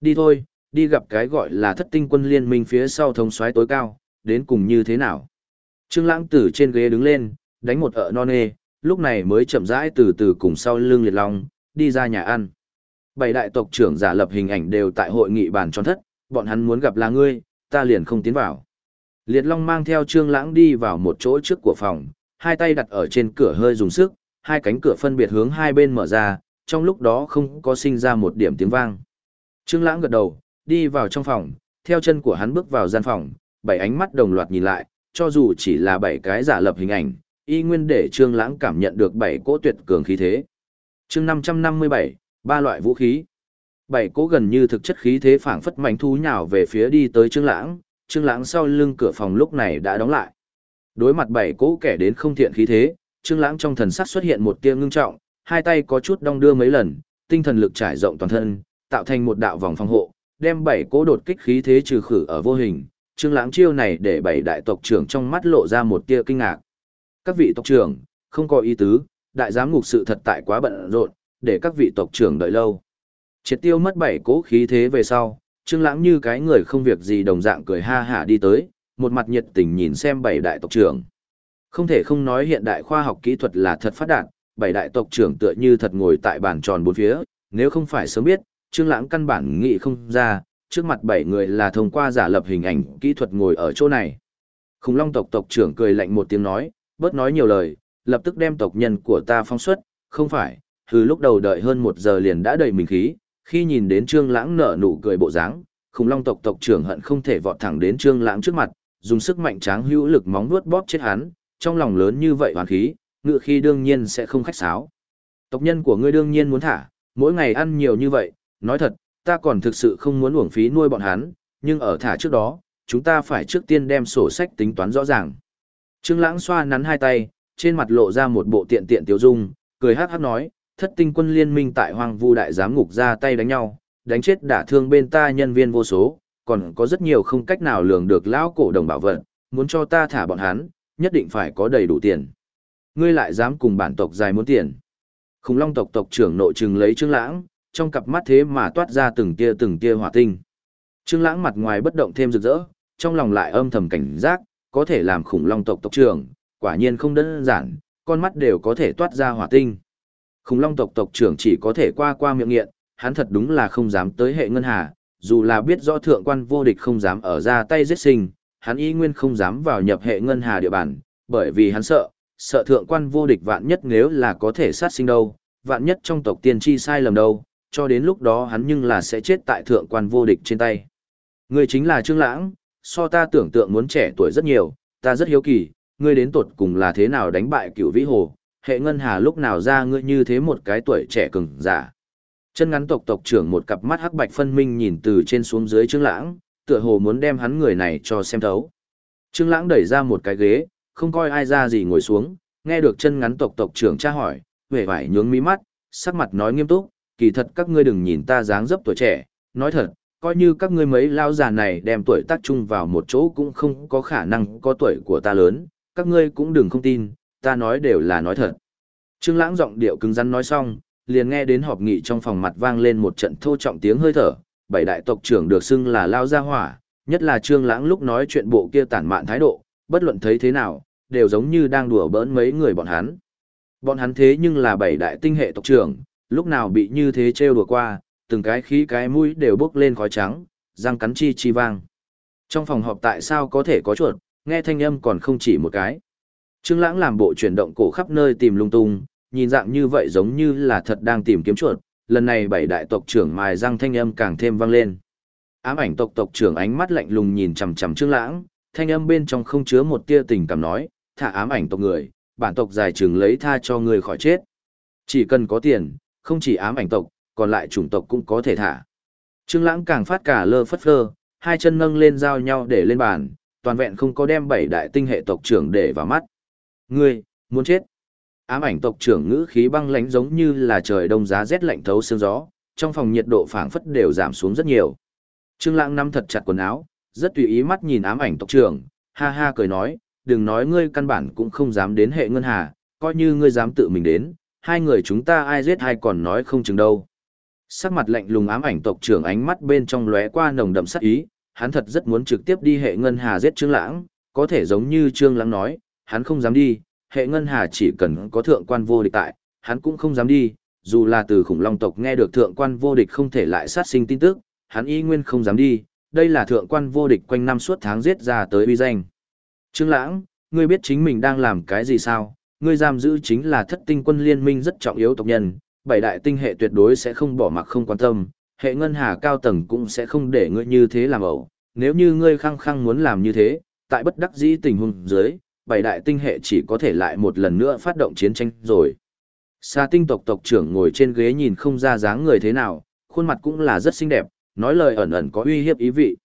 Đi thôi, đi gặp cái gọi là thất tinh quân liên minh phía sau thống soái tối cao, đến cùng như thế nào. Trương Lãng từ trên ghế đứng lên, đánh một ợ non nê, lúc này mới chậm rãi từ từ cùng sau lưng liệt long, đi ra nhà ăn. Bảy đại tộc trưởng giả lập hình ảnh đều tại hội nghị bàn tròn thất, bọn hắn muốn gặp là ngươi, ta liền không tiến vào. Liệt Long mang theo Trương Lãng đi vào một chỗ trước của phòng, hai tay đặt ở trên cửa hơi dùng sức, hai cánh cửa phân biệt hướng hai bên mở ra, trong lúc đó không có sinh ra một điểm tiếng vang. Trương Lãng gật đầu, đi vào trong phòng, theo chân của hắn bước vào gian phòng, bảy ánh mắt đồng loạt nhìn lại, cho dù chỉ là bảy cái giả lập hình ảnh, y nguyên để Trương Lãng cảm nhận được bảy cỗ tuyệt cường khí thế. Chương 557, ba loại vũ khí. Bảy cỗ gần như thực chất khí thế phảng phất mạnh thú nhào về phía đi tới Trương Lãng, Trương Lãng sau lưng cửa phòng lúc này đã đóng lại. Đối mặt bảy cỗ kẻ đến không thiện khí thế, Trương Lãng trong thần sắc xuất hiện một tia ngưng trọng, hai tay có chút đong đưa mấy lần, tinh thần lực trải rộng toàn thân, tạo thành một đạo vòng phòng hộ, đem bảy cỗ đột kích khí thế trừ khử ở vô hình. Trương Lãng chiêu này để bảy đại tộc trưởng trong mắt lộ ra một tia kinh ngạc. Các vị tộc trưởng, không có ý tứ, đại giám ngục sự thật tại quá bận rộn, để các vị tộc trưởng đợi lâu. Triệt tiêu mất bảy cỗ khí thế về sau, Trương Lãng như cái người không việc gì đồng dạng cười ha hả đi tới, một mặt nhiệt tình nhìn xem bảy đại tộc trưởng. Không thể không nói hiện đại khoa học kỹ thuật là thật phát đạt, bảy đại tộc trưởng tựa như thật ngồi tại bàn tròn bốn phía, nếu không phải sớm biết, Trương Lãng căn bản nghĩ không ra, trước mặt bảy người là thông qua giả lập hình ảnh kỹ thuật ngồi ở chỗ này. Khủng Long tộc tộc trưởng cười lạnh một tiếng nói, bớt nói nhiều lời, lập tức đem tộc nhân của ta phong xuất, không phải, từ lúc đầu đợi hơn một giờ liền đã đầy mình khí, khi nhìn đến Trương Lãng nở nụ cười bộ dáng, Khủng Long tộc tộc trưởng hận không thể vọt thẳng đến Trương Lãng trước mặt, dùng sức mạnh tráng hữu lực móng vuốt bóp chết hắn, trong lòng lớn như vậy hoàn khí, ngựa khi đương nhiên sẽ không khách sáo. Tộc nhân của ngươi đương nhiên muốn thả, mỗi ngày ăn nhiều như vậy, nói thật, ta còn thực sự không muốn uổng phí nuôi bọn hắn, nhưng ở thả trước đó, chúng ta phải trước tiên đem sổ sách tính toán rõ ràng. Trương Lãng xoa nắn hai tay, trên mặt lộ ra một bộ tiện tiện tiêu dung, cười hắc hắc nói, thất tinh quân liên minh tại hoang vu đại giám ngục ra tay đánh nhau, đánh chết đả thương bên ta nhân viên vô số, còn có rất nhiều không cách nào lường được lão cổ đồng bảo vật, muốn cho ta thả bọn hắn, nhất định phải có đầy đủ tiền. Ngươi lại dám cùng bản tộc dài muốn tiền. Khủng long tộc tộc trưởng nội trừng lấy Trương Lãng, trong cặp mắt thế mà toát ra từng tia từng tia hỏa tinh. Trương Lãng mặt ngoài bất động thêm rực rỡ, trong lòng lại âm thầm cảnh giác, có thể làm khủng long tộc tộc trưởng, quả nhiên không đơn giản, con mắt đều có thể toát ra hỏa tinh. Khủng long tộc tộc trưởng chỉ có thể qua qua miệng nghiện, hắn thật đúng là không dám tới hệ ngân hà, dù là biết rõ thượng quan vô địch không dám ở ra tay giết sinh, hắn y nguyên không dám vào nhập hệ ngân hà địa bàn, bởi vì hắn sợ, sợ thượng quan vô địch vạn nhất nếu là có thể sát sinh đâu, vạn nhất trong tộc tiên tri sai lầm đâu, cho đến lúc đó hắn nhưng là sẽ chết tại thượng quan vô địch trên tay. Người chính là Trương Lãng, so ta tưởng tượng muốn trẻ tuổi rất nhiều, ta rất hiếu kỳ, ngươi đến tột cùng là thế nào đánh bại cửu vĩ hồ, hệ ngân hà lúc nào ra ngươi như thế một cái tuổi trẻ cường giả. Chân ngắn tộc tộc trưởng một cặp mắt hắc bạch phân minh nhìn từ trên xuống dưới Trương Lãng, tựa hồ muốn đem hắn người này cho xem thấu. Trương Lãng đẩy ra một cái ghế, không coi ai ra gì ngồi xuống, nghe được chân ngắn tộc tộc trưởng tra hỏi, vẻ vải nhướng mí mắt, sắc mặt nói nghiêm túc, kỳ thật các ngươi đừng nhìn ta dáng dấp tuổi trẻ, nói thật, coi như các ngươi mấy lao già này đem tuổi tác chung vào một chỗ cũng không có khả năng có tuổi của ta lớn, các ngươi cũng đừng không tin, ta nói đều là nói thật. Trương Lãng giọng điệu cứng rắn nói xong, liền nghe đến họp nghị trong phòng mặt vang lên một trận thô trọng tiếng hơi thở, bảy đại tộc trưởng được xưng là lao gia hỏa, nhất là Trương Lãng lúc nói chuyện bộ kia tản mạn thái độ, bất luận thấy thế nào, đều giống như đang đùa bỡn mấy người bọn hắn. Bọn hắn thế nhưng là bảy đại tinh hệ tộc trưởng, lúc nào bị như thế trêu đùa qua, từng cái khí cái mũi đều bốc lên khói trắng, răng cắn chi chi vang. Trong phòng họp tại sao có thể có chuột, nghe thanh âm còn không chỉ một cái. Trương Lãng làm bộ chuyển động cổ khắp nơi tìm lung tung, nhìn dạng như vậy giống như là thật đang tìm kiếm chuột, lần này bảy đại tộc trưởng mài răng thanh âm càng thêm vang lên. Ám ảnh tộc tộc trưởng ánh mắt lạnh lùng nhìn chằm chằm Trương Lãng, thanh âm bên trong không chứa một tia tình cảm nói, thả ám ảnh tộc người, bản tộc dài trường lấy tha cho người khỏi chết. Chỉ cần có tiền, không chỉ ám ảnh tộc, còn lại chủng tộc cũng có thể thả. Trương Lãng càng phát cả lơ phất phơ, hai chân nâng lên giao nhau để lên bàn, toàn vẹn không có đem bảy đại tinh hệ tộc trưởng để vào mắt. Ngươi, muốn chết. Ám ảnh tộc trưởng ngữ khí băng lãnh giống như là trời đông giá rét lạnh thấu xương gió, trong phòng nhiệt độ phảng phất đều giảm xuống rất nhiều. Trương Lãng nắm thật chặt quần áo, rất tùy ý mắt nhìn ám ảnh tộc trưởng, ha ha cười nói, đừng nói ngươi căn bản cũng không dám đến hệ ngân hà, coi như ngươi dám tự mình đến, hai người chúng ta ai giết ai còn nói không chừng đâu. Sắc mặt lạnh lùng ám ảnh tộc trưởng ánh mắt bên trong lóe qua nồng đậm sát ý, hắn thật rất muốn trực tiếp đi hệ ngân hà giết Trương Lãng, có thể giống như Trương Lãng nói, hắn không dám đi, hệ ngân hà chỉ cần có thượng quan vô địch tại, hắn cũng không dám đi, dù là từ khủng long tộc nghe được thượng quan vô địch không thể lại sát sinh tin tức, hắn y nguyên không dám đi, đây là thượng quan vô địch quanh năm suốt tháng giết ra tới uy danh. Trương Lãng, ngươi biết chính mình đang làm cái gì sao? Ngươi giam giữ chính là thất tinh quân liên minh rất trọng yếu tộc nhân, bảy đại tinh hệ tuyệt đối sẽ không bỏ mặc không quan tâm, hệ ngân hà cao tầng cũng sẽ không để ngươi như thế làm ẩu. Nếu như ngươi khăng khăng muốn làm như thế, tại bất đắc dĩ tình huống dưới, bảy đại tinh hệ chỉ có thể lại một lần nữa phát động chiến tranh rồi. Sa tinh tộc tộc trưởng ngồi trên ghế nhìn không ra dáng người thế nào, khuôn mặt cũng là rất xinh đẹp, nói lời ẩn ẩn có uy hiếp ý vị.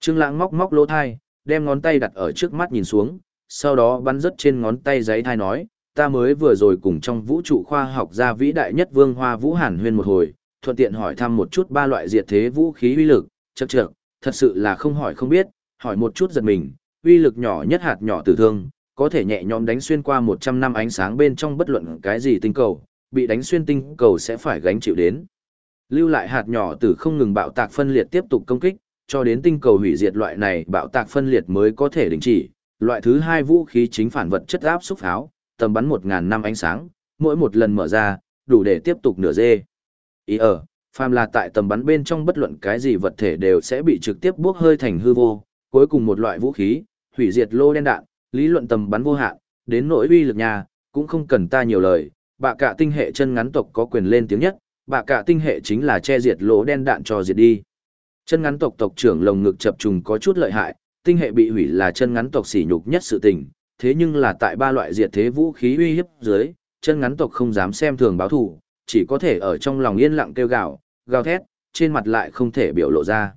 Trương Lãng móc móc lỗ tai, đem ngón tay đặt ở trước mắt nhìn xuống, sau đó bắn rất trên ngón tay giấy thai nói, ta mới vừa rồi cùng trong vũ trụ khoa học gia vĩ đại nhất Vương Hoa Vũ Hàn Huyên một hồi, thuận tiện hỏi thăm một chút ba loại diệt thế vũ khí uy lực, chậc chậc, thật sự là không hỏi không biết, hỏi một chút giật mình, uy lực nhỏ nhất hạt nhỏ tử thương, có thể nhẹ nhõm đánh xuyên qua 100 năm ánh sáng bên trong bất luận cái gì tinh cầu, bị đánh xuyên tinh cầu sẽ phải gánh chịu đến. Lưu lại hạt nhỏ tử không ngừng bạo tạc phân liệt tiếp tục công kích, cho đến tinh cầu hủy diệt loại này bạo tạc phân liệt mới có thể đình chỉ. Loại thứ hai vũ khí chính phản vật chất áp xúc pháo, tầm bắn 1000 năm ánh sáng, mỗi một lần mở ra, đủ để tiếp tục nửa dê. Ý ở, phàm là tại tầm bắn bên trong bất luận cái gì vật thể đều sẽ bị trực tiếp buốc hơi thành hư vô, cuối cùng một loại vũ khí, hủy diệt lô đen đạn, lý luận tầm bắn vô hạn, đến nỗi uy lực nhà, cũng không cần ta nhiều lời, bạ cả tinh hệ chân ngắn tộc có quyền lên tiếng nhất, bạ cả tinh hệ chính là che diệt lỗ đen đạn cho diệt đi. Chân ngắn tộc tộc trưởng lồng ngực chập trùng có chút lợi hại, tinh hệ bị hủy là chân ngắn tộc sỉ nhục nhất sự tình, thế nhưng là tại ba loại diệt thế vũ khí uy hiếp dưới, chân ngắn tộc không dám xem thường báo thù, chỉ có thể ở trong lòng yên lặng kêu gào, gào thét, trên mặt lại không thể biểu lộ ra.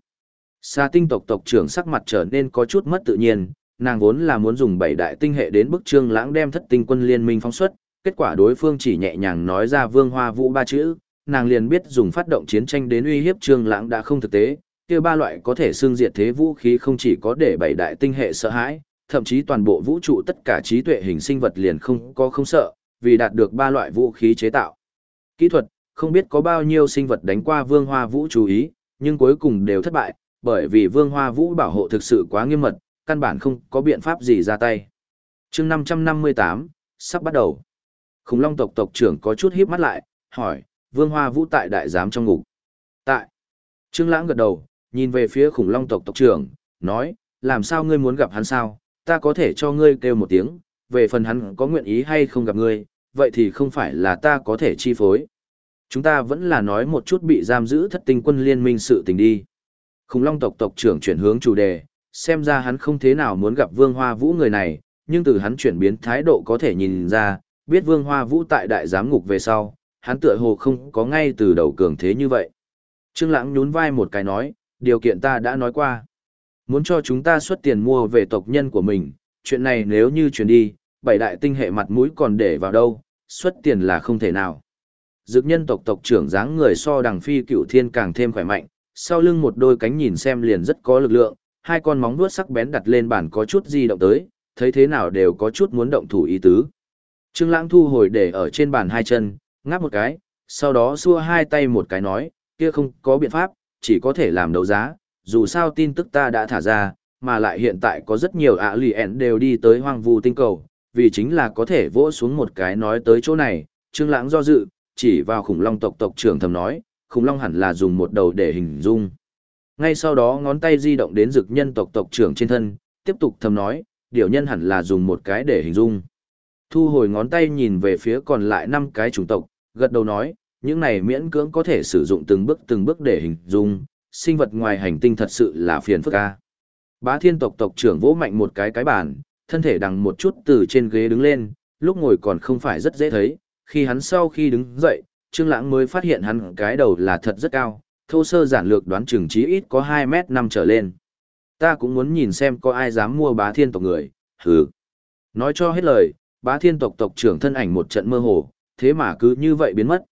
Sa tinh tộc tộc trưởng sắc mặt trở nên có chút mất tự nhiên, nàng vốn là muốn dùng bảy đại tinh hệ đến bức trương lãng đem thất tinh quân liên minh phóng xuất, kết quả đối phương chỉ nhẹ nhàng nói ra vương hoa vũ ba chữ, nàng liền biết dùng phát động chiến tranh đến uy hiếp trương lãng đã không thực tế, kia ba loại có thể xương diệt thế vũ khí không chỉ có để bảy đại tinh hệ sợ hãi, thậm chí toàn bộ vũ trụ tất cả trí tuệ hình sinh vật liền không có không sợ, vì đạt được ba loại vũ khí chế tạo. Kỹ thuật, không biết có bao nhiêu sinh vật đánh qua vương hoa vũ chú ý, nhưng cuối cùng đều thất bại, bởi vì vương hoa vũ bảo hộ thực sự quá nghiêm mật, căn bản không có biện pháp gì ra tay. chương 558, sắp bắt đầu. Khủng long tộc tộc trưởng có chút híp mắt lại, hỏi, vương hoa vũ tại đại giám trong ngục. Tại. Trương lãng gật đầu, nhìn về phía khủng long tộc tộc trưởng, nói, làm sao ngươi muốn gặp hắn sao, ta có thể cho ngươi kêu một tiếng, về phần hắn có nguyện ý hay không gặp ngươi, vậy thì không phải là ta có thể chi phối. Chúng ta vẫn là nói một chút bị giam giữ thất tinh quân liên minh sự tình đi. Khủng long tộc tộc trưởng chuyển hướng chủ đề, xem ra hắn không thế nào muốn gặp Vương Hoa Vũ người này, nhưng từ hắn chuyển biến thái độ có thể nhìn ra, biết Vương Hoa Vũ tại đại giám ngục về sau, hắn tựa hồ không có ngay từ đầu cường thế như vậy. Trương Lãng nhún vai một cái nói, điều kiện ta đã nói qua. Muốn cho chúng ta xuất tiền mua về tộc nhân của mình, chuyện này nếu như chuyển đi, bảy đại tinh hệ mặt mũi còn để vào đâu, xuất tiền là không thể nào. Dược nhân tộc tộc trưởng dáng người so đằng phi cựu thiên càng thêm khỏe mạnh, sau lưng một đôi cánh nhìn xem liền rất có lực lượng, hai con móng vuốt sắc bén đặt lên bàn có chút di động tới, thấy thế nào đều có chút muốn động thủ ý tứ. Trương Lãng thu hồi để ở trên bàn hai chân, ngáp một cái, sau đó xua hai tay một cái nói, kia không có biện pháp, chỉ có thể làm đấu giá, dù sao tin tức ta đã thả ra, mà lại hiện tại có rất nhiều ạ lì ẹn đều đi tới hoang vu tinh cầu, vì chính là có thể vỗ xuống một cái nói tới chỗ này, Trương Lãng do dự, chỉ vào khủng long tộc tộc trưởng thầm nói, khủng long hẳn là dùng một đầu để hình dung. Ngay sau đó ngón tay di động đến dực nhân tộc tộc trưởng trên thân, tiếp tục thầm nói, điều nhân hẳn là dùng một cái để hình dung. Thu hồi ngón tay nhìn về phía còn lại năm cái chủng tộc, gật đầu nói, những này miễn cưỡng có thể sử dụng từng bước từng bước để hình dung, sinh vật ngoài hành tinh thật sự là phiền phức a. Bá thiên tộc tộc trưởng vỗ mạnh một cái cái bàn, thân thể đằng một chút từ trên ghế đứng lên, lúc ngồi còn không phải rất dễ thấy, khi hắn sau khi đứng dậy, Trương Lãng mới phát hiện hắn cái đầu là thật rất cao, thô sơ giản lược đoán chừng chí ít có 2 mét 5 trở lên. Ta cũng muốn nhìn xem có ai dám mua bá thiên tộc người, hừ. Nói cho hết lời, bá thiên tộc tộc trưởng thân ảnh một trận mơ hồ, thế mà cứ như vậy biến mất.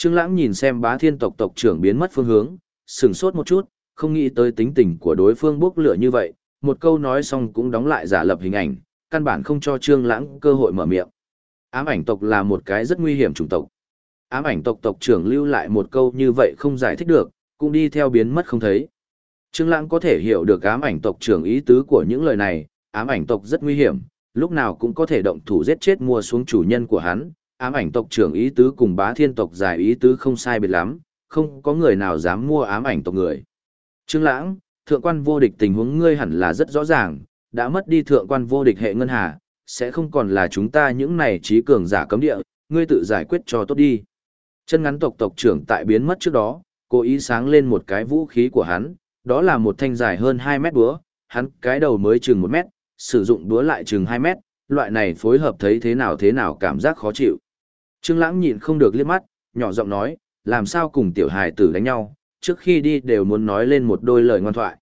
Trương Lãng nhìn xem bá thiên tộc tộc trưởng biến mất phương hướng, sững sốt một chút, không nghĩ tới tính tình của đối phương bốc lửa như vậy, một câu nói xong cũng đóng lại giả lập hình ảnh, căn bản không cho Trương Lãng cơ hội mở miệng. Ám ảnh tộc là một cái rất nguy hiểm chủng tộc. Ám ảnh tộc tộc trưởng lưu lại một câu như vậy không giải thích được, cũng đi theo biến mất không thấy. Trương Lãng có thể hiểu được ám ảnh tộc trưởng ý tứ của những lời này, ám ảnh tộc rất nguy hiểm, lúc nào cũng có thể động thủ giết chết mua xuống chủ nhân của hắn. Ám ảnh tộc trưởng ý tứ cùng bá thiên tộc giải ý tứ không sai biệt lắm, không có người nào dám mua ám ảnh tộc người. Trương Lãng, thượng quan vô địch tình huống ngươi hẳn là rất rõ ràng, đã mất đi thượng quan vô địch hệ ngân hà, sẽ không còn là chúng ta những này trí cường giả cấm địa, ngươi tự giải quyết cho tốt đi. Chân ngắn tộc tộc trưởng tại biến mất trước đó, cố ý sáng lên một cái vũ khí của hắn, đó là một thanh dài hơn 2 mét búa, hắn cái đầu mới chừng 1 mét, sử dụng búa lại chừng 2 mét, loại này phối hợp thấy thế nào thế nào cảm giác khó chịu. Trương Lãng nhịn không được liếc mắt, nhỏ giọng nói, làm sao cùng tiểu hài tử đánh nhau, trước khi đi đều muốn nói lên một đôi lời ngoan thoại.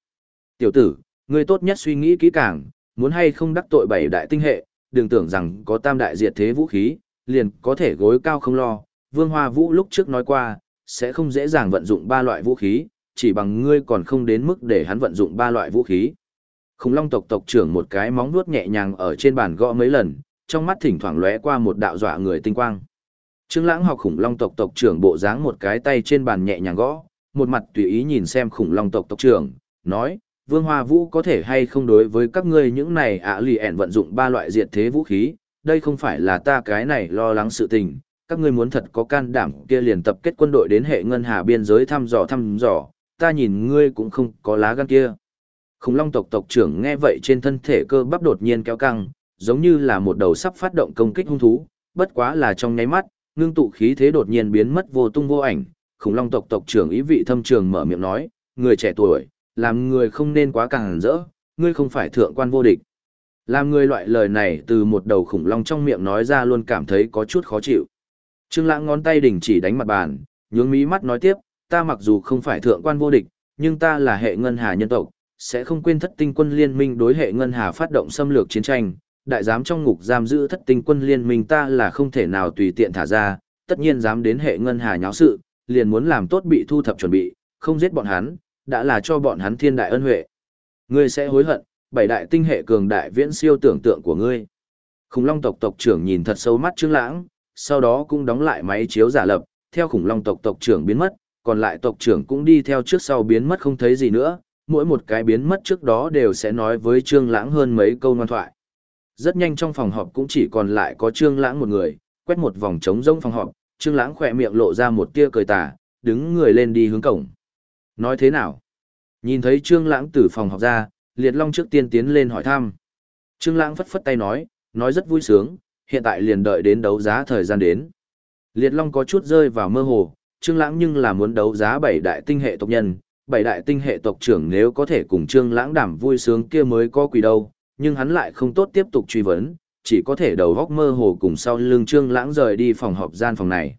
Tiểu tử, ngươi tốt nhất suy nghĩ kỹ càng, muốn hay không đắc tội bảy đại tinh hệ, đừng tưởng rằng có tam đại diệt thế vũ khí, liền có thể gối cao không lo. Vương Hoa Vũ lúc trước nói qua, sẽ không dễ dàng vận dụng ba loại vũ khí, chỉ bằng ngươi còn không đến mức để hắn vận dụng ba loại vũ khí. Khủng long tộc tộc trưởng một cái móng vuốt nhẹ nhàng ở trên bàn gõ mấy lần, trong mắt thỉnh thoảng lóe qua một đạo dọa người tinh quang. Trương Lãng học khủng long tộc tộc trưởng bộ dáng một cái tay trên bàn nhẹ nhàng gõ, một mặt tùy ý nhìn xem khủng long tộc tộc trưởng, nói: "Vương Hoa Vũ có thể hay không đối với các ngươi những này ạ lì ẻn vận dụng ba loại diệt thế vũ khí, đây không phải là ta cái này lo lắng sự tình, các ngươi muốn thật có can đảm kia liền tập kết quân đội đến hệ ngân hà biên giới thăm dò thăm dò, ta nhìn ngươi cũng không có lá gan kia." Khủng long tộc tộc trưởng nghe vậy trên thân thể cơ bắp đột nhiên kéo căng, giống như là một đầu sắp phát động công kích hung thú, bất quá là trong nháy mắt, ngưng tụ khí thế đột nhiên biến mất vô tung vô ảnh, khủng long tộc tộc trưởng ý vị thâm trường mở miệng nói, người trẻ tuổi, làm người không nên quá càng rỡ, ngươi không phải thượng quan vô địch. Làm người loại lời này từ một đầu khủng long trong miệng nói ra luôn cảm thấy có chút khó chịu. Trương Lãng ngón tay đỉnh chỉ đánh mặt bàn, nhướng mí mắt nói tiếp, ta mặc dù không phải thượng quan vô địch, nhưng ta là hệ ngân hà nhân tộc, sẽ không quên thất tinh quân liên minh đối hệ ngân hà phát động xâm lược chiến tranh, đại giám trong ngục giam giữ thất tinh quân liên minh ta là không thể nào tùy tiện thả ra, tất nhiên dám đến hệ ngân hà nháo sự, liền muốn làm tốt bị thu thập chuẩn bị, không giết bọn hắn, đã là cho bọn hắn thiên đại ân huệ. Ngươi sẽ hối hận, bảy đại tinh hệ cường đại viễn siêu tưởng tượng của ngươi. Khủng long tộc tộc trưởng nhìn thật sâu mắt Trương Lãng, sau đó cũng đóng lại máy chiếu giả lập, theo khủng long tộc tộc trưởng biến mất, còn lại tộc trưởng cũng đi theo trước sau biến mất không thấy gì nữa, mỗi một cái biến mất trước đó đều sẽ nói với Trương Lãng hơn mấy câu ngoan thoại. Rất nhanh trong phòng họp cũng chỉ còn lại có Trương Lãng một người, quét một vòng trống rỗng phòng họp, Trương Lãng khẽ miệng lộ ra một tia cười tà, đứng người lên đi hướng cổng. Nói thế nào? Nhìn thấy Trương Lãng từ phòng họp ra, Liệt Long trước tiên tiến lên hỏi thăm. Trương Lãng phất phất tay nói, nói rất vui sướng, hiện tại liền đợi đến đấu giá thời gian đến. Liệt Long có chút rơi vào mơ hồ, Trương Lãng nhưng là muốn đấu giá bảy đại tinh hệ tộc nhân, bảy đại tinh hệ tộc trưởng nếu có thể cùng Trương Lãng đảm vui sướng kia mới có quỷ đâu, nhưng hắn lại không tốt tiếp tục truy vấn, chỉ có thể đầu góc mơ hồ cùng sau lưng Trương Lãng rời đi phòng họp gian phòng này.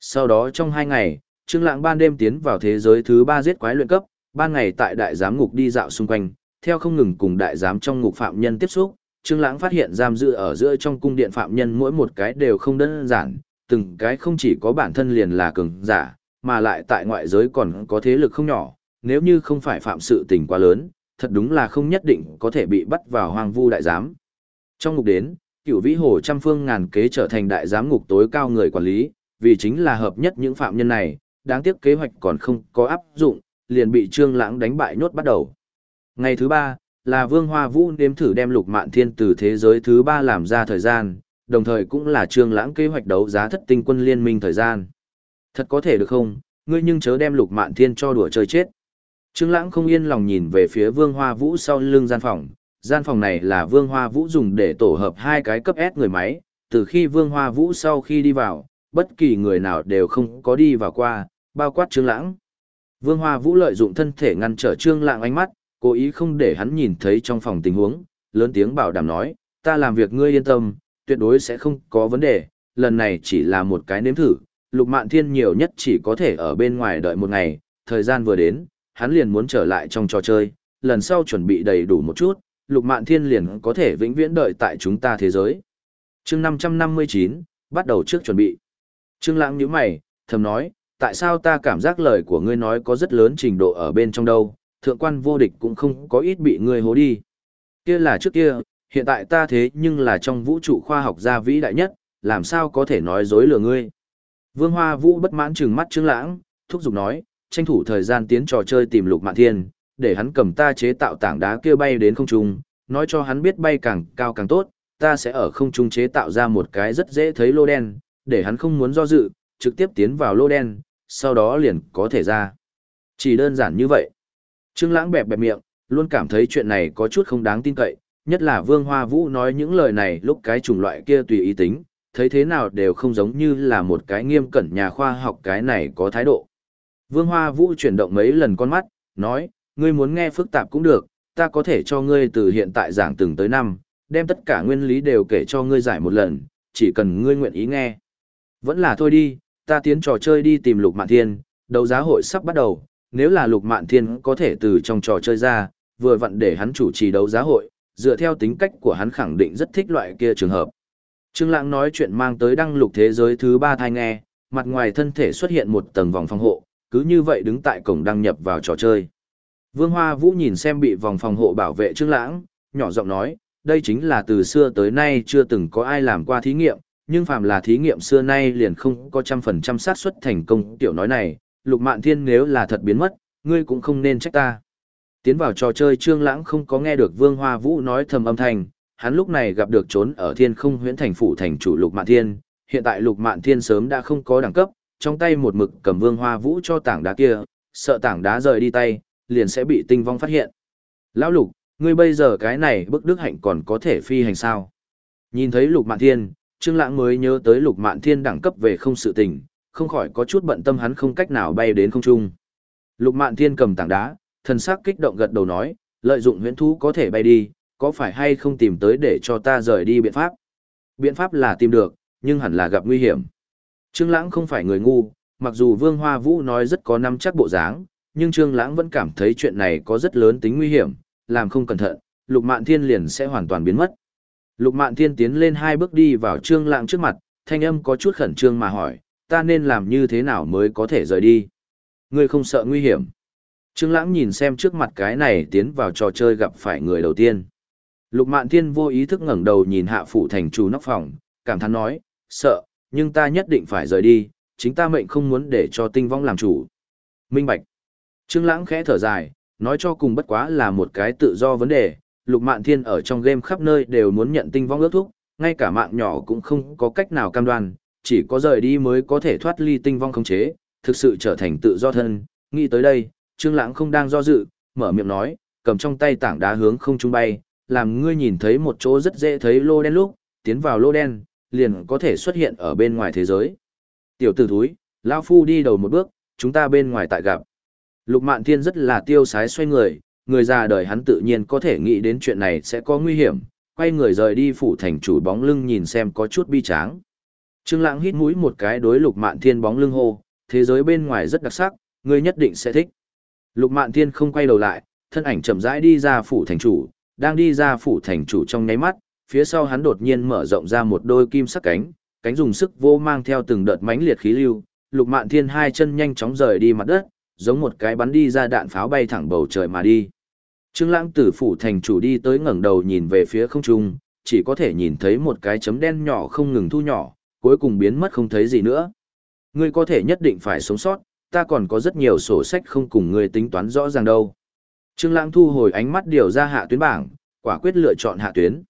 Sau đó trong hai ngày, Trương Lãng ban đêm tiến vào thế giới thứ ba giết quái luyện cấp, ban ngày tại đại giám ngục đi dạo xung quanh, theo không ngừng cùng đại giám trong ngục phạm nhân tiếp xúc, Trương Lãng phát hiện giam giữ ở giữa trong cung điện phạm nhân mỗi một cái đều không đơn giản, từng cái không chỉ có bản thân liền là cường giả, mà lại tại ngoại giới còn có thế lực không nhỏ, nếu như không phải phạm sự tình quá lớn, thật đúng là không nhất định có thể bị bắt vào hoang vu đại giám. Trong ngục đến, cửu vĩ hồ trăm phương ngàn kế trở thành đại giám ngục tối cao người quản lý, vì chính là hợp nhất những phạm nhân này, đáng tiếc kế hoạch còn không có áp dụng, liền bị Trương Lãng đánh bại nhốt bắt đầu. Ngày thứ ba, là Vương Hoa Vũ nếm thử đem Lục Mạn Thiên từ thế giới thứ ba làm ra thời gian, đồng thời cũng là Trương Lãng kế hoạch đấu giá thất tinh quân liên minh thời gian. Thật có thể được không, ngươi nhưng chớ đem Lục Mạn Thiên cho đùa chơi chết. Trương Lãng không yên lòng nhìn về phía Vương Hoa Vũ sau lưng gian phòng, gian phòng này là Vương Hoa Vũ dùng để tổ hợp hai cái cấp S người máy, từ khi Vương Hoa Vũ sau khi đi vào, bất kỳ người nào đều không có đi vào qua, bao quát Trương Lãng. Vương Hoa Vũ lợi dụng thân thể ngăn trở Trương Lãng ánh mắt, cố ý không để hắn nhìn thấy trong phòng tình huống, lớn tiếng bảo đảm nói, ta làm việc ngươi yên tâm, tuyệt đối sẽ không có vấn đề, lần này chỉ là một cái nếm thử, Lục Mạn Thiên nhiều nhất chỉ có thể ở bên ngoài đợi một ngày, thời gian vừa đến, hắn liền muốn trở lại trong trò chơi, lần sau chuẩn bị đầy đủ một chút, Lục Mạn Thiên liền có thể vĩnh viễn đợi tại chúng ta thế giới. Chương 559, bắt đầu trước chuẩn bị. Trương Lãng nhíu mày, thầm nói, tại sao ta cảm giác lời của ngươi nói có rất lớn trình độ ở bên trong đâu, thượng quan vô địch cũng không có ít bị ngươi hố đi. Kia là trước kia, hiện tại ta thế nhưng là trong vũ trụ khoa học gia vĩ đại nhất, làm sao có thể nói dối lừa ngươi. Vương Hoa Vũ bất mãn trừng mắt Trương Lãng, thúc giục nói, tranh thủ thời gian tiến trò chơi tìm Lục Mạn Thiên, để hắn cầm ta chế tạo tảng đá kia bay đến không trung, nói cho hắn biết bay càng cao càng tốt, ta sẽ ở không trung chế tạo ra một cái rất dễ thấy lô đen, để hắn không muốn do dự, trực tiếp tiến vào lô đen, sau đó liền có thể ra. Chỉ đơn giản như vậy. Trương Lãng bẹp bẹp miệng, luôn cảm thấy chuyện này có chút không đáng tin cậy, nhất là Vương Hoa Vũ nói những lời này lúc cái chủng loại kia tùy ý tính, thấy thế nào đều không giống như là một cái nghiêm cẩn nhà khoa học cái này có thái độ. Vương Hoa Vũ chuyển động mấy lần con mắt, nói, ngươi muốn nghe phức tạp cũng được, ta có thể cho ngươi từ hiện tại giảng từng tới năm, đem tất cả nguyên lý đều kể cho ngươi giải một lần, chỉ cần ngươi nguyện ý nghe. Vẫn là thôi đi, ta tiến trò chơi đi tìm Lục Mạn Thiên, đấu giá hội sắp bắt đầu, nếu là Lục Mạn Thiên có thể từ trong trò chơi ra, vừa vặn để hắn chủ trì đấu giá hội, dựa theo tính cách của hắn khẳng định rất thích loại kia trường hợp. Trương Lãng nói chuyện mang tới đăng lục thế giới thứ ba thai nghe, mặt ngoài thân thể xuất hiện một tầng vòng phòng hộ, cứ như vậy đứng tại cổng đăng nhập vào trò chơi. Vương Hoa Vũ nhìn xem bị vòng phòng hộ bảo vệ Trương Lãng, nhỏ giọng nói, đây chính là từ xưa tới nay chưa từng có ai làm qua thí nghiệm, nhưng phàm là thí nghiệm xưa nay liền không có trăm phần trăm xác suất thành công tiểu nói này, Lục Mạn Thiên nếu là thật biến mất, ngươi cũng không nên trách ta. Tiến vào trò chơi Trương Lãng không có nghe được Vương Hoa Vũ nói thầm âm thanh, hắn lúc này gặp được trốn ở Thiên Không Huyền Thành phủ thành chủ Lục Mạn Thiên, hiện tại Lục Mạn Thiên sớm đã không có đẳng cấp, trong tay một mực cầm Vương Hoa Vũ cho tảng đá kia, sợ tảng đá rời đi tay, liền sẽ bị tinh vong phát hiện. Lão Lục, ngươi bây giờ cái này bức đức hạnh còn có thể phi hành sao? Nhìn thấy Lục Mạn Thiên, Trương Lãng mới nhớ tới Lục Mạn Thiên đẳng cấp về không sự tình, không khỏi có chút bận tâm hắn không cách nào bay đến không trung. Lục Mạn Thiên cầm tảng đá, thần sắc kích động gật đầu nói, lợi dụng huyễn thú có thể bay đi, có phải hay không tìm tới để cho ta rời đi biện pháp? Biện pháp là tìm được, nhưng hẳn là gặp nguy hiểm. Trương Lãng không phải người ngu, mặc dù Vương Hoa Vũ nói rất có năm chắc bộ dáng, nhưng Trương Lãng vẫn cảm thấy chuyện này có rất lớn tính nguy hiểm, làm không cẩn thận, Lục Mạn Thiên liền sẽ hoàn toàn biến mất. Lục Mạn Thiên tiến lên hai bước đi vào Trương Lãng trước mặt, thanh âm có chút khẩn trương mà hỏi, ta nên làm như thế nào mới có thể rời đi? Ngươi không sợ nguy hiểm? Trương Lãng nhìn xem trước mặt cái này tiến vào trò chơi gặp phải người đầu tiên. Lục Mạn Thiên vô ý thức ngẩng đầu nhìn hạ phủ thành chủ nóc phòng, cảm thán nói, sợ, nhưng ta nhất định phải rời đi, chính ta mệnh không muốn để cho tinh vong làm chủ. Minh Bạch. Trương Lãng khẽ thở dài, nói cho cùng bất quá là một cái tự do vấn đề, Lục Mạn Thiên ở trong game khắp nơi đều muốn nhận tinh vong ước thúc, ngay cả mạng nhỏ cũng không có cách nào cam đoan, chỉ có rời đi mới có thể thoát ly tinh vong khống chế, thực sự trở thành tự do thân. Nghĩ tới đây, Trương Lãng không đang do dự, mở miệng nói, cầm trong tay tảng đá hướng không trung bay, làm ngươi nhìn thấy một chỗ rất dễ thấy lô đen lúc, tiến vào lô đen, liền có thể xuất hiện ở bên ngoài thế giới. Tiểu tử thúi, lão phu đi đầu một bước, chúng ta bên ngoài tại gặp. Lục Mạn Thiên rất là tiêu sái xoay người, người già đời hắn tự nhiên có thể nghĩ đến chuyện này sẽ có nguy hiểm, quay người rời đi phủ thành chủ bóng lưng nhìn xem có chút bi tráng. Trương Lãng hít mũi một cái đối Lục Mạn Thiên bóng lưng hô, thế giới bên ngoài rất đặc sắc, ngươi nhất định sẽ thích. Lục Mạn Thiên không quay đầu lại, thân ảnh chậm rãi đi ra phủ thành chủ, đang đi ra phủ thành chủ trong nháy mắt, phía sau hắn đột nhiên mở rộng ra một đôi kim sắc cánh, cánh dùng sức vô mang theo từng đợt mãnh liệt khí lưu, Lục Mạn Thiên hai chân nhanh chóng rời đi mặt đất, giống một cái bắn đi ra đạn pháo bay thẳng bầu trời mà đi. Trương Lãng tử phủ thành chủ đi tới ngẩng đầu nhìn về phía không trung, chỉ có thể nhìn thấy một cái chấm đen nhỏ không ngừng thu nhỏ, cuối cùng biến mất không thấy gì nữa. Ngươi có thể nhất định phải sống sót, ta còn có rất nhiều sổ sách không cùng ngươi tính toán rõ ràng đâu. Trương Lãng thu hồi ánh mắt điều ra hạ tuyến bảng, quả quyết lựa chọn hạ tuyến.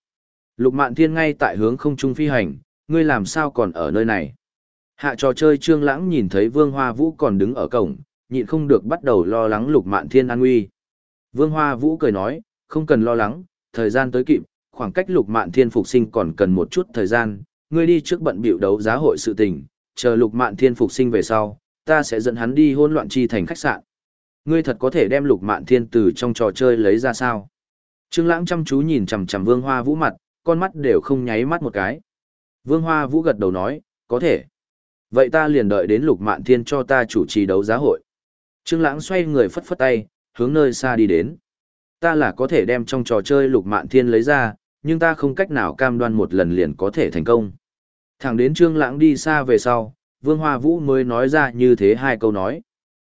Lục Mạn Thiên ngay tại hướng không trung phi hành, ngươi làm sao còn ở nơi này? Hạ trò chơi Trương Lãng nhìn thấy Vương Hoa Vũ còn đứng ở cổng, nhịn không được bắt đầu lo lắng Lục Mạn Thiên an nguy. Vương Hoa Vũ cười nói, không cần lo lắng, thời gian tới kịp, khoảng cách Lục Mạn Thiên phục sinh còn cần một chút thời gian, ngươi đi trước bận bịu đấu giá hội sự tình, chờ Lục Mạn Thiên phục sinh về sau, ta sẽ dẫn hắn đi hỗn loạn chi thành khách sạn. Ngươi thật có thể đem Lục Mạn Thiên từ trong trò chơi lấy ra sao? Trương Lãng chăm chú nhìn chằm chằm Vương Hoa Vũ mặt, con mắt đều không nháy mắt một cái. Vương Hoa Vũ gật đầu nói, có thể. Vậy ta liền đợi đến Lục Mạn Thiên cho ta chủ trì đấu giá hội. Trương Lãng xoay người phất phất tay, hướng nơi xa đi đến. Ta là có thể đem trong trò chơi Lục Mạn Thiên lấy ra, nhưng ta không cách nào cam đoan một lần liền có thể thành công. Thẳng đến Trương Lãng đi xa về sau, Vương Hoa Vũ mới nói ra như thế hai câu nói.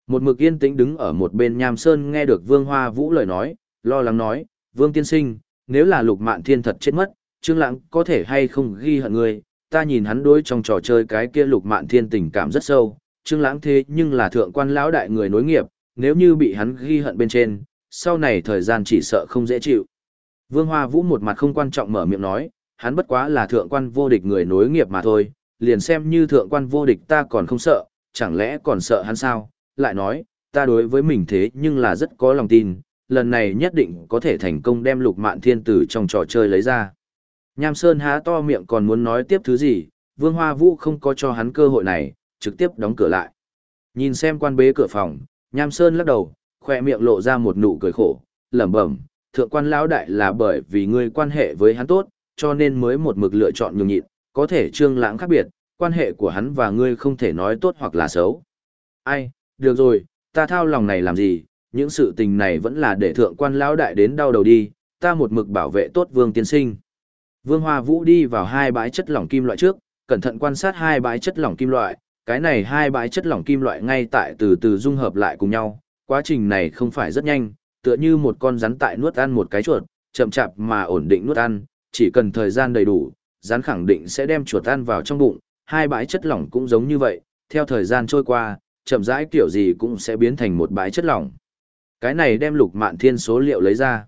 Một mực yên tĩnh đứng ở một bên Nham Sơn nghe được Vương Hoa Vũ lời nói, lo lắng nói, Vương Tiên Sinh, nếu là Lục Mạn Thiên thật chết mất, Trương Lãng có thể hay không ghi hận ngươi, ta nhìn hắn đối trong trò chơi cái kia lục mạn thiên tình cảm rất sâu, Trương Lãng thế nhưng là thượng quan lão đại người nối nghiệp, nếu như bị hắn ghi hận bên trên, sau này thời gian chỉ sợ không dễ chịu. Vương Hoa Vũ một mặt không quan trọng mở miệng nói, hắn bất quá là thượng quan vô địch người nối nghiệp mà thôi, liền xem như thượng quan vô địch ta còn không sợ, chẳng lẽ còn sợ hắn sao? Lại nói, ta đối với mình thế nhưng là rất có lòng tin, lần này nhất định có thể thành công đem lục mạn thiên tử trong trò chơi lấy ra. Nham Sơn há to miệng còn muốn nói tiếp thứ gì, Vương Hoa Vũ không có cho hắn cơ hội này, trực tiếp đóng cửa lại. Nhìn xem quan bế cửa phòng, Nham Sơn lắc đầu, khoe miệng lộ ra một nụ cười khổ, lẩm bẩm, thượng quan lão đại là bởi vì ngươi quan hệ với hắn tốt, cho nên mới một mực lựa chọn nhường nhịn, có thể trương lãng khác biệt, quan hệ của hắn và ngươi không thể nói tốt hoặc là xấu. Ai, được rồi, ta thao lòng này làm gì, những sự tình này vẫn là để thượng quan lão đại đến đau đầu đi, ta một mực bảo vệ tốt vương tiên sinh. Vương Hoa Vũ đi vào hai bãi chất lỏng kim loại trước, cẩn thận quan sát hai bãi chất lỏng kim loại, cái này hai bãi chất lỏng kim loại ngay tại từ từ dung hợp lại cùng nhau, quá trình này không phải rất nhanh, tựa như một con rắn tại nuốt ăn một cái chuột, chậm chạp mà ổn định nuốt ăn, chỉ cần thời gian đầy đủ, rắn khẳng định sẽ đem chuột ăn vào trong bụng, hai bãi chất lỏng cũng giống như vậy, theo thời gian trôi qua, chậm rãi kiểu gì cũng sẽ biến thành một bãi chất lỏng. Cái này đem lục mạn thiên số liệu lấy ra.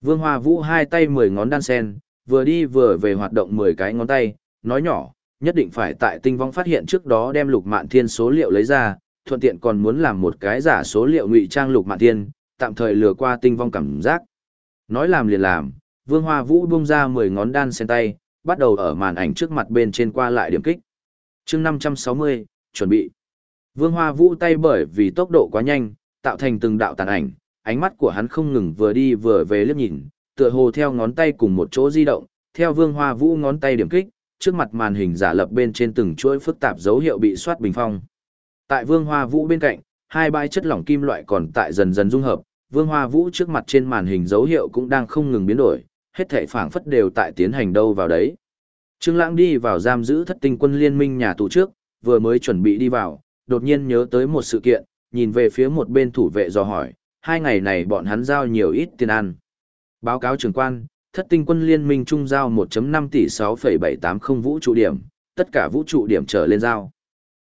Vương Hoa Vũ hai tay mười ngón đan sen, vừa đi vừa về hoạt động mười cái ngón tay, nói nhỏ, nhất định phải tại tinh vong phát hiện trước đó đem lục mạn thiên số liệu lấy ra, thuận tiện còn muốn làm một cái giả số liệu ngụy trang lục mạn thiên, tạm thời lừa qua tinh vong cảm giác. Nói làm liền làm, Vương Hoa Vũ bung ra mười ngón đan sen tay, bắt đầu ở màn ảnh trước mặt bên trên qua lại điểm kích. chương năm trăm sáu mươi chuẩn bị. Vương Hoa Vũ tay bởi vì tốc độ quá nhanh, tạo thành từng đạo tàn ảnh, ánh mắt của hắn không ngừng vừa đi vừa về liếc nhìn, tựa hồ theo ngón tay cùng một chỗ di động, theo Vương Hoa Vũ ngón tay điểm kích, trước mặt màn hình giả lập bên trên từng chuỗi phức tạp dấu hiệu bị soát bình phong. Tại Vương Hoa Vũ bên cạnh, hai bãi chất lỏng kim loại còn tại dần dần dung hợp, Vương Hoa Vũ trước mặt trên màn hình dấu hiệu cũng đang không ngừng biến đổi, hết thảy phảng phất đều tại tiến hành đâu vào đấy. Trương Lãng đi vào giam giữ Thất Tinh Quân Liên Minh nhà tù trước, vừa mới chuẩn bị đi vào, đột nhiên nhớ tới một sự kiện, nhìn về phía một bên thủ vệ dò hỏi, hai ngày này bọn hắn giao nhiều ít tiền ăn. Báo cáo trưởng quan, thất tinh quân liên minh trung giao 1.5 tỷ 6,780 vũ trụ điểm, tất cả vũ trụ điểm trở lên giao.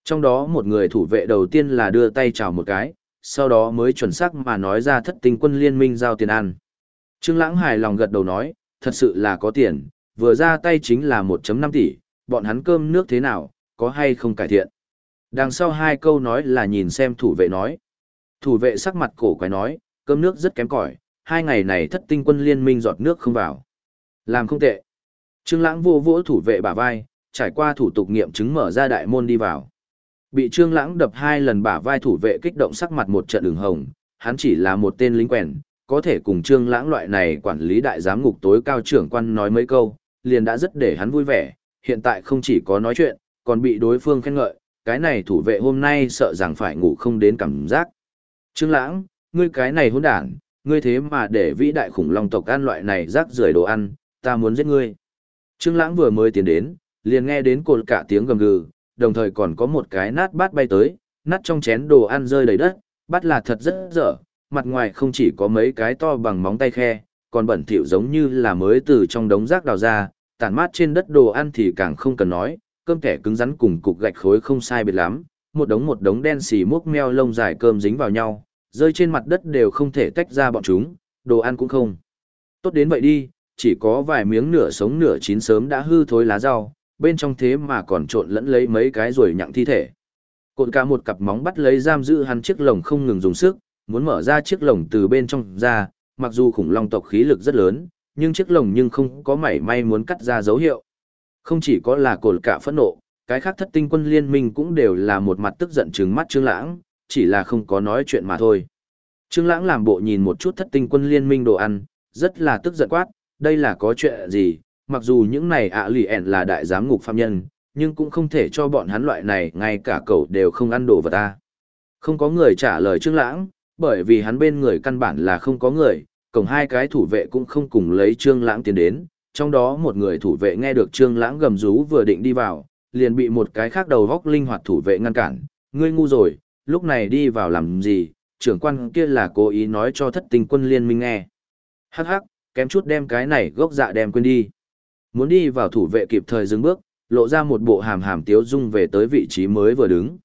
Trong đó một người thủ vệ đầu tiên là đưa tay chào một cái, sau đó mới chuẩn xác mà nói ra thất tinh quân liên minh giao tiền ăn. Trương Lãng hài lòng gật đầu nói, thật sự là có tiền, vừa ra tay chính là 1.5 tỷ, bọn hắn cơm nước thế nào, có hay không cải thiện. Đằng sau hai câu nói là nhìn xem thủ vệ nói. Thủ vệ sắc mặt cổ quái nói, cơm nước rất kém cỏi, hai ngày này thất tinh quân liên minh giọt nước không vào. Làm không tệ. Trương Lãng vô vỗ thủ vệ bả vai, trải qua thủ tục nghiệm chứng mở ra đại môn đi vào. Bị Trương Lãng đập hai lần bả vai thủ vệ kích động sắc mặt một trận ửng hồng, hắn chỉ là một tên lính quèn, có thể cùng Trương Lãng loại này quản lý đại giám ngục tối cao trưởng quan nói mấy câu, liền đã rất để hắn vui vẻ, hiện tại không chỉ có nói chuyện, còn bị đối phương khen ngợi, cái này thủ vệ hôm nay sợ rằng phải ngủ không đến cảm giác. Trương Lãng, ngươi cái này hỗn đản, ngươi thế mà để vĩ đại khủng long tộc ăn loại này rác rưởi đồ ăn, ta muốn giết ngươi. Trương Lãng vừa mới tiến đến, liền nghe đến cột cả tiếng gầm gừ, đồng thời còn có một cái nát bát bay tới, nát trong chén đồ ăn rơi đầy đất, bát là thật rất dở, mặt ngoài không chỉ có mấy cái to bằng móng tay khe, còn bẩn thỉu giống như là mới từ trong đống rác đào ra, tản mát trên đất đồ ăn thì càng không cần nói, cơm kẻ cứng rắn cùng cục gạch khối không sai biệt lắm, một đống một đống đen xì múc meo lông dài cơm dính vào nhau, rơi trên mặt đất đều không thể tách ra bọn chúng, đồ ăn cũng không. Tốt đến vậy đi, chỉ có vài miếng nửa sống nửa chín sớm đã hư thối lá rau, bên trong thế mà còn trộn lẫn lấy mấy cái rồi nhặng thi thể. Cộn cả một cặp móng bắt lấy giam giữ hắn chiếc lồng không ngừng dùng sức, muốn mở ra chiếc lồng từ bên trong ra, mặc dù khủng long tộc khí lực rất lớn, nhưng chiếc lồng nhưng không có mảy may muốn cắt ra dấu hiệu. Không chỉ có là cột cả phẫn nộ, cái khác thất tinh quân liên minh cũng đều là một mặt tức giận trừng mắt Trương Lãng, chỉ là không có nói chuyện mà thôi. Trương Lãng làm bộ nhìn một chút thất tinh quân liên minh đồ ăn, rất là tức giận quát, đây là có chuyện gì, mặc dù những này ạ lì ẻn là đại giám ngục phạm nhân, nhưng cũng không thể cho bọn hắn loại này ngay cả cậu đều không ăn đồ vật ta. Không có người trả lời Trương Lãng, bởi vì hắn bên người căn bản là không có người, cổng hai cái thủ vệ cũng không cùng lấy Trương Lãng tiến đến, trong đó một người thủ vệ nghe được Trương Lãng gầm rú vừa định đi vào, liền bị một cái khác đầu góc linh hoạt thủ vệ ngăn cản, ngươi ngu rồi, lúc này đi vào làm gì, trưởng quan kia là cố ý nói cho thất tình quân liên minh nghe. Hắc hắc, kém chút đem cái này gốc dạ đem quên đi. Muốn đi vào thủ vệ kịp thời dừng bước, lộ ra một bộ hàm hàm tiếu dung về tới vị trí mới vừa đứng.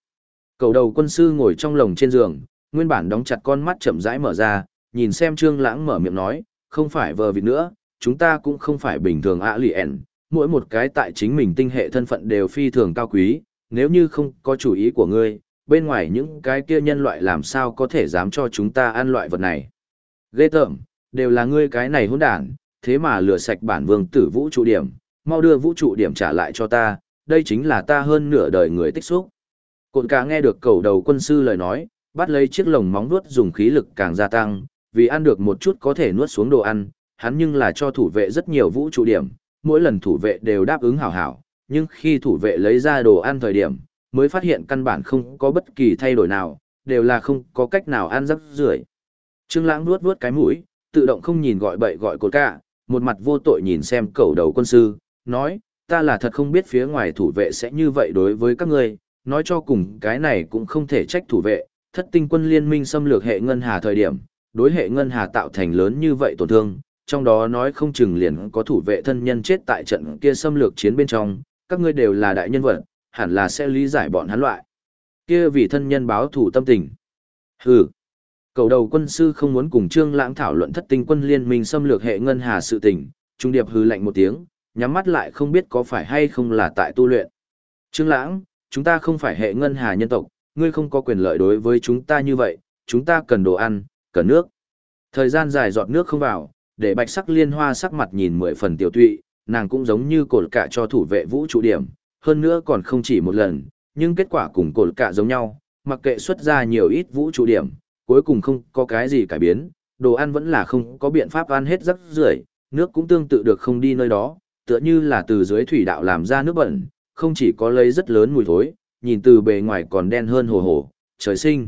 Cầu đầu quân sư ngồi trong lồng trên giường, nguyên bản đóng chặt con mắt chậm rãi mở ra, nhìn xem Trương Lãng mở miệng nói, không phải vờ vịt nữa, chúng ta cũng không phải bình thường ạ lì ẻn, mỗi một cái tại chính mình tinh hệ thân phận đều phi thường cao quý, nếu như không có chủ ý của ngươi, bên ngoài những cái kia nhân loại làm sao có thể dám cho chúng ta ăn loại vật này. Ghê tởm, đều là ngươi cái này hỗn đản, thế mà lừa sạch bản vương tử vũ trụ điểm, mau đưa vũ trụ điểm trả lại cho ta, đây chính là ta hơn nửa đời người tích xúc. Cột cả nghe được cầu đầu quân sư lời nói, bắt lấy chiếc lồng móng nuốt dùng khí lực càng gia tăng, vì ăn được một chút có thể nuốt xuống đồ ăn, hắn nhưng là cho thủ vệ rất nhiều vũ trụ điểm, mỗi lần thủ vệ đều đáp ứng hảo hảo, nhưng khi thủ vệ lấy ra đồ ăn thời điểm, mới phát hiện căn bản không có bất kỳ thay đổi nào, đều là không có cách nào ăn rắc rưởi. Trương Lãng nuốt nuốt cái mũi, tự động không nhìn gọi bậy gọi cột cả, một mặt vô tội nhìn xem cẩu đầu quân sư, nói, ta là thật không biết phía ngoài thủ vệ sẽ như vậy đối với các ngươi, nói cho cùng cái này cũng không thể trách thủ vệ, thất tinh quân liên minh xâm lược hệ ngân hà thời điểm, đối hệ ngân hà tạo thành lớn như vậy tổn thương, trong đó nói không chừng liền có thủ vệ thân nhân chết tại trận kia xâm lược chiến bên trong, các ngươi đều là đại nhân vật, hẳn là sẽ lý giải bọn hắn loại. Kia vì thân nhân báo thủ tâm tình. Hừ. Cầu đầu quân sư không muốn cùng Trương Lãng thảo luận thất tinh quân liên minh xâm lược hệ ngân hà sự tình, trung điệp hừ lạnh một tiếng, nhắm mắt lại không biết có phải hay không là tại tu luyện. Trương Lãng, chúng ta không phải hệ ngân hà nhân tộc, ngươi không có quyền lợi đối với chúng ta như vậy, chúng ta cần đồ ăn, cần nước. Thời gian dài giọt nước không vào, để bạch sắc liên hoa sắc mặt nhìn mười phần tiểu tụy, nàng cũng giống như cột cả cho thủ vệ vũ trụ điểm, hơn nữa còn không chỉ một lần, nhưng kết quả cùng cột cả giống nhau, mặc kệ xuất ra nhiều ít vũ trụ điểm, cuối cùng không có cái gì cải biến, đồ ăn vẫn là không có biện pháp ăn hết rắc rưởi, nước cũng tương tự được không đi nơi đó, tựa như là từ dưới thủy đạo làm ra nước bẩn, không chỉ có lấy rất lớn mùi thối, nhìn từ bề ngoài còn đen hơn hồ hồ, trời sinh.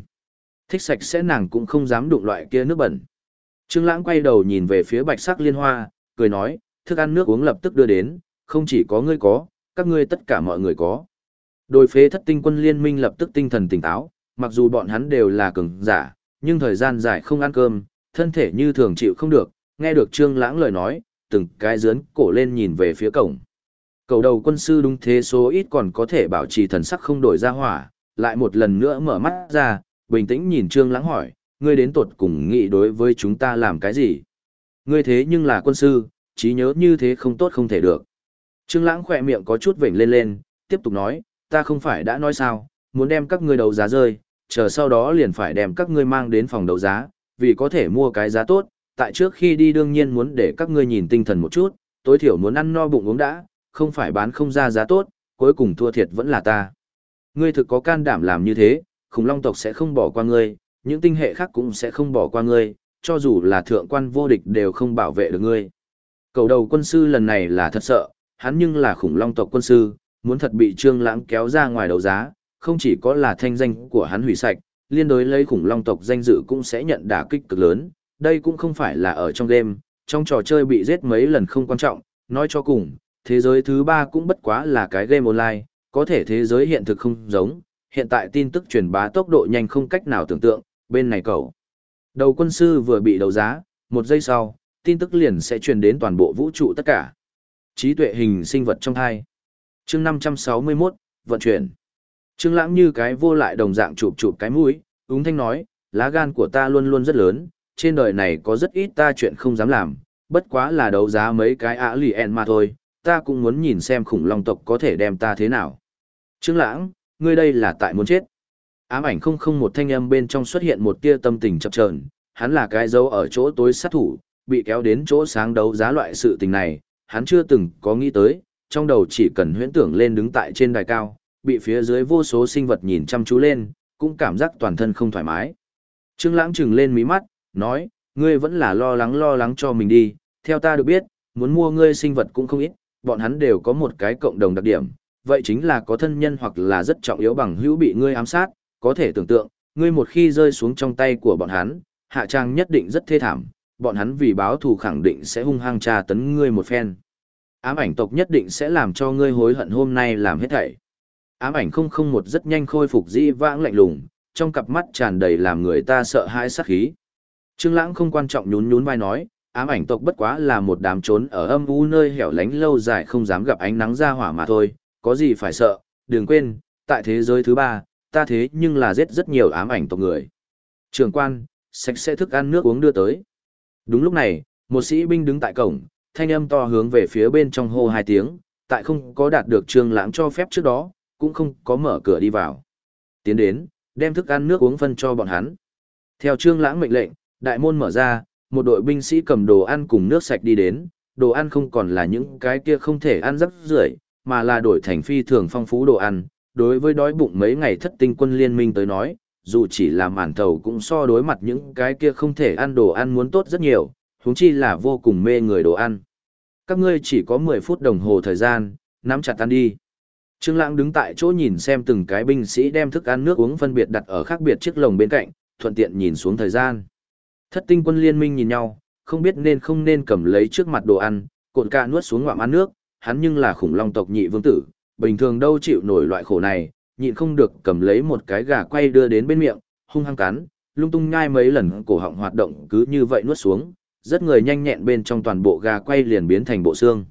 Thích sạch sẽ nàng cũng không dám đụng loại kia nước bẩn. Trương Lãng quay đầu nhìn về phía bạch sắc liên hoa, cười nói, thức ăn nước uống lập tức đưa đến, không chỉ có ngươi có, các ngươi tất cả mọi người có. Đôi phế thất tinh quân liên minh lập tức tinh thần tỉnh táo, mặc dù bọn hắn đều là cường giả, nhưng thời gian dài không ăn cơm, thân thể như thường chịu không được, nghe được Trương Lãng lời nói, từng cái giớn cổ lên nhìn về phía cổng. Cầu đầu quân sư đúng thế số ít còn có thể bảo trì thần sắc không đổi ra hỏa, lại một lần nữa mở mắt ra, bình tĩnh nhìn Trương Lãng hỏi, ngươi đến tụt cùng nghĩ đối với chúng ta làm cái gì? Ngươi thế nhưng là quân sư, trí nhớ như thế không tốt không thể được. Trương Lãng khẽ miệng có chút vểnh lên lên, tiếp tục nói, ta không phải đã nói sao, muốn đem các ngươi đấu giá rơi, chờ sau đó liền phải đem các ngươi mang đến phòng đấu giá, vì có thể mua cái giá tốt, tại trước khi đi đương nhiên muốn để các ngươi nhìn tinh thần một chút, tối thiểu muốn ăn no bụng uống đã, không phải bán không ra giá tốt, cuối cùng thua thiệt vẫn là ta. Ngươi thực có can đảm làm như thế, khủng long tộc sẽ không bỏ qua ngươi, những tinh hệ khác cũng sẽ không bỏ qua ngươi, cho dù là thượng quan vô địch đều không bảo vệ được ngươi. Cầu đầu quân sư lần này là thật sợ, hắn nhưng là khủng long tộc quân sư, muốn thật bị trương lãng kéo ra ngoài đấu giá, không chỉ có là thanh danh của hắn hủy sạch, liên đối lấy khủng long tộc danh dự cũng sẽ nhận đả kích cực lớn, đây cũng không phải là ở trong game, trong trò chơi bị giết mấy lần không quan trọng, nói cho cùng, thế giới thứ ba cũng bất quá là cái game online, có thể thế giới hiện thực không giống, hiện tại tin tức truyền bá tốc độ nhanh không cách nào tưởng tượng, bên này cậu. Đầu quân sư vừa bị đấu giá, một giây sau, tin tức liền sẽ truyền đến toàn bộ vũ trụ tất cả. Trí tuệ hình sinh vật trong thai chương 561, vận chuyển. Trương lãng như cái vô lại đồng dạng chụp chụp cái mũi, úng thanh nói, lá gan của ta luôn luôn rất lớn, trên đời này có rất ít ta chuyện không dám làm, bất quá là đấu giá mấy cái ả lì ẹn mà thôi, ta cũng muốn nhìn xem khủng long tộc có thể đem ta thế nào. Trương lãng, ngươi đây là tại muốn chết. Ám ảnh không không một thanh âm bên trong xuất hiện một tia tâm tình chập chờn, hắn là cái dấu ở chỗ tối sát thủ, bị kéo đến chỗ sáng đấu giá loại sự tình này, hắn chưa từng có nghĩ tới, trong đầu chỉ cần huyễn tưởng lên đứng tại trên đài cao, bị phía dưới vô số sinh vật nhìn chăm chú lên, cũng cảm giác toàn thân không thoải mái. Trương Lãng trừng lên mí mắt, nói, ngươi vẫn là lo lắng lo lắng cho mình đi, theo ta được biết, muốn mua ngươi sinh vật cũng không ít, bọn hắn đều có một cái cộng đồng đặc điểm, vậy chính là có thân nhân hoặc là rất trọng yếu bằng hữu bị ngươi ám sát, có thể tưởng tượng, ngươi một khi rơi xuống trong tay của bọn hắn, hạ trang nhất định rất thê thảm, bọn hắn vì báo thù khẳng định sẽ hung hăng tra tấn ngươi một phen. Ám ảnh tộc nhất định sẽ làm cho ngươi hối hận hôm nay làm hết thảy. Ám ảnh không không một rất nhanh khôi phục dĩ vãng lạnh lùng, trong cặp mắt tràn đầy làm người ta sợ hãi sát khí. Trương Lãng không quan trọng nhún nhún vai nói, ám ảnh tộc bất quá là một đám trốn ở âm u nơi hẻo lánh lâu dài không dám gặp ánh nắng ra hỏa mà thôi, có gì phải sợ, đừng quên, tại thế giới thứ ba, ta thế nhưng là giết rất nhiều ám ảnh tộc người. Trường quan, sạch sẽ thức ăn nước uống đưa tới. Đúng lúc này, một sĩ binh đứng tại cổng, thanh âm to hướng về phía bên trong hô hai tiếng, tại không có đạt được trương lãng cho phép trước đó, cũng không có mở cửa đi vào. Tiến đến, đem thức ăn nước uống phân cho bọn hắn. Theo trương lãng mệnh lệnh, đại môn mở ra, một đội binh sĩ cầm đồ ăn cùng nước sạch đi đến, đồ ăn không còn là những cái kia không thể ăn rất rưởi, mà là đổi thành phi thường phong phú đồ ăn. Đối với đói bụng mấy ngày thất tinh quân liên minh tới nói, dù chỉ là màn thầu cũng so đối mặt những cái kia không thể ăn đồ ăn muốn tốt rất nhiều, huống chi là vô cùng mê người đồ ăn. Các ngươi chỉ có 10 phút đồng hồ thời gian, nắm chặt ăn đi. Trương Lãng đứng tại chỗ nhìn xem từng cái binh sĩ đem thức ăn nước uống phân biệt đặt ở khác biệt chiếc lồng bên cạnh, thuận tiện nhìn xuống thời gian. Thất tinh quân liên minh nhìn nhau, không biết nên không nên cầm lấy trước mặt đồ ăn, cột cả nuốt xuống ngoạm ăn nước, hắn nhưng là khủng long tộc nhị vương tử, bình thường đâu chịu nổi loại khổ này, nhịn không được cầm lấy một cái gà quay đưa đến bên miệng, hung hăng cắn, lung tung nhai mấy lần cổ họng hoạt động cứ như vậy nuốt xuống, rất người nhanh nhẹn bên trong toàn bộ gà quay liền biến thành bộ xương.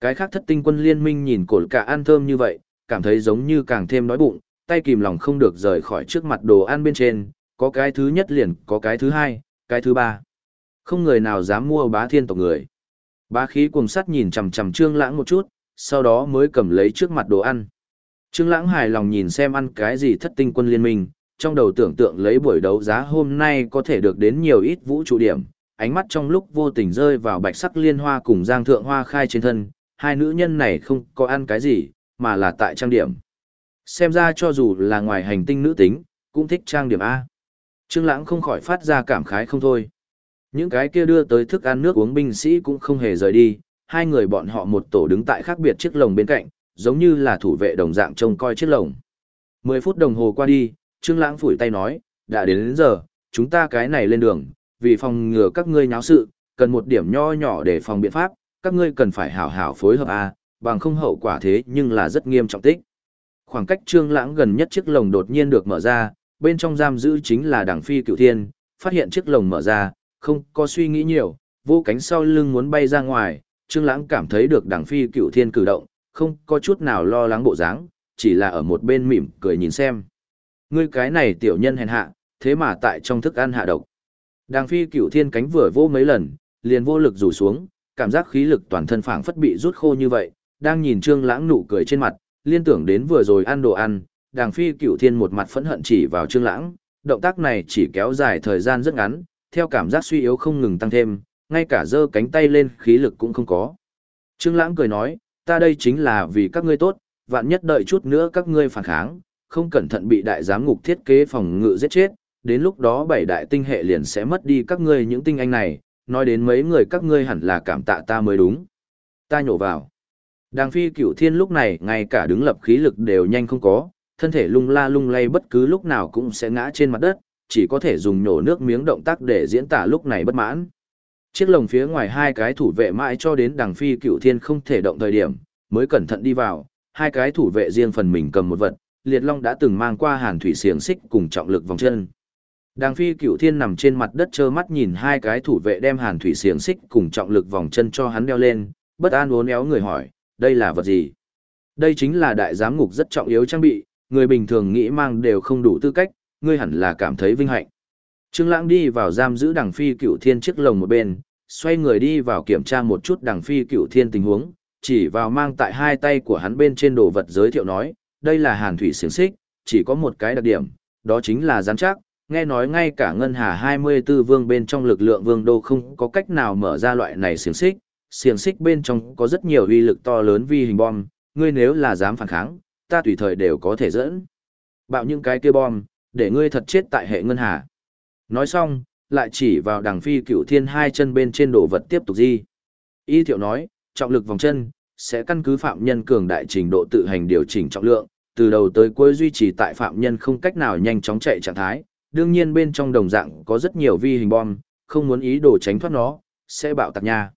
Cái khác thất tinh quân liên minh nhìn cổ cả ăn thơm như vậy, cảm thấy giống như càng thêm đói bụng, tay kìm lòng không được rời khỏi trước mặt đồ ăn bên trên, có cái thứ nhất liền có cái thứ hai, cái thứ ba. Không người nào dám mua bá thiên tộc người. Bá khí cuồng sắt nhìn chằm chằm trương lãng một chút, sau đó mới cầm lấy trước mặt đồ ăn. Trương lãng hài lòng nhìn xem ăn cái gì thất tinh quân liên minh, trong đầu tưởng tượng lấy buổi đấu giá hôm nay có thể được đến nhiều ít vũ trụ điểm, ánh mắt trong lúc vô tình rơi vào bạch sắc liên hoa cùng giang thượng hoa khai trên thân, hai nữ nhân này không có ăn cái gì, mà là tại trang điểm. Xem ra cho dù là ngoài hành tinh nữ tính, cũng thích trang điểm A. Trương Lãng không khỏi phát ra cảm khái không thôi. Những cái kia đưa tới thức ăn nước uống binh sĩ cũng không hề rời đi, hai người bọn họ một tổ đứng tại khác biệt chiếc lồng bên cạnh, giống như là thủ vệ đồng dạng trông coi chiếc lồng. Mười phút đồng hồ qua đi, Trương Lãng phủi tay nói, đã đến, đến giờ, chúng ta cái này lên đường, vì phòng ngừa các ngươi nháo sự, cần một điểm nho nhỏ để phòng biện pháp, các ngươi cần phải hảo hảo phối hợp a, bằng không hậu quả thế nhưng là rất nghiêm trọng tích. Khoảng cách Trương Lãng gần nhất chiếc lồng đột nhiên được mở ra, bên trong giam giữ chính là Đảng Phi Cửu Thiên, phát hiện chiếc lồng mở ra, không có suy nghĩ nhiều, vô cánh sau lưng muốn bay ra ngoài, Trương Lãng cảm thấy được Đảng Phi Cửu Thiên cử động, không có chút nào lo lắng bộ dáng, chỉ là ở một bên mỉm cười nhìn xem. Ngươi cái này tiểu nhân hèn hạ, thế mà tại trong thức ăn hạ độc. Đàng phi cửu thiên cánh vừa vô mấy lần, liền vô lực rủ xuống, cảm giác khí lực toàn thân phảng phất bị rút khô như vậy, đang nhìn trương lãng nụ cười trên mặt, liên tưởng đến vừa rồi ăn đồ ăn, đàng phi cửu thiên một mặt phẫn hận chỉ vào trương lãng, động tác này chỉ kéo dài thời gian rất ngắn, theo cảm giác suy yếu không ngừng tăng thêm, ngay cả giơ cánh tay lên khí lực cũng không có. Trương lãng cười nói, ta đây chính là vì các ngươi tốt, vạn nhất đợi chút nữa các ngươi phản kháng, không cẩn thận bị đại giám ngục thiết kế phòng ngự giết chết, đến lúc đó bảy đại tinh hệ liền sẽ mất đi các ngươi những tinh anh này, nói đến mấy người các ngươi hẳn là cảm tạ ta mới đúng. Ta nhổ vào. Đàng phi cửu thiên lúc này ngay cả đứng lập khí lực đều nhanh không có, thân thể lung la lung lay bất cứ lúc nào cũng sẽ ngã trên mặt đất, chỉ có thể dùng nhổ nước miếng động tác để diễn tả lúc này bất mãn. Chiếc lồng phía ngoài hai cái thủ vệ mãi cho đến đằng phi cửu thiên không thể động thời điểm, mới cẩn thận đi vào, hai cái thủ vệ riêng phần mình cầm một vật, liệt long đã từng mang qua hàn thủy xiềng xích cùng trọng lực vòng chân. Đàng phi cửu thiên nằm trên mặt đất trơ mắt nhìn hai cái thủ vệ đem hàn thủy xiềng xích cùng trọng lực vòng chân cho hắn đeo lên, bất an uốn éo người hỏi, đây là vật gì? Đây chính là đại giám ngục rất trọng yếu trang bị, người bình thường nghĩ mang đều không đủ tư cách, ngươi hẳn là cảm thấy vinh hạnh. Trương Lãng đi vào giam giữ đằng phi cửu thiên chiếc lồng một bên, xoay người đi vào kiểm tra một chút đằng phi cửu thiên tình huống, chỉ vào mang tại hai tay của hắn bên trên đồ vật giới thiệu nói, đây là hàn thủy xiển xích, chỉ có một cái đặc điểm, đó chính là rắn chắc, nghe nói ngay cả ngân hà 24 vương bên trong lực lượng vương đô không có cách nào mở ra loại này xiển xích, xiển xích bên trong có rất nhiều uy lực to lớn vi hình bom, ngươi nếu là dám phản kháng, ta tùy thời đều có thể dẫn. Bạo những cái kia bom, để ngươi thật chết tại hệ ngân hà. Nói xong, lại chỉ vào đằng phi cửu thiên hai chân bên trên đồ vật tiếp tục di. Y thiệu nói, trọng lực vòng chân, sẽ căn cứ phạm nhân cường đại trình độ tự hành điều chỉnh trọng lượng, từ đầu tới cuối duy trì tại phạm nhân không cách nào nhanh chóng chạy trạng thái, đương nhiên bên trong đồng dạng có rất nhiều vi hình bom, không muốn ý đồ tránh thoát nó, sẽ bạo tạc nha.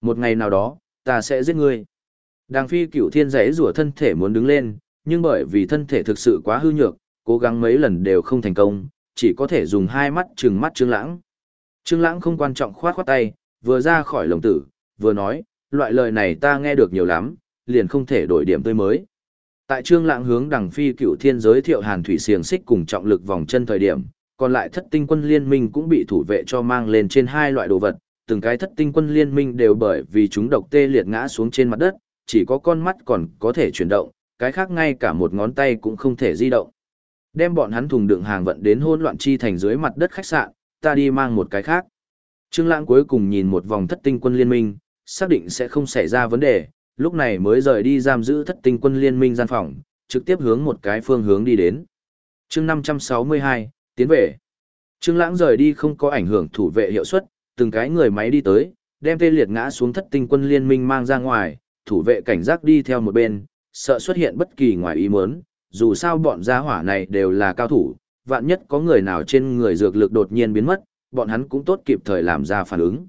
Một ngày nào đó, ta sẽ giết ngươi. Đàng phi cửu thiên giấy rủa thân thể muốn đứng lên, nhưng bởi vì thân thể thực sự quá hư nhược, cố gắng mấy lần đều không thành công, chỉ có thể dùng hai mắt trừng mắt Trương Lãng. Trương Lãng không quan trọng khoát khoát tay, vừa ra khỏi lồng tử, vừa nói, loại lời này ta nghe được nhiều lắm, liền không thể đổi điểm tươi mới. Tại Trương Lãng hướng Đằng Phi Cựu Thiên giới thiệu Hàn Thủy xiềng xích cùng trọng lực vòng chân thời điểm, còn lại Thất Tinh quân liên minh cũng bị thủ vệ cho mang lên trên hai loại đồ vật, từng cái Thất Tinh quân liên minh đều bởi vì chúng độc tê liệt ngã xuống trên mặt đất, chỉ có con mắt còn có thể chuyển động, cái khác ngay cả một ngón tay cũng không thể di động. Đem bọn hắn thùng đựng hàng vận đến hỗn loạn chi thành dưới mặt đất khách sạn, ta đi mang một cái khác. Trương Lãng cuối cùng nhìn một vòng Thất Tinh quân liên minh, xác định sẽ không xảy ra vấn đề, lúc này mới rời đi giam giữ thất tinh quân liên minh gian phòng, trực tiếp hướng một cái phương hướng đi đến. chương 562, tiến về. Trương Lãng rời đi không có ảnh hưởng thủ vệ hiệu suất, từng cái người máy đi tới, đem tê liệt ngã xuống thất tinh quân liên minh mang ra ngoài, thủ vệ cảnh giác đi theo một bên, sợ xuất hiện bất kỳ ngoài ý muốn, dù sao bọn gia hỏa này đều là cao thủ, vạn nhất có người nào trên người dược lực đột nhiên biến mất, bọn hắn cũng tốt kịp thời làm ra phản ứng.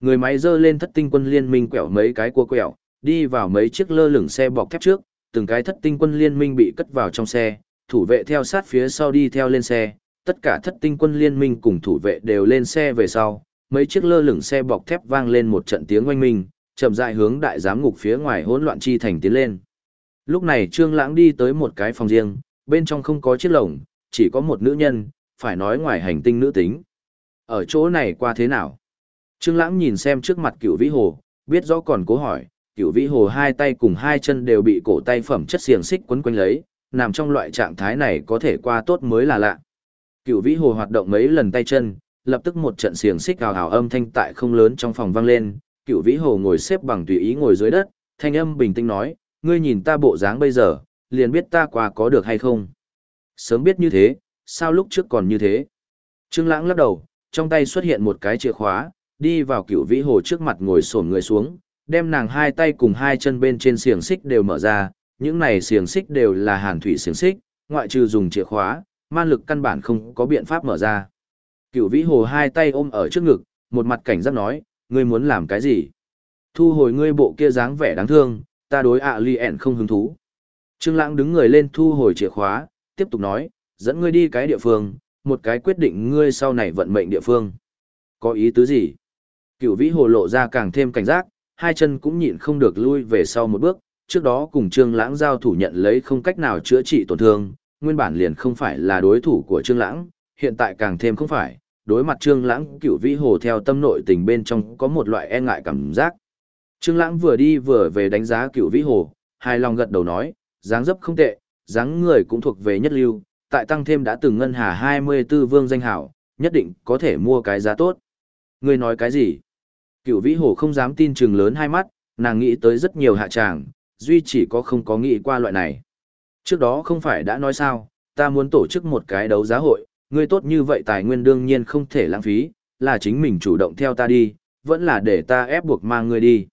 Người máy dơ lên thất tinh quân liên minh quẹo mấy cái cua quẹo, đi vào mấy chiếc lơ lửng xe bọc thép trước, từng cái thất tinh quân liên minh bị cất vào trong xe, thủ vệ theo sát phía sau đi theo lên xe, tất cả thất tinh quân liên minh cùng thủ vệ đều lên xe về sau, mấy chiếc lơ lửng xe bọc thép vang lên một trận tiếng oanh minh, chậm rãi hướng đại giám ngục phía ngoài hỗn loạn chi thành tiến lên. Lúc này Trương Lãng đi tới một cái phòng riêng, bên trong không có chiếc lồng, chỉ có một nữ nhân, phải nói ngoài hành tinh nữ tính. Ở chỗ này qua thế nào? Trương Lãng nhìn xem trước mặt Cửu Vĩ Hồ, biết rõ còn cố hỏi, Cửu Vĩ Hồ hai tay cùng hai chân đều bị cổ tay phẩm chất xiềng xích quấn quanh lấy, nằm trong loại trạng thái này có thể qua tốt mới là lạ. Cửu Vĩ Hồ hoạt động mấy lần tay chân, lập tức một trận xiềng xích ào ào âm thanh tại không lớn trong phòng vang lên, Cửu Vĩ Hồ ngồi xếp bằng tùy ý ngồi dưới đất, thanh âm bình tĩnh nói, ngươi nhìn ta bộ dáng bây giờ, liền biết ta qua có được hay không. Sớm biết như thế, sao lúc trước còn như thế? Trương Lãng lắc đầu, trong tay xuất hiện một cái chìa khóa, đi vào cựu vĩ hồ trước mặt ngồi xổm người xuống, đem nàng hai tay cùng hai chân bên trên xiềng xích đều mở ra, những này xiềng xích đều là hàn thủy xiềng xích, ngoại trừ dùng chìa khóa, man lực căn bản không có biện pháp mở ra. Cựu vĩ hồ hai tay ôm ở trước ngực, một mặt cảnh giác nói, ngươi muốn làm cái gì? Thu hồi ngươi bộ kia dáng vẻ đáng thương, ta đối ạ li ẻn không hứng thú. Trương Lãng đứng người lên thu hồi chìa khóa, tiếp tục nói, dẫn ngươi đi cái địa phương, một cái quyết định ngươi sau này vận mệnh địa phương. Có ý tứ gì? Cựu vĩ hồ lộ ra càng thêm cảnh giác, hai chân cũng nhịn không được lui về sau một bước, trước đó cùng Trương Lãng giao thủ nhận lấy không cách nào chữa trị tổn thương, nguyên bản liền không phải là đối thủ của Trương Lãng, hiện tại càng thêm không phải, đối mặt Trương Lãng, Cựu Vĩ Hồ theo tâm nội tình bên trong có một loại e ngại cảm giác. Trương Lãng vừa đi vừa về đánh giá Cựu Vĩ Hồ, hài lòng gật đầu nói, dáng dấp không tệ, dáng người cũng thuộc về nhất lưu, tại tăng thêm đã từng ngân hà 24 vương danh hảo, nhất định có thể mua cái giá tốt. Ngươi nói cái gì? Cựu vĩ hồ không dám tin trừng lớn hai mắt, nàng nghĩ tới rất nhiều hạ tràng, duy chỉ có không có nghĩ qua loại này. Trước đó không phải đã nói sao, ta muốn tổ chức một cái đấu giá hội, ngươi tốt như vậy tài nguyên đương nhiên không thể lãng phí, là chính mình chủ động theo ta đi, vẫn là để ta ép buộc mang ngươi đi.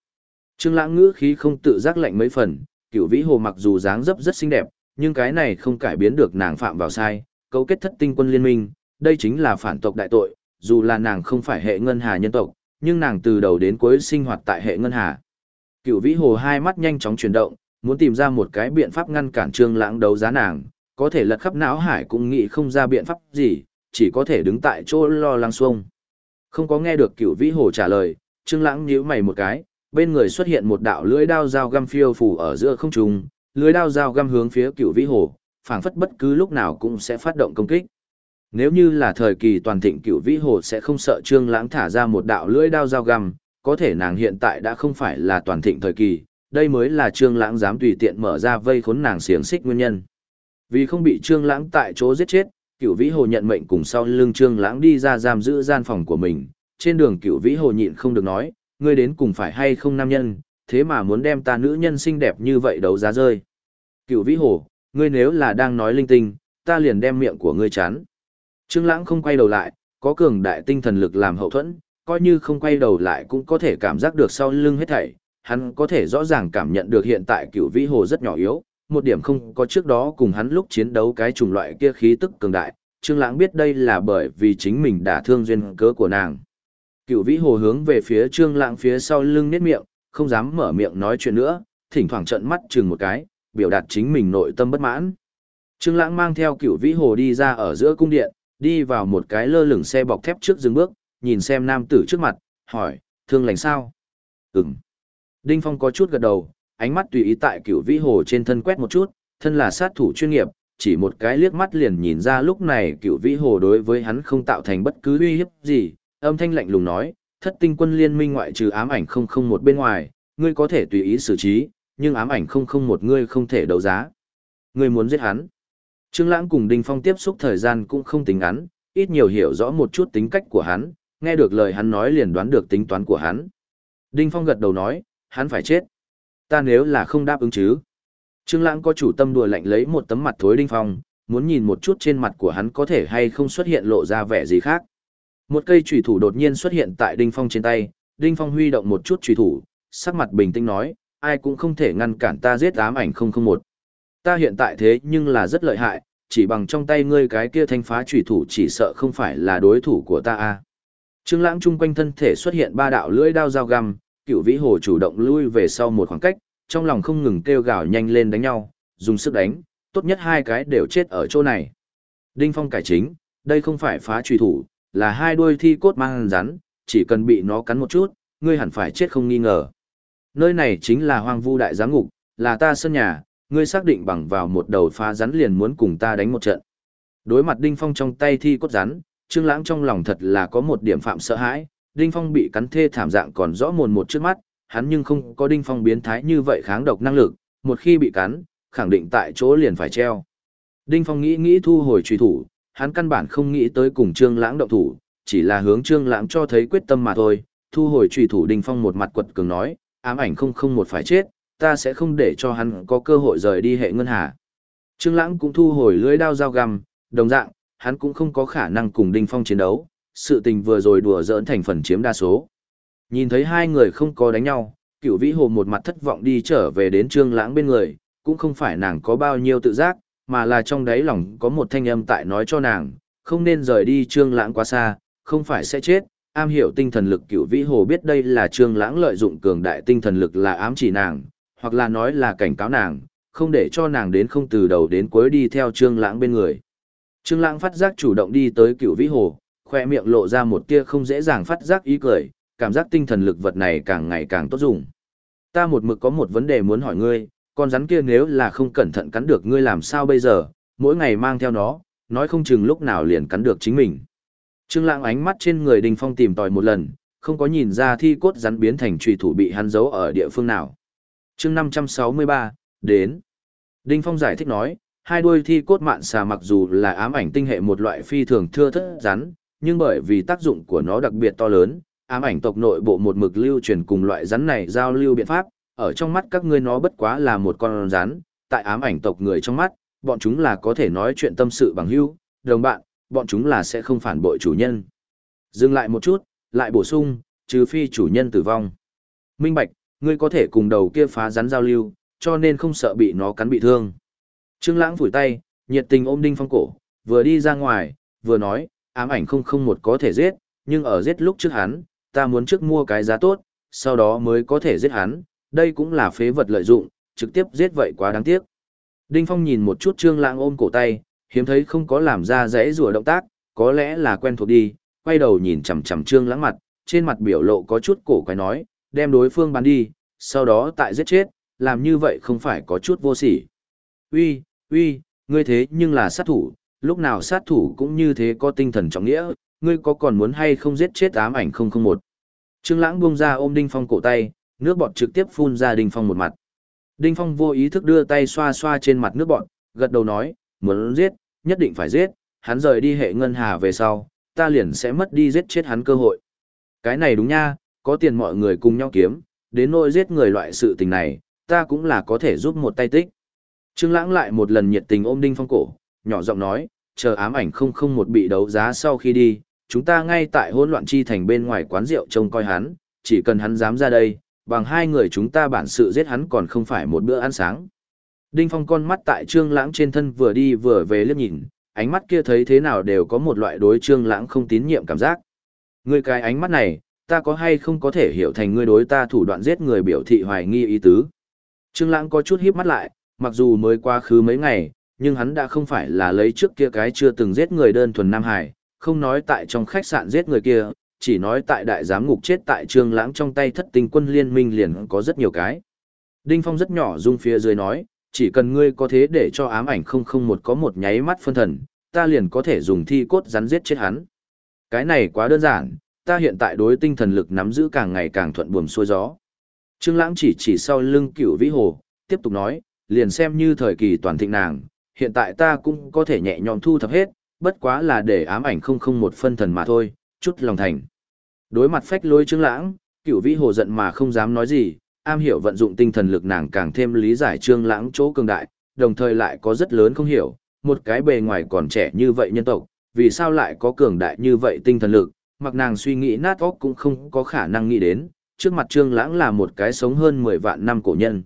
Trương lãng ngữ khí không tự giác lạnh mấy phần, Cửu vĩ hồ mặc dù dáng dấp rất xinh đẹp, nhưng cái này không cải biến được nàng phạm vào sai, cấu kết thất tinh quân liên minh, đây chính là phản tộc đại tội, dù là nàng không phải hệ ngân hà nhân tộc, nhưng nàng từ đầu đến cuối sinh hoạt tại hệ ngân hà. Cửu vĩ hồ hai mắt nhanh chóng chuyển động, muốn tìm ra một cái biện pháp ngăn cản trương lãng đấu giá nàng, có thể lật khắp não hải cũng nghĩ không ra biện pháp gì, chỉ có thể đứng tại chỗ lo lắng xung. Không có nghe được Cửu vĩ hồ trả lời, trương lãng nhíu mày một cái, bên người xuất hiện một đạo lưỡi đao dao găm phiêu phủ ở giữa không trung, lưỡi đao dao găm hướng phía cựu vĩ hồ, phảng phất bất cứ lúc nào cũng sẽ phát động công kích. Nếu như là thời kỳ toàn thịnh cựu vĩ hồ sẽ không sợ trương lãng thả ra một đạo lưỡi đao dao găm, có thể nàng hiện tại đã không phải là toàn thịnh thời kỳ, đây mới là trương lãng dám tùy tiện mở ra vây khốn nàng xiềng xích nguyên nhân. Vì không bị trương lãng tại chỗ giết chết, cựu vĩ hồ nhận mệnh cùng sau lưng trương lãng đi ra giam giữ gian phòng của mình, trên đường cựu vĩ hồ nhịn không được nói, ngươi đến cùng phải hay không nam nhân, thế mà muốn đem ta nữ nhân xinh đẹp như vậy đấu giá rơi. Cựu vĩ hồ, ngươi nếu là đang nói linh tinh, ta liền đem miệng của ngươi chán. Trương Lãng không quay đầu lại, có cường đại tinh thần lực làm hậu thuẫn, coi như không quay đầu lại cũng có thể cảm giác được sau lưng hết thảy, hắn có thể rõ ràng cảm nhận được hiện tại Cửu Vĩ Hồ rất nhỏ yếu, một điểm không có trước đó cùng hắn lúc chiến đấu cái chủng loại kia khí tức cường đại, Trương Lãng biết đây là bởi vì chính mình đã thương duyên cớ của nàng. Cựu Vĩ Hồ hướng về phía Trương Lãng phía sau lưng nét miệng, không dám mở miệng nói chuyện nữa, thỉnh thoảng trợn mắt chừng một cái, biểu đạt chính mình nội tâm bất mãn. Trương Lãng mang theo cựu Vĩ Hồ đi ra ở giữa cung điện, đi vào một cái lơ lửng xe bọc thép trước dừng bước, nhìn xem nam tử trước mặt, hỏi, thương lành sao? Ừm. Đinh Phong có chút gật đầu, ánh mắt tùy ý tại cựu vĩ hồ trên thân quét một chút, thân là sát thủ chuyên nghiệp, chỉ một cái liếc mắt liền nhìn ra lúc này cựu vĩ hồ đối với hắn không tạo thành bất cứ uy hiếp gì, âm thanh lạnh lùng nói, thất tinh quân liên minh ngoại trừ ám ảnh không không một bên ngoài, ngươi có thể tùy ý xử trí, nhưng ám ảnh không không một ngươi không thể đấu giá. Ngươi muốn giết hắn. Trương Lãng cùng Đinh Phong tiếp xúc thời gian cũng không tính ngắn, ít nhiều hiểu rõ một chút tính cách của hắn, nghe được lời hắn nói liền đoán được tính toán của hắn. Đinh Phong gật đầu nói, hắn phải chết. Ta nếu là không đáp ứng chứ. Trương Lãng có chủ tâm đùa lạnh lấy một tấm mặt thối Đinh Phong, muốn nhìn một chút trên mặt của hắn có thể hay không xuất hiện lộ ra vẻ gì khác. Một cây chùy thủ đột nhiên xuất hiện tại Đinh Phong trên tay, Đinh Phong huy động một chút chùy thủ, sắc mặt bình tĩnh nói, ai cũng không thể ngăn cản ta giết ám ảnh 001. Ta hiện tại thế nhưng là rất lợi hại, chỉ bằng trong tay ngươi cái kia thanh phá chùy thủ chỉ sợ không phải là đối thủ của ta a. Trương Lãng trung quanh thân thể xuất hiện ba đạo lưỡi đao dao găm, Cựu Vĩ Hồ chủ động lui về sau một khoảng cách, trong lòng không ngừng kêu gào nhanh lên đánh nhau, dùng sức đánh, tốt nhất hai cái đều chết ở chỗ này. Đinh Phong cải chính, đây không phải phá truy thủ, là hai đuôi thi cốt mang rắn, chỉ cần bị nó cắn một chút, ngươi hẳn phải chết không nghi ngờ. Nơi này chính là hoang vu đại giám ngục, là ta sân nhà, ngươi xác định bằng vào một đầu phá rắn liền muốn cùng ta đánh một trận. Đối mặt Đinh Phong trong tay thi cốt rắn, Trương Lãng trong lòng thật là có một điểm phạm sợ hãi, Đinh Phong bị cắn thê thảm dạng còn rõ mồn một trước mắt, hắn nhưng không có Đinh Phong biến thái như vậy kháng độc năng lực, một khi bị cắn, khẳng định tại chỗ liền phải treo. Đinh Phong nghĩ nghĩ thu hồi truy thủ, hắn căn bản không nghĩ tới cùng Trương Lãng động thủ, chỉ là hướng Trương Lãng cho thấy quyết tâm mà thôi. Thu hồi truy thủ Đinh Phong một mặt quật cường nói, ám ảnh không không một phải chết, ta sẽ không để cho hắn có cơ hội rời đi hệ ngân hà. Trương Lãng cũng thu hồi lưỡi đao dao găm, đồng dạng, hắn cũng không có khả năng cùng Đinh Phong chiến đấu, sự tình vừa rồi đùa giỡn thành phần chiếm đa số. Nhìn thấy hai người không có đánh nhau, Cửu Vĩ Hồ một mặt thất vọng đi trở về đến Trương Lãng bên người, cũng không phải nàng có bao nhiêu tự giác, mà là trong đáy lòng có một thanh âm tại nói cho nàng, không nên rời đi Trương Lãng quá xa, không phải sẽ chết. Am hiểu tinh thần lực Cửu Vĩ Hồ biết đây là Trương Lãng lợi dụng cường đại tinh thần lực là ám chỉ nàng, hoặc là nói là cảnh cáo nàng, không để cho nàng đến không từ đầu đến cuối đi theo Trương Lãng bên người. Trương Lãng phát giác chủ động đi tới Cửu Vĩ Hồ, khoe miệng lộ ra một tia không dễ dàng phát giác ý cười, cảm giác tinh thần lực vật này càng ngày càng tốt dùng. Ta một mực có một vấn đề muốn hỏi ngươi, con rắn kia nếu là không cẩn thận cắn được ngươi làm sao bây giờ, mỗi ngày mang theo nó, nói không chừng lúc nào liền cắn được chính mình. Trương Lãng ánh mắt trên người Đinh Phong tìm tòi một lần, không có nhìn ra thi cốt rắn biến thành trùy thủ bị hắn giấu ở địa phương nào. Chương 563, đến. Đinh Phong giải thích nói, hai đuôi thi cốt mạn xà mặc dù là ám ảnh tinh hệ một loại phi thường thưa thớt rắn, nhưng bởi vì tác dụng của nó đặc biệt to lớn, ám ảnh tộc nội bộ một mực lưu truyền cùng loại rắn này giao lưu biện pháp, ở trong mắt các ngươi nó bất quá là một con rắn, tại ám ảnh tộc người trong mắt, bọn chúng là có thể nói chuyện tâm sự bằng hữu, đồng bạn, bọn chúng là sẽ không phản bội chủ nhân. Dừng lại một chút, lại bổ sung, trừ phi chủ nhân tử vong. Minh Bạch, ngươi có thể cùng đầu kia phá rắn giao lưu, cho nên không sợ bị nó cắn bị thương. Trương Lãng phủi tay, nhiệt tình ôm Đinh Phong cổ, vừa đi ra ngoài, vừa nói, ám ảnh không không một có thể giết, nhưng ở giết lúc trước hắn, ta muốn trước mua cái giá tốt, sau đó mới có thể giết hắn, đây cũng là phế vật lợi dụng, trực tiếp giết vậy quá đáng tiếc. Đinh Phong nhìn một chút Trương Lãng ôm cổ tay, hiếm thấy không có làm ra dễ rùa động tác, có lẽ là quen thuộc đi, quay đầu nhìn chằm chằm Trương Lãng mặt, trên mặt biểu lộ có chút cổ quái nói, đem đối phương bán đi, sau đó tại giết chết, làm như vậy không phải có chút vô sỉ. Uy, uy, ngươi thế nhưng là sát thủ, lúc nào sát thủ cũng như thế có tinh thần trọng nghĩa, ngươi có còn muốn hay không giết chết ám ảnh 001. Trương Lãng buông ra ôm Đinh Phong cổ tay, nước bọt trực tiếp phun ra Đinh Phong một mặt. Đinh Phong vô ý thức đưa tay xoa xoa trên mặt nước bọt, gật đầu nói, muốn giết, nhất định phải giết, hắn rời đi hệ ngân hà về sau, ta liền sẽ mất đi giết chết hắn cơ hội. Cái này đúng nha, có tiền mọi người cùng nhau kiếm, đến nỗi giết người loại sự tình này, ta cũng là có thể giúp một tay tích. Trương Lãng lại một lần nhiệt tình ôm Đinh Phong cổ, nhỏ giọng nói, chờ ám ảnh không không một bị đấu giá sau khi đi, chúng ta ngay tại hỗn loạn chi thành bên ngoài quán rượu trông coi hắn, chỉ cần hắn dám ra đây, bằng hai người chúng ta bản sự giết hắn còn không phải một bữa ăn sáng. Đinh Phong con mắt tại Trương Lãng trên thân vừa đi vừa về liếc nhìn, ánh mắt kia thấy thế nào đều có một loại đối Trương Lãng không tín nhiệm cảm giác. Ngươi cái ánh mắt này, ta có hay không có thể hiểu thành ngươi đối ta thủ đoạn giết người biểu thị hoài nghi ý tứ. Trương Lãng có chút híp mắt lại, mặc dù mới qua khứ mấy ngày, nhưng hắn đã không phải là lấy trước kia cái chưa từng giết người đơn thuần Nam Hải, không nói tại trong khách sạn giết người kia, chỉ nói tại đại giám ngục chết tại Trương Lãng trong tay thất tinh quân liên minh liền có rất nhiều cái. Đinh Phong rất nhỏ rung phía dưới nói, chỉ cần ngươi có thế để cho ám ảnh không không một có một nháy mắt phân thần, ta liền có thể dùng thi cốt rắn giết chết hắn. Cái này quá đơn giản, ta hiện tại đối tinh thần lực nắm giữ càng ngày càng thuận buồm xuôi gió. Trương Lãng chỉ chỉ sau lưng cửu vĩ hồ, tiếp tục nói, liền xem như thời kỳ toàn thịnh nàng, hiện tại ta cũng có thể nhẹ nhõm thu thập hết, bất quá là để ám ảnh không không một phân thần mà thôi, chút lòng thành. Đối mặt phách lối Trương Lãng, cửu vĩ hồ giận mà không dám nói gì, am hiểu vận dụng tinh thần lực nàng càng thêm lý giải Trương Lãng chỗ cường đại, đồng thời lại có rất lớn không hiểu, một cái bề ngoài còn trẻ như vậy nhân tộc, vì sao lại có cường đại như vậy tinh thần lực, mặc nàng suy nghĩ nát óc cũng không có khả năng nghĩ đến, trước mặt Trương Lãng là một cái sống hơn 10 vạn năm cổ nhân.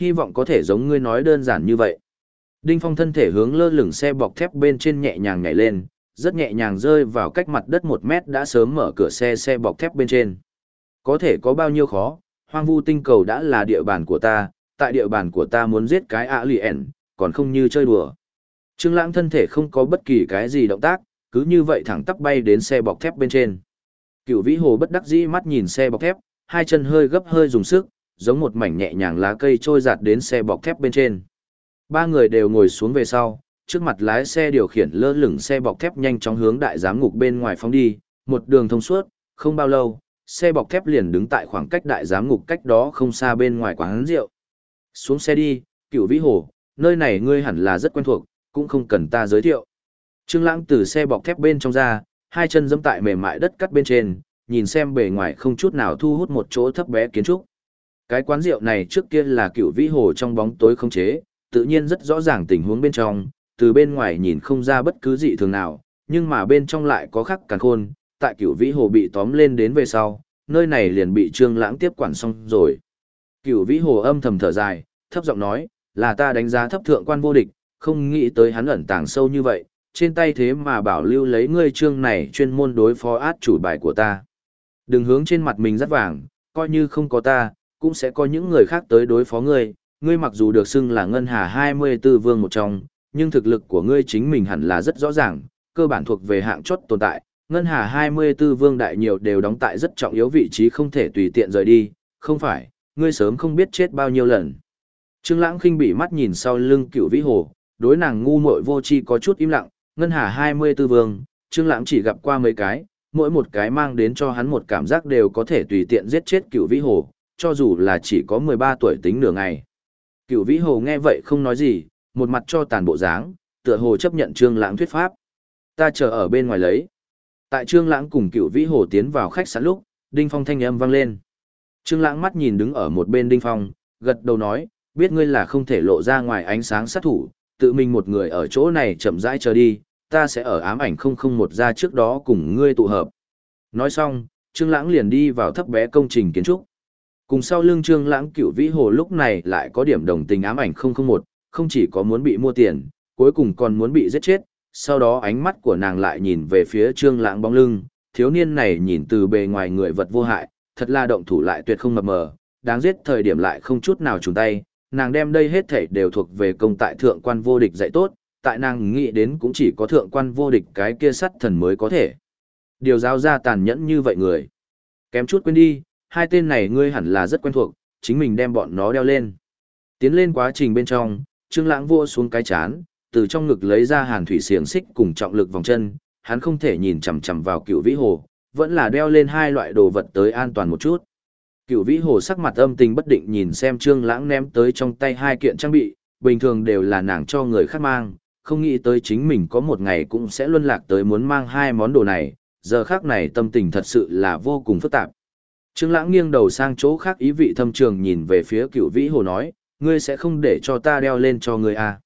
Hy vọng có thể giống ngươi nói đơn giản như vậy. Đinh Phong thân thể hướng lơ lửng xe bọc thép bên trên nhẹ nhàng nhảy lên, rất nhẹ nhàng rơi vào cách mặt đất một mét đã sớm mở cửa xe xe bọc thép bên trên. Có thể có bao nhiêu khó, hoang vu tinh cầu đã là địa bàn của ta, tại địa bàn của ta muốn giết cái ạ lì ẻn, còn không như chơi đùa. Trương Lãng thân thể không có bất kỳ cái gì động tác, cứ như vậy thẳng tắp bay đến xe bọc thép bên trên. Cửu Vĩ Hồ bất đắc dĩ mắt nhìn xe bọc thép, hai chân hơi gấp hơi dùng sức, giống một mảnh nhẹ nhàng lá cây trôi giạt đến xe bọc thép bên trên. Ba người đều ngồi xuống về sau, trước mặt lái xe điều khiển lơ lửng xe bọc thép nhanh chóng hướng đại giám ngục bên ngoài phóng đi, một đường thông suốt, không bao lâu, xe bọc thép liền đứng tại khoảng cách đại giám ngục cách đó không xa bên ngoài quán rượu. Xuống xe đi, cựu vĩ hồ, nơi này ngươi hẳn là rất quen thuộc, cũng không cần ta giới thiệu. Trương Lãng từ xe bọc thép bên trong ra, hai chân giẫm tại mềm mại đất cắt bên trên, nhìn xem bề ngoài không chút nào thu hút một chỗ thấp bé kiến trúc. Cái quán rượu này trước kia là cựu vĩ hồ trong bóng tối không chế, tự nhiên rất rõ ràng tình huống bên trong, từ bên ngoài nhìn không ra bất cứ dị thường nào, nhưng mà bên trong lại có khắc càng khôn, tại cửu vĩ hồ bị tóm lên đến về sau, nơi này liền bị trương lãng tiếp quản xong rồi. Cửu vĩ hồ âm thầm thở dài, thấp giọng nói, là ta đánh giá thấp thượng quan vô địch, không nghĩ tới hắn ẩn tàng sâu như vậy, trên tay thế mà bảo lưu lấy ngươi trương này chuyên môn đối phó át chủ bài của ta. Đừng hướng trên mặt mình rất vàng, coi như không có ta, cũng sẽ có những người khác tới đối phó ngươi, ngươi mặc dù được xưng là ngân hà 24 vương một trong, nhưng thực lực của ngươi chính mình hẳn là rất rõ ràng, cơ bản thuộc về hạng chốt tồn tại, ngân hà 24 vương đại nhiều đều đóng tại rất trọng yếu vị trí không thể tùy tiện rời đi, không phải, ngươi sớm không biết chết bao nhiêu lần. Trương Lãng khinh bị mắt nhìn sau lưng Cửu Vĩ Hồ, đối nàng ngu muội vô tri có chút im lặng, ngân hà 24 vương, Trương Lãng chỉ gặp qua mấy cái, mỗi một cái mang đến cho hắn một cảm giác đều có thể tùy tiện giết chết Cửu Vĩ Hồ, cho dù là chỉ có 13 tuổi tính nửa ngày. Cửu Vĩ Hồ nghe vậy không nói gì, một mặt cho tàn bộ dáng, tựa hồ chấp nhận Trương Lãng thuyết pháp. Ta chờ ở bên ngoài lấy. Tại Trương Lãng cùng Cựu Vĩ Hồ tiến vào khách sạn lúc, Đinh Phong thanh âm vang lên. Trương Lãng mắt nhìn đứng ở một bên Đinh Phong, gật đầu nói, biết ngươi là không thể lộ ra ngoài ánh sáng sát thủ, tự mình một người ở chỗ này chậm rãi chờ đi, ta sẽ ở ám ảnh 001 ra trước đó cùng ngươi tụ hợp. Nói xong, Trương Lãng liền đi vào thấp bé công trình kiến trúc. Cùng sau lưng Trương Lãng Cựu Vĩ Hồ lúc này lại có điểm đồng tình ám ảnh 001, không chỉ có muốn bị mua tiền, cuối cùng còn muốn bị giết chết, sau đó ánh mắt của nàng lại nhìn về phía trương lãng bóng lưng, thiếu niên này nhìn từ bề ngoài người vật vô hại, thật là động thủ lại tuyệt không mập mờ, đáng giết thời điểm lại không chút nào trùng tay, nàng đem đây hết thảy đều thuộc về công tại thượng quan vô địch dạy tốt, tại nàng nghĩ đến cũng chỉ có thượng quan vô địch cái kia sắt thần mới có thể. Điều giáo ra tàn nhẫn như vậy người. Kém chút quên đi, hai tên này ngươi hẳn là rất quen thuộc, chính mình đem bọn nó đeo lên. Tiến lên quá trình bên trong, Trương Lãng vua xuống cái chán, từ trong ngực lấy ra hàn thủy xiềng xích cùng trọng lực vòng chân, hắn không thể nhìn chằm chằm vào cựu vĩ hồ, vẫn là đeo lên hai loại đồ vật tới an toàn một chút. Cựu vĩ hồ sắc mặt âm tình bất định nhìn xem trương lãng ném tới trong tay hai kiện trang bị, bình thường đều là nàng cho người khác mang, không nghĩ tới chính mình có một ngày cũng sẽ luân lạc tới muốn mang hai món đồ này, giờ khác này tâm tình thật sự là vô cùng phức tạp. Trương lãng nghiêng đầu sang chỗ khác ý vị thâm trường nhìn về phía cựu vĩ hồ nói, ngươi sẽ không để cho ta đeo lên cho ngươi à.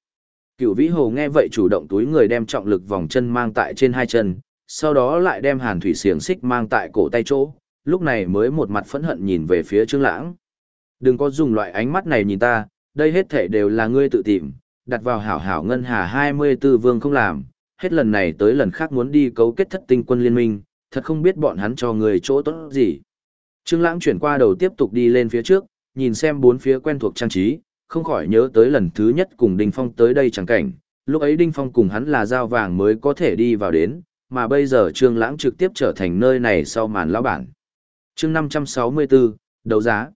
Cựu vĩ hồ nghe vậy chủ động túi người đem trọng lực vòng chân mang tại trên hai chân, sau đó lại đem hàn thủy xiềng xích mang tại cổ tay chỗ, lúc này mới một mặt phẫn hận nhìn về phía trương lãng. Đừng có dùng loại ánh mắt này nhìn ta, đây hết thể đều là ngươi tự tìm, đặt vào hảo hảo ngân hà 24 vương không làm, hết lần này tới lần khác muốn đi cấu kết thất tinh quân liên minh, thật không biết bọn hắn cho người chỗ tốt gì. Trương lãng chuyển qua đầu tiếp tục đi lên phía trước, nhìn xem bốn phía quen thuộc trang trí, không khỏi nhớ tới lần thứ nhất cùng Đinh Phong tới đây chẳng cảnh, lúc ấy Đinh Phong cùng hắn là giao vàng mới có thể đi vào đến, mà bây giờ Trương Lãng trực tiếp trở thành nơi này sau màn lão bản. Chương 564, đấu giá.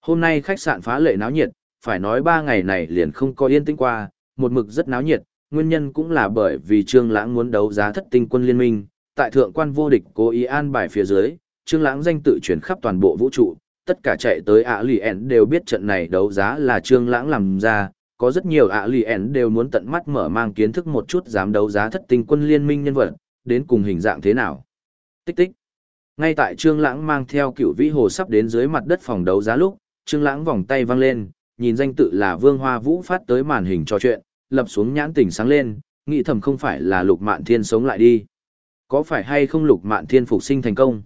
Hôm nay khách sạn phá lệ náo nhiệt, phải nói ba ngày này liền không có yên tĩnh qua, một mực rất náo nhiệt, nguyên nhân cũng là bởi vì Trương Lãng muốn đấu giá thất tinh quân liên minh, tại thượng quan vô địch cố ý an bài phía dưới, Trương Lãng danh tự truyền khắp toàn bộ vũ trụ, tất cả chạy tới ạ lì ẻn đều biết trận này đấu giá là Trương Lãng làm ra, có rất nhiều ạ lì ẻn đều muốn tận mắt mở mang kiến thức một chút dám đấu giá thất tinh quân liên minh nhân vật, đến cùng hình dạng thế nào. Tích tích. Ngay tại Trương Lãng mang theo cựu vĩ hồ sắp đến dưới mặt đất phòng đấu giá lúc, Trương Lãng vòng tay văng lên, nhìn danh tự là Vương Hoa Vũ phát tới màn hình trò chuyện, lập xuống nhãn tình sáng lên, nghĩ thầm không phải là Lục Mạn Thiên sống lại đi. Có phải hay không Lục Mạn Thiên phục sinh thành công?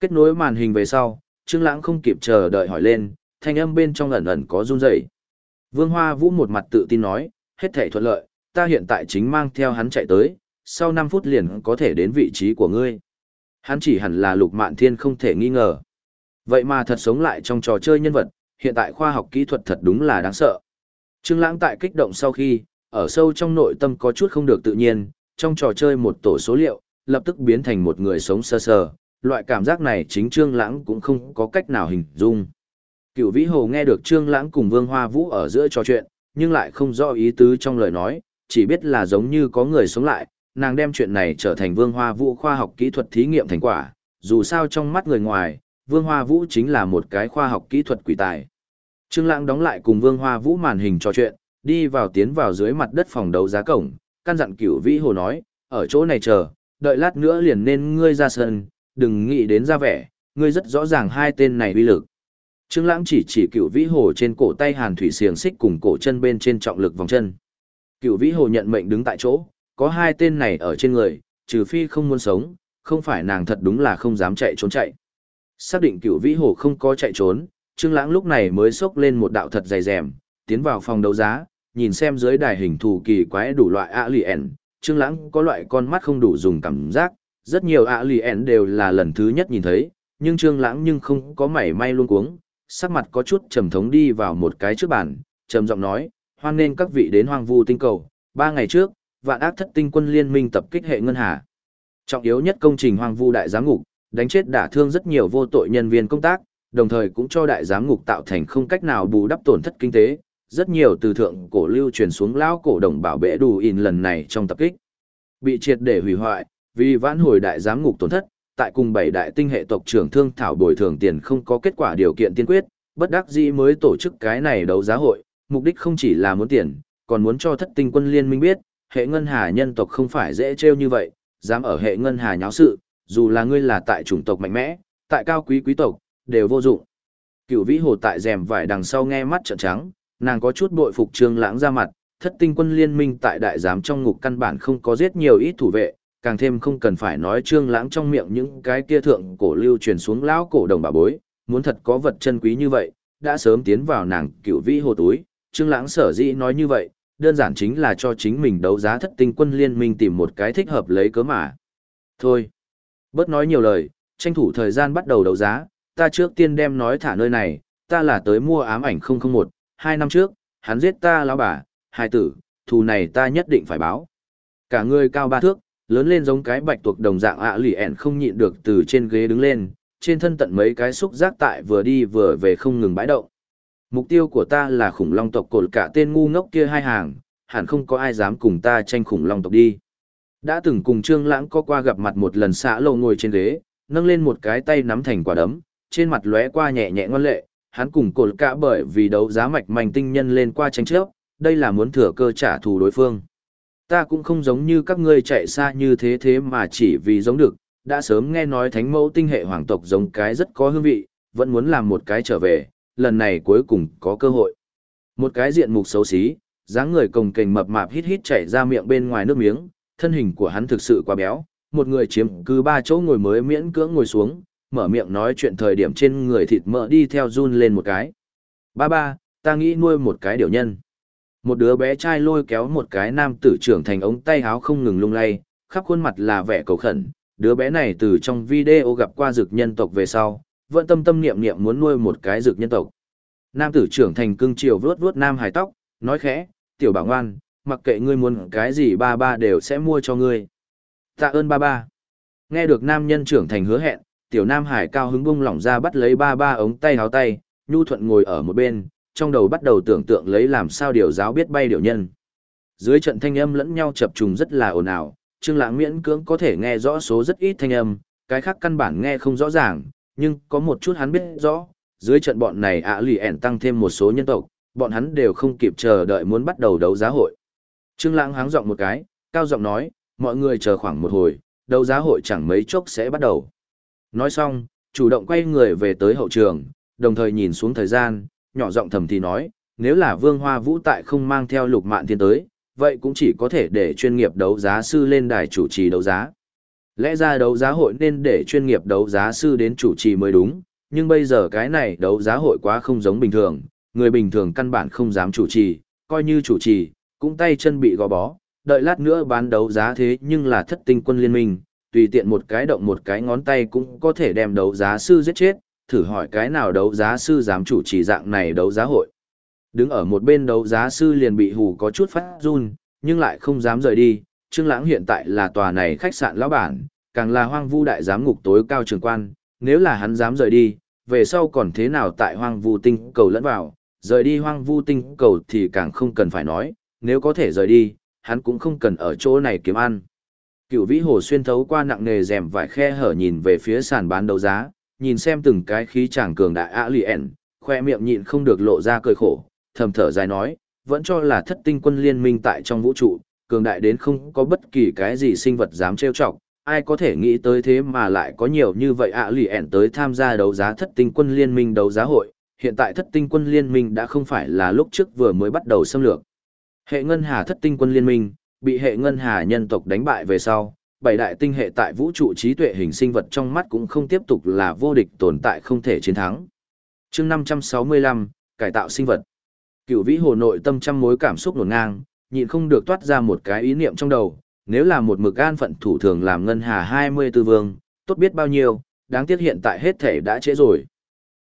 Kết nối màn hình về sau, Trương Lãng không kịp chờ đợi hỏi lên, thanh âm bên trong ẩn ẩn có run rẩy. Vương Hoa Vũ một mặt tự tin nói, hết thảy thuận lợi, ta hiện tại chính mang theo hắn chạy tới, sau 5 phút liền có thể đến vị trí của ngươi. Hắn chỉ hẳn là Lục Mạn Thiên không thể nghi ngờ. Vậy mà thật sống lại trong trò chơi nhân vật, hiện tại khoa học kỹ thuật thật đúng là đáng sợ. Trương Lãng tại kích động sau khi, ở sâu trong nội tâm có chút không được tự nhiên, trong trò chơi một tổ số liệu, lập tức biến thành một người sống sơ sờ, loại cảm giác này chính Trương Lãng cũng không có cách nào hình dung. Cửu Vĩ Hồ nghe được Trương Lãng cùng Vương Hoa Vũ ở giữa trò chuyện, nhưng lại không rõ ý tứ trong lời nói, chỉ biết là giống như có người sống lại, nàng đem chuyện này trở thành Vương Hoa Vũ khoa học kỹ thuật thí nghiệm thành quả, dù sao trong mắt người ngoài, Vương Hoa Vũ chính là một cái khoa học kỹ thuật quỷ tài. Trương Lãng đóng lại cùng Vương Hoa Vũ màn hình trò chuyện, đi vào tiến vào dưới mặt đất phòng đấu giá cổng, căn dặn Cửu Vĩ Hồ nói, ở chỗ này chờ, đợi lát nữa liền nên ngươi ra sân, đừng nghĩ đến ra vẻ, ngươi rất rõ ràng hai tên này uy lực. Trương Lãng chỉ chỉ Cửu Vĩ Hồ trên cổ tay Hàn Thủy xiềng xích cùng cổ chân bên trên trọng lực vòng chân. Cửu Vĩ Hồ nhận mệnh đứng tại chỗ, có hai tên này ở trên người, trừ phi không muốn sống, không phải nàng thật đúng là không dám chạy trốn chạy. Xác định Cửu Vĩ Hồ không có chạy trốn, Trương Lãng lúc này mới xốc lên một đạo thật dày rèm, tiến vào phòng đấu giá, nhìn xem dưới đài hình thù kỳ quái đủ loại alien, Trương Lãng có loại con mắt không đủ dùng cảm giác, rất nhiều alien đều là lần thứ nhất nhìn thấy, nhưng Trương Lãng nhưng không có mảy may luống cuống, sắc mặt có chút trầm thống đi vào một cái trước bàn, trầm giọng nói, hoan nghênh các vị đến Hoang Vu tinh cầu, ba ngày trước, vạn ác thất tinh quân liên minh tập kích hệ ngân hà. Trọng yếu nhất công trình Hoang Vu đại giám ngục, đánh chết đả thương rất nhiều vô tội nhân viên công tác, đồng thời cũng cho đại giám ngục tạo thành không cách nào bù đắp tổn thất kinh tế, rất nhiều từ thượng cổ lưu truyền xuống lão cổ đồng bảo vệ đủ in lần này trong tập kích. Bị triệt để hủy hoại, vì vãn hồi đại giám ngục tổn thất, tại cùng bảy đại tinh hệ tộc trưởng thương thảo bồi thường tiền không có kết quả điều kiện tiên quyết, bất đắc dĩ mới tổ chức cái này đấu giá hội, mục đích không chỉ là muốn tiền, còn muốn cho thất tinh quân liên minh biết, hệ ngân hà nhân tộc không phải dễ trêu như vậy, dám ở hệ ngân hà nháo sự, dù là ngươi là tại chủng tộc mạnh mẽ, tại cao quý quý tộc, đều vô dụng. Cửu vĩ hồ tại rèm vải đằng sau nghe mắt trợn trắng, nàng có chút bội phục trương lãng ra mặt, thất tinh quân liên minh tại đại giám trong ngục căn bản không có giết nhiều ít thủ vệ, càng thêm không cần phải nói trương lãng trong miệng những cái kia thượng cổ lưu truyền xuống lão cổ đồng bà bối, muốn thật có vật chân quý như vậy, đã sớm tiến vào nàng cựu vĩ hồ túi, trương lãng sở dĩ nói như vậy, đơn giản chính là cho chính mình đấu giá thất tinh quân liên minh tìm một cái thích hợp lấy cớ mà. Thôi, bớt nói nhiều lời, tranh thủ thời gian bắt đầu đấu giá, ta trước tiên đem nói thả nơi này, ta là tới mua ám ảnh 001, hai năm trước, hắn giết ta lão bà, hai tử, thù này ta nhất định phải báo. Cả người cao ba thước, lớn lên giống cái bạch tuộc đồng dạng ạ lì ẻn không nhịn được từ trên ghế đứng lên, trên thân tận mấy cái xúc giác tại vừa đi vừa về không ngừng bãi động. Mục tiêu của ta là khủng long tộc cột cả tên ngu ngốc kia hai hàng, hẳn không có ai dám cùng ta tranh khủng long tộc đi. Đã từng cùng Trương Lãng có qua gặp mặt một lần xã lâu ngồi trên ghế, nâng lên một cái tay nắm thành quả đấm, trên mặt lóe qua nhẹ nhẹ ngoan lệ, hắn cùng cột cả bởi vì đấu giá mạch mạnh tinh nhân lên qua tranh chấp, đây là muốn thừa cơ trả thù đối phương. Ta cũng không giống như các ngươi chạy xa như thế thế mà chỉ vì giống được, đã sớm nghe nói thánh mẫu tinh hệ hoàng tộc giống cái rất có hương vị, vẫn muốn làm một cái trở về, lần này cuối cùng có cơ hội. Một cái diện mục xấu xí, dáng người cồng kềnh mập mạp hít hít chảy ra miệng bên ngoài nước miếng, thân hình của hắn thực sự quá béo, một người chiếm cứ ba chỗ ngồi mới miễn cưỡng ngồi xuống, mở miệng nói chuyện thời điểm trên người thịt mỡ đi theo run lên một cái. Ba ba, ta nghĩ nuôi một cái điều nhân. Một đứa bé trai lôi kéo một cái nam tử trưởng thành ống tay háo không ngừng lung lay, khắp khuôn mặt là vẻ cầu khẩn. Đứa bé này từ trong video gặp qua dược nhân tộc về sau, vẫn tâm tâm niệm niệm muốn nuôi một cái dược nhân tộc. Nam tử trưởng thành cưng chiều vuốt vuốt nam hài tóc, nói khẽ, tiểu bảo ngoan, mặc kệ ngươi muốn cái gì ba ba đều sẽ mua cho ngươi. Tạ ơn ba ba. Nghe được nam nhân trưởng thành hứa hẹn, tiểu nam hải cao hứng bung lỏng ra bắt lấy ba ba ống tay háo tay, nhu thuận ngồi ở một bên, trong đầu bắt đầu tưởng tượng lấy làm sao điều giáo biết bay điều nhân. Dưới trận thanh âm lẫn nhau chập trùng rất là ồn ào, Trương Lãng miễn cưỡng có thể nghe rõ số rất ít thanh âm, cái khác căn bản nghe không rõ ràng, nhưng có một chút hắn biết rõ, dưới trận bọn này ạ lì ẻn tăng thêm một số nhân tộc, bọn hắn đều không kịp chờ đợi muốn bắt đầu đấu giá hội. Trương Lãng háng giọng một cái, cao giọng nói, mọi người chờ khoảng một hồi, đấu giá hội chẳng mấy chốc sẽ bắt đầu. Nói xong, chủ động quay người về tới hậu trường, đồng thời nhìn xuống thời gian, nhỏ giọng thầm thì nói, nếu là Vương Hoa Vũ tại không mang theo Lục Mạn Thiên tới, vậy cũng chỉ có thể để chuyên nghiệp đấu giá sư lên đài chủ trì đấu giá. Lẽ ra đấu giá hội nên để chuyên nghiệp đấu giá sư đến chủ trì mới đúng, nhưng bây giờ cái này đấu giá hội quá không giống bình thường, người bình thường căn bản không dám chủ trì, coi như chủ trì, cũng tay chân bị gò bó, đợi lát nữa bán đấu giá thế nhưng là thất tinh quân liên minh, tùy tiện một cái động một cái ngón tay cũng có thể đem đấu giá sư giết chết, thử hỏi cái nào đấu giá sư dám chủ trì dạng này đấu giá hội. Đứng ở một bên đấu giá sư liền bị hù có chút phát run, nhưng lại không dám rời đi, Trương Lãng hiện tại là tòa này khách sạn lão bản, càng là hoang vu đại giám ngục tối cao trưởng quan, nếu là hắn dám rời đi, về sau còn thế nào tại hoang vu tinh cầu lẫn vào, rời đi hoang vu tinh cầu thì càng không cần phải nói, nếu có thể rời đi, hắn cũng không cần ở chỗ này kiếm ăn. Cựu vĩ hồ xuyên thấu qua nặng nề rèm vải khe hở nhìn về phía sàn bán đấu giá, nhìn xem từng cái khí chàng cường đại ạ lì ẻn, khoe miệng nhịn không được lộ ra cười khổ, thầm thở dài nói, vẫn cho là thất tinh quân liên minh tại trong vũ trụ, cường đại đến không có bất kỳ cái gì sinh vật dám trêu chọc, ai có thể nghĩ tới thế mà lại có nhiều như vậy ạ lì ẻn tới tham gia đấu giá thất tinh quân liên minh đấu giá hội, hiện tại thất tinh quân liên minh đã không phải là lúc trước vừa mới bắt đầu xâm lược. Hệ ngân hà thất tinh quân liên minh, bị hệ ngân hà nhân tộc đánh bại về sau, bảy đại tinh hệ tại vũ trụ trí tuệ hình sinh vật trong mắt cũng không tiếp tục là vô địch tồn tại không thể chiến thắng. chương 565, cải tạo sinh vật. Cựu vĩ hồ nội tâm trăm mối cảm xúc nổn ngang, nhịn không được toát ra một cái ý niệm trong đầu, nếu là một mực an phận thủ thường làm ngân hà 24 vương, tốt biết bao nhiêu, đáng tiếc hiện tại hết thể đã trễ rồi.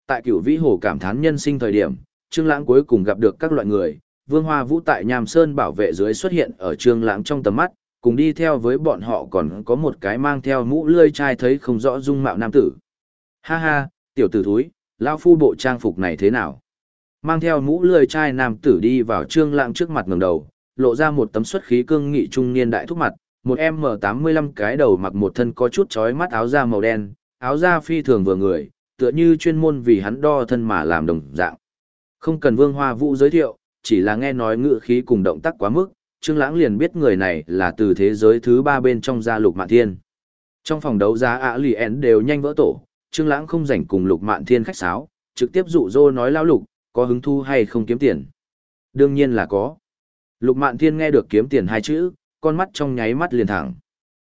Tại cửu vĩ hồ cảm thán nhân sinh thời điểm, Trương Lãng cuối cùng gặp được các loại người, Vương Hoa Vũ tại Nham Sơn bảo vệ dưới xuất hiện ở Trương Lãng trong tầm mắt, cùng đi theo với bọn họ còn có một cái mang theo mũ lươi chai thấy không rõ dung mạo nam tử. Ha ha, tiểu tử thúi, lão phu bộ trang phục này thế nào? Mang theo mũ lươi chai nam tử đi vào Trương Lãng trước mặt ngẩng đầu, lộ ra một tấm xuất khí cương nghị trung niên đại thúc mặt, một em M85 cái đầu mặc một thân có chút chói mắt áo da màu đen, áo da phi thường vừa người, tựa như chuyên môn vì hắn đo thân mà làm đồng dạng. Không cần Vương Hoa Vũ giới thiệu, chỉ là nghe nói ngữ khí cùng động tác quá mức, Trương Lãng liền biết người này là từ thế giới thứ ba bên trong gia Lục Mạn Thiên. Trong phòng đấu giá ạ lì én đều nhanh vỡ tổ, Trương Lãng không rảnh cùng Lục Mạn Thiên khách sáo, trực tiếp dụ dỗ nói lão Lục, có hứng thu hay không kiếm tiền. Đương nhiên là có. Lục Mạn Thiên nghe được kiếm tiền hai chữ, con mắt trong nháy mắt liền thẳng.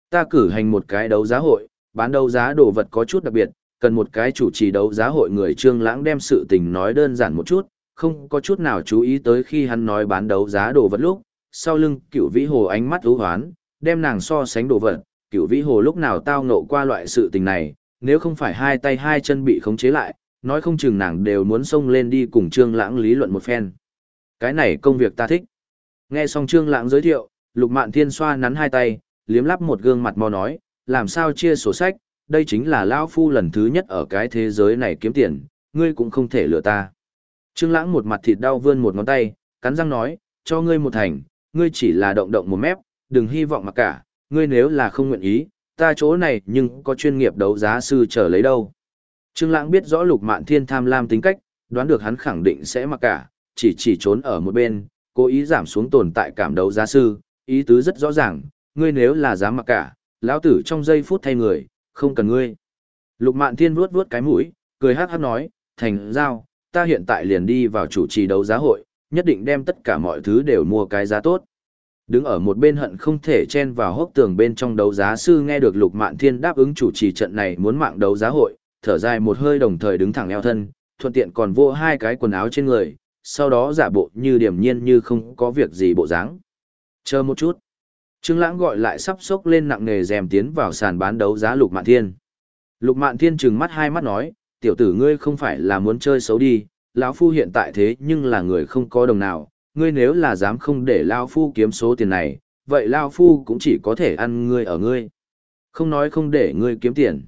Ta cử hành một cái đấu giá hội, bán đấu giá đồ vật có chút đặc biệt, cần một cái chủ trì đấu giá hội người Trương Lãng đem sự tình nói đơn giản một chút, không có chút nào chú ý tới khi hắn nói bán đấu giá đồ vật lúc, sau lưng cựu Vĩ Hồ ánh mắt u hoán, đem nàng so sánh đồ vật, cựu Vĩ Hồ lúc nào tao ngộ qua loại sự tình này, nếu không phải hai tay hai chân bị khống chế lại, nói không chừng nàng đều muốn xông lên đi cùng Trương Lãng lý luận một phen. Cái này công việc ta thích. Nghe xong Trương Lãng giới thiệu, Lục Mạn Thiên xoa nắn hai tay, liếm lắp một gương mặt mò nói, làm sao chia sổ sách, đây chính là lão phu lần thứ nhất ở cái thế giới này kiếm tiền, ngươi cũng không thể lừa ta. Trương Lãng một mặt thịt đau vươn một ngón tay, cắn răng nói, cho ngươi một thành, ngươi chỉ là động động một mép, đừng hy vọng mà cả, ngươi nếu là không nguyện ý, ta chỗ này nhưng có chuyên nghiệp đấu giá sư trở lấy đâu. Trương Lãng biết rõ Lục Mạn Thiên tham lam tính cách, đoán được hắn khẳng định sẽ mặc cả, chỉ chỉ trốn ở một bên, cố ý giảm xuống tồn tại cảm đấu giá sư, ý tứ rất rõ ràng, ngươi nếu là dám mặc cả, lão tử trong giây phút thay người, không cần ngươi. Lục Mạn Thiên vuốt vuốt cái mũi, cười hắc hắc nói, thành giao, ta hiện tại liền đi vào chủ trì đấu giá hội, nhất định đem tất cả mọi thứ đều mua cái giá tốt. Đứng ở một bên hận không thể chen vào hốc tường bên trong đấu giá sư nghe được Lục Mạn Thiên đáp ứng chủ trì trận này muốn mạng đấu giá hội, thở dài một hơi đồng thời đứng thẳng eo thân, thuận tiện còn vô hai cái quần áo trên người, sau đó giả bộ như điềm nhiên như không có việc gì bộ dáng. Chờ một chút. Trương Lãng gọi lại sắp sốc lên nặng nề rèm tiến vào sàn bán đấu giá Lục Mạn Thiên. Lục Mạn Thiên trừng mắt hai mắt nói, tiểu tử ngươi không phải là muốn chơi xấu đi, lão phu hiện tại thế nhưng là người không có đồng nào, ngươi nếu là dám không để lão phu kiếm số tiền này, vậy lão phu cũng chỉ có thể ăn ngươi ở ngươi. Không nói không để ngươi kiếm tiền.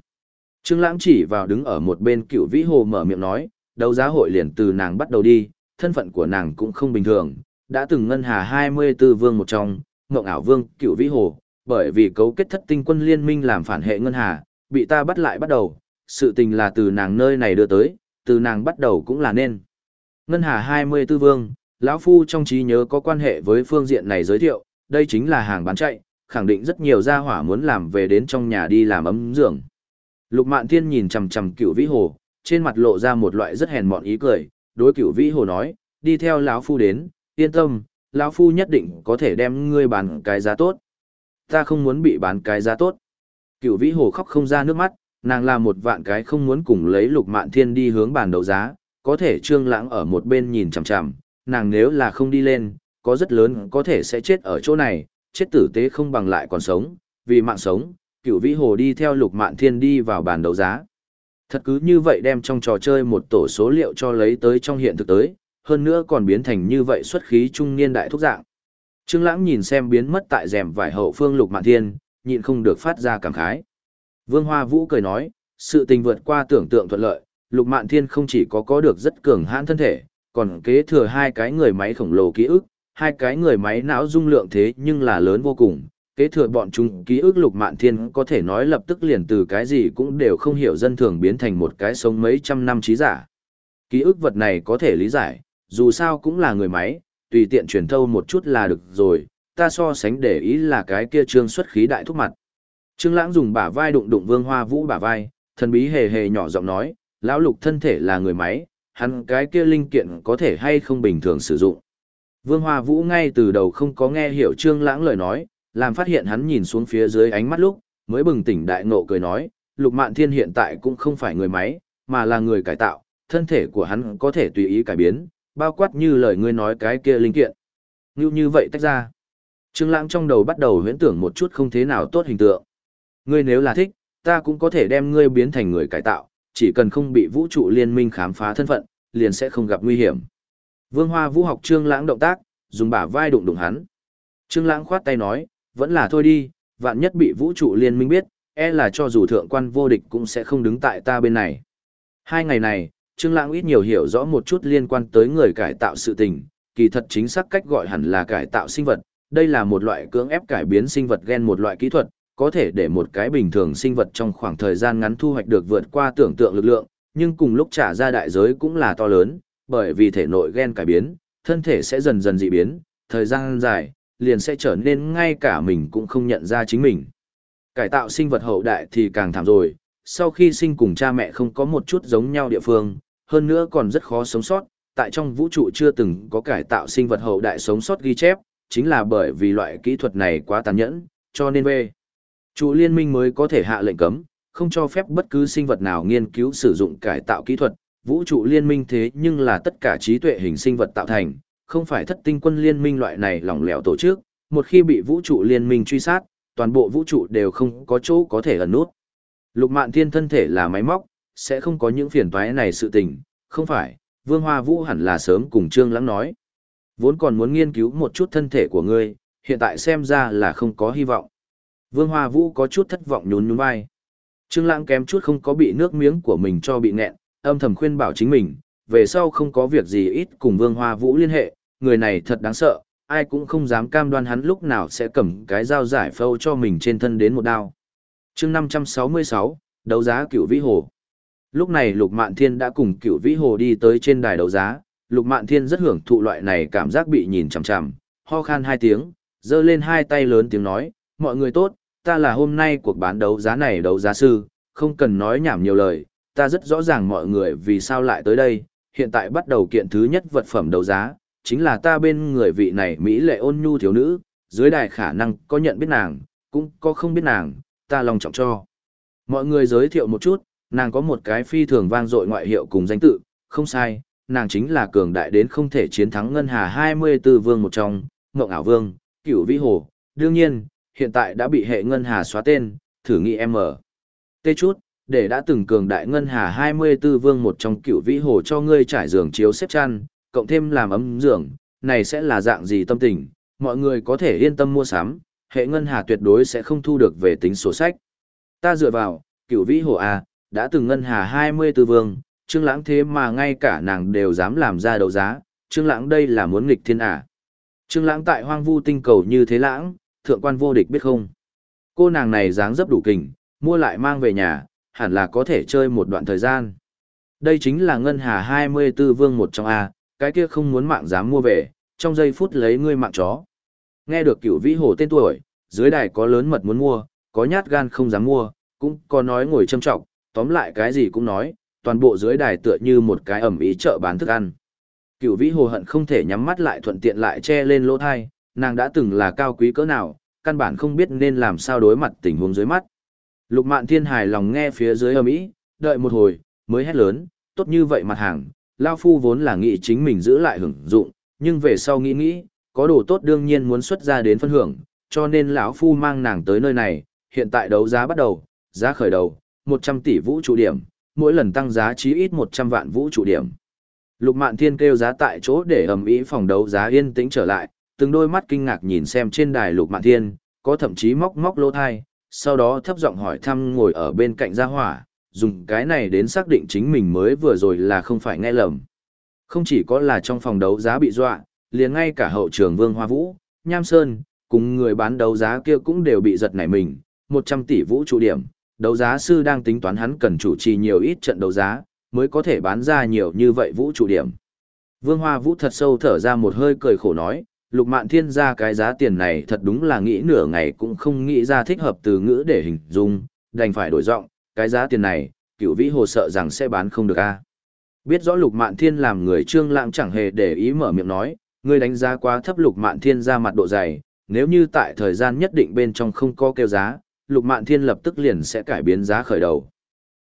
Trương Lãng chỉ vào đứng ở một bên Cựu Vĩ Hồ mở miệng nói, đấu giá hội liền từ nàng bắt đầu đi, thân phận của nàng cũng không bình thường, đã từng ngân hà 24 vương một trong, ngộng ảo vương, cựu vĩ hồ, bởi vì cấu kết thất tinh quân liên minh làm phản hệ ngân hà, bị ta bắt lại bắt đầu, sự tình là từ nàng nơi này đưa tới, từ nàng bắt đầu cũng là nên. Ngân hà 24 vương, lão phu trong trí nhớ có quan hệ với phương diện này giới thiệu, đây chính là hàng bán chạy, khẳng định rất nhiều gia hỏa muốn làm về đến trong nhà đi làm ấm giường. Lục Mạn Thiên nhìn chằm chằm Cửu Vĩ Hồ, trên mặt lộ ra một loại rất hèn mọn ý cười, đối Cửu Vĩ Hồ nói, đi theo lão phu đến, yên tâm, lão phu nhất định có thể đem ngươi bán cái giá tốt. Ta không muốn bị bán cái giá tốt. Cửu Vĩ Hồ khóc không ra nước mắt, nàng là một vạn cái không muốn cùng lấy Lục Mạn Thiên đi hướng bàn đấu giá, có thể Trương Lãng ở một bên nhìn chằm chằm, nàng nếu là không đi lên, có rất lớn có thể sẽ chết ở chỗ này, chết tử tế không bằng lại còn sống, vì mạng sống, cựu vĩ hồ đi theo lục mạn thiên đi vào bàn đấu giá. Thật cứ như vậy đem trong trò chơi một tổ số liệu cho lấy tới trong hiện thực tới, hơn nữa còn biến thành như vậy xuất khí trung niên đại thúc dạng. Trương Lãng nhìn xem biến mất tại rèm vải hậu phương Lục Mạn Thiên, nhịn không được phát ra cảm khái. Vương Hoa Vũ cười nói, sự tình vượt qua tưởng tượng thuận lợi, Lục Mạn Thiên không chỉ có có được rất cường hãn thân thể, còn kế thừa hai cái người máy khổng lồ ký ức, hai cái người máy não dung lượng thế nhưng là lớn vô cùng, kế thừa bọn chúng ký ức lục mạn thiên có thể nói lập tức liền từ cái gì cũng đều không hiểu dân thường biến thành một cái sống mấy trăm năm trí giả. Ký ức vật này có thể lý giải, dù sao cũng là người máy, tùy tiện truyền thâu một chút là được rồi, ta so sánh để ý là cái kia trương xuất khí đại thúc mặt. Trương Lãng dùng bả vai đụng đụng Vương Hoa Vũ bả vai, thần bí hề hề nhỏ giọng nói, lão lục thân thể là người máy, hắn cái kia linh kiện có thể hay không bình thường sử dụng. Vương Hoa Vũ ngay từ đầu không có nghe hiểu Trương Lãng lời nói, làm phát hiện hắn nhìn xuống phía dưới ánh mắt lúc, mới bừng tỉnh đại ngộ cười nói, Lục Mạn Thiên hiện tại cũng không phải người máy, mà là người cải tạo, thân thể của hắn có thể tùy ý cải biến, bao quát như lời ngươi nói cái kia linh kiện. Như như vậy tách ra. Trương Lãng trong đầu bắt đầu huyễn tưởng một chút không thế nào tốt hình tượng. Ngươi nếu là thích, ta cũng có thể đem ngươi biến thành người cải tạo, chỉ cần không bị vũ trụ liên minh khám phá thân phận, liền sẽ không gặp nguy hiểm. Vương Hoa Vũ học Trương Lãng động tác, dùng bả vai đụng đụng hắn. Trương Lãng khoát tay nói, vẫn là thôi đi, vạn nhất bị vũ trụ liên minh biết, e là cho dù thượng quan vô địch cũng sẽ không đứng tại ta bên này. Hai ngày này, Trương Lãng ít nhiều hiểu rõ một chút liên quan tới người cải tạo sự tình, kỳ thật chính xác cách gọi hẳn là cải tạo sinh vật, đây là một loại cưỡng ép cải biến sinh vật gen một loại kỹ thuật, có thể để một cái bình thường sinh vật trong khoảng thời gian ngắn thu hoạch được vượt qua tưởng tượng lực lượng, nhưng cùng lúc trả ra đại giới cũng là to lớn, bởi vì thể nội gen cải biến, thân thể sẽ dần dần dị biến, thời gian dài, liền sẽ trở nên ngay cả mình cũng không nhận ra chính mình. Cải tạo sinh vật hậu đại thì càng thảm rồi, sau khi sinh cùng cha mẹ không có một chút giống nhau địa phương, hơn nữa còn rất khó sống sót, tại trong vũ trụ chưa từng có cải tạo sinh vật hậu đại sống sót ghi chép, chính là bởi vì loại kỹ thuật này quá tàn nhẫn, cho nên về. Chủ liên minh mới có thể hạ lệnh cấm, không cho phép bất cứ sinh vật nào nghiên cứu sử dụng cải tạo kỹ thuật, vũ trụ liên minh thế nhưng là tất cả trí tuệ hình sinh vật tạo thành, không phải thất tinh quân liên minh loại này lỏng lẻo tổ chức, một khi bị vũ trụ liên minh truy sát, toàn bộ vũ trụ đều không có chỗ có thể ẩn nút. Lục Mạn Thiên thân thể là máy móc, sẽ không có những phiền toái này sự tình, không phải, Vương Hoa Vũ hẳn là sớm cùng Trương Lãng nói. Vốn còn muốn nghiên cứu một chút thân thể của ngươi, hiện tại xem ra là không có hy vọng. Vương Hoa Vũ có chút thất vọng nhún nhún vai. Trương Lãng kém chút không có bị nước miếng của mình cho bị nghẹn, âm thầm khuyên bảo chính mình, về sau không có việc gì ít cùng Vương Hoa Vũ liên hệ, người này thật đáng sợ, ai cũng không dám cam đoan hắn lúc nào sẽ cầm cái dao giải phâu cho mình trên thân đến một đao. chương 566, đấu giá cửu vĩ hồ. Lúc này Lục Mạn Thiên đã cùng cửu vĩ hồ đi tới trên đài đấu giá, Lục Mạn Thiên rất hưởng thụ loại này cảm giác bị nhìn chằm chằm, ho khan hai tiếng, giơ lên hai tay lớn tiếng nói, mọi người tốt, ta là hôm nay cuộc bán đấu giá này đấu giá sư, không cần nói nhảm nhiều lời, ta rất rõ ràng mọi người vì sao lại tới đây, hiện tại bắt đầu kiện thứ nhất vật phẩm đấu giá, chính là ta bên người vị này Mỹ lệ ôn nhu thiếu nữ, dưới đài khả năng có nhận biết nàng, cũng có không biết nàng, ta lòng trọng cho. Mọi người giới thiệu một chút, nàng có một cái phi thường vang dội ngoại hiệu cùng danh tự, không sai, nàng chính là cường đại đến không thể chiến thắng ngân hà 24 vương một trong, Ngộng ảo vương, Cửu Vĩ Hồ. Đương nhiên, hiện tại đã bị hệ ngân hà xóa tên, thử nghĩ M. Tê chút, để đã từng cường đại ngân hà 24 vương một trong Cửu Vĩ Hồ cho ngươi trải giường chiếu xếp chăn, cộng thêm làm ấm giường, này sẽ là dạng gì tâm tình, mọi người có thể yên tâm mua sắm, hệ ngân hà tuyệt đối sẽ không thu được về tính sổ sách. Ta dựa vào, cửu vĩ hồ A, đã từng ngân hà 24 vương, trương lãng thế mà ngay cả nàng đều dám làm ra đấu giá, Trương Lãng đây là muốn nghịch thiên à. Trương Lãng tại hoang vu tinh cầu như thế lãng, thượng quan vô địch biết không? Cô nàng này dáng dấp đủ kình, mua lại mang về nhà, hẳn là có thể chơi một đoạn thời gian. Đây chính là ngân hà 24 vương một trong A, cái kia không muốn mạng dám mua về, trong giây phút lấy ngươi mạng chó. Nghe được cửu vĩ hồ tên tuổi, dưới đài có lớn mật muốn mua, có nhát gan không dám mua, cũng có nói ngồi châm trọng, tóm lại cái gì cũng nói, toàn bộ dưới đài tựa như một cái ẩm ý chợ bán thức ăn. Cửu vĩ hồ hận không thể nhắm mắt lại thuận tiện lại che lên lỗ thai, nàng đã từng là cao quý cỡ nào, căn bản không biết nên làm sao đối mặt tình huống dưới mắt. Lục mạn thiên hài lòng nghe phía dưới ầm ĩ, đợi một hồi, mới hét lớn, tốt như vậy mặt hàng, Lao Phu vốn là nghĩ chính mình giữ lại hưởng dụng, nhưng về sau nghĩ nghĩ, có đồ tốt đương nhiên muốn xuất ra đến phân hưởng, cho nên lão Phu mang nàng tới nơi này, hiện tại đấu giá bắt đầu, giá khởi đầu, 100 tỷ vũ trụ điểm, mỗi lần tăng giá chí ít 100 vạn vũ trụ điểm. Lục Mạn Thiên kêu giá tại chỗ để ầm ĩ phòng đấu giá yên tĩnh trở lại, từng đôi mắt kinh ngạc nhìn xem trên đài Lục Mạn Thiên, có thậm chí móc móc lỗ thai, sau đó thấp giọng hỏi thăm ngồi ở bên cạnh gia hỏa, dùng cái này đến xác định chính mình mới vừa rồi là không phải nghe lầm. Không chỉ có là trong phòng đấu giá bị dọa, liền ngay cả hậu trường Vương Hoa Vũ, Nham Sơn, cùng người bán đấu giá kia cũng đều bị giật nảy mình, 100 tỷ vũ trụ điểm, đấu giá sư đang tính toán hắn cần chủ trì nhiều ít trận đấu giá, mới có thể bán ra nhiều như vậy vũ trụ điểm. Vương Hoa Vũ thật sâu thở ra một hơi cười khổ nói, lục mạn thiên ra cái giá tiền này thật đúng là nghĩ nửa ngày cũng không nghĩ ra thích hợp từ ngữ để hình dung, đành phải đổi giọng, cái giá tiền này, cựu vĩ hồ sợ rằng sẽ bán không được a. Biết rõ lục mạn thiên làm người trương lãng chẳng hề để ý mở miệng nói, ngươi đánh giá quá thấp lục mạn thiên ra mặt độ dày, nếu như tại thời gian nhất định bên trong không có kêu giá, lục mạn thiên lập tức liền sẽ cải biến giá khởi đầu.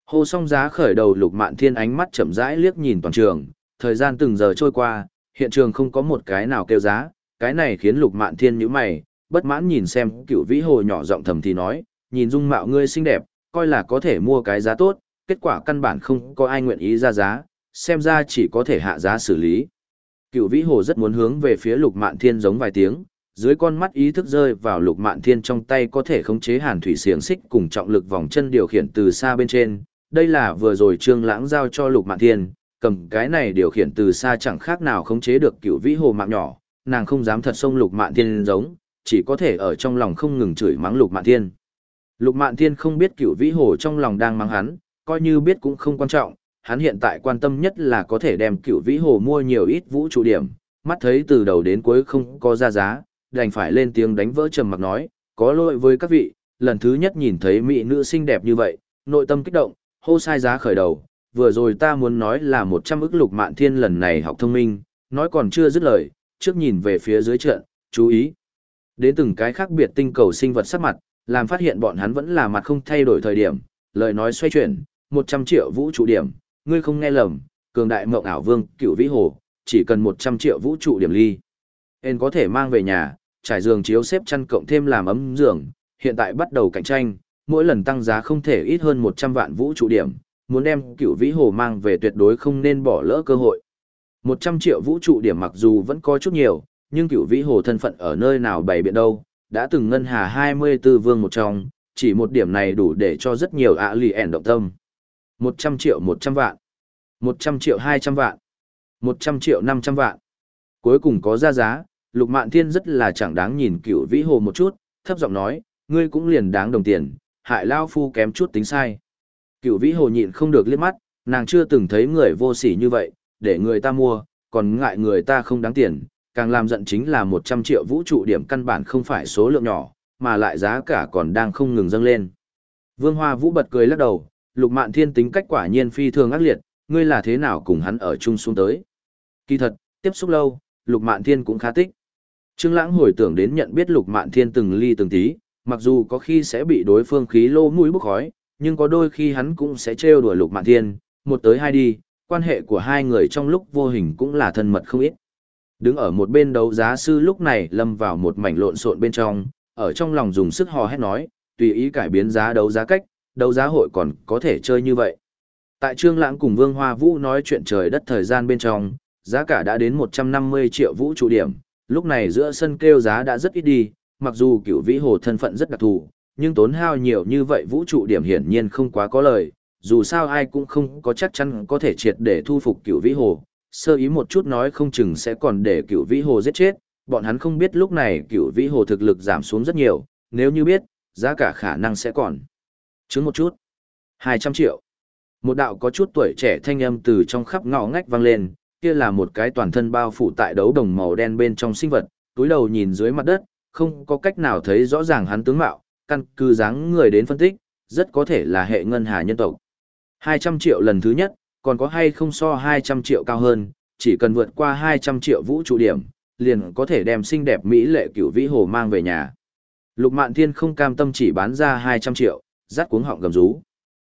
Hô xong giá khởi đầu lục mạn thiên ánh mắt chậm rãi liếc nhìn toàn trường, thời gian từng giờ trôi qua, hiện trường không có một cái nào kêu giá, cái này khiến lục mạn thiên nhíu mày, bất mãn nhìn xem cựu vĩ hồ nhỏ giọng thầm thì nói, nhìn dung mạo ngươi xinh đẹp, coi là có thể mua cái giá tốt, kết quả căn bản không có ai nguyện ý ra giá, xem ra chỉ có thể hạ giá xử lý. Cựu vĩ hồ rất muốn hướng về phía lục mạn thiên giống vài tiếng, dưới con mắt ý thức rơi vào lục mạn thiên trong tay có thể khống chế hàn thủy xiềng xích cùng trọng lực vòng chân điều khiển từ xa bên trên. Đây là vừa rồi trương lãng giao cho lục mạn thiên, cầm cái này điều khiển từ xa chẳng khác nào khống chế được cựu vĩ hồ mạng nhỏ, nàng không dám thật xông lục mạn thiên giống, chỉ có thể ở trong lòng không ngừng chửi mắng lục mạn thiên. Lục mạn thiên không biết cựu vĩ hồ trong lòng đang mắng hắn, coi như biết cũng không quan trọng, hắn hiện tại quan tâm nhất là có thể đem cựu vĩ hồ mua nhiều ít vũ trụ điểm, mắt thấy từ đầu đến cuối không có ra giá, đành phải lên tiếng đánh vỡ trầm mặc nói, có lỗi với các vị, lần thứ nhất nhìn thấy mỹ nữ xinh đẹp như vậy, nội tâm kích động, hô sai giá khởi đầu, vừa rồi ta muốn nói là một trăm ức lục mạn thiên lần này học thông minh, nói còn chưa dứt lời, trước nhìn về phía dưới trận, chú ý. Đến từng cái khác biệt tinh cầu sinh vật sắc mặt, làm phát hiện bọn hắn vẫn là mặt không thay đổi thời điểm, lời nói xoay chuyển, 100 triệu vũ trụ điểm, ngươi không nghe lầm, cường đại mộng ảo vương, cựu vĩ hồ, chỉ cần 100 triệu vũ trụ điểm ly. En có thể mang về nhà, trải giường chiếu xếp chăn cộng thêm làm ấm giường, hiện tại bắt đầu cạnh tranh, mỗi lần tăng giá không thể ít hơn 100 vạn vũ trụ điểm, muốn đem cựu vĩ hồ mang về tuyệt đối không nên bỏ lỡ cơ hội. 100 triệu vũ trụ điểm mặc dù vẫn có chút nhiều, nhưng cựu vĩ hồ thân phận ở nơi nào bày biện đâu, đã từng ngân hà 24 vương một trong, chỉ một điểm này đủ để cho rất nhiều ạ lì ẻn động tâm. 100 triệu 100 vạn, 100 triệu 200 vạn, 100 triệu 500 vạn. Cuối cùng có ra giá, Lục Mạn Thiên rất là chẳng đáng nhìn cựu vĩ hồ một chút, thấp giọng nói, ngươi cũng liền đáng đồng tiền, hại lao phu kém chút tính sai. Cựu vĩ hồ nhịn không được liếc mắt, nàng chưa từng thấy người vô sỉ như vậy, để người ta mua, còn ngại người ta không đáng tiền, càng làm giận chính là 100 triệu vũ trụ điểm căn bản không phải số lượng nhỏ, mà lại giá cả còn đang không ngừng dâng lên. Vương Hoa Vũ bật cười lắc đầu, Lục Mạn Thiên tính cách quả nhiên phi thường ác liệt, ngươi là thế nào cùng hắn ở chung xuống tới. Kỳ thật, tiếp xúc lâu, Lục Mạn Thiên cũng khá tích. Trương Lãng hồi tưởng đến nhận biết Lục Mạn Thiên từng ly từng tí, mặc dù có khi sẽ bị đối phương khí lô mũi bốc khói, nhưng có đôi khi hắn cũng sẽ trêu đùa Lục Mạn Thiên, một tới hai đi, quan hệ của hai người trong lúc vô hình cũng là thân mật không ít. Đứng ở một bên đấu giá sư lúc này lâm vào một mảnh lộn xộn bên trong, ở trong lòng dùng sức hò hét nói, tùy ý cải biến giá đấu giá cách, đấu giá hội còn có thể chơi như vậy. Tại Trương Lãng cùng Vương Hoa Vũ nói chuyện trời đất thời gian bên trong, giá cả đã đến 150 triệu vũ trụ điểm, lúc này giữa sân kêu giá đã rất ít đi, mặc dù cựu vĩ hồ thân phận rất đặc thù, nhưng tốn hao nhiều như vậy vũ trụ điểm hiển nhiên không quá có lời, dù sao ai cũng không có chắc chắn có thể triệt để thu phục cựu vĩ hồ, sơ ý một chút nói không chừng sẽ còn để cựu vĩ hồ giết chết, bọn hắn không biết lúc này cựu vĩ hồ thực lực giảm xuống rất nhiều, nếu như biết, giá cả khả năng sẽ còn. Chứng một chút. 200 triệu. Một đạo có chút tuổi trẻ thanh âm từ trong khắp ngõ ngách vang lên, kia là một cái toàn thân bao phủ tại đấu đồng màu đen bên trong sinh vật, túi đầu nhìn dưới mặt đất, không có cách nào thấy rõ ràng hắn tướng mạo, căn cứ dáng người đến phân tích, rất có thể là hệ ngân hà nhân tộc. 200 triệu lần thứ nhất, còn có hay không so 200 triệu cao hơn, chỉ cần vượt qua 200 triệu vũ trụ điểm, liền có thể đem xinh đẹp Mỹ lệ cửu vĩ hồ mang về nhà. Lục Mạn Thiên không cam tâm chỉ bán ra 200 triệu, rắt cuống họng gầm rú.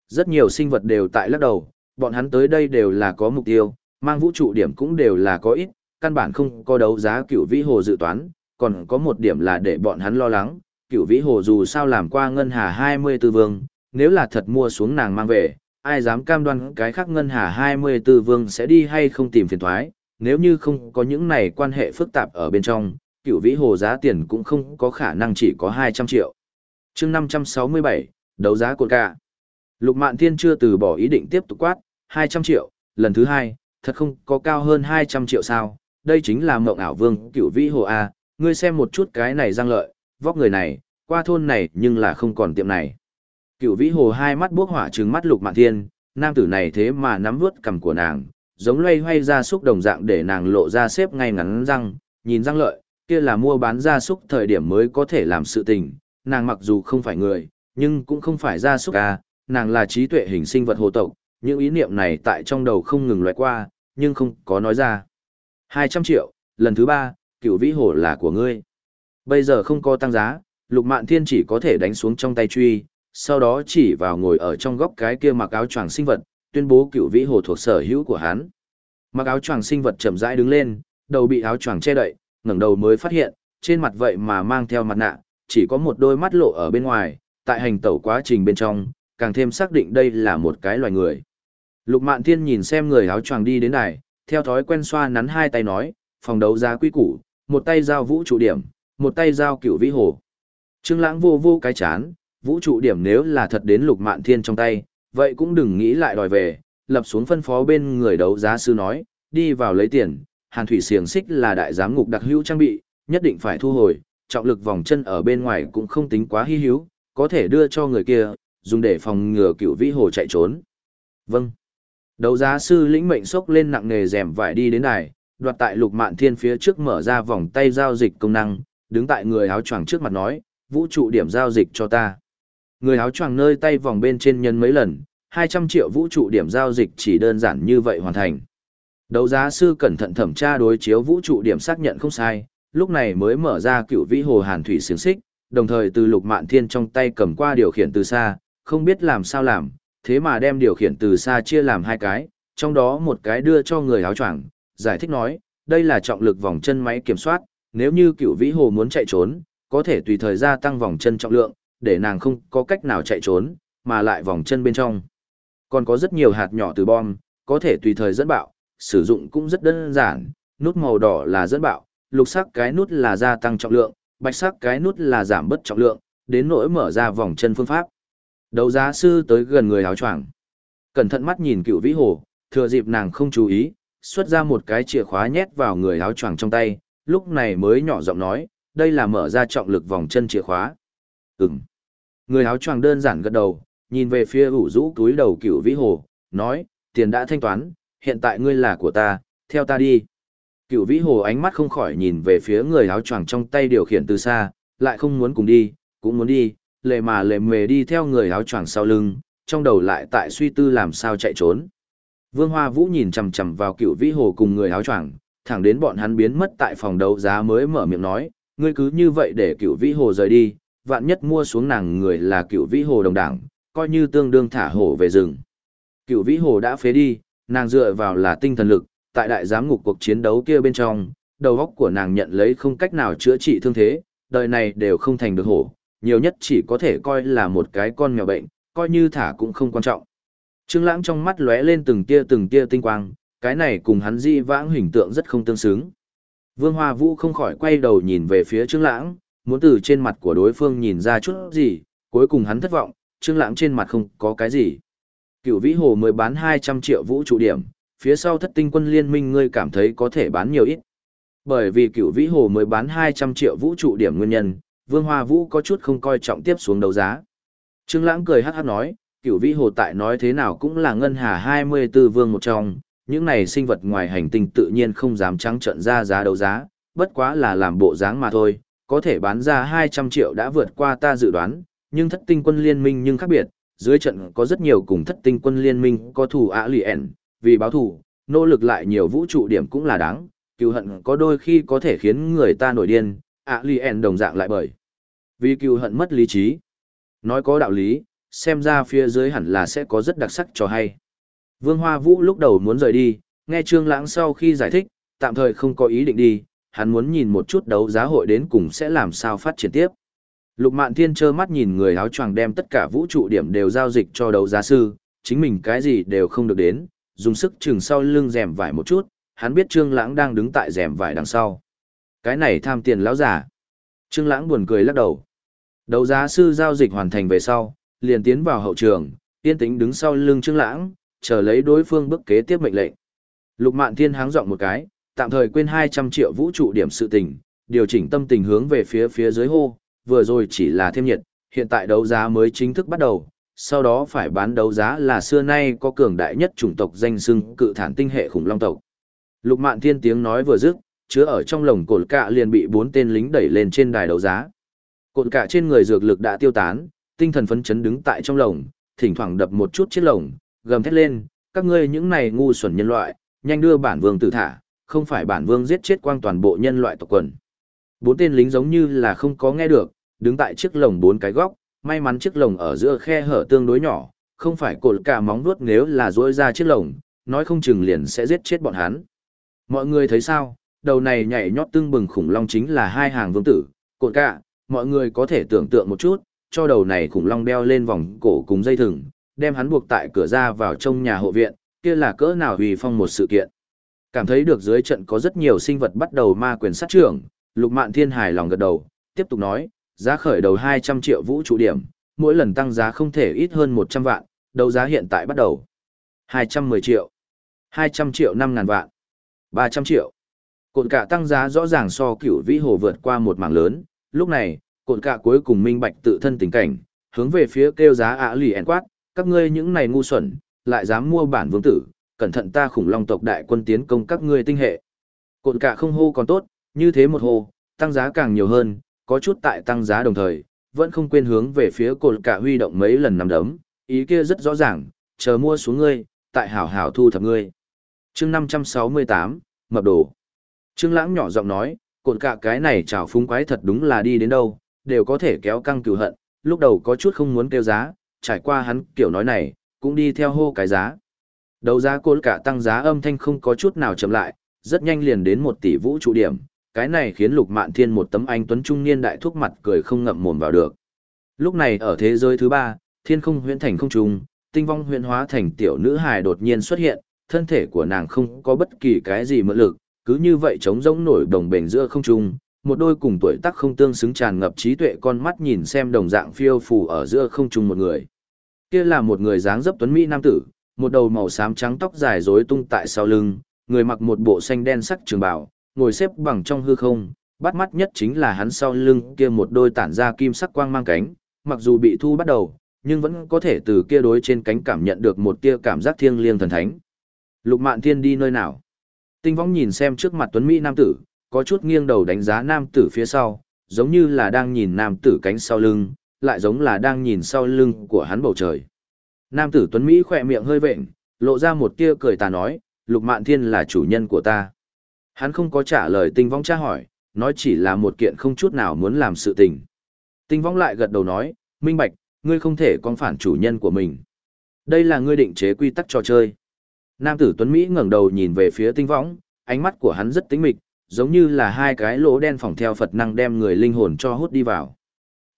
Rất nhiều sinh vật đều tại lắc đầu, bọn hắn tới đây đều là có mục tiêu, mang vũ trụ điểm cũng đều là có ít, căn bản không có đấu giá cửu vĩ hồ dự toán, còn có một điểm là để bọn hắn lo lắng, cửu vĩ hồ dù sao làm qua ngân hà 24 vương, nếu là thật mua xuống nàng mang về, ai dám cam đoan cái khác ngân hà 24 vương sẽ đi hay không tìm phiền thoái, nếu như không có những này quan hệ phức tạp ở bên trong, cựu vĩ hồ giá tiền cũng không có khả năng chỉ có 200 triệu. chương 567, đấu giá cột cả. Lục Mạn Thiên chưa từ bỏ ý định tiếp tục quát, 200 triệu, lần thứ hai, thật không có cao hơn 200 triệu sao, đây chính là mộng ảo vương cựu vĩ hồ A, ngươi xem một chút cái này răng lợi, vóc người này, qua thôn này nhưng là không còn tiệm này. Cựu vĩ hồ hai mắt bước hỏa trừng mắt lục mạn thiên, nam tử này thế mà nắm vướt cầm của nàng, giống loay hoay ra súc đồng dạng để nàng lộ ra xếp ngay ngắn răng, nhìn răng lợi, kia là mua bán gia súc thời điểm mới có thể làm sự tình, nàng mặc dù không phải người, nhưng cũng không phải gia súc à, nàng là trí tuệ hình sinh vật hồ tộc, những ý niệm này tại trong đầu không ngừng loại qua, nhưng không có nói ra. 200 triệu, lần thứ ba, cựu vĩ hồ là của ngươi. Bây giờ không có tăng giá, lục mạn thiên chỉ có thể đánh xuống trong tay truy, sau đó chỉ vào ngồi ở trong góc cái kia mặc áo choàng sinh vật, tuyên bố cựu vĩ hồ thuộc sở hữu của hắn. Mặc áo choàng sinh vật chậm rãi đứng lên, đầu bị áo choàng che đậy, ngẩng đầu mới phát hiện, trên mặt vậy mà mang theo mặt nạ, chỉ có một đôi mắt lộ ở bên ngoài, tại hành tẩu quá trình bên trong, càng thêm xác định đây là một cái loài người. Lục Mạn Thiên nhìn xem người áo choàng đi đến này, theo thói quen xoa nắn hai tay nói, phòng đấu giá quý củ, một tay giao vũ trụ điểm, một tay giao cựu vĩ hồ. Trương Lãng vô vô cái chán, vũ trụ điểm nếu là thật đến Lục Mạn Thiên trong tay, vậy cũng đừng nghĩ lại đòi về, lập xuống phân phó bên người đấu giá sư nói, đi vào lấy tiền, Hàn thủy xiềng xích là đại giám ngục đặc hữu trang bị, nhất định phải thu hồi, trọng lực vòng chân ở bên ngoài cũng không tính quá hi hữu, có thể đưa cho người kia, dùng để phòng ngừa cựu vĩ hồ chạy trốn. Vâng. Đấu giá sư lĩnh mệnh sốc lên nặng nề rèm vải đi đến đài, đoạt tại lục mạn thiên phía trước mở ra vòng tay giao dịch công năng, đứng tại người áo choàng trước mặt nói, vũ trụ điểm giao dịch cho ta. Người áo choàng nơi tay vòng bên trên nhân mấy lần, 200 triệu vũ trụ điểm giao dịch chỉ đơn giản như vậy hoàn thành. Đấu giá sư cẩn thận thẩm tra đối chiếu vũ trụ điểm xác nhận không sai, lúc này mới mở ra cựu vĩ hồ hàn thủy xiềng xích, đồng thời từ lục mạn thiên trong tay cầm qua điều khiển từ xa, không biết làm sao làm, thế mà đem điều khiển từ xa chia làm hai cái, trong đó một cái đưa cho người áo choàng, giải thích nói, đây là trọng lực vòng chân máy kiểm soát, nếu như cựu vĩ hồ muốn chạy trốn, có thể tùy thời gia tăng vòng chân trọng lượng, để nàng không có cách nào chạy trốn, mà lại vòng chân bên trong. Còn có rất nhiều hạt nhỏ từ bom, có thể tùy thời dẫn bạo, sử dụng cũng rất đơn giản, nút màu đỏ là dẫn bạo, lục sắc cái nút là gia tăng trọng lượng, bạch sắc cái nút là giảm bớt trọng lượng, đến nỗi mở ra vòng chân phương pháp. Đấu giá sư tới gần người áo choàng. Cẩn thận mắt nhìn cựu vĩ hồ, thừa dịp nàng không chú ý, xuất ra một cái chìa khóa nhét vào người áo choàng trong tay, lúc này mới nhỏ giọng nói, đây là mở ra trọng lực vòng chân chìa khóa. Ừm. Người áo choàng đơn giản gật đầu, nhìn về phía ủ rũ túi đầu cựu vĩ hồ, nói, tiền đã thanh toán, hiện tại ngươi là của ta, theo ta đi. Cựu vĩ hồ ánh mắt không khỏi nhìn về phía người áo choàng trong tay điều khiển từ xa, lại không muốn cùng đi, cũng muốn đi, lề mà lề mề đi theo người áo choàng sau lưng, trong đầu lại tại suy tư làm sao chạy trốn. Vương Hoa Vũ nhìn chằm chằm vào cựu vĩ hồ cùng người áo choàng, thẳng đến bọn hắn biến mất tại phòng đấu giá mới mở miệng nói, ngươi cứ như vậy để cựu vĩ hồ rời đi, vạn nhất mua xuống nàng người là cựu vĩ hồ đồng đảng, coi như tương đương thả hổ về rừng. Cựu vĩ hồ đã phế đi, nàng dựa vào là tinh thần lực, tại đại giám ngục cuộc chiến đấu kia bên trong, đầu óc của nàng nhận lấy không cách nào chữa trị thương thế, đời này đều không thành được hổ, nhiều nhất chỉ có thể coi là một cái con mèo bệnh, coi như thả cũng không quan trọng. Trương Lãng trong mắt lóe lên từng tia từng tia tinh quang, cái này cùng hắn di vãng hình tượng rất không tương xứng. Vương Hoa Vũ không khỏi quay đầu nhìn về phía Trương Lãng, muốn từ trên mặt của đối phương nhìn ra chút gì, cuối cùng hắn thất vọng, Trương Lãng trên mặt không có cái gì. Cựu Vĩ Hồ mới bán 200 triệu vũ trụ điểm, phía sau thất tinh quân liên minh ngươi cảm thấy có thể bán nhiều ít. Bởi vì cựu vĩ hồ mới bán 200 triệu vũ trụ điểm nguyên nhân, Vương Hoa Vũ có chút không coi trọng tiếp xuống đấu giá. Trương Lãng cười hắc hắc nói, cựu vĩ hồ tại nói thế nào cũng là ngân hà 24 vương một trong, những này sinh vật ngoài hành tinh tự nhiên không dám trắng trợn ra giá đấu giá, bất quá là làm bộ dáng mà thôi, có thể bán ra 200 triệu đã vượt qua ta dự đoán, nhưng thất tinh quân liên minh nhưng khác biệt, dưới trận có rất nhiều cùng thất tinh quân liên minh có thủ ạ lì ẻn, vì báo thủ, nỗ lực lại nhiều vũ trụ điểm cũng là đáng, cựu hận có đôi khi có thể khiến người ta nổi điên, ạ lì ẻn đồng dạng lại bởi. Vì cựu hận mất lý trí. Nói có đạo lý, xem ra phía dưới hẳn là sẽ có rất đặc sắc cho hay. Vương Hoa Vũ lúc đầu muốn rời đi, nghe Trương Lãng sau khi giải thích, tạm thời không có ý định đi, hắn muốn nhìn một chút đấu giá hội đến cùng sẽ làm sao phát triển tiếp. Lục Mạn Thiên trơ mắt nhìn người áo choàng đem tất cả vũ trụ điểm đều giao dịch cho đấu giá sư, chính mình cái gì đều không được đến, dùng sức chừng sau lưng rèm vải một chút, hắn biết Trương Lãng đang đứng tại rèm vải đằng sau. Cái này tham tiền lão giả. Trương Lãng buồn cười lắc đầu. Đấu giá sư giao dịch hoàn thành về sau, liền tiến vào hậu trường, yên tĩnh đứng sau lưng Trương Lãng, chờ lấy đối phương bước kế tiếp mệnh lệnh. Lục Mạn Thiên háng giọng một cái, tạm thời quên 200 triệu vũ trụ điểm sự tình, điều chỉnh tâm tình hướng về phía phía dưới hô, vừa rồi chỉ là thêm nhiệt, hiện tại đấu giá mới chính thức bắt đầu, sau đó phải bán đấu giá là xưa nay có cường đại nhất chủng tộc danh xưng cự thản tinh hệ khủng long tộc. Lục Mạn Thiên tiếng nói vừa dứt, chứa ở trong lồng cột cạ liền bị bốn tên lính đẩy lên trên đài đấu giá. Cột cạ trên người dược lực đã tiêu tán, tinh thần phấn chấn đứng tại trong lồng, thỉnh thoảng đập một chút chiếc lồng, gầm thét lên, các ngươi những này ngu xuẩn nhân loại, nhanh đưa bản vương tử thả, không phải bản vương giết chết quang toàn bộ nhân loại tộc quần. Bốn tên lính giống như là không có nghe được, đứng tại chiếc lồng bốn cái góc, may mắn chiếc lồng ở giữa khe hở tương đối nhỏ, không phải cột cả móng vuốt nếu là rỗi ra chiếc lồng, nói không chừng liền sẽ giết chết bọn hắn. Mọi người thấy sao, đầu này nhảy nhót tương bừng khủng long chính là hai hàng vương tử, cột cả, mọi người có thể tưởng tượng một chút, cho đầu này khủng long đeo lên vòng cổ cùng dây thừng, đem hắn buộc tại cửa ra vào trong nhà hộ viện, kia là cỡ nào hủy phong một sự kiện. Cảm thấy được dưới trận có rất nhiều sinh vật bắt đầu ma quyền sát trưởng, Lục Mạn Thiên hài lòng gật đầu, tiếp tục nói, giá khởi đầu 200 triệu vũ trụ điểm, mỗi lần tăng giá không thể ít hơn 100 vạn, đấu giá hiện tại bắt đầu. 210 triệu, 200 triệu 5 ngàn vạn, 300 triệu. Cột cả tăng giá rõ ràng so cửu vĩ hồ vượt qua một mảng lớn, lúc này, cột cả cuối cùng minh bạch tự thân tình cảnh, hướng về phía kêu giá ạ lì en quát, các ngươi những này ngu xuẩn, lại dám mua bản vương tử, cẩn thận ta khủng long tộc đại quân tiến công các ngươi tinh hệ. Cột cả không hô còn tốt, như thế một hô, tăng giá càng nhiều hơn, có chút tại tăng giá đồng thời, vẫn không quên hướng về phía cột cả huy động mấy lần nằm đấm, ý kia rất rõ ràng, chờ mua xuống ngươi, tại hảo hảo thu thập ngươi. chương 568, mập đồ. Trương Lãng nhỏ giọng nói, cột cả cái này trào phúng quái thật đúng là đi đến đâu, đều có thể kéo căng cửu hận, lúc đầu có chút không muốn kêu giá, trải qua hắn kiểu nói này, cũng đi theo hô cái giá. Đấu giá cột cả tăng giá âm thanh không có chút nào chậm lại, rất nhanh liền đến một tỷ vũ trụ điểm, cái này khiến Lục Mạn Thiên một tấm anh tuấn trung niên đại thúc mặt cười không ngậm mồm vào được. Lúc này ở thế giới thứ ba, thiên không huyễn thành không trung, tinh vong huyễn hóa thành tiểu nữ hài đột nhiên xuất hiện, thân thể của nàng không có bất kỳ cái gì mượn lực, cứ như vậy trống rỗng nổi đồng bền giữa không trung, một đôi cùng tuổi tác không tương xứng tràn ngập trí tuệ con mắt nhìn xem đồng dạng phiêu phù ở giữa không trung một người. Kia là một người dáng dấp tuấn mỹ nam tử, một đầu màu xám trắng tóc dài rối tung tại sau lưng, người mặc một bộ xanh đen sắc trường bào, ngồi xếp bằng trong hư không, bắt mắt nhất chính là hắn sau lưng kia một đôi tản ra kim sắc quang mang cánh, mặc dù bị thu bắt đầu, nhưng vẫn có thể từ kia đối trên cánh cảm nhận được một tia cảm giác thiêng liêng thần thánh. Lục Mạn Thiên đi nơi nào? Tinh Võng nhìn xem trước mặt Tuấn Mỹ nam tử, có chút nghiêng đầu đánh giá nam tử phía sau, giống như là đang nhìn nam tử cánh sau lưng, lại giống là đang nhìn sau lưng của hắn bầu trời. Nam tử Tuấn Mỹ khỏe miệng hơi vệnh, lộ ra một tia cười tà nói, Lục Mạn Thiên là chủ nhân của ta. Hắn không có trả lời tinh vong tra hỏi, nói chỉ là một kiện không chút nào muốn làm sự tình. Tinh vong lại gật đầu nói, minh bạch, ngươi không thể con phản chủ nhân của mình. Đây là ngươi định chế quy tắc trò chơi. Nam tử Tuấn Mỹ ngẩng đầu nhìn về phía tinh võng, ánh mắt của hắn rất tính mịch, giống như là hai cái lỗ đen phòng theo Phật năng đem người linh hồn cho hút đi vào.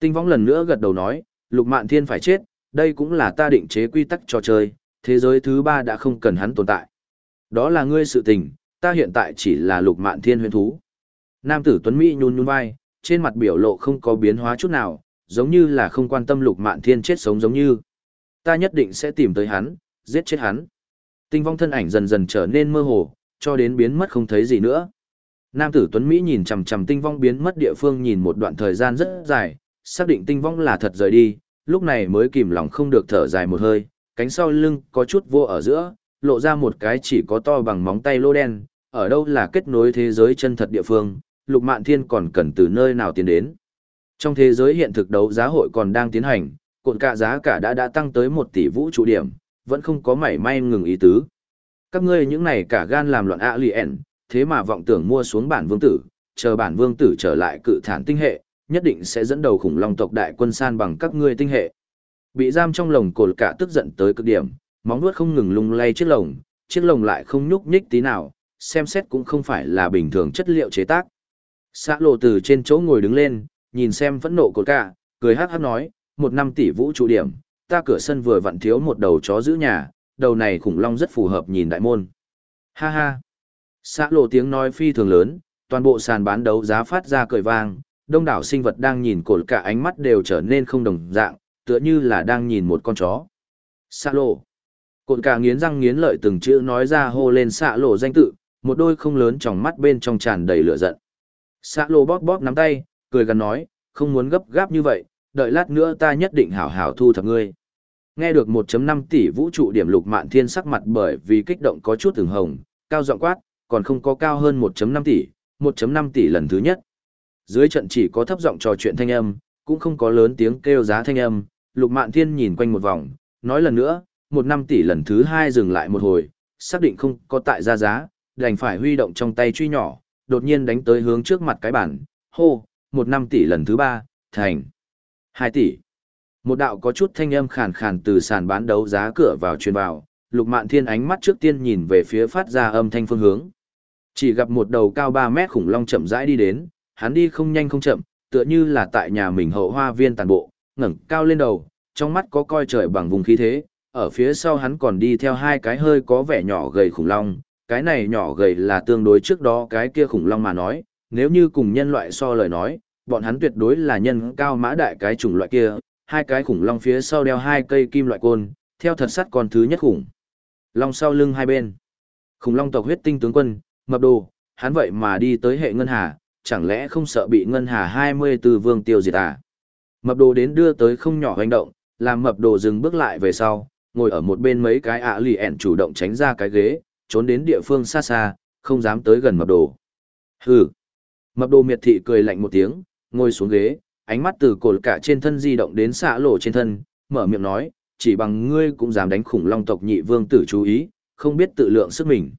Tinh võng lần nữa gật đầu nói, lục mạn thiên phải chết, đây cũng là ta định chế quy tắc trò chơi, thế giới thứ ba đã không cần hắn tồn tại. Đó là ngươi sự tình, ta hiện tại chỉ là lục mạn thiên huyền thú. Nam tử Tuấn Mỹ nhún nhún vai, trên mặt biểu lộ không có biến hóa chút nào, giống như là không quan tâm lục mạn thiên chết sống giống như. Ta nhất định sẽ tìm tới hắn, giết chết hắn. Tinh vong thân ảnh dần dần trở nên mơ hồ, cho đến biến mất không thấy gì nữa. Nam tử Tuấn Mỹ nhìn chằm chằm tinh vong biến mất địa phương nhìn một đoạn thời gian rất dài, xác định tinh vong là thật rời đi, lúc này mới kìm lòng không được thở dài một hơi, cánh sau lưng có chút vô ở giữa, lộ ra một cái chỉ có to bằng móng tay lô đen, ở đâu là kết nối thế giới chân thật địa phương, lục mạn thiên còn cần từ nơi nào tiến đến. Trong thế giới hiện thực đấu giá hội còn đang tiến hành, cột cả giá cả đã đã tăng tới 1 tỷ vũ trụ điểm, vẫn không có mảy may ngừng ý tứ. Các ngươi những này cả gan làm loạn ạ liền, thế mà vọng tưởng mua xuống bản vương tử, chờ bản vương tử trở lại cự thản tinh hệ, nhất định sẽ dẫn đầu khủng long tộc đại quân san bằng các ngươi tinh hệ. Bị giam trong lồng cột cả tức giận tới cực điểm, móng vuốt không ngừng lung lay chiếc lồng, chiếc lồng lại không nhúc nhích tí nào, xem xét cũng không phải là bình thường chất liệu chế tác. Xã lộ từ trên chỗ ngồi đứng lên, nhìn xem phẫn nộ cột cả, cười hát hát nói, một năm tỷ vũ trụ điểm, ta cửa sân vừa vặn thiếu một đầu chó giữ nhà, đầu này khủng long rất phù hợp nhìn đại môn. Ha ha. Xã lộ tiếng nói phi thường lớn, toàn bộ sàn bán đấu giá phát ra cười vang, đông đảo sinh vật đang nhìn cột cả ánh mắt đều trở nên không đồng dạng, tựa như là đang nhìn một con chó. Xạ lộ. Cột cả nghiến răng nghiến lợi từng chữ nói ra hô lên xạ lộ danh tự, một đôi không lớn trong mắt bên trong tràn đầy lửa giận. Xạ lộ bóp bóp nắm tay, cười gần nói, không muốn gấp gáp như vậy, đợi lát nữa ta nhất định hảo hảo thu thập ngươi. Nghe được 1.5 tỷ vũ trụ điểm lục mạn thiên sắc mặt bởi vì kích động có chút từng hồng, cao giọng quát, còn không có cao hơn 1.5 tỷ, 1.5 tỷ lần thứ nhất. Dưới trận chỉ có thấp giọng trò chuyện thanh âm, cũng không có lớn tiếng kêu giá thanh âm, lục mạn thiên nhìn quanh một vòng, nói lần nữa, 1.5 tỷ lần thứ hai dừng lại một hồi, xác định không có tại ra giá, đành phải huy động trong tay truy nhỏ, đột nhiên đánh tới hướng trước mặt cái bản, hô, 1.5 tỷ lần thứ ba, thành hai tỷ. Một đạo có chút thanh âm khàn khàn từ sàn bán đấu giá cửa vào truyền vào, Lục Mạn Thiên ánh mắt trước tiên nhìn về phía phát ra âm thanh phương hướng. Chỉ gặp một đầu cao 3 mét khủng long chậm rãi đi đến, hắn đi không nhanh không chậm, tựa như là tại nhà mình hậu hoa viên tàn bộ, ngẩng cao lên đầu, trong mắt có coi trời bằng vùng khí thế, ở phía sau hắn còn đi theo hai cái hơi có vẻ nhỏ gầy khủng long, cái này nhỏ gầy là tương đối trước đó cái kia khủng long mà nói, nếu như cùng nhân loại so lời nói, bọn hắn tuyệt đối là nhân cao mã đại cái chủng loại kia, hai cái khủng long phía sau đeo hai cây kim loại côn, theo thật sắt con thứ nhất khủng. Long sau lưng hai bên. Khủng long tộc huyết tinh tướng quân, mập đồ, hắn vậy mà đi tới hệ ngân hà, chẳng lẽ không sợ bị ngân hà 24 vương tiêu diệt à? Mập đồ đến đưa tới không nhỏ hành động, làm mập đồ dừng bước lại về sau, ngồi ở một bên mấy cái ạ lì ẻn chủ động tránh ra cái ghế, trốn đến địa phương xa xa, không dám tới gần mập đồ. Hừ. Mập đồ miệt thị cười lạnh một tiếng, ngồi xuống ghế, ánh mắt từ cột cả trên thân di động đến xạ lộ trên thân, mở miệng nói, chỉ bằng ngươi cũng dám đánh khủng long tộc nhị vương tử chú ý, không biết tự lượng sức mình.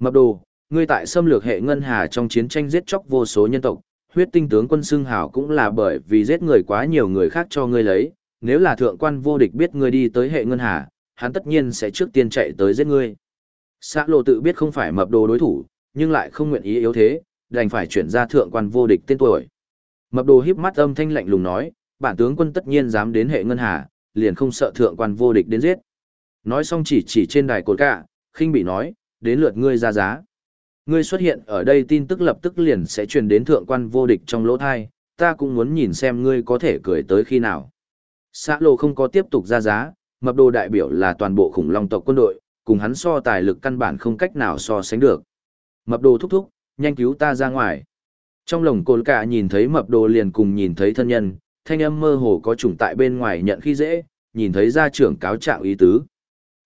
Mập đồ, ngươi tại xâm lược hệ ngân hà trong chiến tranh giết chóc vô số nhân tộc, huyết tinh tướng quân xưng hảo cũng là bởi vì giết người quá nhiều người khác cho ngươi lấy, nếu là thượng quan vô địch biết ngươi đi tới hệ ngân hà, hắn tất nhiên sẽ trước tiên chạy tới giết ngươi. Xã lộ tự biết không phải mập đồ đối thủ, nhưng lại không nguyện ý yếu thế, đành phải chuyển ra thượng quan vô địch tên tuổi. Mập đồ híp mắt âm thanh lạnh lùng nói, bản tướng quân tất nhiên dám đến hệ ngân hà, liền không sợ thượng quan vô địch đến giết. Nói xong chỉ chỉ trên đài cột cả, khinh bị nói, đến lượt ngươi ra giá. Ngươi xuất hiện ở đây tin tức lập tức liền sẽ truyền đến thượng quan vô địch trong lỗ thai, ta cũng muốn nhìn xem ngươi có thể cười tới khi nào. Xã lộ không có tiếp tục ra giá, mập đồ đại biểu là toàn bộ khủng long tộc quân đội, cùng hắn so tài lực căn bản không cách nào so sánh được. Mập đồ thúc thúc, nhanh cứu ta ra ngoài. Trong lồng cồn cả nhìn thấy mập đồ liền cùng nhìn thấy thân nhân, thanh âm mơ hồ có chủng tại bên ngoài nhận khi dễ, nhìn thấy gia trưởng cáo trạng ý tứ.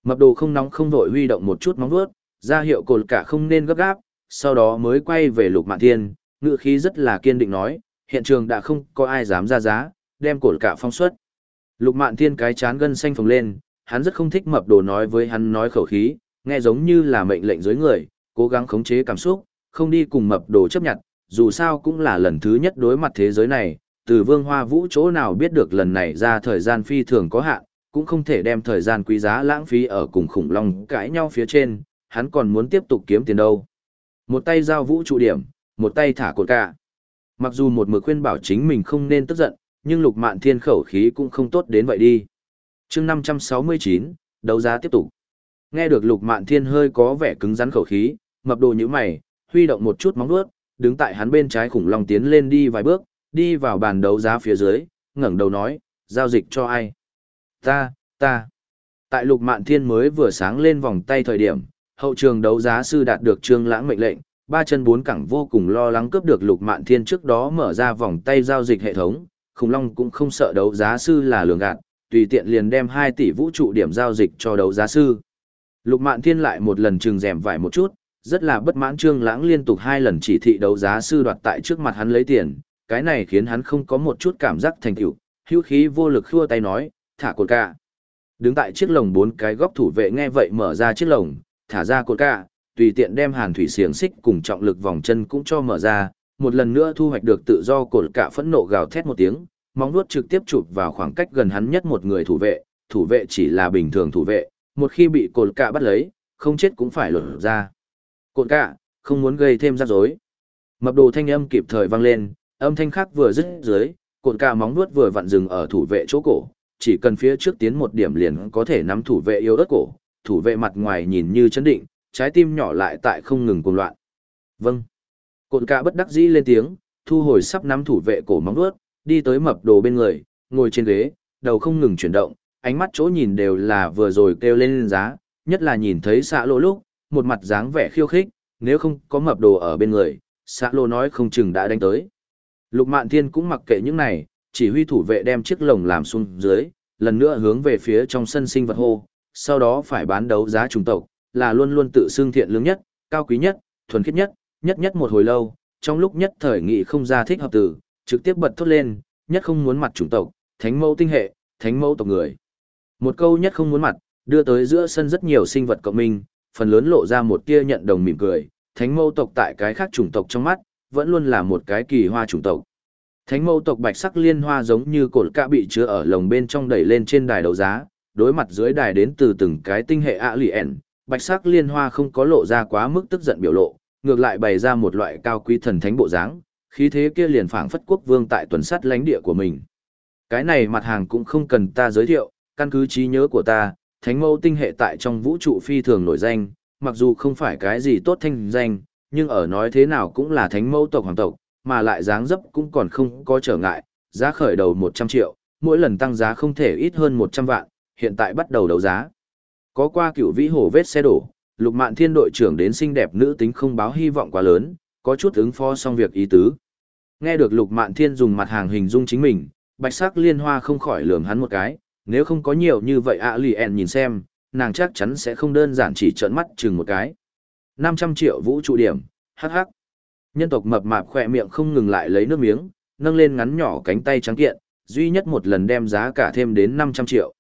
Mập đồ không nóng không vội huy động một chút móng vuốt, ra hiệu cồn cả không nên gấp gáp, sau đó mới quay về lục mạn thiên, ngựa khí rất là kiên định nói, hiện trường đã không có ai dám ra giá, đem cồn cả phong suất. Lục mạn thiên cái chán gân xanh phồng lên, hắn rất không thích mập đồ nói với hắn nói khẩu khí, nghe giống như là mệnh lệnh dưới người, cố gắng khống chế cảm xúc, không đi cùng mập đồ chấp nhận, dù sao cũng là lần thứ nhất đối mặt thế giới này, từ vương hoa vũ chỗ nào biết được lần này ra thời gian phi thường có hạn, cũng không thể đem thời gian quý giá lãng phí ở cùng khủng long cãi nhau phía trên, hắn còn muốn tiếp tục kiếm tiền đâu. Một tay giao vũ trụ điểm, một tay thả cột cả. Mặc dù một mực khuyên bảo chính mình không nên tức giận, nhưng lục mạn thiên khẩu khí cũng không tốt đến vậy đi. chương 569, đấu giá tiếp tục. Nghe được lục mạn thiên hơi có vẻ cứng rắn khẩu khí, mập đồ như mày, huy động một chút móng vuốt, đứng tại hắn bên trái khủng long tiến lên đi vài bước, đi vào bàn đấu giá phía dưới, ngẩng đầu nói, giao dịch cho ai? Ta, ta. Tại Lục Mạn Thiên mới vừa sáng lên vòng tay thời điểm, hậu trường đấu giá sư đạt được Trương Lãng mệnh lệnh, ba chân bốn cẳng vô cùng lo lắng cướp được Lục Mạn Thiên trước đó mở ra vòng tay giao dịch hệ thống, Khủng Long cũng không sợ đấu giá sư là lường gạt, tùy tiện liền đem 2 tỷ vũ trụ điểm giao dịch cho đấu giá sư. Lục Mạn Thiên lại một lần trừng rèm vải một chút, rất là bất mãn Trương Lãng liên tục hai lần chỉ thị đấu giá sư đoạt tại trước mặt hắn lấy tiền, cái này khiến hắn không có một chút cảm giác thành tựu, hữu khí vô lực khua tay nói, "Thả cột cả." Đứng tại chiếc lồng bốn cái góc thủ vệ nghe vậy mở ra chiếc lồng, thả ra cột cạ, tùy tiện đem hàn thủy xiềng xích cùng trọng lực vòng chân cũng cho mở ra, một lần nữa thu hoạch được tự do cột cạ phẫn nộ gào thét một tiếng, móng vuốt trực tiếp chụp vào khoảng cách gần hắn nhất một người thủ vệ, thủ vệ chỉ là bình thường thủ vệ, một khi bị cột cạ bắt lấy, không chết cũng phải lột ra. Cột cạ, không muốn gây thêm rắc rối. Mập đồ thanh âm kịp thời vang lên, âm thanh khác vừa dứt dưới, cột cạ móng vuốt vừa vặn dừng ở thủ vệ chỗ cổ, chỉ cần phía trước tiến một điểm liền có thể nắm thủ vệ yếu ớt cổ, thủ vệ mặt ngoài nhìn như chấn định, trái tim nhỏ lại tại không ngừng cuồng loạn. Vâng. Cột cả bất đắc dĩ lên tiếng, thu hồi sắp nắm thủ vệ cổ móng vuốt, đi tới mập đồ bên người, ngồi trên ghế, đầu không ngừng chuyển động, ánh mắt chỗ nhìn đều là vừa rồi kêu lên giá, nhất là nhìn thấy xạ lô lúc, một mặt dáng vẻ khiêu khích, nếu không có mập đồ ở bên người, xạ lô nói không chừng đã đánh tới. Lục Mạn Thiên cũng mặc kệ những này, chỉ huy thủ vệ đem chiếc lồng làm xuống dưới, lần nữa hướng về phía trong sân sinh vật hô, sau đó phải bán đấu giá trùng tộc, là luôn luôn tự xưng thiện lương nhất, cao quý nhất, thuần khiết nhất, nhất nhất một hồi lâu, trong lúc nhất thời nghị không ra thích hợp từ, trực tiếp bật thốt lên, nhất không muốn mặt chủng tộc, thánh mẫu tinh hệ, thánh mẫu tộc người. Một câu nhất không muốn mặt, đưa tới giữa sân rất nhiều sinh vật cộng minh, phần lớn lộ ra một tia nhận đồng mỉm cười, thánh mẫu tộc tại cái khác chủng tộc trong mắt, vẫn luôn là một cái kỳ hoa chủng tộc. Thánh mẫu tộc bạch sắc liên hoa giống như cột cạ bị chứa ở lồng bên trong đẩy lên trên đài đấu giá, đối mặt dưới đài đến từ từng cái tinh hệ ạ lì ẻn, bạch sắc liên hoa không có lộ ra quá mức tức giận biểu lộ, ngược lại bày ra một loại cao quý thần thánh bộ dáng, khí thế kia liền phảng phất quốc vương tại tuần sát lãnh địa của mình. Cái này mặt hàng cũng không cần ta giới thiệu, căn cứ trí nhớ của ta, thánh mẫu tinh hệ tại trong vũ trụ phi thường nổi danh, mặc dù không phải cái gì tốt thanh danh, nhưng ở nói thế nào cũng là thánh mẫu tộc hoàng tộc, mà lại dáng dấp cũng còn không có trở ngại, giá khởi đầu 100 triệu, mỗi lần tăng giá không thể ít hơn 100 vạn, hiện tại bắt đầu đấu giá. Có qua cựu vĩ hồ vết xe đổ, lục mạn thiên đội trưởng đến xinh đẹp nữ tính không báo hy vọng quá lớn, có chút ứng phó xong việc ý tứ. Nghe được Lục Mạn Thiên dùng mặt hàng hình dung chính mình, bạch sắc liên hoa không khỏi lườm hắn một cái, nếu không có nhiều như vậy ạ lì ẹn nhìn xem, nàng chắc chắn sẽ không đơn giản chỉ trợn mắt chừng một cái. 500 triệu vũ trụ điểm, hắc hắc. Nhân tộc mập mạp khỏe miệng không ngừng lại lấy nước miếng, nâng lên ngắn nhỏ cánh tay trắng kiện, duy nhất một lần đem giá cả thêm đến 500 triệu.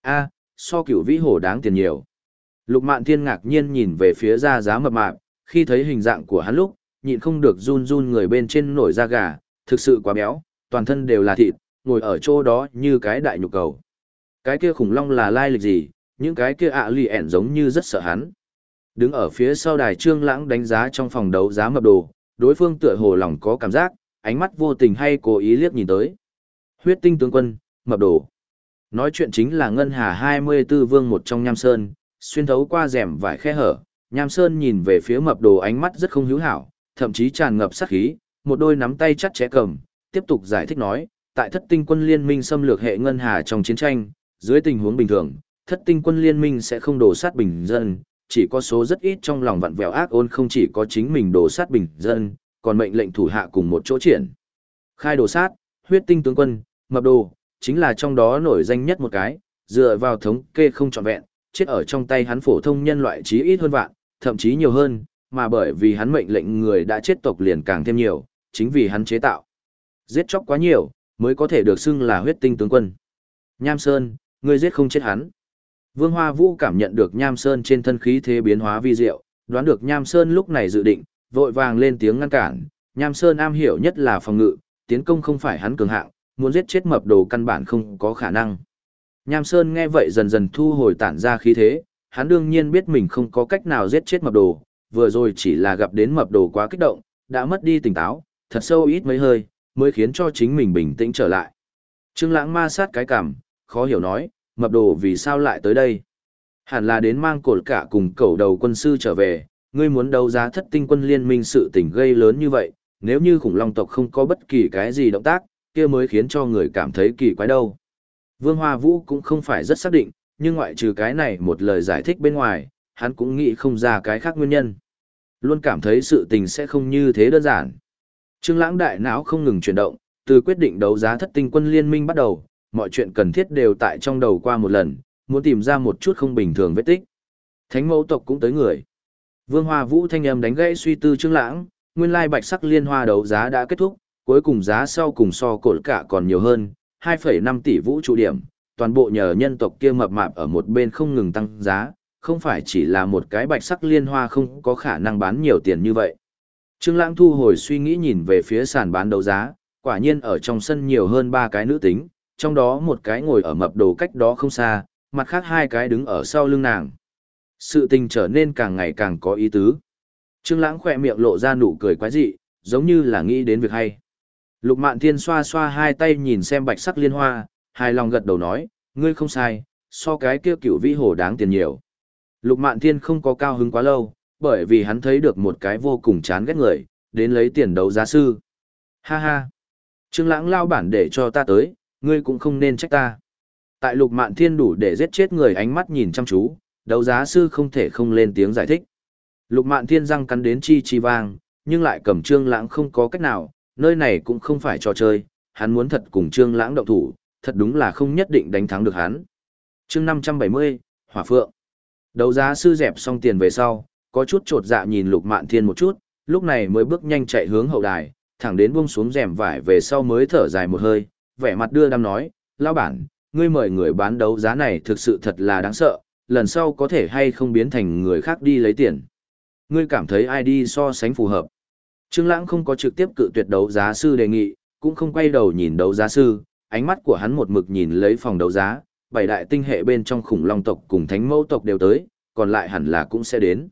A, so cựu vĩ hổ đáng tiền nhiều. Lục Mạn Thiên ngạc nhiên nhìn về phía ra giá mập mạp, khi thấy hình dạng của hắn lúc, nhịn không được run run người bên trên nổi da gà, thực sự quá béo, toàn thân đều là thịt, ngồi ở chỗ đó như cái đại nhục cầu. Cái kia khủng long là lai lịch gì, những cái kia ạ lì ẻn giống như rất sợ hắn. Đứng ở phía sau đài trương lãng đánh giá trong phòng đấu giá mập đồ, đối phương tựa hồ lòng có cảm giác, ánh mắt vô tình hay cố ý liếc nhìn tới. Huyết tinh tướng quân, mập đồ. Nói chuyện chính là Ngân Hà 24 vương một trong Nham Sơn, xuyên thấu qua rèm vải khe hở, Nham Sơn nhìn về phía mập đồ ánh mắt rất không hữu hảo, thậm chí tràn ngập sát khí, một đôi nắm tay chặt chẽ cầm, tiếp tục giải thích nói, tại thất tinh quân liên minh xâm lược hệ ngân hà trong chiến tranh, dưới tình huống bình thường, thất tinh quân liên minh sẽ không đổ sát bình dân, chỉ có số rất ít trong lòng vặn vẹo ác ôn không chỉ có chính mình đổ sát bình dân, còn mệnh lệnh thủ hạ cùng một chỗ triển. Khai đổ sát, huyết tinh tướng quân, mập đồ, chính là trong đó nổi danh nhất một cái, dựa vào thống kê không trọn vẹn, chết ở trong tay hắn phổ thông nhân loại chí ít hơn vạn, thậm chí nhiều hơn, mà bởi vì hắn mệnh lệnh người đã chết tộc liền càng thêm nhiều, chính vì hắn chế tạo. Giết chóc quá nhiều, mới có thể được xưng là huyết tinh tướng quân. Nham Sơn, ngươi giết không chết hắn. Vương Hoa Vũ cảm nhận được Nham Sơn trên thân khí thế biến hóa vi diệu, đoán được Nham Sơn lúc này dự định, vội vàng lên tiếng ngăn cản. Nham Sơn am hiểu nhất là phòng ngự, tiến công không phải hắn cường hạng, muốn giết chết mập đồ căn bản không có khả năng. Nham Sơn nghe vậy dần dần thu hồi tản ra khí thế, hắn đương nhiên biết mình không có cách nào giết chết mập đồ, vừa rồi chỉ là gặp đến mập đồ quá kích động, đã mất đi tỉnh táo, thật sâu ít mấy hơi, mới khiến cho chính mình bình tĩnh trở lại. Trương Lãng ma sát cái cằm, khó hiểu nói, mập đồ vì sao lại tới đây? Hẳn là đến mang cột cả cùng cầu đầu quân sư trở về, ngươi muốn đấu giá thất tinh quân liên minh sự tình gây lớn như vậy, nếu như khủng long tộc không có bất kỳ cái gì động tác, kia mới khiến cho người cảm thấy kỳ quái đâu. Vương Hoa Vũ cũng không phải rất xác định, nhưng ngoại trừ cái này một lời giải thích bên ngoài, hắn cũng nghĩ không ra cái khác nguyên nhân. Luôn cảm thấy sự tình sẽ không như thế đơn giản. Trương Lãng đại não không ngừng chuyển động, từ quyết định đấu giá thất tinh quân liên minh bắt đầu, mọi chuyện cần thiết đều tại trong đầu qua một lần, muốn tìm ra một chút không bình thường vết tích. Thánh mẫu tộc cũng tới người. Vương Hoa Vũ thanh âm đánh gãy suy tư Trương Lãng, nguyên lai bạch sắc liên hoa đấu giá đã kết thúc, cuối cùng giá sau cùng so cột cả còn nhiều hơn, 2,5 tỷ vũ trụ điểm, toàn bộ nhờ nhân tộc kia mập mạp ở một bên không ngừng tăng giá, không phải chỉ là một cái bạch sắc liên hoa không có khả năng bán nhiều tiền như vậy. Trương Lãng thu hồi suy nghĩ nhìn về phía sàn bán đấu giá, quả nhiên ở trong sân nhiều hơn ba cái nữ tính, trong đó một cái ngồi ở mập đồ cách đó không xa, mặt khác hai cái đứng ở sau lưng nàng. Sự tình trở nên càng ngày càng có ý tứ. Trương Lãng khẽ miệng lộ ra nụ cười quái dị, giống như là nghĩ đến việc hay. Lục Mạn Thiên xoa xoa hai tay nhìn xem bạch sắc liên hoa, hài lòng gật đầu nói, ngươi không sai, so cái kia cựu vĩ hồ đáng tiền nhiều. Lục Mạn Thiên không có cao hứng quá lâu, bởi vì hắn thấy được một cái vô cùng chán ghét người, đến lấy tiền đấu giá sư. Ha ha! Trương Lãng lao bản để cho ta tới, ngươi cũng không nên trách ta. Tại Lục Mạn Thiên đủ để giết chết người ánh mắt nhìn chăm chú, đấu giá sư không thể không lên tiếng giải thích. Lục Mạn Thiên răng cắn đến chi chi vang, nhưng lại cầm Trương Lãng không có cách nào, nơi này cũng không phải trò chơi, hắn muốn thật cùng Trương Lãng động thủ, thật đúng là không nhất định đánh thắng được hắn. Chương 570, Hỏa Phượng. Đấu giá sư dẹp xong tiền về sau, có chút trột dạ nhìn Lục Mạn Thiên một chút, lúc này mới bước nhanh chạy hướng hậu đài, thẳng đến buông xuống rèm vải về sau mới thở dài một hơi, vẻ mặt đưa đam nói, lão bản, ngươi mời người bán đấu giá này thực sự thật là đáng sợ, lần sau có thể hay không biến thành người khác đi lấy tiền. Ngươi cảm thấy ai đi so sánh phù hợp. Trương Lãng không có trực tiếp cự tuyệt đấu giá sư đề nghị, cũng không quay đầu nhìn đấu giá sư, ánh mắt của hắn một mực nhìn lấy phòng đấu giá, bảy đại tinh hệ bên trong khủng long tộc cùng thánh mẫu tộc đều tới, còn lại hẳn là cũng sẽ đến.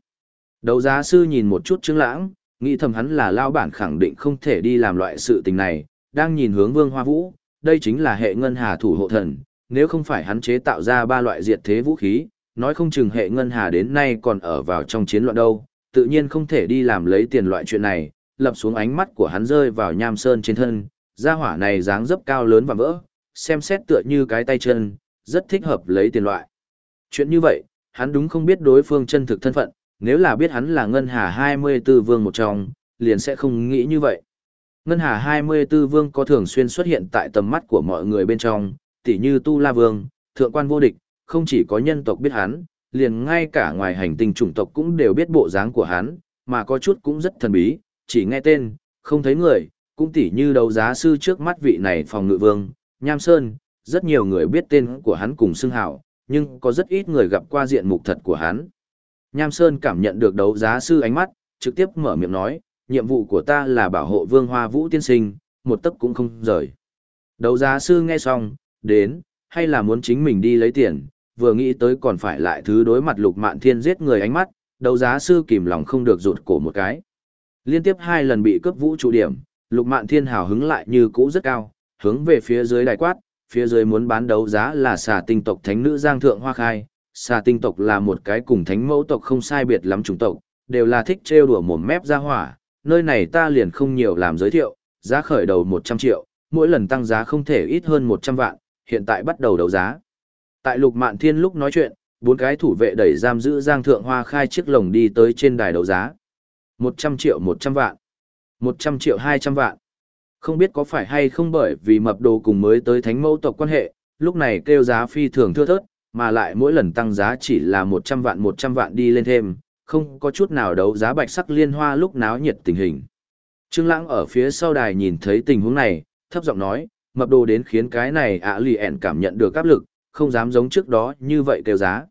Đấu giá sư nhìn một chút Trương Lãng, nghĩ thầm hắn là lao bản khẳng định không thể đi làm loại sự tình này, đang nhìn hướng Vương Hoa Vũ, đây chính là hệ ngân hà thủ hộ thần, nếu không phải hắn chế tạo ra ba loại diệt thế vũ khí, nói không chừng hệ ngân hà đến nay còn ở vào trong chiến loạn đâu, tự nhiên không thể đi làm lấy tiền loại chuyện này, lập xuống ánh mắt của hắn rơi vào nham sơn trên thân, gia hỏa này dáng dấp cao lớn và vỡ, xem xét tựa như cái tay chân, rất thích hợp lấy tiền loại. Chuyện như vậy, hắn đúng không biết đối phương chân thực thân phận, nếu là biết hắn là Ngân Hà 24 Vương một trong, liền sẽ không nghĩ như vậy. Ngân Hà 24 Vương có thường xuyên xuất hiện tại tầm mắt của mọi người bên trong, tỉ như Tu La Vương, Thượng quan vô địch, không chỉ có nhân tộc biết hắn, liền ngay cả ngoài hành tinh chủng tộc cũng đều biết bộ dáng của hắn, mà có chút cũng rất thần bí, chỉ nghe tên, không thấy người, cũng tỉ như đấu giá sư trước mắt vị này phòng ngự vương, Nham Sơn, rất nhiều người biết tên của hắn cùng xưng hào, nhưng có rất ít người gặp qua diện mục thật của hắn. Nham Sơn cảm nhận được đấu giá sư ánh mắt, trực tiếp mở miệng nói, nhiệm vụ của ta là bảo hộ vương hoa vũ tiên sinh, một tấc cũng không rời. Đấu giá sư nghe xong, đến, hay là muốn chính mình đi lấy tiền, vừa nghĩ tới còn phải lại thứ đối mặt lục mạn thiên giết người ánh mắt, đấu giá sư kìm lòng không được rụt cổ một cái. Liên tiếp hai lần bị cướp vũ trụ điểm, lục mạn thiên hào hứng lại như cũ rất cao, hướng về phía dưới đài quát, phía dưới muốn bán đấu giá là xà tinh tộc thánh nữ giang thượng hoa khai. Xà tinh tộc là một cái cùng thánh mẫu tộc không sai biệt lắm chủng tộc, đều là thích trêu đùa mồm mép ra hỏa, nơi này ta liền không nhiều làm giới thiệu, giá khởi đầu 100 triệu, mỗi lần tăng giá không thể ít hơn 100 vạn, hiện tại bắt đầu đấu giá. Tại Lục Mạn Thiên lúc nói chuyện, bốn cái thủ vệ đẩy giam giữ Giang Thượng Hoa khai chiếc lồng đi tới trên đài đấu giá. 100 triệu 100 vạn. 100 triệu 200 vạn. Không biết có phải hay không bởi vì mập đồ cùng mới tới thánh mẫu tộc quan hệ, lúc này kêu giá phi thường thưa thớt, mà lại mỗi lần tăng giá chỉ là 100 vạn 100 vạn đi lên thêm, không có chút nào đấu giá bạch sắc liên hoa lúc náo nhiệt tình hình. Trương Lãng ở phía sau đài nhìn thấy tình huống này, thấp giọng nói, mập đồ đến khiến cái này ạ lì ẻn cảm nhận được áp lực, không dám giống trước đó như vậy kêu giá.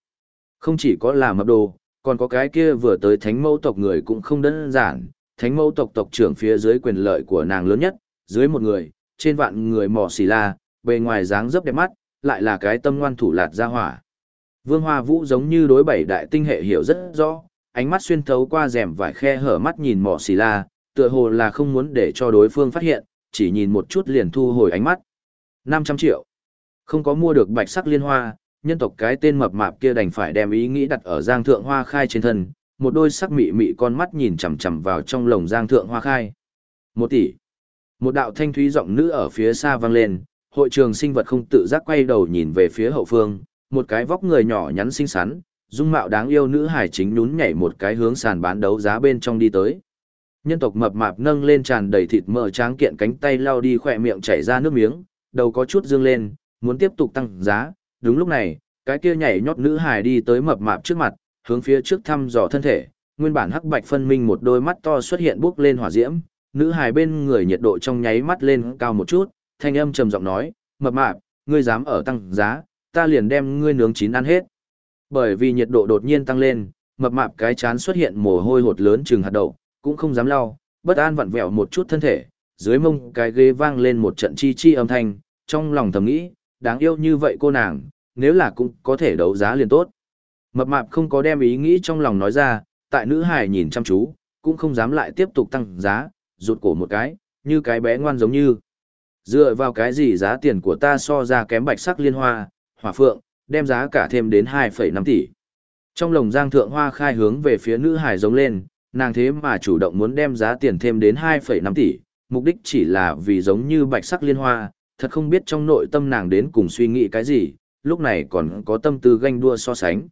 Không chỉ có là mập đồ, còn có cái kia vừa tới thánh mẫu tộc người cũng không đơn giản, thánh mẫu tộc tộc trưởng phía dưới quyền lợi của nàng lớn nhất, dưới một người, trên vạn người mỏ xì la, bề ngoài dáng dấp đẹp mắt, lại là cái tâm ngoan thủ lạt ra hỏa. Vương Hoa Vũ giống như đối bảy đại tinh hệ hiểu rất rõ, ánh mắt xuyên thấu qua rèm vải khe hở mắt nhìn mỏ xì la, tựa hồ là không muốn để cho đối phương phát hiện, chỉ nhìn một chút liền thu hồi ánh mắt. 500 triệu. Không có mua được bạch sắc liên hoa, nhân tộc cái tên mập mạp kia đành phải đem ý nghĩ đặt ở Giang Thượng Hoa Khai trên thân, một đôi sắc mị mị con mắt nhìn chằm chằm vào trong lồng Giang Thượng Hoa Khai. Một tỷ. Một đạo thanh thúy giọng nữ ở phía xa vang lên, hội trường sinh vật không tự giác quay đầu nhìn về phía hậu phương, một cái vóc người nhỏ nhắn xinh xắn, dung mạo đáng yêu nữ hải chính nhún nhảy một cái hướng sàn bán đấu giá bên trong đi tới. Nhân tộc mập mạp nâng lên tràn đầy thịt mỡ tráng kiện cánh tay lao đi khỏe miệng chảy ra nước miếng, đầu có chút dương lên, muốn tiếp tục tăng giá. Đúng lúc này, cái kia nhảy nhót nữ hải đi tới mập mạp trước mặt, hướng phía trước thăm dò thân thể, nguyên bản hắc bạch phân minh một đôi mắt to xuất hiện bước lên hỏa diễm, nữ hải bên người nhiệt độ trong nháy mắt lên cao một chút, thanh âm trầm giọng nói, mập mạp, ngươi dám ở tăng giá, ta liền đem ngươi nướng chín ăn hết. Bởi vì nhiệt độ đột nhiên tăng lên, mập mạp cái chán xuất hiện mồ hôi hột lớn chừng hạt đậu, cũng không dám lau, bất an vặn vẹo một chút thân thể, dưới mông cái ghế vang lên một trận chi chi âm thanh, trong lòng thầm nghĩ, đáng yêu như vậy cô nàng, nếu là cũng có thể đấu giá liền tốt. Mập mạp không có đem ý nghĩ trong lòng nói ra, tại nữ hải nhìn chăm chú, cũng không dám lại tiếp tục tăng giá, rụt cổ một cái, như cái bé ngoan giống như. Dựa vào cái gì giá tiền của ta so ra kém bạch sắc liên hoa, hỏa phượng, đem giá cả thêm đến 2,5 tỷ. Trong lồng giang thượng hoa khai hướng về phía nữ hải giống lên, nàng thế mà chủ động muốn đem giá tiền thêm đến 2,5 tỷ, mục đích chỉ là vì giống như bạch sắc liên hoa, thật không biết trong nội tâm nàng đến cùng suy nghĩ cái gì, lúc này còn có tâm tư ganh đua so sánh.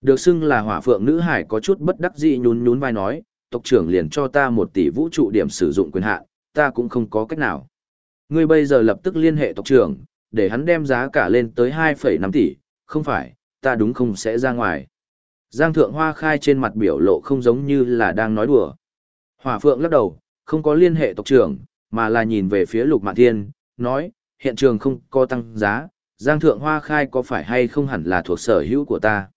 Được xưng là hỏa phượng nữ hải có chút bất đắc dĩ nhún nhún vai nói, tộc trưởng liền cho ta một tỷ vũ trụ điểm sử dụng quyền hạn, ta cũng không có cách nào. Ngươi bây giờ lập tức liên hệ tộc trưởng, để hắn đem giá cả lên tới 2,5 tỷ, không phải, ta đúng không sẽ ra ngoài. Giang thượng hoa khai trên mặt biểu lộ không giống như là đang nói đùa. Hỏa phượng lắc đầu, không có liên hệ tộc trưởng, mà là nhìn về phía lục mạn thiên, nói, hiện trường không có tăng giá, giang thượng hoa khai có phải hay không hẳn là thuộc sở hữu của ta.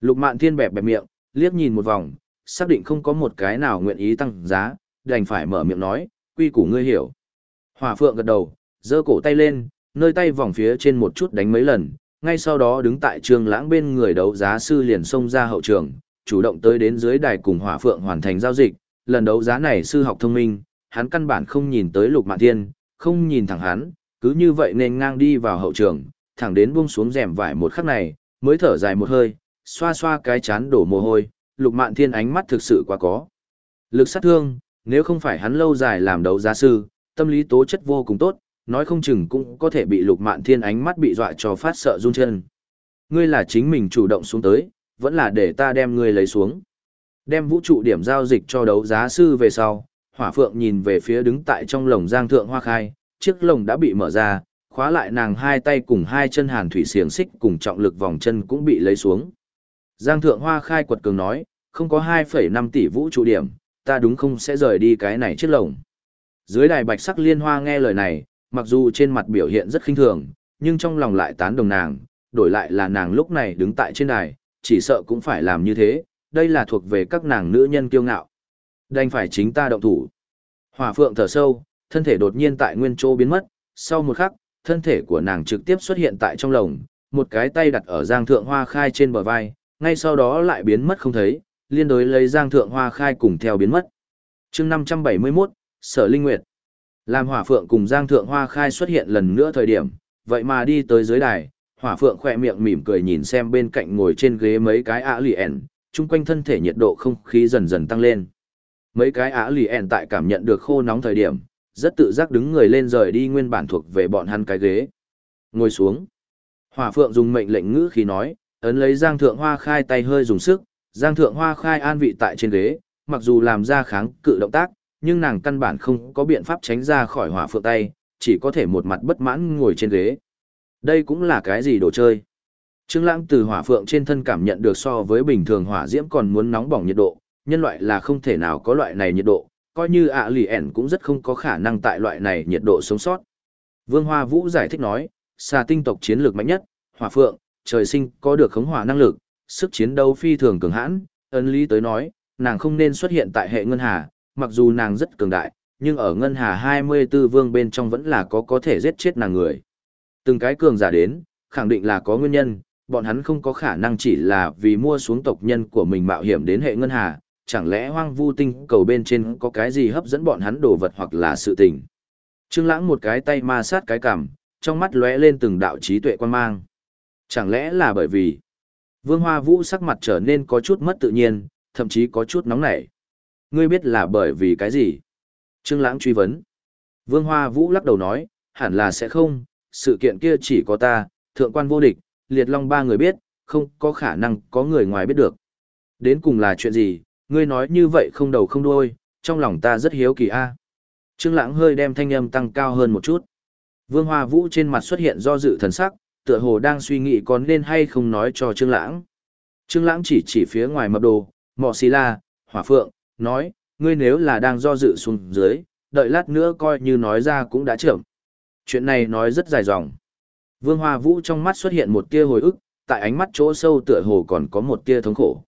Lục mạn thiên bẹp bẹp miệng, liếc nhìn một vòng, xác định không có một cái nào nguyện ý tăng giá, đành phải mở miệng nói, quy củ ngươi hiểu. Hỏa phượng gật đầu, giơ cổ tay lên, nơi tay vòng phía trên một chút đánh mấy lần, ngay sau đó đứng tại trường lãng bên người đấu giá sư liền xông ra hậu trường, chủ động tới đến dưới đài cùng hỏa phượng hoàn thành giao dịch, lần đấu giá này sư học thông minh, hắn căn bản không nhìn tới lục mạn thiên, không nhìn thẳng hắn, cứ như vậy nên ngang đi vào hậu trường, thẳng đến buông xuống rèm vải một khắc này, mới thở dài một hơi, xoa xoa cái chán đổ mồ hôi, lục mạn thiên ánh mắt thực sự quá có. Lực sát thương, nếu không phải hắn lâu dài làm đấu giá sư, tâm lý tố chất vô cùng tốt, nói không chừng cũng có thể bị lục mạn thiên ánh mắt bị dọa cho phát sợ run chân. Ngươi là chính mình chủ động xuống tới, vẫn là để ta đem ngươi lấy xuống. Đem vũ trụ điểm giao dịch cho đấu giá sư về sau, hỏa phượng nhìn về phía đứng tại trong lồng giang thượng hoa khai, chiếc lồng đã bị mở ra, khóa lại nàng hai tay cùng hai chân hàn thủy xiềng xích cùng trọng lực vòng chân cũng bị lấy xuống. Giang thượng hoa khai quật cường nói, không có 2,5 tỷ vũ trụ điểm, ta đúng không sẽ rời đi cái này chiếc lồng. Dưới đài bạch sắc liên hoa nghe lời này, mặc dù trên mặt biểu hiện rất khinh thường, nhưng trong lòng lại tán đồng nàng, đổi lại là nàng lúc này đứng tại trên đài, chỉ sợ cũng phải làm như thế, đây là thuộc về các nàng nữ nhân kiêu ngạo. Đành phải chính ta động thủ. Hỏa phượng thở sâu, thân thể đột nhiên tại nguyên chỗ biến mất, sau một khắc, thân thể của nàng trực tiếp xuất hiện tại trong lồng, một cái tay đặt ở giang thượng hoa khai trên bờ vai, ngay sau đó lại biến mất không thấy, liên đối lấy giang thượng hoa khai cùng theo biến mất. chương 571, Sở Linh Nguyệt. Làm hỏa phượng cùng giang thượng hoa khai xuất hiện lần nữa thời điểm, vậy mà đi tới dưới đài, hỏa phượng khỏe miệng mỉm cười nhìn xem bên cạnh ngồi trên ghế mấy cái ả lì ẻn, chung quanh thân thể nhiệt độ không khí dần dần tăng lên. Mấy cái ả lì ẻn tại cảm nhận được khô nóng thời điểm, rất tự giác đứng người lên rời đi nguyên bản thuộc về bọn hắn cái ghế. Ngồi xuống. Hỏa phượng dùng mệnh lệnh ngữ khi nói, ấn lấy giang thượng hoa khai tay hơi dùng sức, giang thượng hoa khai an vị tại trên ghế, mặc dù làm ra kháng cự động tác, nhưng nàng căn bản không có biện pháp tránh ra khỏi hỏa phượng tay, chỉ có thể một mặt bất mãn ngồi trên ghế. Đây cũng là cái gì đồ chơi? Trương Lãng từ hỏa phượng trên thân cảm nhận được so với bình thường hỏa diễm còn muốn nóng bỏng nhiệt độ, nhân loại là không thể nào có loại này nhiệt độ, coi như ạ lì ẻn cũng rất không có khả năng tại loại này nhiệt độ sống sót. Vương Hoa Vũ giải thích nói, xà tinh tộc chiến lược mạnh nhất, hỏa phượng, trời sinh có được khống hỏa năng lực, sức chiến đấu phi thường cường hãn, ấn lý tới nói, nàng không nên xuất hiện tại hệ ngân hà, mặc dù nàng rất cường đại, nhưng ở ngân hà 24 vương bên trong vẫn là có có thể giết chết nàng người. Từng cái cường giả đến, khẳng định là có nguyên nhân, bọn hắn không có khả năng chỉ là vì mua xuống tộc nhân của mình mạo hiểm đến hệ ngân hà, chẳng lẽ hoang vu tinh cầu bên trên có cái gì hấp dẫn bọn hắn đồ vật hoặc là sự tình. Trương Lãng một cái tay ma sát cái cằm, trong mắt lóe lên từng đạo trí tuệ quan mang. Chẳng lẽ là bởi vì Vương Hoa Vũ sắc mặt trở nên có chút mất tự nhiên, thậm chí có chút nóng nảy. Ngươi biết là bởi vì cái gì? Trương Lãng truy vấn. Vương Hoa Vũ lắc đầu nói, hẳn là sẽ không, sự kiện kia chỉ có ta, thượng quan vô địch, liệt long ba người biết, không có khả năng có người ngoài biết được. Đến cùng là chuyện gì, ngươi nói như vậy không đầu không đuôi, trong lòng ta rất hiếu kỳ a. Trương Lãng hơi đem thanh âm tăng cao hơn một chút. Vương Hoa Vũ trên mặt xuất hiện do dự thần sắc, tựa hồ đang suy nghĩ có nên hay không nói cho Trương Lãng. Trương Lãng chỉ chỉ phía ngoài mập đồ, Mộ Xí La, Hỏa Phượng, nói, ngươi nếu là đang do dự xuống dưới, đợi lát nữa coi như nói ra cũng đã chậm. Chuyện này nói rất dài dòng. Vương Hoa Vũ trong mắt xuất hiện một tia hồi ức, tại ánh mắt chỗ sâu tựa hồ còn có một tia thống khổ.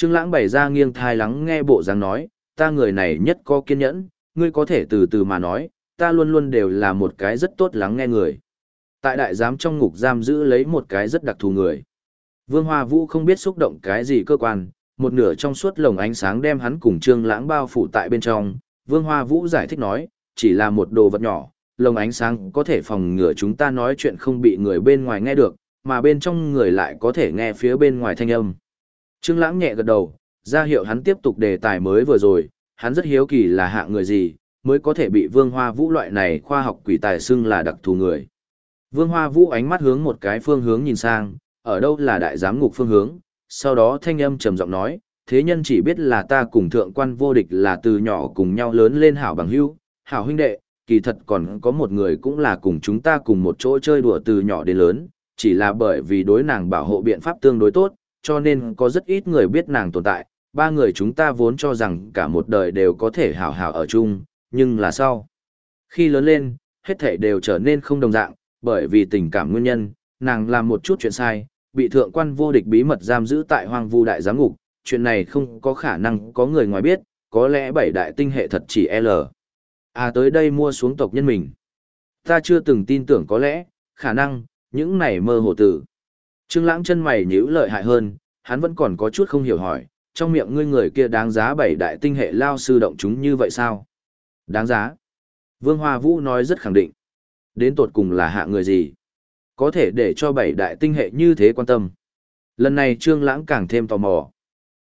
Trương Lãng bày ra nghiêng thai lắng nghe bộ dáng nói, ta người này nhất có kiên nhẫn, ngươi có thể từ từ mà nói, ta luôn luôn đều là một cái rất tốt lắng nghe người. Tại đại giám trong ngục giam giữ lấy một cái rất đặc thù người. Vương Hoa Vũ không biết xúc động cái gì cơ quan, một nửa trong suốt lồng ánh sáng đem hắn cùng Trương Lãng bao phủ tại bên trong. Vương Hoa Vũ giải thích nói, chỉ là một đồ vật nhỏ, lồng ánh sáng có thể phòng ngừa chúng ta nói chuyện không bị người bên ngoài nghe được, mà bên trong người lại có thể nghe phía bên ngoài thanh âm. Trương Lãng nhẹ gật đầu, ra hiệu hắn tiếp tục đề tài mới vừa rồi, hắn rất hiếu kỳ là hạ người gì, mới có thể bị Vương Hoa Vũ loại này khoa học quỷ tài xưng là đặc thù người. Vương Hoa Vũ ánh mắt hướng một cái phương hướng nhìn sang, ở đâu là đại giám ngục phương hướng, sau đó thanh âm trầm giọng nói, thế nhân chỉ biết là ta cùng thượng quan vô địch là từ nhỏ cùng nhau lớn lên hảo bằng hữu, hảo huynh đệ, kỳ thật còn có một người cũng là cùng chúng ta cùng một chỗ chơi đùa từ nhỏ đến lớn, chỉ là bởi vì đối nàng bảo hộ biện pháp tương đối tốt, cho nên có rất ít người biết nàng tồn tại, ba người chúng ta vốn cho rằng cả một đời đều có thể hảo hảo ở chung, nhưng là sau. Khi lớn lên, hết thảy đều trở nên không đồng dạng, bởi vì tình cảm nguyên nhân, nàng làm một chút chuyện sai, bị thượng quan vô địch bí mật giam giữ tại hoang vu đại giám ngục, chuyện này không có khả năng có người ngoài biết, có lẽ bảy đại tinh hệ thật chỉ L. À tới đây mua xuống tộc nhân mình. Ta chưa từng tin tưởng có lẽ, khả năng, những này mơ hồ tử. Trương Lãng chân mày nhíu lợi hại hơn, hắn vẫn còn có chút không hiểu hỏi, trong miệng ngươi người kia đáng giá bảy đại tinh hệ lao sư động chúng như vậy sao? Đáng giá. Vương Hoa Vũ nói rất khẳng định. Đến tột cùng là hạ người gì? Có thể để cho bảy đại tinh hệ như thế quan tâm. Lần này Trương Lãng càng thêm tò mò.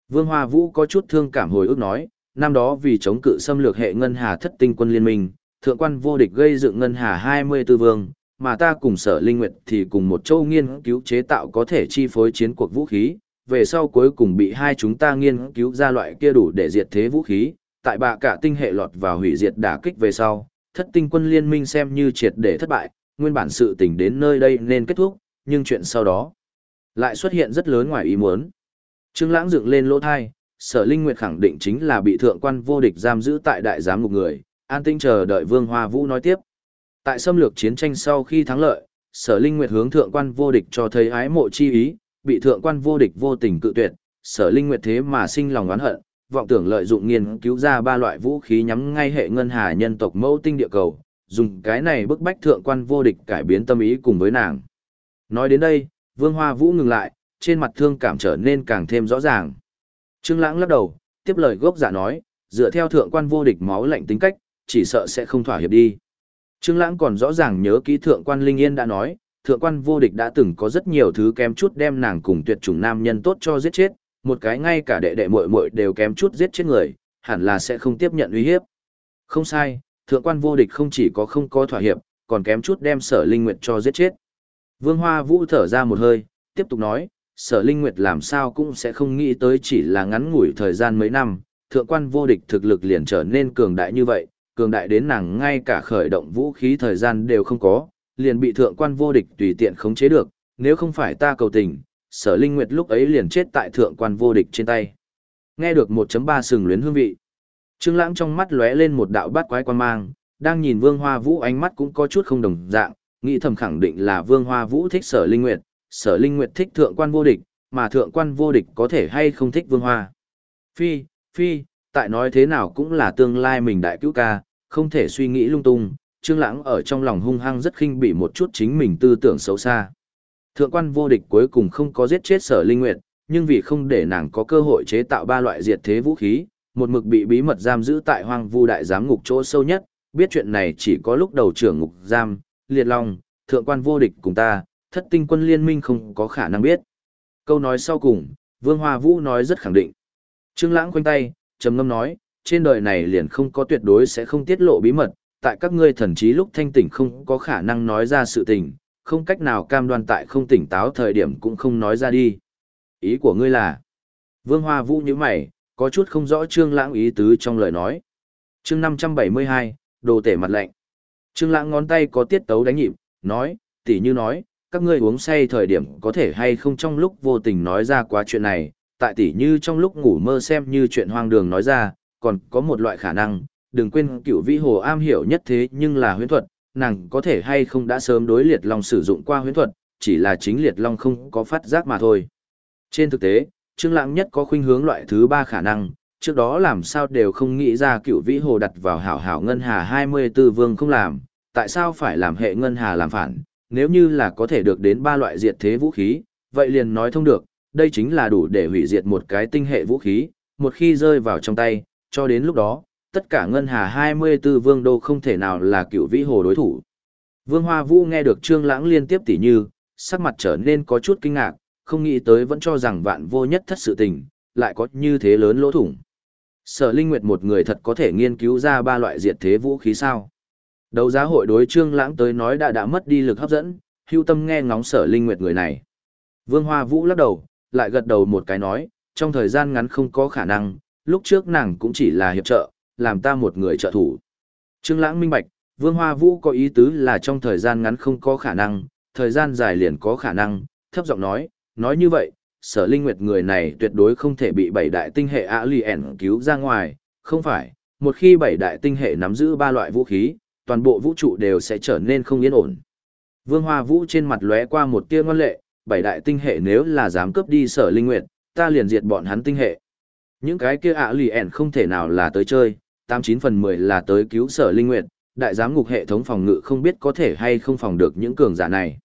Vương Hoa Vũ có chút thương cảm hồi ức nói, năm đó vì chống cự xâm lược hệ ngân hà thất tinh quân liên minh, thượng quan vô địch gây dựng ngân hà 24 vương, mà ta cùng sở linh nguyệt thì cùng một châu nghiên cứu chế tạo có thể chi phối chiến cuộc vũ khí, về sau cuối cùng bị hai chúng ta nghiên cứu ra loại kia đủ để diệt thế vũ khí, tại bạ cả tinh hệ lọt vào hủy diệt đả kích về sau, thất tinh quân liên minh xem như triệt để thất bại, nguyên bản sự tình đến nơi đây nên kết thúc, nhưng chuyện sau đó lại xuất hiện rất lớn ngoài ý muốn. Trương Lãng dựng lên lỗ thai, Sở Linh Nguyệt khẳng định chính là bị thượng quan vô địch giam giữ tại đại giám ngục người, an tinh chờ đợi Vương Hoa Vũ nói tiếp. Tại xâm lược chiến tranh sau khi thắng lợi, Sở Linh Nguyệt hướng thượng quan vô địch cho thấy ái mộ chi ý, bị thượng quan vô địch vô tình cự tuyệt, Sở Linh Nguyệt thế mà sinh lòng oán hận, vọng tưởng lợi dụng nghiên cứu ra ba loại vũ khí nhắm ngay hệ ngân hà nhân tộc mẫu tinh địa cầu, dùng cái này bức bách thượng quan vô địch cải biến tâm ý cùng với nàng. Nói đến đây, Vương Hoa Vũ ngừng lại, trên mặt thương cảm trở nên càng thêm rõ ràng. Trương Lãng lắc đầu, tiếp lời gốc giả nói, dựa theo thượng quan vô địch máu lạnh tính cách, chỉ sợ sẽ không thỏa hiệp đi. Trương Lãng còn rõ ràng nhớ kỹ thượng quan Linh Yên đã nói, thượng quan vô địch đã từng có rất nhiều thứ kém chút đem nàng cùng tuyệt chủng nam nhân tốt cho giết chết, một cái ngay cả đệ đệ muội muội đều kém chút giết chết người, hẳn là sẽ không tiếp nhận uy hiếp. Không sai, thượng quan vô địch không chỉ có không có thỏa hiệp, còn kém chút đem sở linh nguyệt cho giết chết. Vương Hoa Vũ thở ra một hơi, tiếp tục nói, sở linh nguyệt làm sao cũng sẽ không nghĩ tới chỉ là ngắn ngủi thời gian mấy năm, thượng quan vô địch thực lực liền trở nên cường đại như vậy, cường đại đến nàng ngay cả khởi động vũ khí thời gian đều không có, liền bị thượng quan vô địch tùy tiện khống chế được, nếu không phải ta cầu tình, sở linh nguyệt lúc ấy liền chết tại thượng quan vô địch trên tay. Nghe được 1.3 sừng luyến hương vị. Trương Lãng trong mắt lóe lên một đạo bát quái quan mang, đang nhìn Vương Hoa Vũ ánh mắt cũng có chút không đồng dạng, nghĩ thầm khẳng định là Vương Hoa Vũ thích Sở Linh Nguyệt, Sở Linh Nguyệt thích thượng quan vô địch, mà thượng quan vô địch có thể hay không thích Vương Hoa. Phi, phi, tại nói thế nào cũng là tương lai mình đại cứu ca, không thể suy nghĩ lung tung, Trương Lãng ở trong lòng hung hăng rất khinh bỉ một chút chính mình tư tưởng xấu xa. Thượng quan vô địch cuối cùng không có giết chết sở linh nguyệt, nhưng vì không để nàng có cơ hội chế tạo ba loại diệt thế vũ khí, một mực bị bí mật giam giữ tại hoang vu đại giám ngục chỗ sâu nhất, biết chuyện này chỉ có lúc đầu trưởng ngục giam, liệt long, thượng quan vô địch cùng ta, thất tinh quân liên minh không có khả năng biết. Câu nói sau cùng, Vương Hoa Vũ nói rất khẳng định. Trương Lãng quanh tay, trầm ngâm nói, trên đời này liền không có tuyệt đối sẽ không tiết lộ bí mật, tại các ngươi thần trí lúc thanh tỉnh không có khả năng nói ra sự tình, không cách nào cam đoan tại không tỉnh táo thời điểm cũng không nói ra đi. Ý của ngươi là, Vương Hoa Vũ như mày, có chút không rõ Trương Lãng ý tứ trong lời nói. Chương 572, đồ tể mặt lạnh. Trương Lãng ngón tay có tiết tấu đánh nhịp, nói, tỉ như nói, các ngươi uống say thời điểm có thể hay không trong lúc vô tình nói ra quá chuyện này, tại tỷ như trong lúc ngủ mơ xem như chuyện hoang đường nói ra, còn có một loại khả năng, đừng quên cựu vĩ hồ am hiểu nhất thế nhưng là huyễn thuật, nàng có thể hay không đã sớm đối liệt long sử dụng qua huyễn thuật, chỉ là chính liệt long không có phát giác mà thôi. Trên thực tế, Trương Lãng nhất có khuynh hướng loại thứ ba khả năng, trước đó làm sao đều không nghĩ ra cựu vĩ hồ đặt vào hảo hảo ngân hà 24 vương không làm, tại sao phải làm hệ ngân hà làm phản, nếu như là có thể được đến ba loại diệt thế vũ khí, vậy liền nói thông được, đây chính là đủ để hủy diệt một cái tinh hệ vũ khí, một khi rơi vào trong tay, cho đến lúc đó, tất cả ngân hà 24 vương đô không thể nào là cựu vĩ hồ đối thủ. Vương Hoa Vũ nghe được Trương Lãng liên tiếp tỉ như, sắc mặt trở nên có chút kinh ngạc, không nghĩ tới vẫn cho rằng vạn vô nhất thất sự tình, lại có như thế lớn lỗ thủng. Sở Linh Nguyệt một người thật có thể nghiên cứu ra ba loại diệt thế vũ khí sao? Đấu giá hội đối Trương Lãng tới nói đã đã mất đi lực hấp dẫn, hưu tâm nghe ngóng Sở Linh Nguyệt người này. Vương Hoa Vũ lắc đầu, lại gật đầu một cái nói, trong thời gian ngắn không có khả năng, lúc trước nàng cũng chỉ là hiệp trợ, làm ta một người trợ thủ. Trương Lãng minh bạch, Vương Hoa Vũ có ý tứ là trong thời gian ngắn không có khả năng, thời gian dài liền có khả năng, thấp giọng nói, nói như vậy, sở linh nguyệt người này tuyệt đối không thể bị bảy đại tinh hệ alien cứu ra ngoài, không phải, một khi bảy đại tinh hệ nắm giữ ba loại vũ khí, toàn bộ vũ trụ đều sẽ trở nên không yên ổn. Vương Hoa Vũ trên mặt lóe qua một tia ngoan lệ, bảy đại tinh hệ nếu là dám cướp đi sở linh nguyệt, ta liền diệt bọn hắn tinh hệ. Những cái kia ạ lì ẻn không thể nào là tới chơi, 89 phần 10 là tới cứu sở linh nguyệt, đại giám ngục hệ thống phòng ngự không biết có thể hay không phòng được những cường giả này.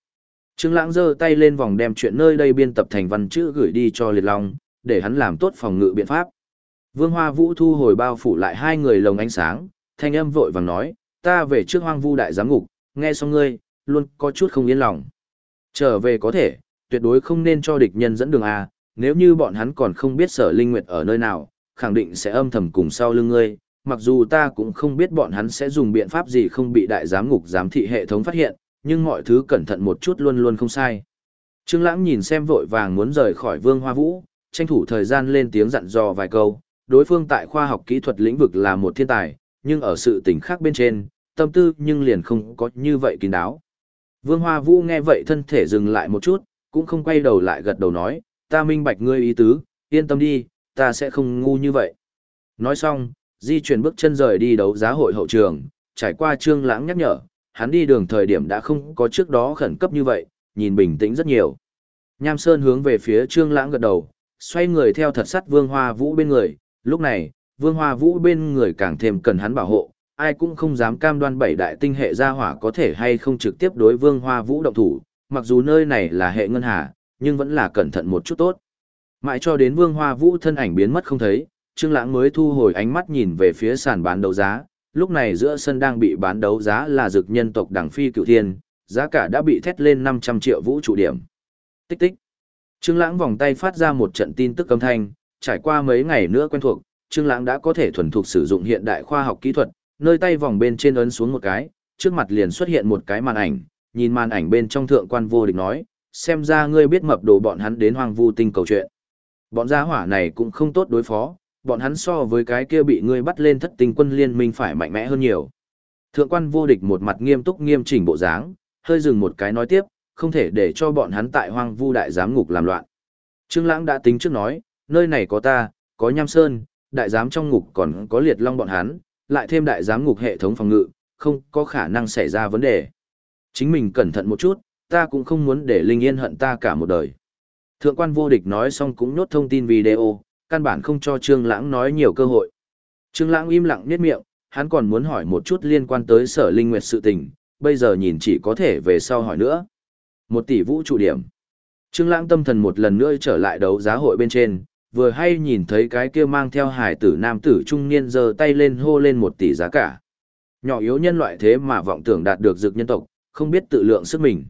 Trương Lãng giơ tay lên vòng đem chuyện nơi đây biên tập thành văn chữ gửi đi cho Liệt Long, để hắn làm tốt phòng ngự biện pháp. Vương Hoa Vũ thu hồi bao phủ lại hai người lồng ánh sáng, thanh âm vội vàng nói, ta về trước hoang vu đại giám ngục, nghe xong ngươi, luôn có chút không yên lòng. Trở về có thể, tuyệt đối không nên cho địch nhân dẫn đường A, nếu như bọn hắn còn không biết sở linh nguyệt ở nơi nào, khẳng định sẽ âm thầm cùng sau lưng ngươi, mặc dù ta cũng không biết bọn hắn sẽ dùng biện pháp gì không bị đại giám ngục giám thị hệ thống phát hiện, nhưng mọi thứ cẩn thận một chút luôn luôn không sai. Trương Lãng nhìn xem vội vàng muốn rời khỏi Vương Hoa Vũ, tranh thủ thời gian lên tiếng dặn dò vài câu, đối phương tại khoa học kỹ thuật lĩnh vực là một thiên tài, nhưng ở sự tình khác bên trên, tâm tư nhưng liền không có như vậy kín đáo. Vương Hoa Vũ nghe vậy thân thể dừng lại một chút, cũng không quay đầu lại gật đầu nói, ta minh bạch ngươi ý tứ, yên tâm đi, ta sẽ không ngu như vậy. Nói xong, di chuyển bước chân rời đi đấu giá hội hậu trường, trải qua trương lãng nhắc nhở, hắn đi đường thời điểm đã không có trước đó khẩn cấp như vậy, nhìn bình tĩnh rất nhiều. Nham Sơn hướng về phía trương lãng gật đầu, xoay người theo thật sắt Vương Hoa Vũ bên người, lúc này, Vương Hoa Vũ bên người càng thêm cần hắn bảo hộ, ai cũng không dám cam đoan bảy đại tinh hệ gia hỏa có thể hay không trực tiếp đối Vương Hoa Vũ động thủ, mặc dù nơi này là hệ ngân hà, nhưng vẫn là cẩn thận một chút tốt. Mãi cho đến Vương Hoa Vũ thân ảnh biến mất không thấy, Trương Lãng mới thu hồi ánh mắt nhìn về phía sàn bán đấu giá, lúc này giữa sân đang bị bán đấu giá là dược nhân tộc Đảng Phi Cửu Thiên, giá cả đã bị thét lên 500 triệu vũ trụ điểm. Tích tích. Trương Lãng vòng tay phát ra một trận tin tức âm thanh, trải qua mấy ngày nữa quen thuộc, Trương Lãng đã có thể thuần thục sử dụng hiện đại khoa học kỹ thuật, nơi tay vòng bên trên ấn xuống một cái, trước mặt liền xuất hiện một cái màn ảnh, nhìn màn ảnh bên trong thượng quan vô địch nói, xem ra ngươi biết mập đồ bọn hắn đến hoang vu tinh cầu chuyện. Bọn gia hỏa này cũng không tốt đối phó, bọn hắn so với cái kia bị ngươi bắt lên thất tinh quân liên minh phải mạnh mẽ hơn nhiều. Thượng quan vô địch một mặt nghiêm túc nghiêm chỉnh bộ dáng, hơi dừng một cái nói tiếp, không thể để cho bọn hắn tại hoang vu đại giám ngục làm loạn. Trương Lãng đã tính trước nói, nơi này có ta, có Nham Sơn, đại giám trong ngục còn có liệt long bọn hắn, lại thêm đại giám ngục hệ thống phòng ngự, không có khả năng xảy ra vấn đề. Chính mình cẩn thận một chút, ta cũng không muốn để Linh Yên hận ta cả một đời. Thượng quan vô địch nói xong cũng nhốt thông tin video, căn bản không cho Trương Lãng nói nhiều cơ hội. Trương Lãng im lặng nhếch miệng, hắn còn muốn hỏi một chút liên quan tới Sở Linh Nguyệt sự tình, bây giờ nhìn chỉ có thể về sau hỏi nữa. Một tỷ vũ trụ điểm. Trương Lãng tâm thần một lần nữa trở lại đấu giá hội bên trên, vừa hay nhìn thấy cái kia mang theo hải tử nam tử trung niên giơ tay lên hô lên một tỷ giá cả. Nhỏ yếu nhân loại thế mà vọng tưởng đạt được dược nhân tộc, không biết tự lượng sức mình.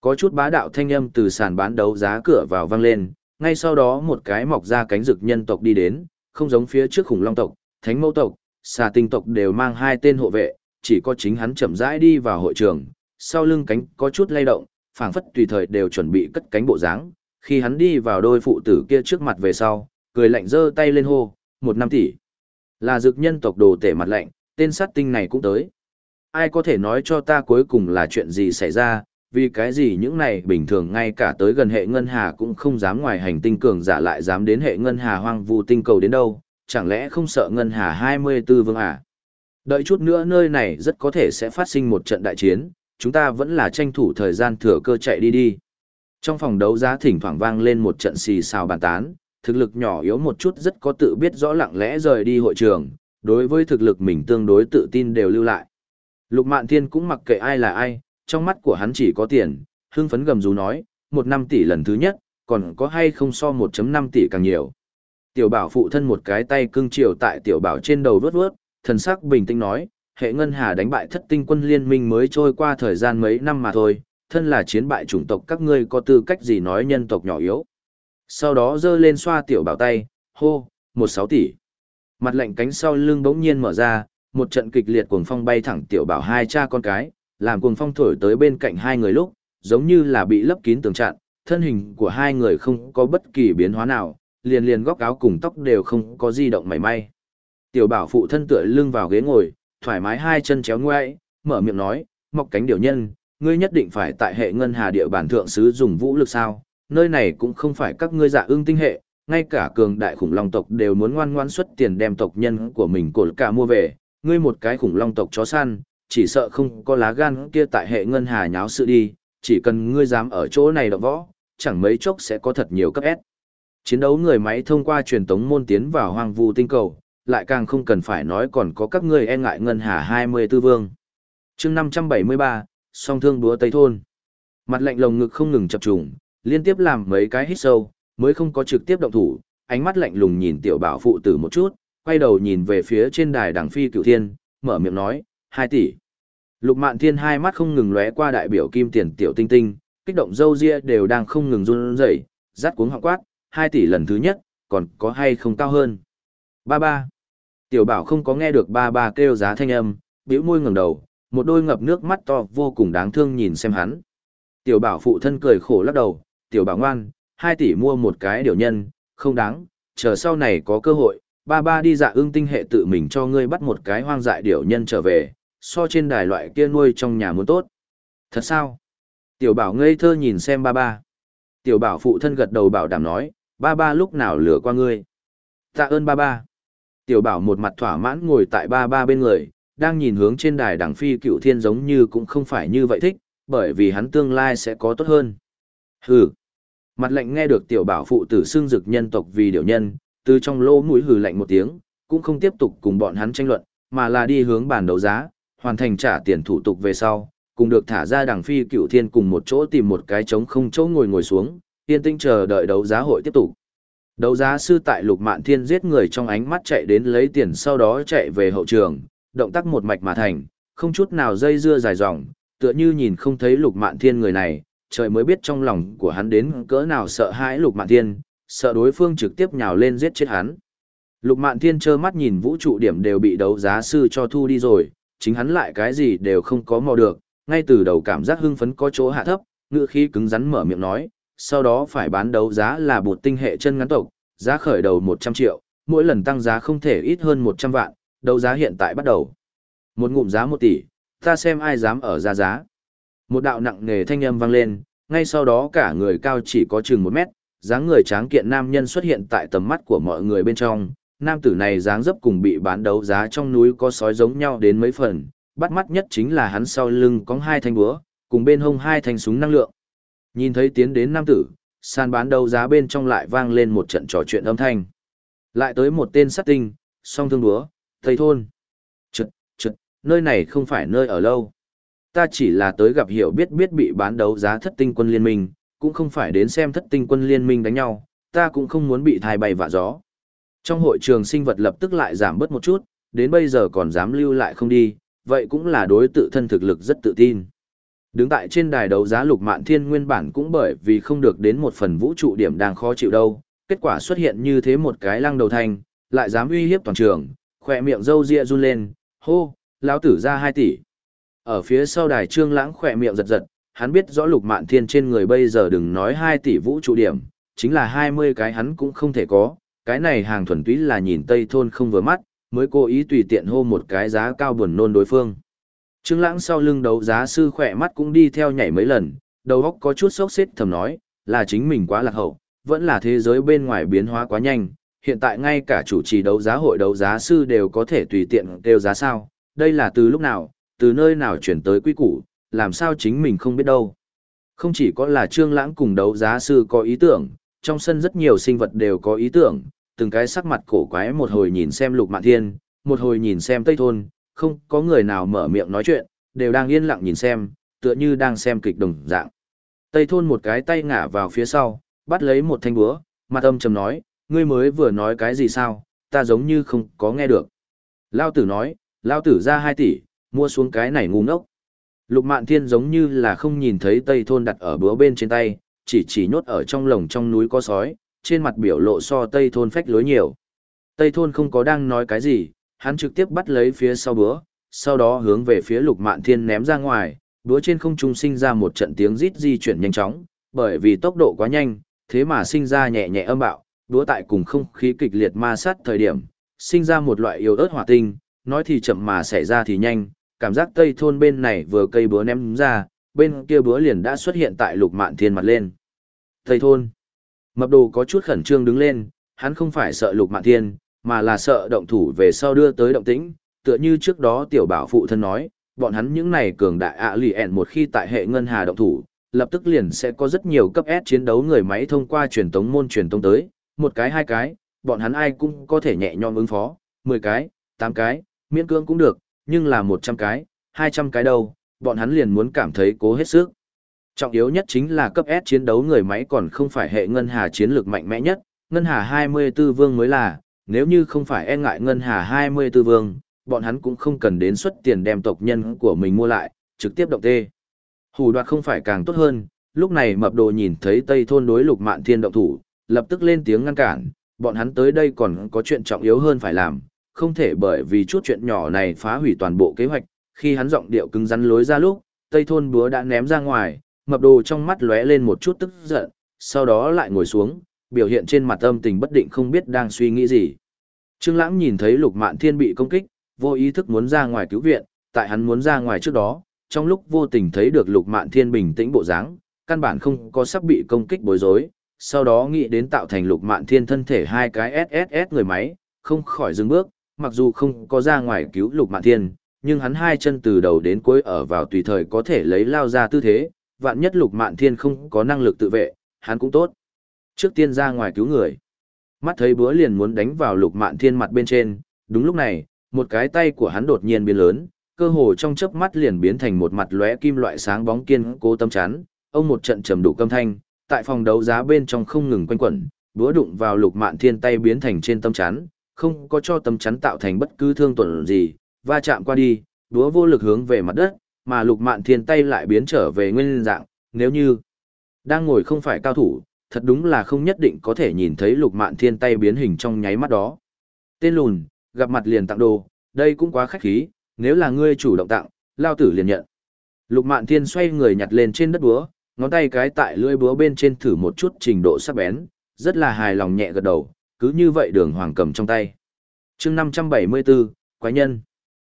Có chút bá đạo thanh âm từ sàn bán đấu giá cửa vào vang lên, ngay sau đó một cái mọc ra cánh rực nhân tộc đi đến, không giống phía trước khủng long tộc, thánh mẫu tộc, xà tinh tộc đều mang hai tên hộ vệ, chỉ có chính hắn chậm rãi đi vào hội trường, sau lưng cánh có chút lay động, phảng phất tùy thời đều chuẩn bị cất cánh bộ dáng. Khi hắn đi vào đôi phụ tử kia trước mặt về sau, cười lạnh giơ tay lên hô, một năm tỷ. Là rực nhân tộc đồ tể mặt lạnh, tên sát tinh này cũng tới. Ai có thể nói cho ta cuối cùng là chuyện gì xảy ra, vì cái gì những này bình thường ngay cả tới gần hệ ngân hà cũng không dám ngoài hành tinh cường giả lại dám đến hệ ngân hà hoang vu tinh cầu đến đâu, chẳng lẽ không sợ ngân hà 24 vương à? Đợi chút nữa nơi này rất có thể sẽ phát sinh một trận đại chiến, chúng ta vẫn là tranh thủ thời gian thừa cơ chạy đi đi. Trong phòng đấu giá thỉnh thoảng vang lên một trận xì xào bàn tán, thực lực nhỏ yếu một chút rất có tự biết rõ lặng lẽ rời đi hội trường, đối với thực lực mình tương đối tự tin đều lưu lại. Lục Mạn Thiên cũng mặc kệ ai là ai, trong mắt của hắn chỉ có tiền, hưng phấn gầm rú nói, một năm tỷ lần thứ nhất, còn có hay không so 1.5 tỷ càng nhiều. Tiểu bảo phụ thân một cái tay cưng chiều tại tiểu bảo trên đầu vớt vớt, thần sắc bình tĩnh nói, hệ ngân hà đánh bại thất tinh quân liên minh mới trôi qua thời gian mấy năm mà thôi, thân là chiến bại chủng tộc các ngươi có tư cách gì nói nhân tộc nhỏ yếu. Sau đó giơ lên xoa tiểu bảo tay, hô, một sáu tỷ. Mặt lạnh cánh sau lưng bỗng nhiên mở ra, một trận kịch liệt cuồng phong bay thẳng tiểu bảo hai cha con cái, làm cuồng phong thổi tới bên cạnh hai người lúc, giống như là bị lấp kín tường chặn, thân hình của hai người không có bất kỳ biến hóa nào, liền liền góc áo cùng tóc đều không có di động mảy may. Tiểu bảo phụ thân tựa lưng vào ghế ngồi, thoải mái hai chân chéo ngoại, mở miệng nói, mọc cánh điều nhân, ngươi nhất định phải tại hệ ngân hà địa bản thượng sứ dùng vũ lực sao, nơi này cũng không phải các ngươi dạ ương tinh hệ, ngay cả cường đại khủng long tộc đều muốn ngoan ngoan xuất tiền đem tộc nhân của mình cột cả mua về, ngươi một cái khủng long tộc chó săn, chỉ sợ không có lá gan kia tại hệ ngân hà nháo sự đi, chỉ cần ngươi dám ở chỗ này động võ, chẳng mấy chốc sẽ có thật nhiều cấp S. Chiến đấu người máy thông qua truyền tống môn tiến vào hoang vu tinh cầu, lại càng không cần phải nói còn có các ngươi e ngại ngân hà 24 vương. chương 573, song thương đúa Tây Thôn. Mặt lạnh lồng ngực không ngừng chập trùng, liên tiếp làm mấy cái hít sâu, mới không có trực tiếp động thủ, ánh mắt lạnh lùng nhìn tiểu bảo phụ tử một chút, quay đầu nhìn về phía trên đài đằng phi cửu thiên, mở miệng nói, 2 tỷ. Lục mạn thiên hai mắt không ngừng lóe qua đại biểu kim tiền tiểu tinh tinh, kích động dâu ria đều đang không ngừng run rẩy, rát cuống họng quát, 2 tỷ lần thứ nhất, còn có hay không cao hơn. Ba ba. Tiểu bảo không có nghe được ba ba kêu giá thanh âm, bĩu môi ngẩng đầu, một đôi ngập nước mắt to vô cùng đáng thương nhìn xem hắn. Tiểu bảo phụ thân cười khổ lắc đầu, tiểu bảo ngoan, 2 tỷ mua một cái điều nhân, không đáng, chờ sau này có cơ hội, ba ba đi dạ ương tinh hệ tự mình cho ngươi bắt một cái hoang dại điểu nhân trở về, so trên đài loại kia nuôi trong nhà muốn tốt. Thật sao? Tiểu bảo ngây thơ nhìn xem ba ba. Tiểu bảo phụ thân gật đầu bảo đảm nói, ba ba lúc nào lừa qua ngươi. Tạ ơn ba ba. Tiểu bảo một mặt thỏa mãn ngồi tại ba ba bên người, đang nhìn hướng trên đài đằng phi cựu thiên giống như cũng không phải như vậy thích, bởi vì hắn tương lai sẽ có tốt hơn. Hừ. Mặt lạnh nghe được tiểu bảo phụ tử xương dực nhân tộc vì điều nhân, từ trong lỗ mũi hừ lạnh một tiếng, cũng không tiếp tục cùng bọn hắn tranh luận, mà là đi hướng bàn đấu giá, hoàn thành trả tiền thủ tục về sau, cùng được thả ra đằng phi cựu thiên cùng một chỗ tìm một cái trống không chỗ ngồi ngồi xuống, yên tĩnh chờ đợi đấu giá hội tiếp tục. Đấu giá sư tại Lục Mạn Thiên giết người trong ánh mắt chạy đến lấy tiền sau đó chạy về hậu trường, động tác một mạch mà thành, không chút nào dây dưa dài dòng, tựa như nhìn không thấy Lục Mạn Thiên người này, trời mới biết trong lòng của hắn đến cỡ nào sợ hãi Lục Mạn Thiên, sợ đối phương trực tiếp nhào lên giết chết hắn. Lục Mạn Thiên trơ mắt nhìn vũ trụ điểm đều bị đấu giá sư cho thu đi rồi, chính hắn lại cái gì đều không có mò được, ngay từ đầu cảm giác hưng phấn có chỗ hạ thấp, ngựa khí cứng rắn mở miệng nói, sau đó phải bán đấu giá là bột tinh hệ chân ngắn tộc, giá khởi đầu 100 triệu, mỗi lần tăng giá không thể ít hơn 100 vạn, đấu giá hiện tại bắt đầu. Một ngụm giá 1 tỷ, ta xem ai dám ở ra giá. Một đạo nặng nề thanh âm vang lên, ngay sau đó cả người cao chỉ có chừng 1 mét, dáng người tráng kiện nam nhân xuất hiện tại tầm mắt của mọi người bên trong. Nam tử này dáng dấp cùng bị bán đấu giá trong núi có sói giống nhau đến mấy phần, bắt mắt nhất chính là hắn sau lưng có hai thanh búa, cùng bên hông hai thanh súng năng lượng. Nhìn thấy tiến đến nam tử, sàn bán đấu giá bên trong lại vang lên một trận trò chuyện âm thanh. Lại tới một tên sát tinh, song thương búa, thầy thôn. Chật, chật, nơi này không phải nơi ở lâu. Ta chỉ là tới gặp hiểu biết biết bị bán đấu giá thất tinh quân liên minh, cũng không phải đến xem thất tinh quân liên minh đánh nhau, ta cũng không muốn bị thai bay vạ gió. Trong hội trường sinh vật lập tức lại giảm bớt một chút, đến bây giờ còn dám lưu lại không đi, vậy cũng là đối tự thân thực lực rất tự tin. Đứng tại trên đài đấu giá lục mạn thiên nguyên bản cũng bởi vì không được đến một phần vũ trụ điểm đang khó chịu đâu, kết quả xuất hiện như thế một cái lăng đầu thanh, lại dám uy hiếp toàn trường, khỏe miệng râu ria run lên, hô, lão tử ra 2 tỷ. Ở phía sau đài trương lãng khỏe miệng giật giật, hắn biết rõ lục mạn thiên trên người bây giờ đừng nói 2 tỷ vũ trụ điểm, chính là 20 cái hắn cũng không thể có, cái này hàng thuần túy là nhìn Tây Thôn không vừa mắt, mới cố ý tùy tiện hô một cái giá cao buồn nôn đối phương. Trương Lãng sau lưng đấu giá sư khỏe mắt cũng đi theo nhảy mấy lần, đầu óc có chút sốc xếp thầm nói, là chính mình quá lạc hậu, vẫn là thế giới bên ngoài biến hóa quá nhanh, hiện tại ngay cả chủ trì đấu giá hội đấu giá sư đều có thể tùy tiện kêu giá sao, đây là từ lúc nào, từ nơi nào chuyển tới quy củ, làm sao chính mình không biết đâu. Không chỉ có là Trương Lãng cùng đấu giá sư có ý tưởng, trong sân rất nhiều sinh vật đều có ý tưởng, từng cái sắc mặt cổ quái một hồi nhìn xem Lục Mạn Thiên, một hồi nhìn xem Tây Thôn, không có người nào mở miệng nói chuyện, đều đang yên lặng nhìn xem, tựa như đang xem kịch đồng dạng. Tây Thôn một cái tay ngả vào phía sau, bắt lấy một thanh búa, mặt âm trầm nói, ngươi mới vừa nói cái gì sao, ta giống như không có nghe được. Lao tử nói, Lao tử ra 2 tỷ, mua xuống cái này ngu ngốc. Lục Mạn Thiên giống như là không nhìn thấy Tây Thôn đặt ở búa bên trên tay, chỉ chỉ nhốt ở trong lồng trong núi có sói, trên mặt biểu lộ so Tây Thôn phách lối nhiều. Tây Thôn không có đang nói cái gì, hắn trực tiếp bắt lấy phía sau búa, sau đó hướng về phía Lục Mạn Thiên ném ra ngoài, búa trên không trung sinh ra một trận tiếng rít di chuyển nhanh chóng, bởi vì tốc độ quá nhanh, thế mà sinh ra nhẹ nhẹ âm bạo, Bữa tại cùng không khí kịch liệt ma sát thời điểm, sinh ra một loại yếu ớt hỏa tinh, nói thì chậm mà xảy ra thì nhanh, cảm giác tây thôn bên này vừa cây búa ném ra, bên kia búa liền đã xuất hiện tại lục mạn thiên mặt lên. Tây thôn, mập đồ có chút khẩn trương đứng lên, hắn không phải sợ lục mạn thiên, mà là sợ động thủ về sau đưa tới động tĩnh, tựa như trước đó tiểu bảo phụ thân nói, bọn hắn những này cường đại ạ lì ẹn một khi tại hệ ngân hà động thủ, lập tức liền sẽ có rất nhiều cấp S chiến đấu người máy thông qua truyền tống môn truyền tống tới, một cái hai cái, bọn hắn ai cũng có thể nhẹ nhõm ứng phó, 10 cái, 8 cái, miễn cưỡng cũng được, nhưng là 100 cái, 200 cái đâu, bọn hắn liền muốn cảm thấy cố hết sức. Trọng yếu nhất chính là cấp S chiến đấu người máy còn không phải hệ ngân hà chiến lược mạnh mẽ nhất, ngân hà 24 vương mới là, nếu như không phải e ngại ngân hà 24 vương, bọn hắn cũng không cần đến xuất tiền đem tộc nhân của mình mua lại, trực tiếp động tê. Hù đoạt không phải càng tốt hơn, lúc này mập đồ nhìn thấy Tây thôn đối lục mạn thiên động thủ, lập tức lên tiếng ngăn cản, bọn hắn tới đây còn có chuyện trọng yếu hơn phải làm, không thể bởi vì chút chuyện nhỏ này phá hủy toàn bộ kế hoạch, khi hắn giọng điệu cứng rắn lối ra lúc, Tây thôn búa đã ném ra ngoài, mập đồ trong mắt lóe lên một chút tức giận, sau đó lại ngồi xuống, biểu hiện trên mặt âm tình bất định không biết đang suy nghĩ gì. Trương Lãng nhìn thấy Lục Mạn Thiên bị công kích, vô ý thức muốn ra ngoài cứu viện, tại hắn muốn ra ngoài trước đó, trong lúc vô tình thấy được Lục Mạn Thiên bình tĩnh bộ dáng, căn bản không có sắp bị công kích bối rối, sau đó nghĩ đến tạo thành Lục Mạn Thiên thân thể hai cái SSS người máy, không khỏi dừng bước, mặc dù không có ra ngoài cứu Lục Mạn Thiên, nhưng hắn hai chân từ đầu đến cuối ở vào tùy thời có thể lấy lao ra tư thế, vạn nhất Lục Mạn Thiên không có năng lực tự vệ, hắn cũng tốt. Trước tiên ra ngoài cứu người. Mắt thấy búa liền muốn đánh vào Lục Mạn Thiên mặt bên trên, đúng lúc này, một cái tay của hắn đột nhiên biến lớn, cơ hồ trong chớp mắt liền biến thành một mặt lóe kim loại sáng bóng kiên cố tâm chắn, ông một trận trầm đủ câm thanh, tại phòng đấu giá bên trong không ngừng quanh quẩn, búa đụng vào Lục Mạn Thiên tay biến thành trên tâm chắn, không có cho tâm chắn tạo thành bất cứ thương tổn gì, va chạm qua đi, đúa vô lực hướng về mặt đất, mà Lục Mạn Thiên tay lại biến trở về nguyên dạng, nếu như đang ngồi không phải cao thủ, thật đúng là không nhất định có thể nhìn thấy Lục Mạn Thiên tay biến hình trong nháy mắt đó. Tên lùn, gặp mặt liền tặng đồ, đây cũng quá khách khí, nếu là ngươi chủ động tặng, lao tử liền nhận. Lục Mạn Thiên xoay người nhặt lên trên đất búa, ngón tay cái tại lưỡi búa bên trên thử một chút trình độ sắc bén, rất là hài lòng nhẹ gật đầu, cứ như vậy đường hoàng cầm trong tay. chương 574, Quái nhân.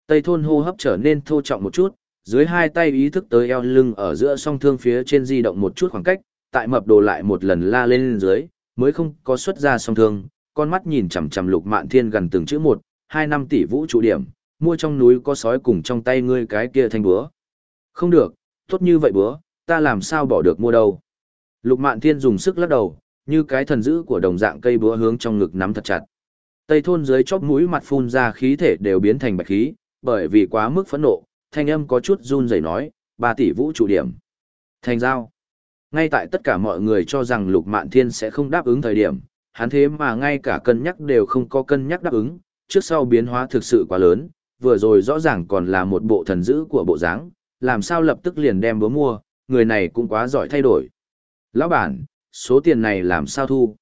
Tây thôn hô hấp trở nên thô trọng một chút, dưới hai tay ý thức tới eo lưng ở giữa song thương phía trên di động một chút khoảng cách, tại mập đồ lại một lần la lên dưới, mới không có xuất ra song thương, con mắt nhìn chằm chằm lục mạn thiên gần từng chữ một, hai năm tỷ vũ trụ điểm, mua trong núi có sói cùng trong tay ngươi cái kia thanh búa. Không được, tốt như vậy búa, ta làm sao bỏ được mua đâu. Lục mạn thiên dùng sức lắc đầu, như cái thần dữ của đồng dạng cây búa hướng trong ngực nắm thật chặt. Tây thôn dưới chóp mũi mặt phun ra khí thể đều biến thành bạch khí, bởi vì quá mức phẫn nộ, thanh âm có chút run rẩy nói, ba tỷ vũ trụ điểm. Thành giao. Ngay tại tất cả mọi người cho rằng Lục Mạn Thiên sẽ không đáp ứng thời điểm, hắn thế mà ngay cả cân nhắc đều không có cân nhắc đáp ứng, trước sau biến hóa thực sự quá lớn, vừa rồi rõ ràng còn là một bộ thần dữ của bộ dáng, làm sao lập tức liền đem búa mua, người này cũng quá giỏi thay đổi. Lão bản, số tiền này làm sao thu?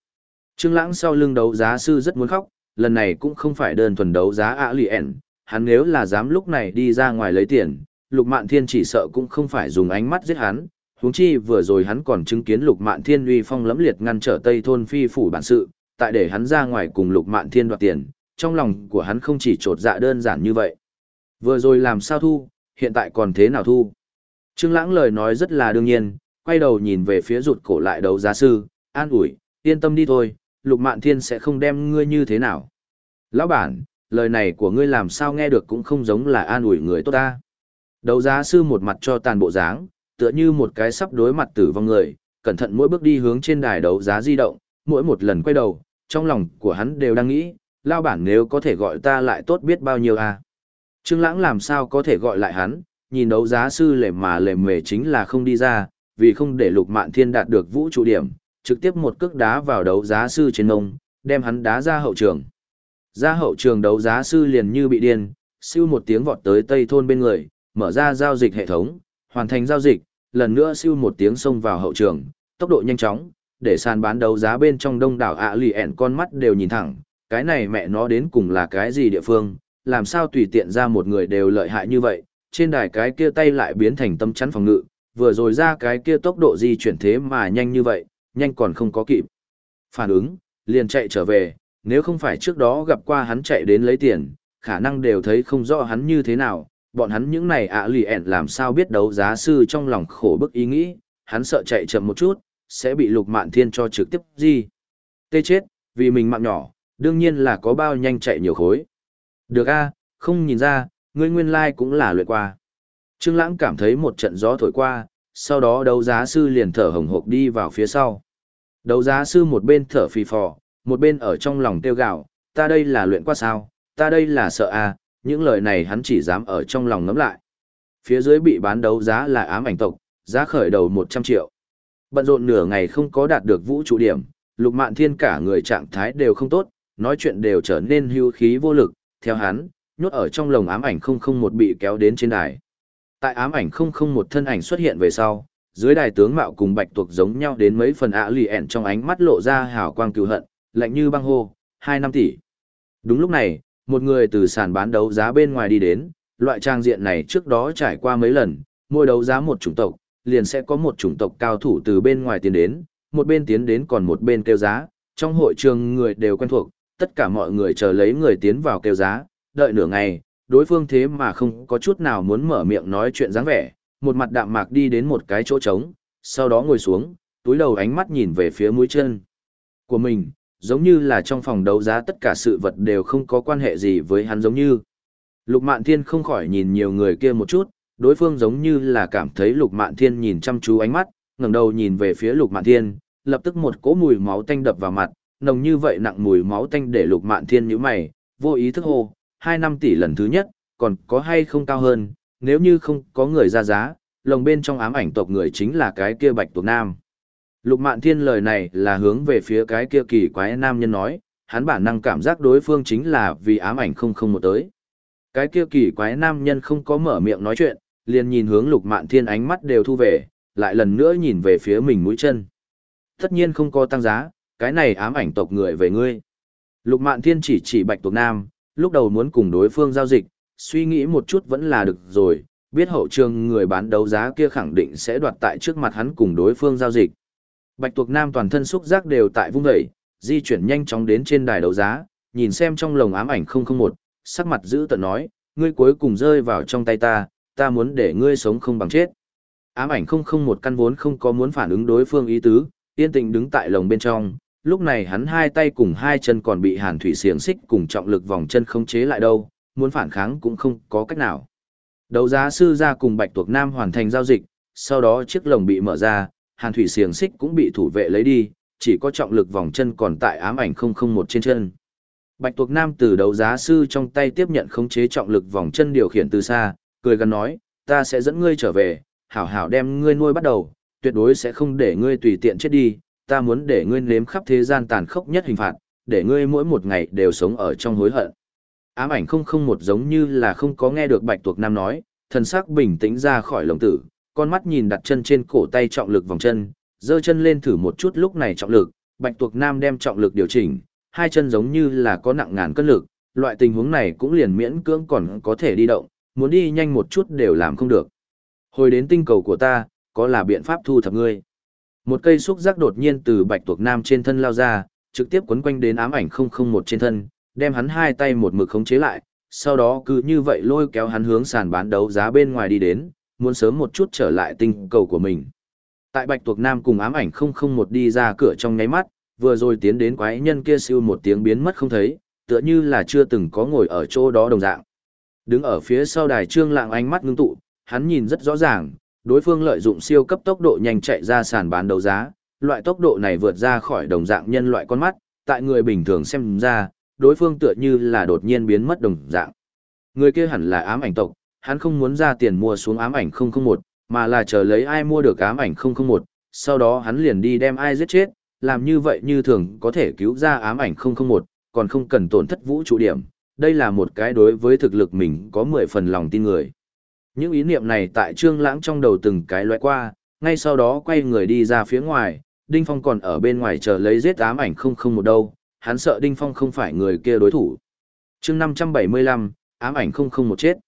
Trương Lãng sau lưng đấu giá sư rất muốn khóc, lần này cũng không phải đơn thuần đấu giá ạ lì ẻn, hắn nếu là dám lúc này đi ra ngoài lấy tiền, Lục Mạn Thiên chỉ sợ cũng không phải dùng ánh mắt giết hắn, huống chi vừa rồi hắn còn chứng kiến Lục Mạn Thiên uy phong lẫm liệt ngăn trở Tây thôn phi phủ bản sự, tại để hắn ra ngoài cùng Lục Mạn Thiên đoạt tiền, trong lòng của hắn không chỉ trột dạ đơn giản như vậy. Vừa rồi làm sao thu, hiện tại còn thế nào thu? Trương Lãng lời nói rất là đương nhiên, quay đầu nhìn về phía rụt cổ lại đấu giá sư, an ủi, yên tâm đi thôi, Lục Mạn Thiên sẽ không đem ngươi như thế nào. Lão bản, lời này của ngươi làm sao nghe được cũng không giống là an ủi người tốt ta. Đấu giá sư một mặt cho tàn bộ dáng, tựa như một cái sắp đối mặt tử vong người, cẩn thận mỗi bước đi hướng trên đài đấu giá di động, mỗi một lần quay đầu, trong lòng của hắn đều đang nghĩ, lao bản nếu có thể gọi ta lại tốt biết bao nhiêu à. Trương Lãng làm sao có thể gọi lại hắn, nhìn đấu giá sư lề mà lề mề chính là không đi ra, vì không để Lục Mạn Thiên đạt được vũ trụ điểm, trực tiếp một cước đá vào đấu giá sư trên ông, đem hắn đá ra hậu trường. Ra hậu trường đấu giá sư liền như bị điên, siêu một tiếng vọt tới tây thôn bên người, mở ra giao dịch hệ thống, hoàn thành giao dịch, lần nữa siêu một tiếng xông vào hậu trường, tốc độ nhanh chóng, để sàn bán đấu giá bên trong đông đảo ạ lì ẹn con mắt đều nhìn thẳng, cái này mẹ nó đến cùng là cái gì địa phương, làm sao tùy tiện ra một người đều lợi hại như vậy, trên đài cái kia tay lại biến thành tâm chắn phòng ngự, vừa rồi ra cái kia tốc độ di chuyển thế mà nhanh như vậy, nhanh còn không có kịp. Phản ứng, liền chạy trở về, nếu không phải trước đó gặp qua hắn chạy đến lấy tiền, khả năng đều thấy không rõ hắn như thế nào, bọn hắn những này ạ lì ẹn làm sao biết đấu giá sư trong lòng khổ bức ý nghĩ, hắn sợ chạy chậm một chút, sẽ bị lục mạn thiên cho trực tiếp gì. Tê chết, vì mình mạng nhỏ, đương nhiên là có bao nhanh chạy nhiều khối. Được a, không nhìn ra, ngươi nguyên lai like cũng là luyện qua. Trương Lãng cảm thấy một trận gió thổi qua, sau đó đấu giá sư liền thở hồng hộc đi vào phía sau. Đấu giá sư một bên thở phì phò, một bên ở trong lòng tiêu gạo, ta đây là luyện qua sao, ta đây là sợ a, những lời này hắn chỉ dám ở trong lòng ngấm lại. Phía dưới bị bán đấu giá là ám ảnh tộc, giá khởi đầu 100 triệu. Bận rộn nửa ngày không có đạt được vũ trụ điểm, lục mạn thiên cả người trạng thái đều không tốt, nói chuyện đều trở nên hưu khí vô lực, theo hắn, nhốt ở trong lồng ám ảnh 001 bị kéo đến trên đài. Tại ám ảnh 001 thân ảnh xuất hiện về sau, dưới đài tướng mạo cùng bạch tuộc giống nhau đến mấy phần ạ lì ẻn trong ánh mắt lộ ra hào quang cựu hận, lạnh như băng hô, Hai năm tỷ. Đúng lúc này, một người từ sàn bán đấu giá bên ngoài đi đến, loại trang diện này trước đó trải qua mấy lần, mỗi đấu giá một chủng tộc, liền sẽ có một chủng tộc cao thủ từ bên ngoài tiến đến, một bên tiến đến còn một bên kêu giá, trong hội trường người đều quen thuộc, tất cả mọi người chờ lấy người tiến vào kêu giá, đợi nửa ngày, đối phương thế mà không có chút nào muốn mở miệng nói chuyện dáng vẻ, một mặt đạm mạc đi đến một cái chỗ trống, sau đó ngồi xuống, túi đầu ánh mắt nhìn về phía mũi chân của mình, giống như là trong phòng đấu giá tất cả sự vật đều không có quan hệ gì với hắn giống như. Lục Mạn Thiên không khỏi nhìn nhiều người kia một chút, đối phương giống như là cảm thấy Lục Mạn Thiên nhìn chăm chú ánh mắt, ngẩng đầu nhìn về phía Lục Mạn Thiên, lập tức một cỗ mùi máu tanh đập vào mặt, nồng như vậy nặng mùi máu tanh để Lục Mạn Thiên nhíu mày, vô ý thức hô, hai năm tỷ lần thứ nhất, còn có hay không cao hơn, nếu như không có người ra giá, lồng bên trong ám ảnh tộc người chính là cái kia Bạch Tuộc Nam. Lục Mạn Thiên lời này là hướng về phía cái kia kỳ quái nam nhân nói, hắn bản năng cảm giác đối phương chính là vì ám ảnh không không một tới. Cái kia kỳ quái nam nhân không có mở miệng nói chuyện, liền nhìn hướng Lục Mạn Thiên ánh mắt đều thu về, lại lần nữa nhìn về phía mình mũi chân. Tất nhiên không có tăng giá, cái này ám ảnh tộc người về ngươi. Lục Mạn Thiên chỉ chỉ Bạch Tuộc Nam, lúc đầu muốn cùng đối phương giao dịch, suy nghĩ một chút vẫn là được rồi, biết hậu trường người bán đấu giá kia khẳng định sẽ đoạt tại trước mặt hắn cùng đối phương giao dịch. Bạch tuộc nam toàn thân xúc giác đều tại vung dậy, di chuyển nhanh chóng đến trên đài đấu giá, nhìn xem trong lồng ám ảnh 001, sắc mặt giữ tận nói, ngươi cuối cùng rơi vào trong tay ta, ta muốn để ngươi sống không bằng chết. Ám ảnh 001 căn vốn không có muốn phản ứng đối phương ý tứ, yên tĩnh đứng tại lồng bên trong, lúc này hắn hai tay cùng hai chân còn bị hàn thủy xiềng xích cùng trọng lực vòng chân không chế lại đâu, muốn phản kháng cũng không có cách nào. Đấu giá sư ra cùng Bạch Tuộc Nam hoàn thành giao dịch, sau đó chiếc lồng bị mở ra, hàn thủy xiềng xích cũng bị thủ vệ lấy đi, chỉ có trọng lực vòng chân còn tại ám ảnh 001 trên chân. Bạch tuộc nam từ đấu giá sư trong tay tiếp nhận khống chế trọng lực vòng chân điều khiển từ xa, cười gần nói, ta sẽ dẫn ngươi trở về, hảo hảo đem ngươi nuôi bắt đầu, tuyệt đối sẽ không để ngươi tùy tiện chết đi, ta muốn để ngươi nếm khắp thế gian tàn khốc nhất hình phạt, để ngươi mỗi một ngày đều sống ở trong hối hận. Ám ảnh 001 giống như là không có nghe được bạch tuộc nam nói, thần sắc bình tĩnh ra khỏi lồng tử, con mắt nhìn đặt chân trên cổ tay trọng lực vòng chân, giơ chân lên thử một chút lúc này trọng lực, Bạch Tuộc Nam đem trọng lực điều chỉnh, hai chân giống như là có nặng ngàn cân lực, loại tình huống này cũng liền miễn cưỡng còn có thể đi động, muốn đi nhanh một chút đều làm không được. Hồi đến tinh cầu của ta, có là biện pháp thu thập ngươi. Một cây xúc giác đột nhiên từ bạch tuộc nam trên thân lao ra, trực tiếp quấn quanh đến ám ảnh 001 trên thân, đem hắn hai tay một mực khống chế lại, sau đó cứ như vậy lôi kéo hắn hướng sàn bán đấu giá bên ngoài đi đến, muốn sớm một chút trở lại tinh cầu của mình. Tại Bạch Tuộc Nam cùng ám ảnh 001 đi ra cửa trong nháy mắt, vừa rồi tiến đến quái nhân kia siêu một tiếng biến mất không thấy, tựa như là chưa từng có ngồi ở chỗ đó đồng dạng. Đứng ở phía sau đài trương lạng ánh mắt ngưng tụ, hắn nhìn rất rõ ràng, đối phương lợi dụng siêu cấp tốc độ nhanh chạy ra sàn bán đấu giá, loại tốc độ này vượt ra khỏi đồng dạng nhân loại con mắt, tại người bình thường xem ra, đối phương tựa như là đột nhiên biến mất đồng dạng. Người kia hẳn là ám ảnh tộc, hắn không muốn ra tiền mua xuống ám ảnh 001, mà là chờ lấy ai mua được ám ảnh 001, sau đó hắn liền đi đem ai giết chết, làm như vậy như thường có thể cứu ra ám ảnh 001, còn không cần tổn thất vũ trụ điểm. Đây là một cái đối với thực lực mình có 10 phần lòng tin người. Những ý niệm này tại Trương Lãng trong đầu từng cái lóe qua, ngay sau đó quay người đi ra phía ngoài, Đinh Phong còn ở bên ngoài chờ lấy giết ám ảnh 001 đâu, hắn sợ Đinh Phong không phải người kia đối thủ. Chương 575, ám ảnh 001 chết.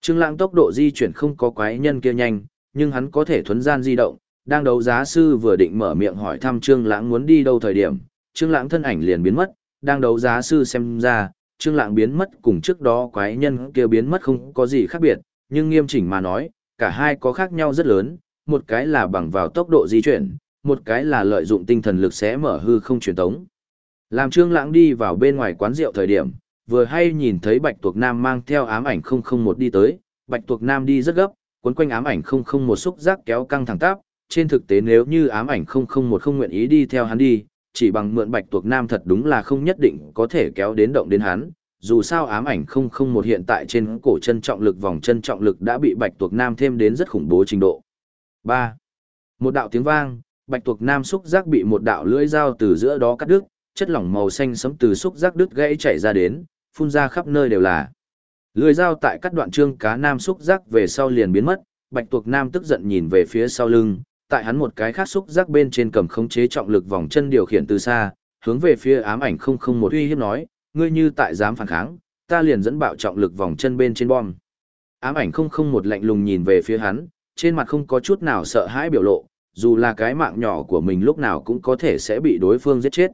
Trương Lãng tốc độ di chuyển không có quái nhân kia nhanh, nhưng hắn có thể thuần gian di động, đang đấu giá sư vừa định mở miệng hỏi thăm Trương Lãng muốn đi đâu thời điểm, Trương Lãng thân ảnh liền biến mất, đang đấu giá sư xem ra, Trương Lãng biến mất cùng trước đó quái nhân kia biến mất không có gì khác biệt, nhưng nghiêm chỉnh mà nói, cả hai có khác nhau rất lớn, một cái là bằng vào tốc độ di chuyển, một cái là lợi dụng tinh thần lực sẽ mở hư không truyền tống. Làm Trương Lãng đi vào bên ngoài quán rượu thời điểm, vừa hay nhìn thấy Bạch Tuộc Nam mang theo ám ảnh 001 đi tới, Bạch Tuộc Nam đi rất gấp, cuốn quanh ám ảnh 001 xúc giác kéo căng thẳng tắp, trên thực tế nếu như ám ảnh 001 không nguyện ý đi theo hắn đi, chỉ bằng mượn Bạch Tuộc Nam thật đúng là không nhất định có thể kéo đến động đến hắn. Dù sao ám ảnh 001 hiện tại trên cổ chân trọng lực vòng chân trọng lực đã bị Bạch Tuộc Nam thêm đến rất khủng bố trình độ. 3. Một đạo tiếng vang, Bạch Tuộc Nam xúc giác bị một đạo lưỡi dao từ giữa đó cắt đứt, chất lỏng màu xanh sẫm từ xúc giác đứt gãy chảy ra đến, phun ra khắp nơi đều là. Lưỡi dao tại các đoạn trương cá nam xúc giác về sau liền biến mất, Bạch Tuộc Nam tức giận nhìn về phía sau lưng, tại hắn một cái khác xúc giác bên trên cầm khống chế trọng lực vòng chân điều khiển từ xa, hướng về phía ám ảnh không không một uy hiếp nói, ngươi như tại dám phản kháng, ta liền dẫn bạo trọng lực vòng chân bên trên bom. Ám ảnh không không một lạnh lùng nhìn về phía hắn, trên mặt không có chút nào sợ hãi biểu lộ, dù là cái mạng nhỏ của mình lúc nào cũng có thể sẽ bị đối phương giết chết.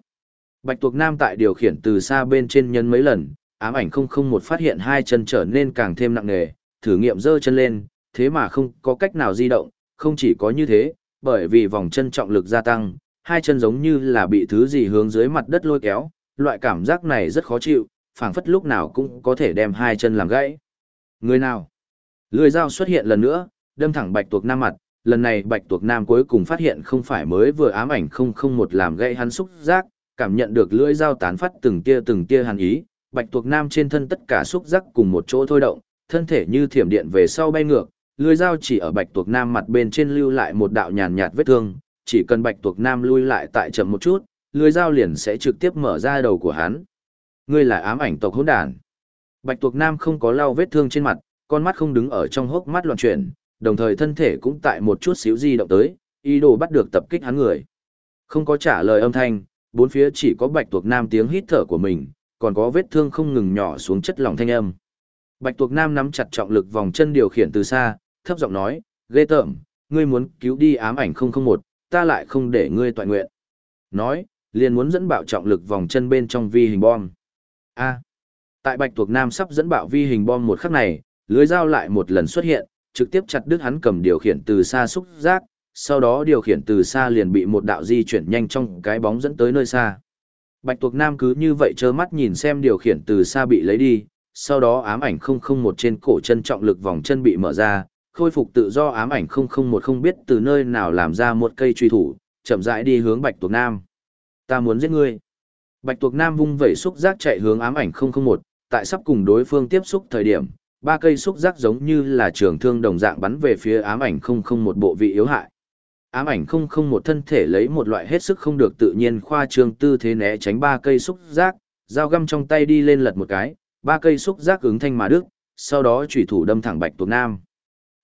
Bạch tuộc nam tại điều khiển từ xa bên trên nhân mấy lần, ám ảnh không không một phát hiện hai chân trở nên càng thêm nặng nề, thử nghiệm dơ chân lên, thế mà không có cách nào di động, không chỉ có như thế, bởi vì vòng chân trọng lực gia tăng, hai chân giống như là bị thứ gì hướng dưới mặt đất lôi kéo, loại cảm giác này rất khó chịu, phảng phất lúc nào cũng có thể đem hai chân làm gãy. Người nào? Lưỡi dao xuất hiện lần nữa, đâm thẳng bạch tuộc nam mặt, lần này bạch tuộc nam cuối cùng phát hiện không phải mới vừa ám ảnh không không một làm gãy hắn xúc giác, cảm nhận được lưỡi dao tán phát từng tia từng tia hàn ý, bạch tuộc nam trên thân tất cả xúc giác cùng một chỗ thôi động, thân thể như thiểm điện về sau bay ngược, lưỡi dao chỉ ở bạch tuộc nam mặt bên trên lưu lại một đạo nhàn nhạt vết thương, chỉ cần bạch tuộc nam lui lại tại chậm một chút, lưới dao liền sẽ trực tiếp mở ra đầu của hắn. Ngươi là ám ảnh tộc hỗn đản. Bạch tuộc nam không có lau vết thương trên mặt, con mắt không đứng ở trong hốc mắt loạn chuyển, đồng thời thân thể cũng tại một chút xíu di động tới, ý đồ bắt được tập kích hắn người. Không có trả lời âm thanh, bốn phía chỉ có bạch tuộc nam tiếng hít thở của mình, còn có vết thương không ngừng nhỏ xuống chất lỏng thanh âm. Bạch tuộc nam nắm chặt trọng lực vòng chân điều khiển từ xa, thấp giọng nói, ghê tởm, ngươi muốn cứu đi ám ảnh 001, ta lại không để ngươi toàn nguyện. Nói, liền muốn dẫn bạo trọng lực vòng chân bên trong vi hình bom. A. tại bạch tuộc nam sắp dẫn bạo vi hình bom một khắc này, lưới dao lại một lần xuất hiện, trực tiếp chặt đứt hắn cầm điều khiển từ xa xúc giác, sau đó điều khiển từ xa liền bị một đạo di chuyển nhanh trong cái bóng dẫn tới nơi xa. Bạch tuộc nam cứ như vậy trơ mắt nhìn xem điều khiển từ xa bị lấy đi, sau đó ám ảnh 001 trên cổ chân trọng lực vòng chân bị mở ra, khôi phục tự do ám ảnh 001 không biết từ nơi nào làm ra một cây truy thủ, chậm rãi đi hướng Bạch tuộc nam. Ta muốn giết ngươi. Bạch tuộc nam vung vẩy xúc giác chạy hướng ám ảnh 001, tại sắp cùng đối phương tiếp xúc thời điểm, ba cây xúc giác giống như là trường thương đồng dạng bắn về phía ám ảnh 001 bộ vị yếu hại ám ảnh không không một thân thể lấy một loại hết sức không được tự nhiên khoa trương tư thế né tránh ba cây xúc giác, dao găm trong tay đi lên lật một cái, ba cây xúc giác ứng thanh mà đức, sau đó chủy thủ đâm thẳng bạch tuộc nam.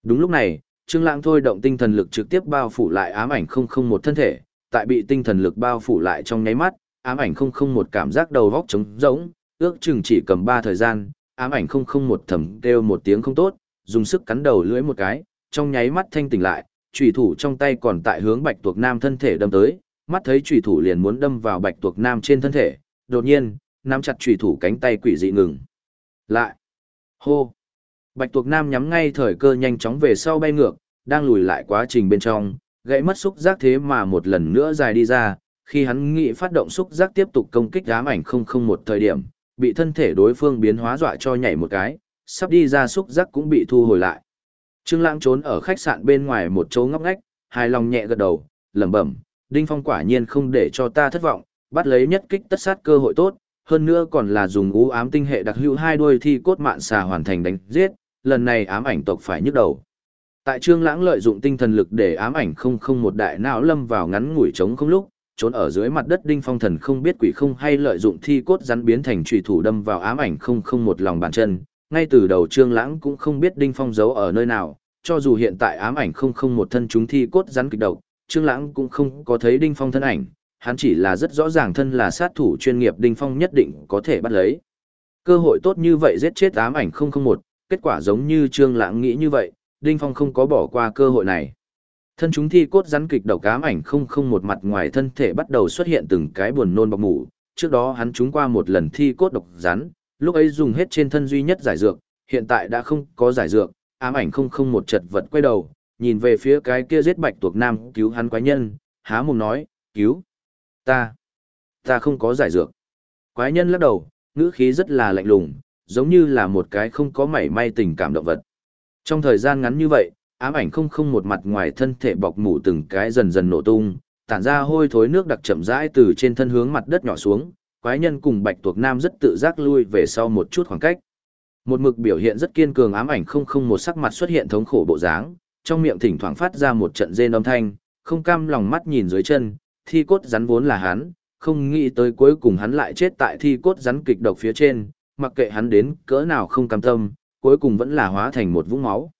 Đúng lúc này, Trương Lãng thôi động tinh thần lực trực tiếp bao phủ lại ám ảnh không không một thân thể, tại bị tinh thần lực bao phủ lại trong nháy mắt, ám ảnh không không một cảm giác đầu vóc trống rỗng, ước chừng chỉ cầm ba thời gian, ám ảnh không không một thầm kêu một tiếng không tốt, dùng sức cắn đầu lưỡi một cái, trong nháy mắt thanh tỉnh lại, chủy thủ trong tay còn tại hướng Bạch Tuộc Nam thân thể đâm tới, mắt thấy chủy thủ liền muốn đâm vào Bạch Tuộc Nam trên thân thể, đột nhiên, nắm chặt chủy thủ cánh tay quỷ dị ngừng. Lại. Hô. Bạch Tuộc Nam nhắm ngay thời cơ nhanh chóng về sau bay ngược, đang lùi lại quá trình bên trong, gãy mất xúc giác thế mà một lần nữa dài đi ra, khi hắn nghĩ phát động xúc giác tiếp tục công kích ám ảnh không không một thời điểm, bị thân thể đối phương biến hóa dọa cho nhảy một cái, sắp đi ra xúc giác cũng bị thu hồi lại. Trương Lãng trốn ở khách sạn bên ngoài một chỗ ngóc ngách, hài lòng nhẹ gật đầu, lẩm bẩm, Đinh Phong quả nhiên không để cho ta thất vọng, bắt lấy nhất kích tất sát cơ hội tốt, hơn nữa còn là dùng u ám tinh hệ đặc hữu hai đuôi thi cốt mạn xà hoàn thành đánh giết, lần này ám ảnh tộc phải nhức đầu. Tại Trương Lãng lợi dụng tinh thần lực để ám ảnh không không một đại não lâm vào ngắn ngủi trống không lúc, trốn ở dưới mặt đất Đinh Phong thần không biết quỷ không hay lợi dụng thi cốt rắn biến thành chủy thủ đâm vào ám ảnh không không một lòng bàn chân. Ngay từ đầu Trương Lãng cũng không biết Đinh Phong giấu ở nơi nào, cho dù hiện tại ám ảnh không không một thân chúng thi cốt rắn kịch độc, Trương Lãng cũng không có thấy Đinh Phong thân ảnh, hắn chỉ là rất rõ ràng thân là sát thủ chuyên nghiệp Đinh Phong nhất định có thể bắt lấy. Cơ hội tốt như vậy giết chết ám ảnh không không một, kết quả giống như Trương Lãng nghĩ như vậy, Đinh Phong không có bỏ qua cơ hội này. Thân chúng thi cốt rắn kịch độc ám ảnh không không một mặt ngoài thân thể bắt đầu xuất hiện từng cái buồn nôn bọc mủ, trước đó hắn trúng qua một lần thi cốt độc rắn, lúc ấy dùng hết trên thân duy nhất giải dược, hiện tại đã không có giải dược, ám ảnh không không một chật vật quay đầu, nhìn về phía cái kia giết bạch tuộc nam cứu hắn quái nhân, há mồm nói, cứu, ta, ta không có giải dược. Quái nhân lắc đầu, ngữ khí rất là lạnh lùng, giống như là một cái không có mảy may tình cảm động vật. Trong thời gian ngắn như vậy, ám ảnh không không một mặt ngoài thân thể bọc mủ từng cái dần dần nổ tung, tản ra hôi thối nước đặc chậm rãi từ trên thân hướng mặt đất nhỏ xuống, quái nhân cùng bạch tuộc nam rất tự giác lui về sau một chút khoảng cách. Một mực biểu hiện rất kiên cường ám ảnh không không một sắc mặt xuất hiện thống khổ bộ dáng, trong miệng thỉnh thoảng phát ra một trận rên âm thanh, không cam lòng mắt nhìn dưới chân, thi cốt rắn vốn là hắn, không nghĩ tới cuối cùng hắn lại chết tại thi cốt rắn kịch độc phía trên, mặc kệ hắn đến cỡ nào không cam tâm, cuối cùng vẫn là hóa thành một vũng máu.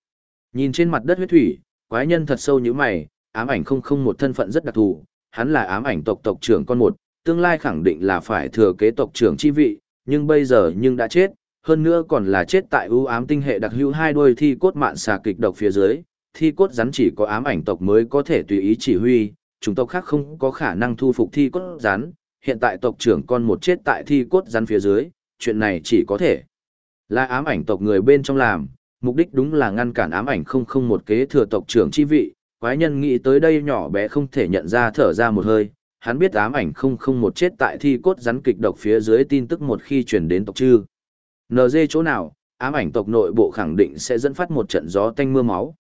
Nhìn trên mặt đất huyết thủy, quái nhân thật sâu như mày, ám ảnh không không một thân phận rất đặc thù, hắn là ám ảnh tộc tộc trưởng con một, tương lai khẳng định là phải thừa kế tộc trưởng chi vị, nhưng bây giờ nhưng đã chết, hơn nữa còn là chết tại ưu ám tinh hệ đặc hữu hai đôi thi cốt mạn xà kịch độc phía dưới, thi cốt rắn chỉ có ám ảnh tộc mới có thể tùy ý chỉ huy, chúng tộc khác không có khả năng thu phục thi cốt rắn, hiện tại tộc trưởng con một chết tại thi cốt rắn phía dưới, chuyện này chỉ có thể là ám ảnh tộc người bên trong làm, mục đích đúng là ngăn cản ám ảnh không không một kế thừa tộc trưởng chi vị, quái nhân nghĩ tới đây nhỏ bé không thể nhận ra thở ra một hơi, hắn biết ám ảnh không không một chết tại thi cốt rắn kịch độc phía dưới tin tức một khi truyền đến tộc chư. NG chỗ nào, ám ảnh tộc nội bộ khẳng định sẽ dẫn phát một trận gió tanh mưa máu.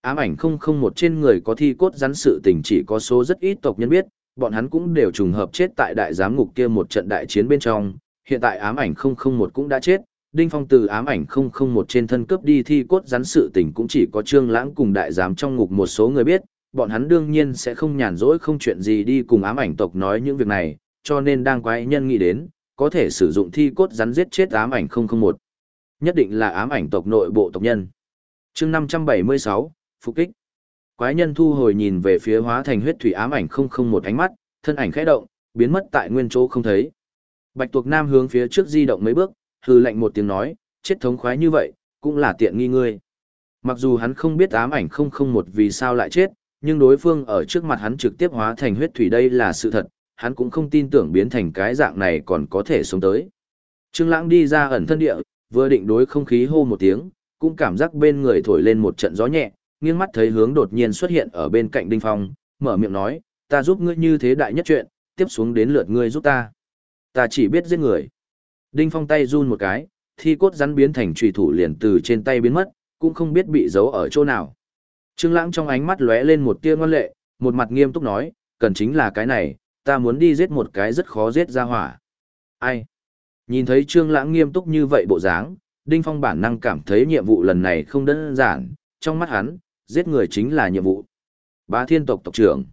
Ám ảnh không không một trên người có thi cốt rắn sự tình chỉ có số rất ít tộc nhân biết, bọn hắn cũng đều trùng hợp chết tại đại giám ngục kia một trận đại chiến bên trong, hiện tại ám ảnh không không một cũng đã chết, Đinh Phong từ ám ảnh không không một trên thân cướp đi thi cốt rắn sự tình cũng chỉ có Trương Lãng cùng đại giám trong ngục một số người biết, bọn hắn đương nhiên sẽ không nhàn rỗi không chuyện gì đi cùng ám ảnh tộc nói những việc này, cho nên đang quái nhân nghĩ đến, có thể sử dụng thi cốt rắn giết chết ám ảnh 001. Nhất định là ám ảnh tộc nội bộ tộc nhân. chương 576, Phục kích. Quái nhân thu hồi nhìn về phía hóa thành huyết thủy ám ảnh 001 ánh mắt, thân ảnh khẽ động, biến mất tại nguyên chỗ không thấy. Bạch tuộc nam hướng phía trước di động mấy bước, hư lệnh một tiếng nói, chết thống khoái như vậy, cũng là tiện nghi ngươi. Mặc dù hắn không biết ám ảnh 001 vì sao lại chết, nhưng đối phương ở trước mặt hắn trực tiếp hóa thành huyết thủy đây là sự thật, hắn cũng không tin tưởng biến thành cái dạng này còn có thể sống tới. Trương Lãng đi ra ẩn thân địa, vừa định đối không khí hô một tiếng, cũng cảm giác bên người thổi lên một trận gió nhẹ, nghiêng mắt thấy hướng đột nhiên xuất hiện ở bên cạnh Đinh Phong, mở miệng nói, ta giúp ngươi như thế đại nhất chuyện, tiếp xuống đến lượt ngươi giúp ta. Ta chỉ biết giết người. Đinh Phong tay run một cái, thi cốt rắn biến thành trùy thủ liền từ trên tay biến mất, cũng không biết bị giấu ở chỗ nào. Trương Lãng trong ánh mắt lóe lên một tia ngoan lệ, một mặt nghiêm túc nói, cần chính là cái này, ta muốn đi giết một cái rất khó giết ra hỏa. Ai? Nhìn thấy Trương Lãng nghiêm túc như vậy bộ dáng, Đinh Phong bản năng cảm thấy nhiệm vụ lần này không đơn giản, trong mắt hắn, giết người chính là nhiệm vụ. Bá Thiên tộc tộc trưởng.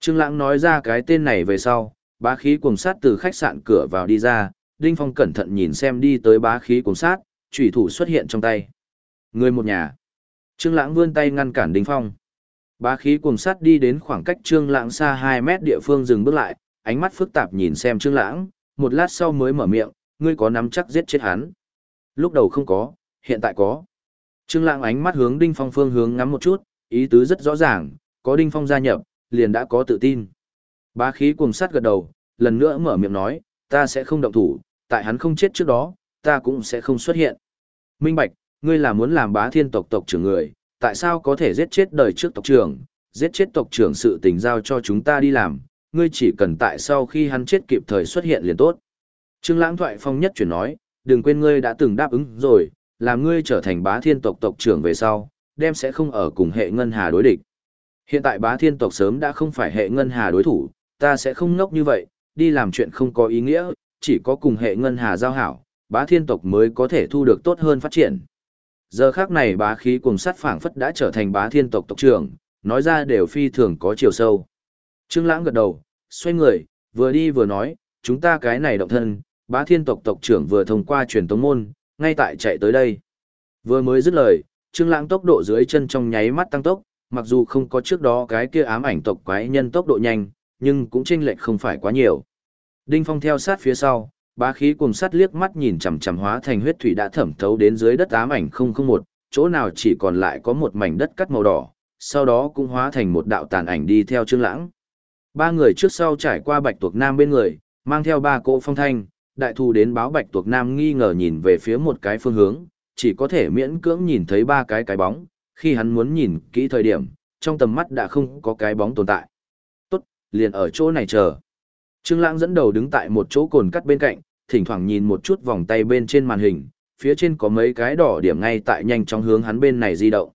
Trương Lãng nói ra cái tên này về sau, bá khí cuồng sát từ khách sạn cửa vào đi ra, Đinh Phong cẩn thận nhìn xem đi tới bá khí cuồng sát, chủy thủ xuất hiện trong tay. Người một nhà. Trương Lãng vươn tay ngăn cản Đinh Phong. Bá khí cuồng sát đi đến khoảng cách Trương Lãng xa 2 mét địa phương dừng bước lại, ánh mắt phức tạp nhìn xem Trương Lãng, một lát sau mới mở miệng, ngươi có nắm chắc giết chết hắn? Lúc đầu không có, hiện tại có. Trương Lãng ánh mắt hướng Đinh Phong phương hướng ngắm một chút, ý tứ rất rõ ràng, có Đinh Phong gia nhập, liền đã có tự tin. Bá khí cuồng sát gật đầu, lần nữa mở miệng nói, ta sẽ không động thủ, tại hắn không chết trước đó, ta cũng sẽ không xuất hiện. Minh Bạch, ngươi là muốn làm bá thiên tộc tộc trưởng người, tại sao có thể giết chết đời trước tộc trưởng, giết chết tộc trưởng sự tình giao cho chúng ta đi làm, ngươi chỉ cần tại sau khi hắn chết kịp thời xuất hiện liền tốt. Trương Lãng thoại phong nhất chuyển nói, đừng quên ngươi đã từng đáp ứng rồi, làm ngươi trở thành bá thiên tộc tộc trưởng về sau, đem sẽ không ở cùng hệ ngân hà đối địch. Hiện tại bá thiên tộc sớm đã không phải hệ ngân hà đối thủ, ta sẽ không ngốc như vậy, đi làm chuyện không có ý nghĩa, chỉ có cùng hệ ngân hà giao hảo, bá thiên tộc mới có thể thu được tốt hơn phát triển. Giờ khác này bá khí cùng sát phảng phất đã trở thành bá thiên tộc tộc trưởng, nói ra đều phi thường có chiều sâu. Trương Lãng gật đầu, xoay người, vừa đi vừa nói, chúng ta cái này động thân, bá thiên tộc tộc trưởng vừa thông qua truyền tống môn, ngay tại chạy tới đây. Vừa mới dứt lời, Trương Lãng tốc độ dưới chân trong nháy mắt tăng tốc, mặc dù không có trước đó cái kia ám ảnh tộc quái nhân tốc độ nhanh, nhưng cũng chênh lệch không phải quá nhiều. Đinh Phong theo sát phía sau, bá khí cùng sát liếc mắt nhìn chằm chằm hóa thành huyết thủy đã thẩm thấu đến dưới đất ám ảnh 001, chỗ nào chỉ còn lại có một mảnh đất cắt màu đỏ, sau đó cũng hóa thành một đạo tàn ảnh đi theo Trương Lãng. Ba người trước sau trải qua Bạch Tuộc Nam bên người, mang theo ba cỗ phong thanh, đại thù đến báo Bạch Tuộc Nam nghi ngờ nhìn về phía một cái phương hướng, chỉ có thể miễn cưỡng nhìn thấy ba cái cái bóng, khi hắn muốn nhìn kỹ thời điểm, trong tầm mắt đã không có cái bóng tồn tại. Tốt, liền ở chỗ này chờ. Trương Lãng dẫn đầu đứng tại một chỗ cồn cắt bên cạnh, thỉnh thoảng nhìn một chút vòng tay bên trên màn hình, phía trên có mấy cái đỏ điểm ngay tại nhanh chóng hướng hắn bên này di động.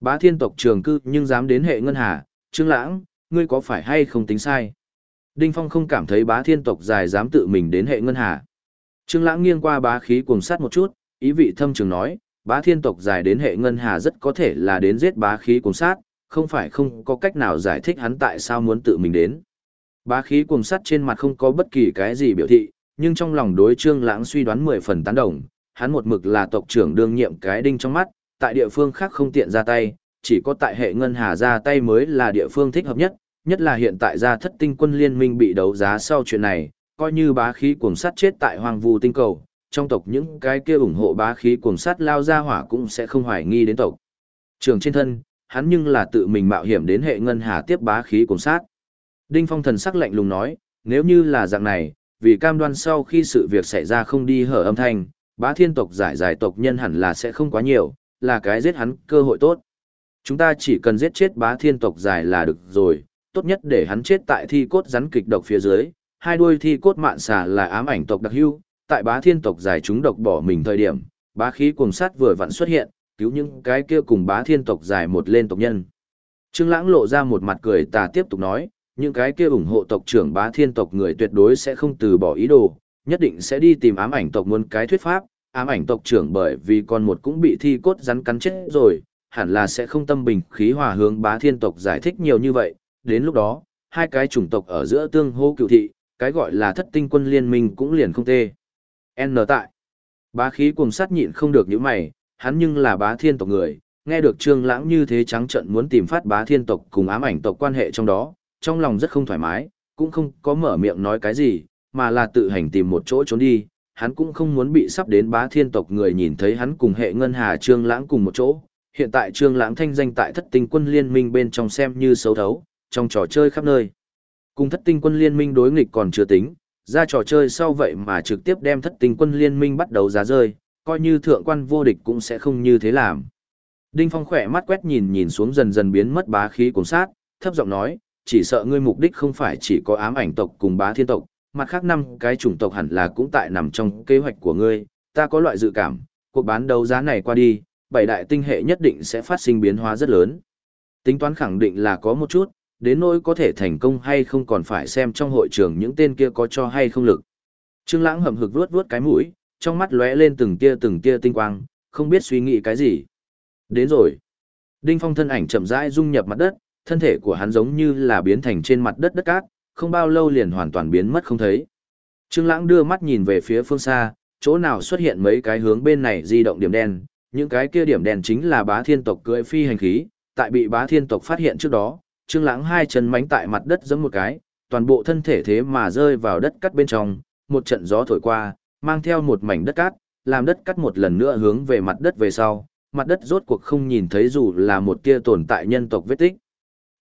Bá thiên tộc trường cư nhưng dám đến hệ ngân hà, Trương Lãng, ngươi có phải hay không tính sai? Đinh Phong không cảm thấy bá thiên tộc dài dám tự mình đến hệ ngân hà. Trương Lãng nghiêng qua bá khí cuồng sát một chút, ý vị thâm trường nói, bá thiên tộc dài đến hệ ngân hà rất có thể là đến giết bá khí cuồng sát, không phải không có cách nào giải thích hắn tại sao muốn tự mình đến. Bá khí cuồng sắt trên mặt không có bất kỳ cái gì biểu thị, nhưng trong lòng đối Trương Lãng suy đoán mười phần tán đồng, hắn một mực là tộc trưởng đương nhiệm cái đinh trong mắt, tại địa phương khác không tiện ra tay, chỉ có tại hệ ngân hà ra tay mới là địa phương thích hợp nhất, nhất là hiện tại gia thất tinh quân liên minh bị đấu giá sau chuyện này, coi như bá khí cuồng sắt chết tại hoàng vu tinh cầu, trong tộc những cái kia ủng hộ bá khí cuồng sắt lao ra hỏa cũng sẽ không hoài nghi đến tộc. Trường trên thân, hắn nhưng là tự mình mạo hiểm đến hệ ngân hà tiếp bá khí cuồng sát. Đinh Phong thần sắc lạnh lùng nói, nếu như là dạng này, vì cam đoan sau khi sự việc xảy ra không đi hở âm thanh, bá thiên tộc giải giải tộc nhân hẳn là sẽ không quá nhiều, là cái giết hắn cơ hội tốt. Chúng ta chỉ cần giết chết bá thiên tộc giải là được rồi, tốt nhất để hắn chết tại thi cốt rắn kịch độc phía dưới, hai đuôi thi cốt mạn xà là ám ảnh tộc đặc hưu, tại bá thiên tộc giải chúng độc bỏ mình thời điểm, bá khí cuồng sát vừa vặn xuất hiện, cứu những cái kia cùng bá thiên tộc giải một lên tộc nhân. Trương Lãng lộ ra một mặt cười tà tiếp tục nói, những cái kia ủng hộ tộc trưởng bá thiên tộc người tuyệt đối sẽ không từ bỏ ý đồ, nhất định sẽ đi tìm ám ảnh tộc muốn cái thuyết pháp, ám ảnh tộc trưởng bởi vì con một cũng bị thi cốt rắn cắn chết rồi, hẳn là sẽ không tâm bình khí hòa hướng bá thiên tộc giải thích nhiều như vậy, đến lúc đó, hai cái chủng tộc ở giữa tương hô cựu thị, cái gọi là thất tinh quân liên minh cũng liền không tê. N tại. Bá khí cùng sát nhịn không được những mày, hắn nhưng là bá thiên tộc người, nghe được trương lãng như thế trắng trận muốn tìm phát bá thiên tộc cùng ám ảnh tộc quan hệ trong đó, trong lòng rất không thoải mái, cũng không có mở miệng nói cái gì, mà là tự hành tìm một chỗ trốn đi, hắn cũng không muốn bị sắp đến bá thiên tộc người nhìn thấy hắn cùng hệ ngân hà trương lãng cùng một chỗ. Hiện tại trương lãng thanh danh tại thất tinh quân liên minh bên trong xem như xấu thấu, trong trò chơi khắp nơi. Cùng thất tinh quân liên minh đối nghịch còn chưa tính, ra trò chơi sau vậy mà trực tiếp đem thất tinh quân liên minh bắt đầu giá rơi, coi như thượng quan vô địch cũng sẽ không như thế làm. Đinh Phong khỏe mắt quét nhìn nhìn xuống dần dần biến mất bá khí cuồng sát, thấp giọng nói, chỉ sợ ngươi mục đích không phải chỉ có ám ảnh tộc cùng bá thiên tộc, mặt khác năm cái chủng tộc hẳn là cũng tại nằm trong kế hoạch của ngươi, ta có loại dự cảm, cuộc bán đấu giá này qua đi, bảy đại tinh hệ nhất định sẽ phát sinh biến hóa rất lớn. Tính toán khẳng định là có một chút, đến nỗi có thể thành công hay không còn phải xem trong hội trường những tên kia có cho hay không lực. Trương Lãng hậm hực vuốt vuốt cái mũi, trong mắt lóe lên từng tia từng tia tinh quang, không biết suy nghĩ cái gì. Đến rồi. Đinh Phong thân ảnh chậm rãi dung nhập mặt đất, thân thể của hắn giống như là biến thành trên mặt đất đất cát, không bao lâu liền hoàn toàn biến mất không thấy. Trương Lãng đưa mắt nhìn về phía phương xa, chỗ nào xuất hiện mấy cái hướng bên này di động điểm đen, những cái kia điểm đen chính là bá thiên tộc cưỡi phi hành khí, tại bị bá thiên tộc phát hiện trước đó, Trương Lãng hai chân mánh tại mặt đất giẫm một cái, toàn bộ thân thể thế mà rơi vào đất cát bên trong, một trận gió thổi qua, mang theo một mảnh đất cát, làm đất cát một lần nữa hướng về mặt đất về sau, mặt đất rốt cuộc không nhìn thấy dù là một tia tồn tại nhân tộc vết tích.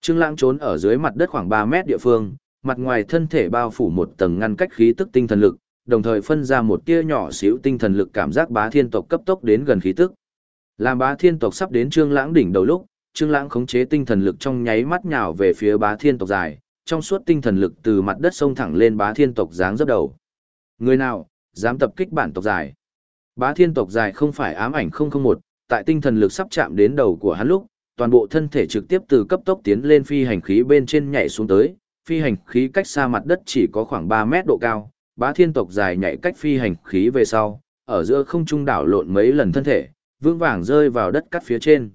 Trương Lãng trốn ở dưới mặt đất khoảng 3 mét địa phương, mặt ngoài thân thể bao phủ một tầng ngăn cách khí tức tinh thần lực, đồng thời phân ra một tia nhỏ xíu tinh thần lực cảm giác bá thiên tộc cấp tốc đến gần khí tức. Làm bá thiên tộc sắp đến Trương Lãng đỉnh đầu lúc, Trương Lãng khống chế tinh thần lực trong nháy mắt nhào về phía bá thiên tộc dài, trong suốt tinh thần lực từ mặt đất xông thẳng lên bá thiên tộc dáng dấp đầu. Người nào dám tập kích bản tộc dài? Bá thiên tộc dài không phải ám ảnh 001, tại tinh thần lực sắp chạm đến đầu của hắn lúc, toàn bộ thân thể trực tiếp từ cấp tốc tiến lên phi hành khí bên trên nhảy xuống tới, phi hành khí cách xa mặt đất chỉ có khoảng 3 mét độ cao, bá thiên tộc dài nhảy cách phi hành khí về sau, ở giữa không trung đảo lộn mấy lần thân thể, vững vàng rơi vào đất cắt phía trên.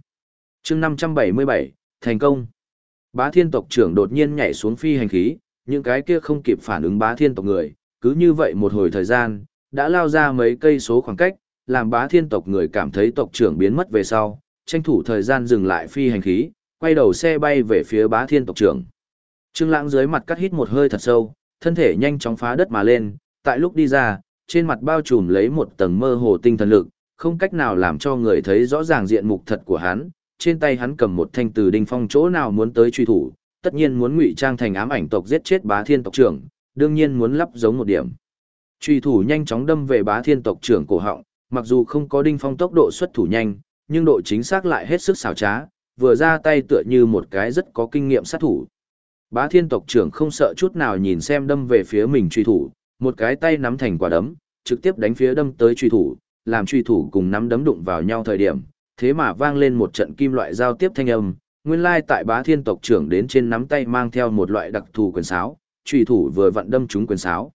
chương 577, thành công. Bá thiên tộc trưởng đột nhiên nhảy xuống phi hành khí, những cái kia không kịp phản ứng bá thiên tộc người, cứ như vậy một hồi thời gian, đã lao ra mấy cây số khoảng cách, làm bá thiên tộc người cảm thấy tộc trưởng biến mất về sau, tranh thủ thời gian dừng lại phi hành khí, quay đầu xe bay về phía bá thiên tộc trưởng. Trương Lãng dưới mặt cắt hít một hơi thật sâu, thân thể nhanh chóng phá đất mà lên, tại lúc đi ra, trên mặt bao trùm lấy một tầng mơ hồ tinh thần lực, không cách nào làm cho người thấy rõ ràng diện mục thật của hắn. Trên tay hắn cầm một thanh từ đinh phong chỗ nào muốn tới truy thủ, tất nhiên muốn ngụy trang thành ám ảnh tộc giết chết bá thiên tộc trưởng, đương nhiên muốn lắp giống một điểm. Truy thủ nhanh chóng đâm về bá thiên tộc trưởng cổ họng, mặc dù không có đinh phong tốc độ xuất thủ nhanh, nhưng độ chính xác lại hết sức xảo trá, vừa ra tay tựa như một cái rất có kinh nghiệm sát thủ. Bá thiên tộc trưởng không sợ chút nào nhìn xem đâm về phía mình truy thủ, một cái tay nắm thành quả đấm, trực tiếp đánh phía đâm tới truy thủ, làm truy thủ cùng nắm đấm đụng vào nhau thời điểm, thế mà vang lên một trận kim loại giao tiếp thanh âm, nguyên lai tại bá thiên tộc trưởng đến trên nắm tay mang theo một loại đặc thù quyền sáo, truy thủ vừa vặn đâm trúng quyền sáo.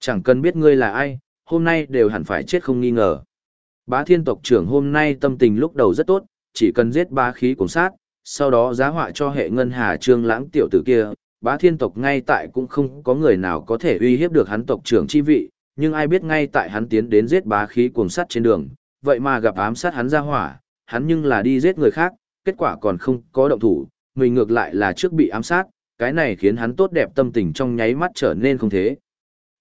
Chẳng cần biết ngươi là ai, hôm nay đều hẳn phải chết không nghi ngờ. Bá thiên tộc trưởng hôm nay tâm tình lúc đầu rất tốt, chỉ cần giết ba khí cùng sát, sau đó giá họa cho hệ ngân hà trương lãng tiểu tử kia, bá thiên tộc ngay tại cũng không có người nào có thể uy hiếp được hắn tộc trưởng chi vị, nhưng ai biết ngay tại hắn tiến đến giết bá khí cuồng sát trên đường, vậy mà gặp ám sát hắn ra hỏa, hắn nhưng là đi giết người khác, kết quả còn không có động thủ, mình ngược lại là trước bị ám sát, cái này khiến hắn tốt đẹp tâm tình trong nháy mắt trở nên không thế.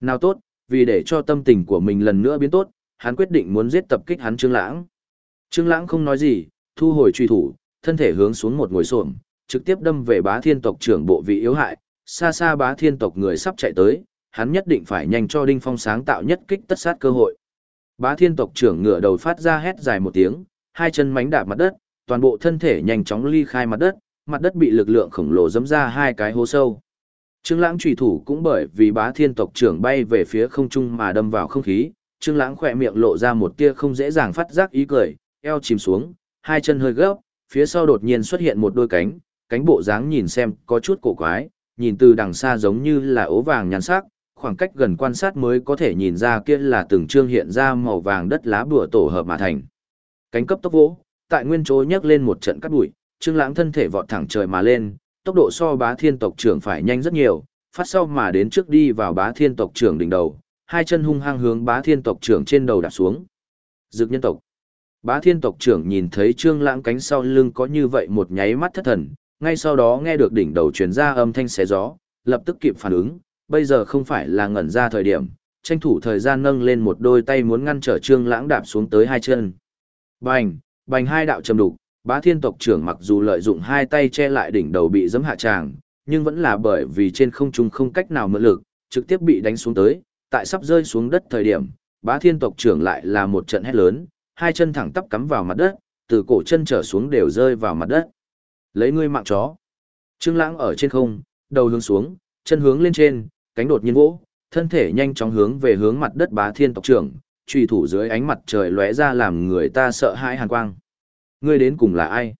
Nào tốt, vì để cho tâm tình của mình lần nữa biến tốt, hắn quyết định muốn giết tập kích hắn Trương Lãng. Trương Lãng không nói gì, thu hồi truy thủ, thân thể hướng xuống một ngồi xổm, trực tiếp đâm về Bá Thiên tộc trưởng bộ vị yếu hại, xa xa Bá Thiên tộc người sắp chạy tới, hắn nhất định phải nhanh cho Đinh Phong sáng tạo nhất kích tất sát cơ hội. Bá Thiên tộc trưởng ngửa đầu phát ra hét dài một tiếng, hai chân mánh đạp mặt đất, toàn bộ thân thể nhanh chóng ly khai mặt đất, mặt đất bị lực lượng khổng lồ giẫm ra hai cái hố sâu. Trương Lãng chủy thủ cũng bởi vì Bá Thiên tộc trưởng bay về phía không trung mà đâm vào không khí, Trương Lãng khẽ miệng lộ ra một tia không dễ dàng phát giác ý cười, eo chìm xuống, hai chân hơi gấp, phía sau đột nhiên xuất hiện một đôi cánh, cánh bộ dáng nhìn xem có chút cổ quái, nhìn từ đằng xa giống như là ố vàng nhàn sắc, khoảng cách gần quan sát mới có thể nhìn ra kia là từng trương hiện ra màu vàng đất lá bùa tổ hợp mà thành. Cánh cấp tốc vỗ, tại nguyên chỗ nhấc lên một trận cắt bụi, Trương Lãng thân thể vọt thẳng trời mà lên, tốc độ so Bá Thiên tộc trưởng phải nhanh rất nhiều, phát sau mà đến trước đi vào Bá Thiên tộc trưởng đỉnh đầu, hai chân hung hăng hướng Bá Thiên tộc trưởng trên đầu đạp xuống. Dực nhân tộc. Bá Thiên tộc trưởng nhìn thấy Trương Lãng cánh sau lưng có như vậy một nháy mắt thất thần, ngay sau đó nghe được đỉnh đầu truyền ra âm thanh xé gió, lập tức kịp phản ứng, bây giờ không phải là ngẩn ra thời điểm, tranh thủ thời gian nâng lên một đôi tay muốn ngăn trở Trương Lãng đạp xuống tới hai chân. Bành, bành hai đạo trầm đục, Bá Thiên tộc trưởng mặc dù lợi dụng hai tay che lại đỉnh đầu bị giẫm hạ tràng, nhưng vẫn là bởi vì trên không trung không cách nào mượn lực, trực tiếp bị đánh xuống tới, tại sắp rơi xuống đất thời điểm, Bá Thiên tộc trưởng lại là một trận hét lớn, hai chân thẳng tắp cắm vào mặt đất, từ cổ chân trở xuống đều rơi vào mặt đất. Lấy ngươi mạng chó. Trương Lãng ở trên không, đầu hướng xuống, chân hướng lên trên, cánh đột nhiên vỗ, thân thể nhanh chóng hướng về hướng mặt đất Bá Thiên tộc trưởng, truy thủ dưới ánh mặt trời lóe ra làm người ta sợ hãi hàn quang. Ngươi đến cùng là ai?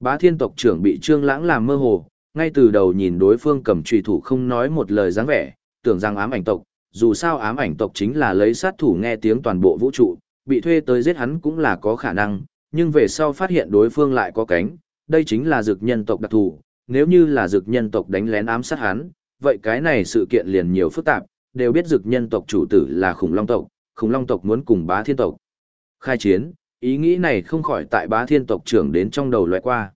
Bá Thiên tộc trưởng bị Trương Lãng làm mơ hồ, ngay từ đầu nhìn đối phương cầm truy thủ không nói một lời dáng vẻ, tưởng rằng ám ảnh tộc, dù sao ám ảnh tộc chính là lấy sát thủ nghe tiếng toàn bộ vũ trụ, bị thuê tới giết hắn cũng là có khả năng, nhưng về sau phát hiện đối phương lại có cánh, đây chính là dược nhân tộc đặc thù, nếu như là dược nhân tộc đánh lén ám sát hắn, vậy cái này sự kiện liền nhiều phức tạp, đều biết dược nhân tộc chủ tử là khủng long tộc, khủng long tộc muốn cùng bá thiên tộc. Khai chiến, ý nghĩ này không khỏi tại bá thiên tộc trưởng đến trong đầu loại qua.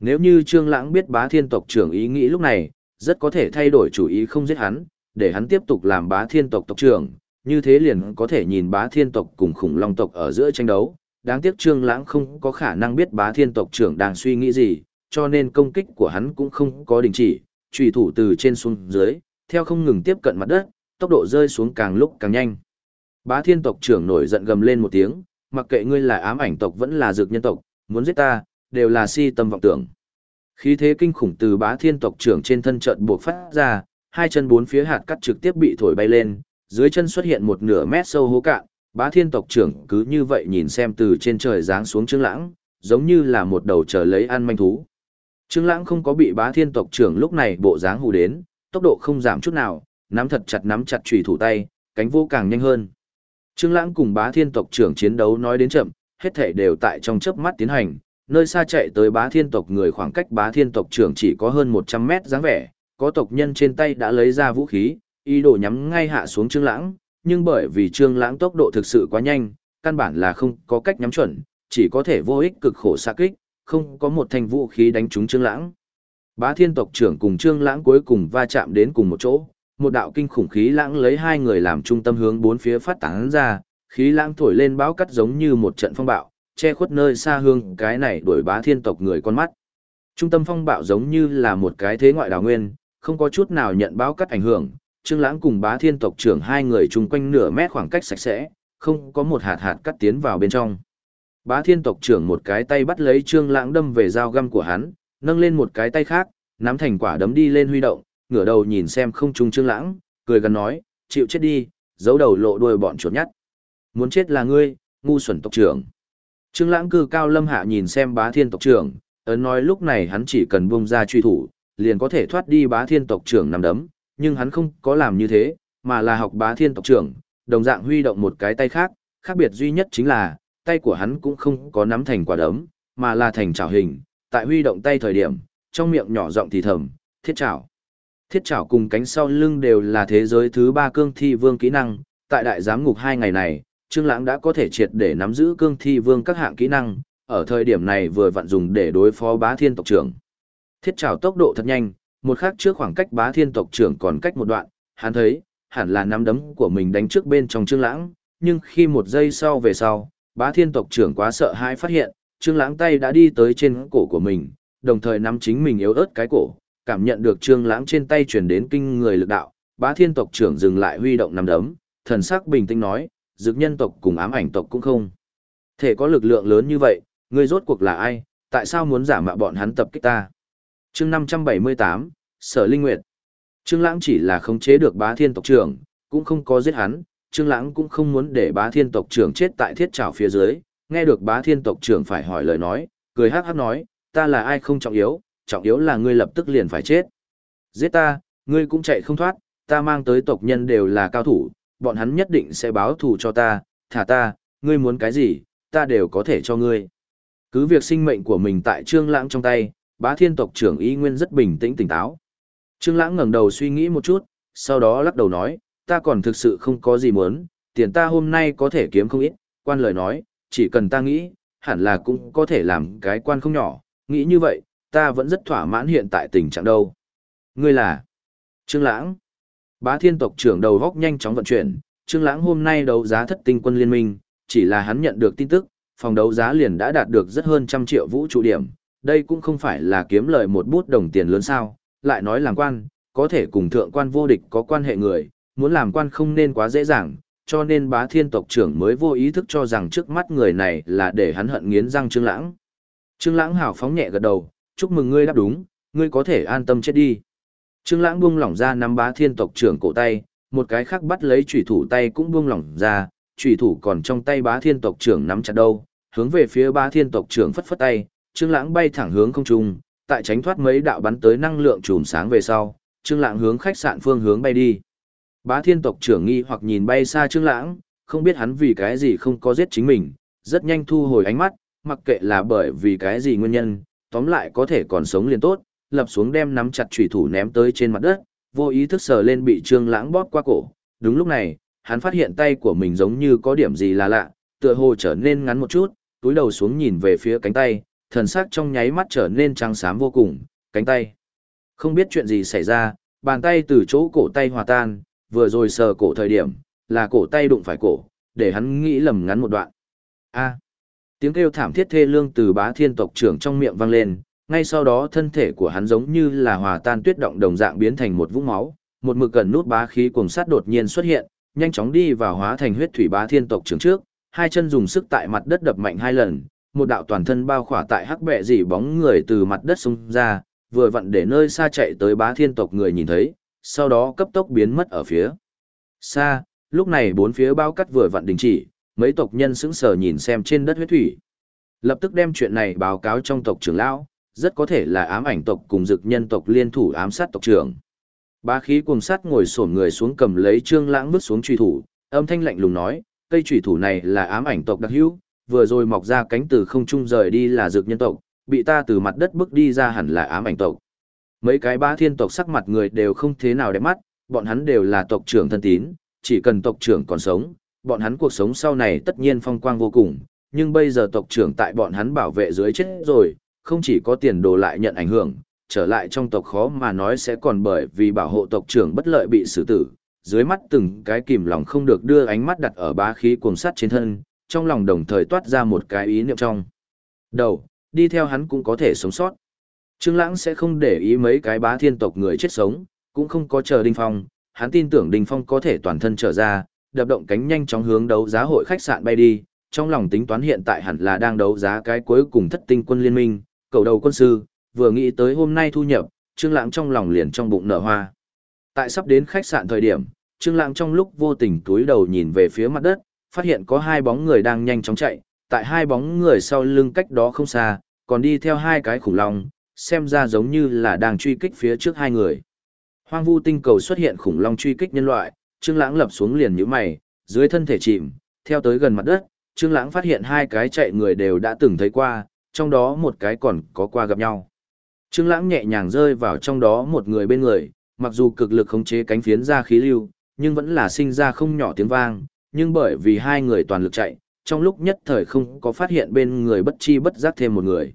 Nếu như Trương Lãng biết bá thiên tộc trưởng ý nghĩ lúc này, rất có thể thay đổi chủ ý không giết hắn, để hắn tiếp tục làm bá thiên tộc tộc trưởng, như thế liền có thể nhìn bá thiên tộc cùng khủng long tộc ở giữa tranh đấu, đáng tiếc Trương Lãng không có khả năng biết bá thiên tộc trưởng đang suy nghĩ gì, cho nên công kích của hắn cũng không có đình chỉ, chủy thủ từ trên xuống dưới, theo không ngừng tiếp cận mặt đất, tốc độ rơi xuống càng lúc càng nhanh. Bá thiên tộc trưởng nổi giận gầm lên một tiếng, mặc kệ ngươi là ám ảnh tộc vẫn là dược nhân tộc, muốn giết ta, đều là si tâm vọng tưởng. Khí thế kinh khủng từ bá thiên tộc trưởng trên thân trận buộc phát ra, hai chân bốn phía hạt cắt trực tiếp bị thổi bay lên, dưới chân xuất hiện một nửa mét sâu hố cạn, bá thiên tộc trưởng cứ như vậy nhìn xem từ trên trời giáng xuống Trương Lãng, giống như là một đầu chờ lấy ăn manh thú. Trương Lãng không có bị bá thiên tộc trưởng lúc này bộ dáng hù đến, tốc độ không giảm chút nào, nắm thật chặt nắm chặt chùy thủ tay, cánh vô càng nhanh hơn. Trương Lãng cùng bá thiên tộc trưởng chiến đấu nói đến chậm, hết thảy đều tại trong chớp mắt tiến hành, nơi xa chạy tới bá thiên tộc người khoảng cách bá thiên tộc trưởng chỉ có hơn 100 mét dáng vẻ, có tộc nhân trên tay đã lấy ra vũ khí, ý đồ nhắm ngay hạ xuống Trương Lãng, nhưng bởi vì Trương Lãng tốc độ thực sự quá nhanh, căn bản là không có cách nhắm chuẩn, chỉ có thể vô ích cực khổ xạ kích, không có một thanh vũ khí đánh trúng Trương Lãng. Bá Thiên tộc trưởng cùng Trương Lãng cuối cùng va chạm đến cùng một chỗ, một đạo kinh khủng khí lãng lấy hai người làm trung tâm hướng bốn phía phát tán ra, khí lãng thổi lên bão cắt giống như một trận phong bạo, che khuất nơi xa hương cái này đuổi Bá Thiên tộc người con mắt. Trung tâm phong bạo giống như là một cái thế ngoại đảo nguyên, không có chút nào nhận báo cắt ảnh hưởng, Trương Lãng cùng Bá Thiên tộc trưởng hai người chung quanh nửa mét khoảng cách sạch sẽ, không có một hạt hạt cắt tiến vào bên trong. Bá Thiên tộc trưởng một cái tay bắt lấy Trương Lãng đâm về dao găm của hắn, nâng lên một cái tay khác, nắm thành quả đấm đi lên huy động, ngửa đầu nhìn xem không trung Trương Lãng, cười gần nói, chịu chết đi, giấu đầu lộ đuôi bọn chuột nhắt. Muốn chết là ngươi, ngu xuẩn tộc trưởng. Trương Lãng cư cao lâm hạ nhìn xem Bá Thiên tộc trưởng, ấn nói lúc này hắn chỉ cần buông ra truy thủ, liền có thể thoát đi Bá Thiên tộc trưởng nằm đấm, nhưng hắn không có làm như thế, mà là học Bá Thiên tộc trưởng, đồng dạng huy động một cái tay khác, khác biệt duy nhất chính là tay của hắn cũng không có nắm thành quả đấm, mà là thành chảo hình, tại huy động tay thời điểm, trong miệng nhỏ giọng thì thầm, thiết chảo. Thiết chảo cùng cánh sau lưng đều là thế giới thứ ba cương thi vương kỹ năng, tại đại giám ngục hai ngày này, Trương Lãng đã có thể triệt để nắm giữ cương thi vương các hạng kỹ năng, ở thời điểm này vừa vặn dùng để đối phó bá thiên tộc trưởng. Thiết trào tốc độ thật nhanh, một khắc trước khoảng cách bá thiên tộc trưởng còn cách một đoạn, hắn thấy, hẳn là nắm đấm của mình đánh trước bên trong Trương Lãng, nhưng khi một giây sau về sau, bá thiên tộc trưởng quá sợ hãi phát hiện, Trương Lãng tay đã đi tới trên cổ của mình, đồng thời nắm chính mình yếu ớt cái cổ, cảm nhận được Trương Lãng trên tay truyền đến kinh người lực đạo, bá thiên tộc trưởng dừng lại huy động nắm đấm, thần sắc bình tĩnh nói, dược nhân tộc cùng ám ảnh tộc cũng không. Thể có lực lượng lớn như vậy, ngươi rốt cuộc là ai, tại sao muốn giả mạo bọn hắn tập kích ta? Chương 578, Sở Linh Nguyệt. Trương Lãng chỉ là khống chế được bá thiên tộc trưởng, cũng không có giết hắn, Trương Lãng cũng không muốn để bá thiên tộc trưởng chết tại thiết trảo phía dưới, nghe được bá thiên tộc trưởng phải hỏi lời nói, cười hắc hắc nói, ta là ai không trọng yếu, trọng yếu là ngươi lập tức liền phải chết. Giết ta, ngươi cũng chạy không thoát, ta mang tới tộc nhân đều là cao thủ, bọn hắn nhất định sẽ báo thù cho ta, thả ta, ngươi muốn cái gì, ta đều có thể cho ngươi. Cứ việc sinh mệnh của mình tại Trương Lãng trong tay, bá thiên tộc trưởng y nguyên rất bình tĩnh tỉnh táo. Trương Lãng ngẩng đầu suy nghĩ một chút, sau đó lắc đầu nói, ta còn thực sự không có gì muốn, tiền ta hôm nay có thể kiếm không ít, quan lời nói, chỉ cần ta nghĩ, hẳn là cũng có thể làm cái quan không nhỏ, nghĩ như vậy, ta vẫn rất thỏa mãn hiện tại tình trạng đâu. Ngươi là Trương Lãng. Bá Thiên tộc trưởng đầu góc nhanh chóng vận chuyển, Trương Lãng hôm nay đấu giá thất tinh quân liên minh, chỉ là hắn nhận được tin tức, phòng đấu giá liền đã đạt được rất hơn trăm triệu vũ trụ điểm, đây cũng không phải là kiếm lợi một bút đồng tiền lớn sao, lại nói làm quan, có thể cùng thượng quan vô địch có quan hệ người, muốn làm quan không nên quá dễ dàng, cho nên bá thiên tộc trưởng mới vô ý thức cho rằng trước mắt người này là để hắn hận nghiến răng Trương Lãng. Trương Lãng hào phóng nhẹ gật đầu, chúc mừng ngươi đáp đúng, ngươi có thể an tâm chết đi. Trương Lãng buông lỏng ra nắm bá thiên tộc trưởng cổ tay, một cái khác bắt lấy chủy thủ tay cũng buông lỏng ra, chủy thủ còn trong tay bá thiên tộc trưởng nắm chặt đâu, hướng về phía bá thiên tộc trưởng phất phất tay, Trương Lãng bay thẳng hướng không trung, tại tránh thoát mấy đạo bắn tới năng lượng chùm sáng về sau, Trương Lãng hướng khách sạn phương hướng bay đi. Bá thiên tộc trưởng nghi hoặc nhìn bay xa Trương Lãng, không biết hắn vì cái gì không có giết chính mình, rất nhanh thu hồi ánh mắt, mặc kệ là bởi vì cái gì nguyên nhân, tóm lại có thể còn sống liền tốt, lập xuống đem nắm chặt chủy thủ ném tới trên mặt đất, vô ý thức sờ lên bị Trương Lãng bóp qua cổ. Đúng lúc này, hắn phát hiện tay của mình giống như có điểm gì là lạ, tựa hồ trở nên ngắn một chút, túi đầu xuống nhìn về phía cánh tay, thần sắc trong nháy mắt trở nên trắng xám vô cùng, cánh tay. Không biết chuyện gì xảy ra, bàn tay từ chỗ cổ tay hòa tan, vừa rồi sờ cổ thời điểm, là cổ tay đụng phải cổ, để hắn nghĩ lầm ngắn một đoạn. A. Tiếng kêu thảm thiết thê lương từ bá thiên tộc trưởng trong miệng vang lên, ngay sau đó thân thể của hắn giống như là hòa tan tuyết động đồng dạng biến thành một vũng máu, một mực gần nút bá khí cuồng sát đột nhiên xuất hiện, nhanh chóng đi vào hóa thành huyết thủy bá thiên tộc trưởng trước, hai chân dùng sức tại mặt đất đập mạnh hai lần, một đạo toàn thân bao khỏa tại hắc bệ dị bóng người từ mặt đất xông ra, vừa vặn để nơi xa chạy tới bá thiên tộc người nhìn thấy, sau đó cấp tốc biến mất ở phía xa, lúc này bốn phía bao cắt vừa vặn đình chỉ, mấy tộc nhân sững sờ nhìn xem trên đất huyết thủy. Lập tức đem chuyện này báo cáo trong tộc trưởng lão, rất có thể là ám ảnh tộc cùng dực nhân tộc liên thủ ám sát tộc trưởng. Bá khí cùng sát ngồi xổm người xuống cầm lấy trương lãng vứt xuống truy thủ, âm thanh lạnh lùng nói, cây truy thủ này là ám ảnh tộc đặc hữu, vừa rồi mọc ra cánh từ không trung rời đi là dược nhân tộc, bị ta từ mặt đất bước đi ra hẳn là ám ảnh tộc. Mấy cái ba thiên tộc sắc mặt người đều không thế nào đẹp mắt, bọn hắn đều là tộc trưởng thân tín, chỉ cần tộc trưởng còn sống, bọn hắn cuộc sống sau này tất nhiên phong quang vô cùng, nhưng bây giờ tộc trưởng tại bọn hắn bảo vệ dưới chết rồi, không chỉ có tiền đồ lại nhận ảnh hưởng, trở lại trong tộc khó mà nói sẽ còn bởi vì bảo hộ tộc trưởng bất lợi bị xử tử. Dưới mắt từng cái kìm lòng không được đưa ánh mắt đặt ở bá khí cuồng sát trên thân, trong lòng đồng thời toát ra một cái ý niệm trong. Đầu, đi theo hắn cũng có thể sống sót. Trương Lãng sẽ không để ý mấy cái bá thiên tộc người chết sống, cũng không có chờ Đinh Phong, hắn tin tưởng Đinh Phong có thể toàn thân trở ra, đập động cánh nhanh chóng hướng đấu giá hội khách sạn bay đi, trong lòng tính toán hiện tại hẳn là đang đấu giá cái cuối cùng thất tinh quân liên minh, cầu đầu quân sư, vừa nghĩ tới hôm nay thu nhập, Trương Lãng trong lòng liền trong bụng nở hoa. Tại sắp đến khách sạn thời điểm, Trương Lãng trong lúc vô tình cúi đầu nhìn về phía mặt đất, phát hiện có hai bóng người đang nhanh chóng chạy, tại hai bóng người sau lưng cách đó không xa, còn đi theo hai cái khủng long, xem ra giống như là đang truy kích phía trước hai người. Hoang vu tinh cầu xuất hiện khủng long truy kích nhân loại, Trương Lãng lập xuống liền nhíu mày, dưới thân thể chìm, theo tới gần mặt đất, Trương Lãng phát hiện hai cái chạy người đều đã từng thấy qua, trong đó một cái còn có qua gặp nhau. Trương Lãng nhẹ nhàng rơi vào trong đó một người bên người, mặc dù cực lực khống chế cánh phiến ra khí lưu, nhưng vẫn là sinh ra không nhỏ tiếng vang, nhưng bởi vì hai người toàn lực chạy, trong lúc nhất thời không có phát hiện bên người bất chi bất giác thêm một người.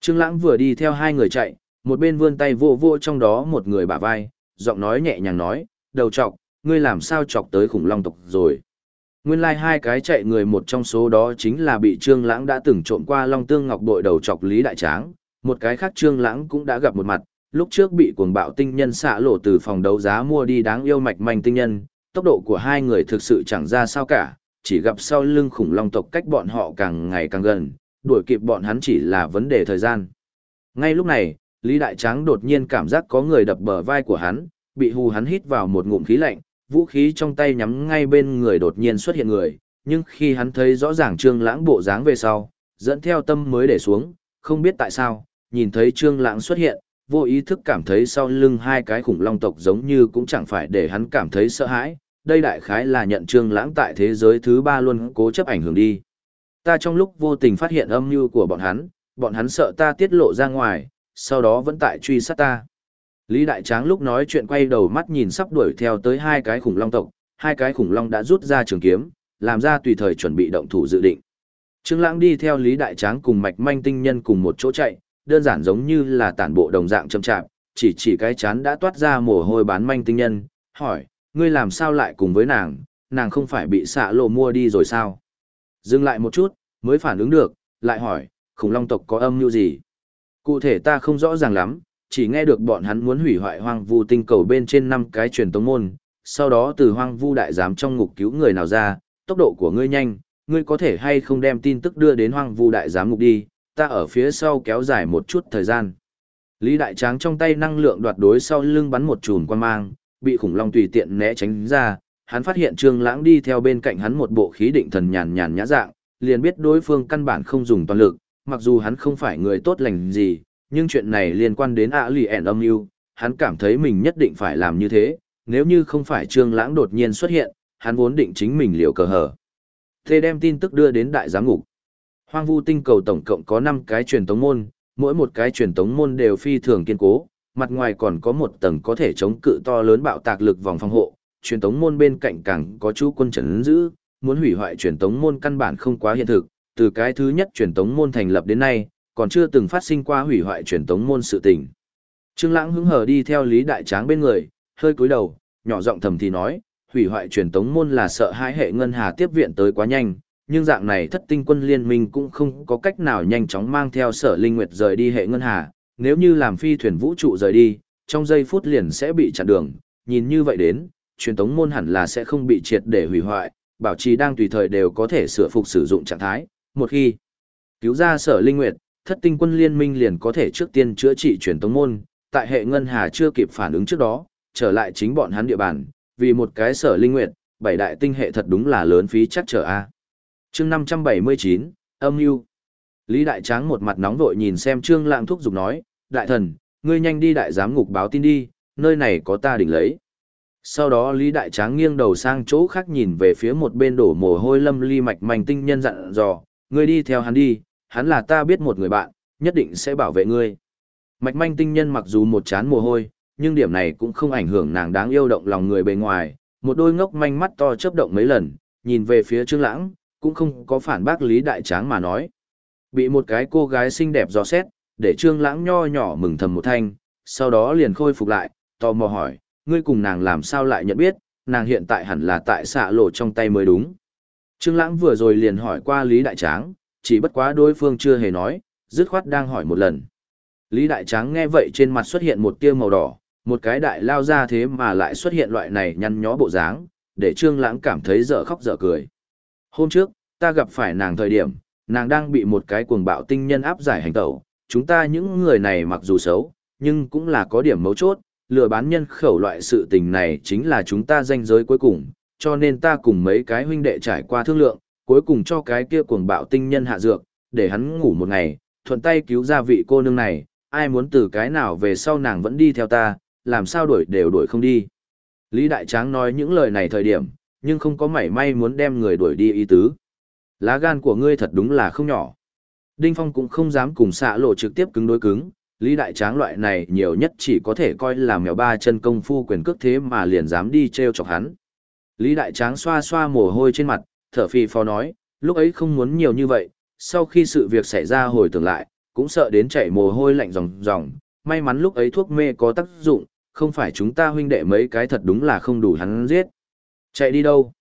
Trương Lãng vừa đi theo hai người chạy, một bên vươn tay vô vô trong đó một người bả vai, giọng nói nhẹ nhàng nói, đầu trọc, ngươi làm sao chọc tới khủng long tộc rồi. Nguyên lai like hai cái chạy người một trong số đó chính là bị Trương Lãng đã từng trộm qua Long Tương Ngọc bội đầu chọc Lý Đại Tráng, một cái khác Trương Lãng cũng đã gặp một mặt, lúc trước bị cuồng bạo tinh nhân xạ lộ từ phòng đấu giá mua đi đáng yêu mạch manh tinh nhân, tốc độ của hai người thực sự chẳng ra sao cả, chỉ gặp sau lưng khủng long tộc cách bọn họ càng ngày càng gần, đuổi kịp bọn hắn chỉ là vấn đề thời gian. Ngay lúc này, Lý Đại Tráng đột nhiên cảm giác có người đập bờ vai của hắn, bị hù hắn hít vào một ngụm khí lạnh, vũ khí trong tay nhắm ngay bên người đột nhiên xuất hiện người, nhưng khi hắn thấy rõ ràng Trương Lãng bộ dáng về sau, dẫn theo tâm mới để xuống, không biết tại sao, nhìn thấy Trương Lãng xuất hiện, vô ý thức cảm thấy sau lưng hai cái khủng long tộc giống như cũng chẳng phải để hắn cảm thấy sợ hãi, đây đại khái là nhận Trương Lãng tại thế giới thứ ba luôn cố chấp ảnh hưởng đi. Ta trong lúc vô tình phát hiện âm mưu của bọn hắn, bọn hắn sợ ta tiết lộ ra ngoài, sau đó vẫn tại truy sát ta. Lý Đại Tráng lúc nói chuyện quay đầu mắt nhìn sắp đuổi theo tới hai cái khủng long tộc, hai cái khủng long đã rút ra trường kiếm, làm ra tùy thời chuẩn bị động thủ dự định. Trương Lãng đi theo Lý Đại Tráng cùng Mạch Manh tinh nhân cùng một chỗ chạy, đơn giản giống như là tản bộ đồng dạng chậm chạp, chỉ chỉ cái chán đã toát ra mồ hôi bán manh tinh nhân, hỏi, ngươi làm sao lại cùng với nàng, nàng không phải bị xạ lộ mua đi rồi sao? Dừng lại một chút, mới phản ứng được, lại hỏi, khủng long tộc có âm mưu gì? Cụ thể ta không rõ ràng lắm, chỉ nghe được bọn hắn muốn hủy hoại hoang vu tinh cầu bên trên năm cái truyền tống môn, sau đó từ hoang vu đại giám trong ngục cứu người nào ra, tốc độ của ngươi nhanh, ngươi có thể hay không đem tin tức đưa đến hoang vu đại giám ngục đi, ta ở phía sau kéo dài một chút thời gian. Lý Đại Tráng trong tay năng lượng đoạt đối sau lưng bắn một chùm quan mang, bị khủng long tùy tiện né tránh ra, hắn phát hiện Trương Lãng đi theo bên cạnh hắn một bộ khí định thần nhàn nhàn nhã dạng, liền biết đối phương căn bản không dùng toàn lực, mặc dù hắn không phải người tốt lành gì, nhưng chuyện này liên quan đến ạ lì ẻn âm mưu hắn cảm thấy mình nhất định phải làm như thế, nếu như không phải Trương Lãng đột nhiên xuất hiện, hắn vốn định chính mình liều cờ hở. Thế đem tin tức đưa đến đại giám ngục. Hoang vu tinh cầu tổng cộng có 5 cái truyền tống môn, mỗi một cái truyền tống môn đều phi thường kiên cố, mặt ngoài còn có một tầng có thể chống cự to lớn bạo tạc lực vòng phòng hộ, truyền tống môn bên cạnh càng có chú quân trấn giữ, muốn hủy hoại truyền tống môn căn bản không quá hiện thực, từ cái thứ nhất truyền tống môn thành lập đến nay, còn chưa từng phát sinh qua hủy hoại truyền tống môn sự tình. Trương Lãng hứng hờ đi theo Lý Đại Tráng bên người, hơi cúi đầu, nhỏ giọng thầm thì nói, hủy hoại truyền tống môn là sợ hai hệ ngân hà tiếp viện tới quá nhanh, nhưng dạng này thất tinh quân liên minh cũng không có cách nào nhanh chóng mang theo sở linh nguyệt rời đi hệ ngân hà, nếu như làm phi thuyền vũ trụ rời đi, trong giây phút liền sẽ bị chặn đường, nhìn như vậy đến, truyền tống môn hẳn là sẽ không bị triệt để hủy hoại, bảo trì đang tùy thời đều có thể sửa phục sử dụng trạng thái, một khi cứu ra sở linh nguyệt, thất tinh quân liên minh liền có thể trước tiên chữa trị truyền tống môn, tại hệ ngân hà chưa kịp phản ứng trước đó, trở lại chính bọn hắn địa bàn, vì một cái sở linh nguyệt, bảy đại tinh hệ thật đúng là lớn phí chắc trở a. Chương 579, âm mưu. Lý Đại Tráng một mặt nóng vội nhìn xem Trương Lãng thúc giục nói, "Đại thần, ngươi nhanh đi đại giám ngục báo tin đi, nơi này có ta đỉnh lấy." Sau đó Lý Đại Tráng nghiêng đầu sang chỗ khác nhìn về phía một bên đổ mồ hôi lâm ly mạch manh tinh nhân dặn dò, ngươi đi theo hắn đi, hắn là ta biết một người bạn, nhất định sẽ bảo vệ ngươi. Mạch manh tinh nhân mặc dù một chán mồ hôi, nhưng điểm này cũng không ảnh hưởng nàng đáng yêu động lòng người bề ngoài, một đôi ngốc manh mắt to chớp động mấy lần, nhìn về phía Trương Lãng, cũng không có phản bác Lý Đại Tráng mà nói. Bị một cái cô gái xinh đẹp dò xét, để Trương Lãng nho nhỏ mừng thầm một thanh, sau đó liền khôi phục lại, tò mò hỏi, ngươi cùng nàng làm sao lại nhận biết, nàng hiện tại hẳn là tại xạ lộ trong tay mới đúng. Trương Lãng vừa rồi liền hỏi qua Lý Đại Tráng, chỉ bất quá đối phương chưa hề nói, dứt khoát đang hỏi một lần. Lý Đại Tráng nghe vậy trên mặt xuất hiện một tia màu đỏ, một cái đại lao ra thế mà lại xuất hiện loại này nhăn nhó bộ dáng, để Trương Lãng cảm thấy dở khóc dở cười. Hôm trước, ta gặp phải nàng thời điểm, nàng đang bị một cái cuồng bạo tinh nhân áp giải hành tẩu, chúng ta những người này mặc dù xấu, nhưng cũng là có điểm mấu chốt, lừa bán nhân khẩu loại sự tình này chính là chúng ta danh giới cuối cùng, cho nên ta cùng mấy cái huynh đệ trải qua thương lượng, cuối cùng cho cái kia cuồng bạo tinh nhân hạ dược, để hắn ngủ một ngày, thuận tay cứu ra vị cô nương này, ai muốn từ cái nào về sau nàng vẫn đi theo ta, làm sao đuổi đều đuổi không đi. Lý Đại Tráng nói những lời này thời điểm, nhưng không có mảy may muốn đem người đuổi đi ý tứ. Lá gan của ngươi thật đúng là không nhỏ. Đinh Phong cũng không dám cùng xạ lộ trực tiếp cứng đối cứng, Lý Đại Tráng loại này nhiều nhất chỉ có thể coi là mèo ba chân công phu quyền cước thế mà liền dám đi treo chọc hắn. Lý Đại Tráng xoa xoa mồ hôi trên mặt, thở phì phò nói, lúc ấy không muốn nhiều như vậy, sau khi sự việc xảy ra hồi tưởng lại, cũng sợ đến chảy mồ hôi lạnh ròng ròng, may mắn lúc ấy thuốc mê có tác dụng, không phải chúng ta huynh đệ mấy cái thật đúng là không đủ hắn giết. Chạy đi đâu?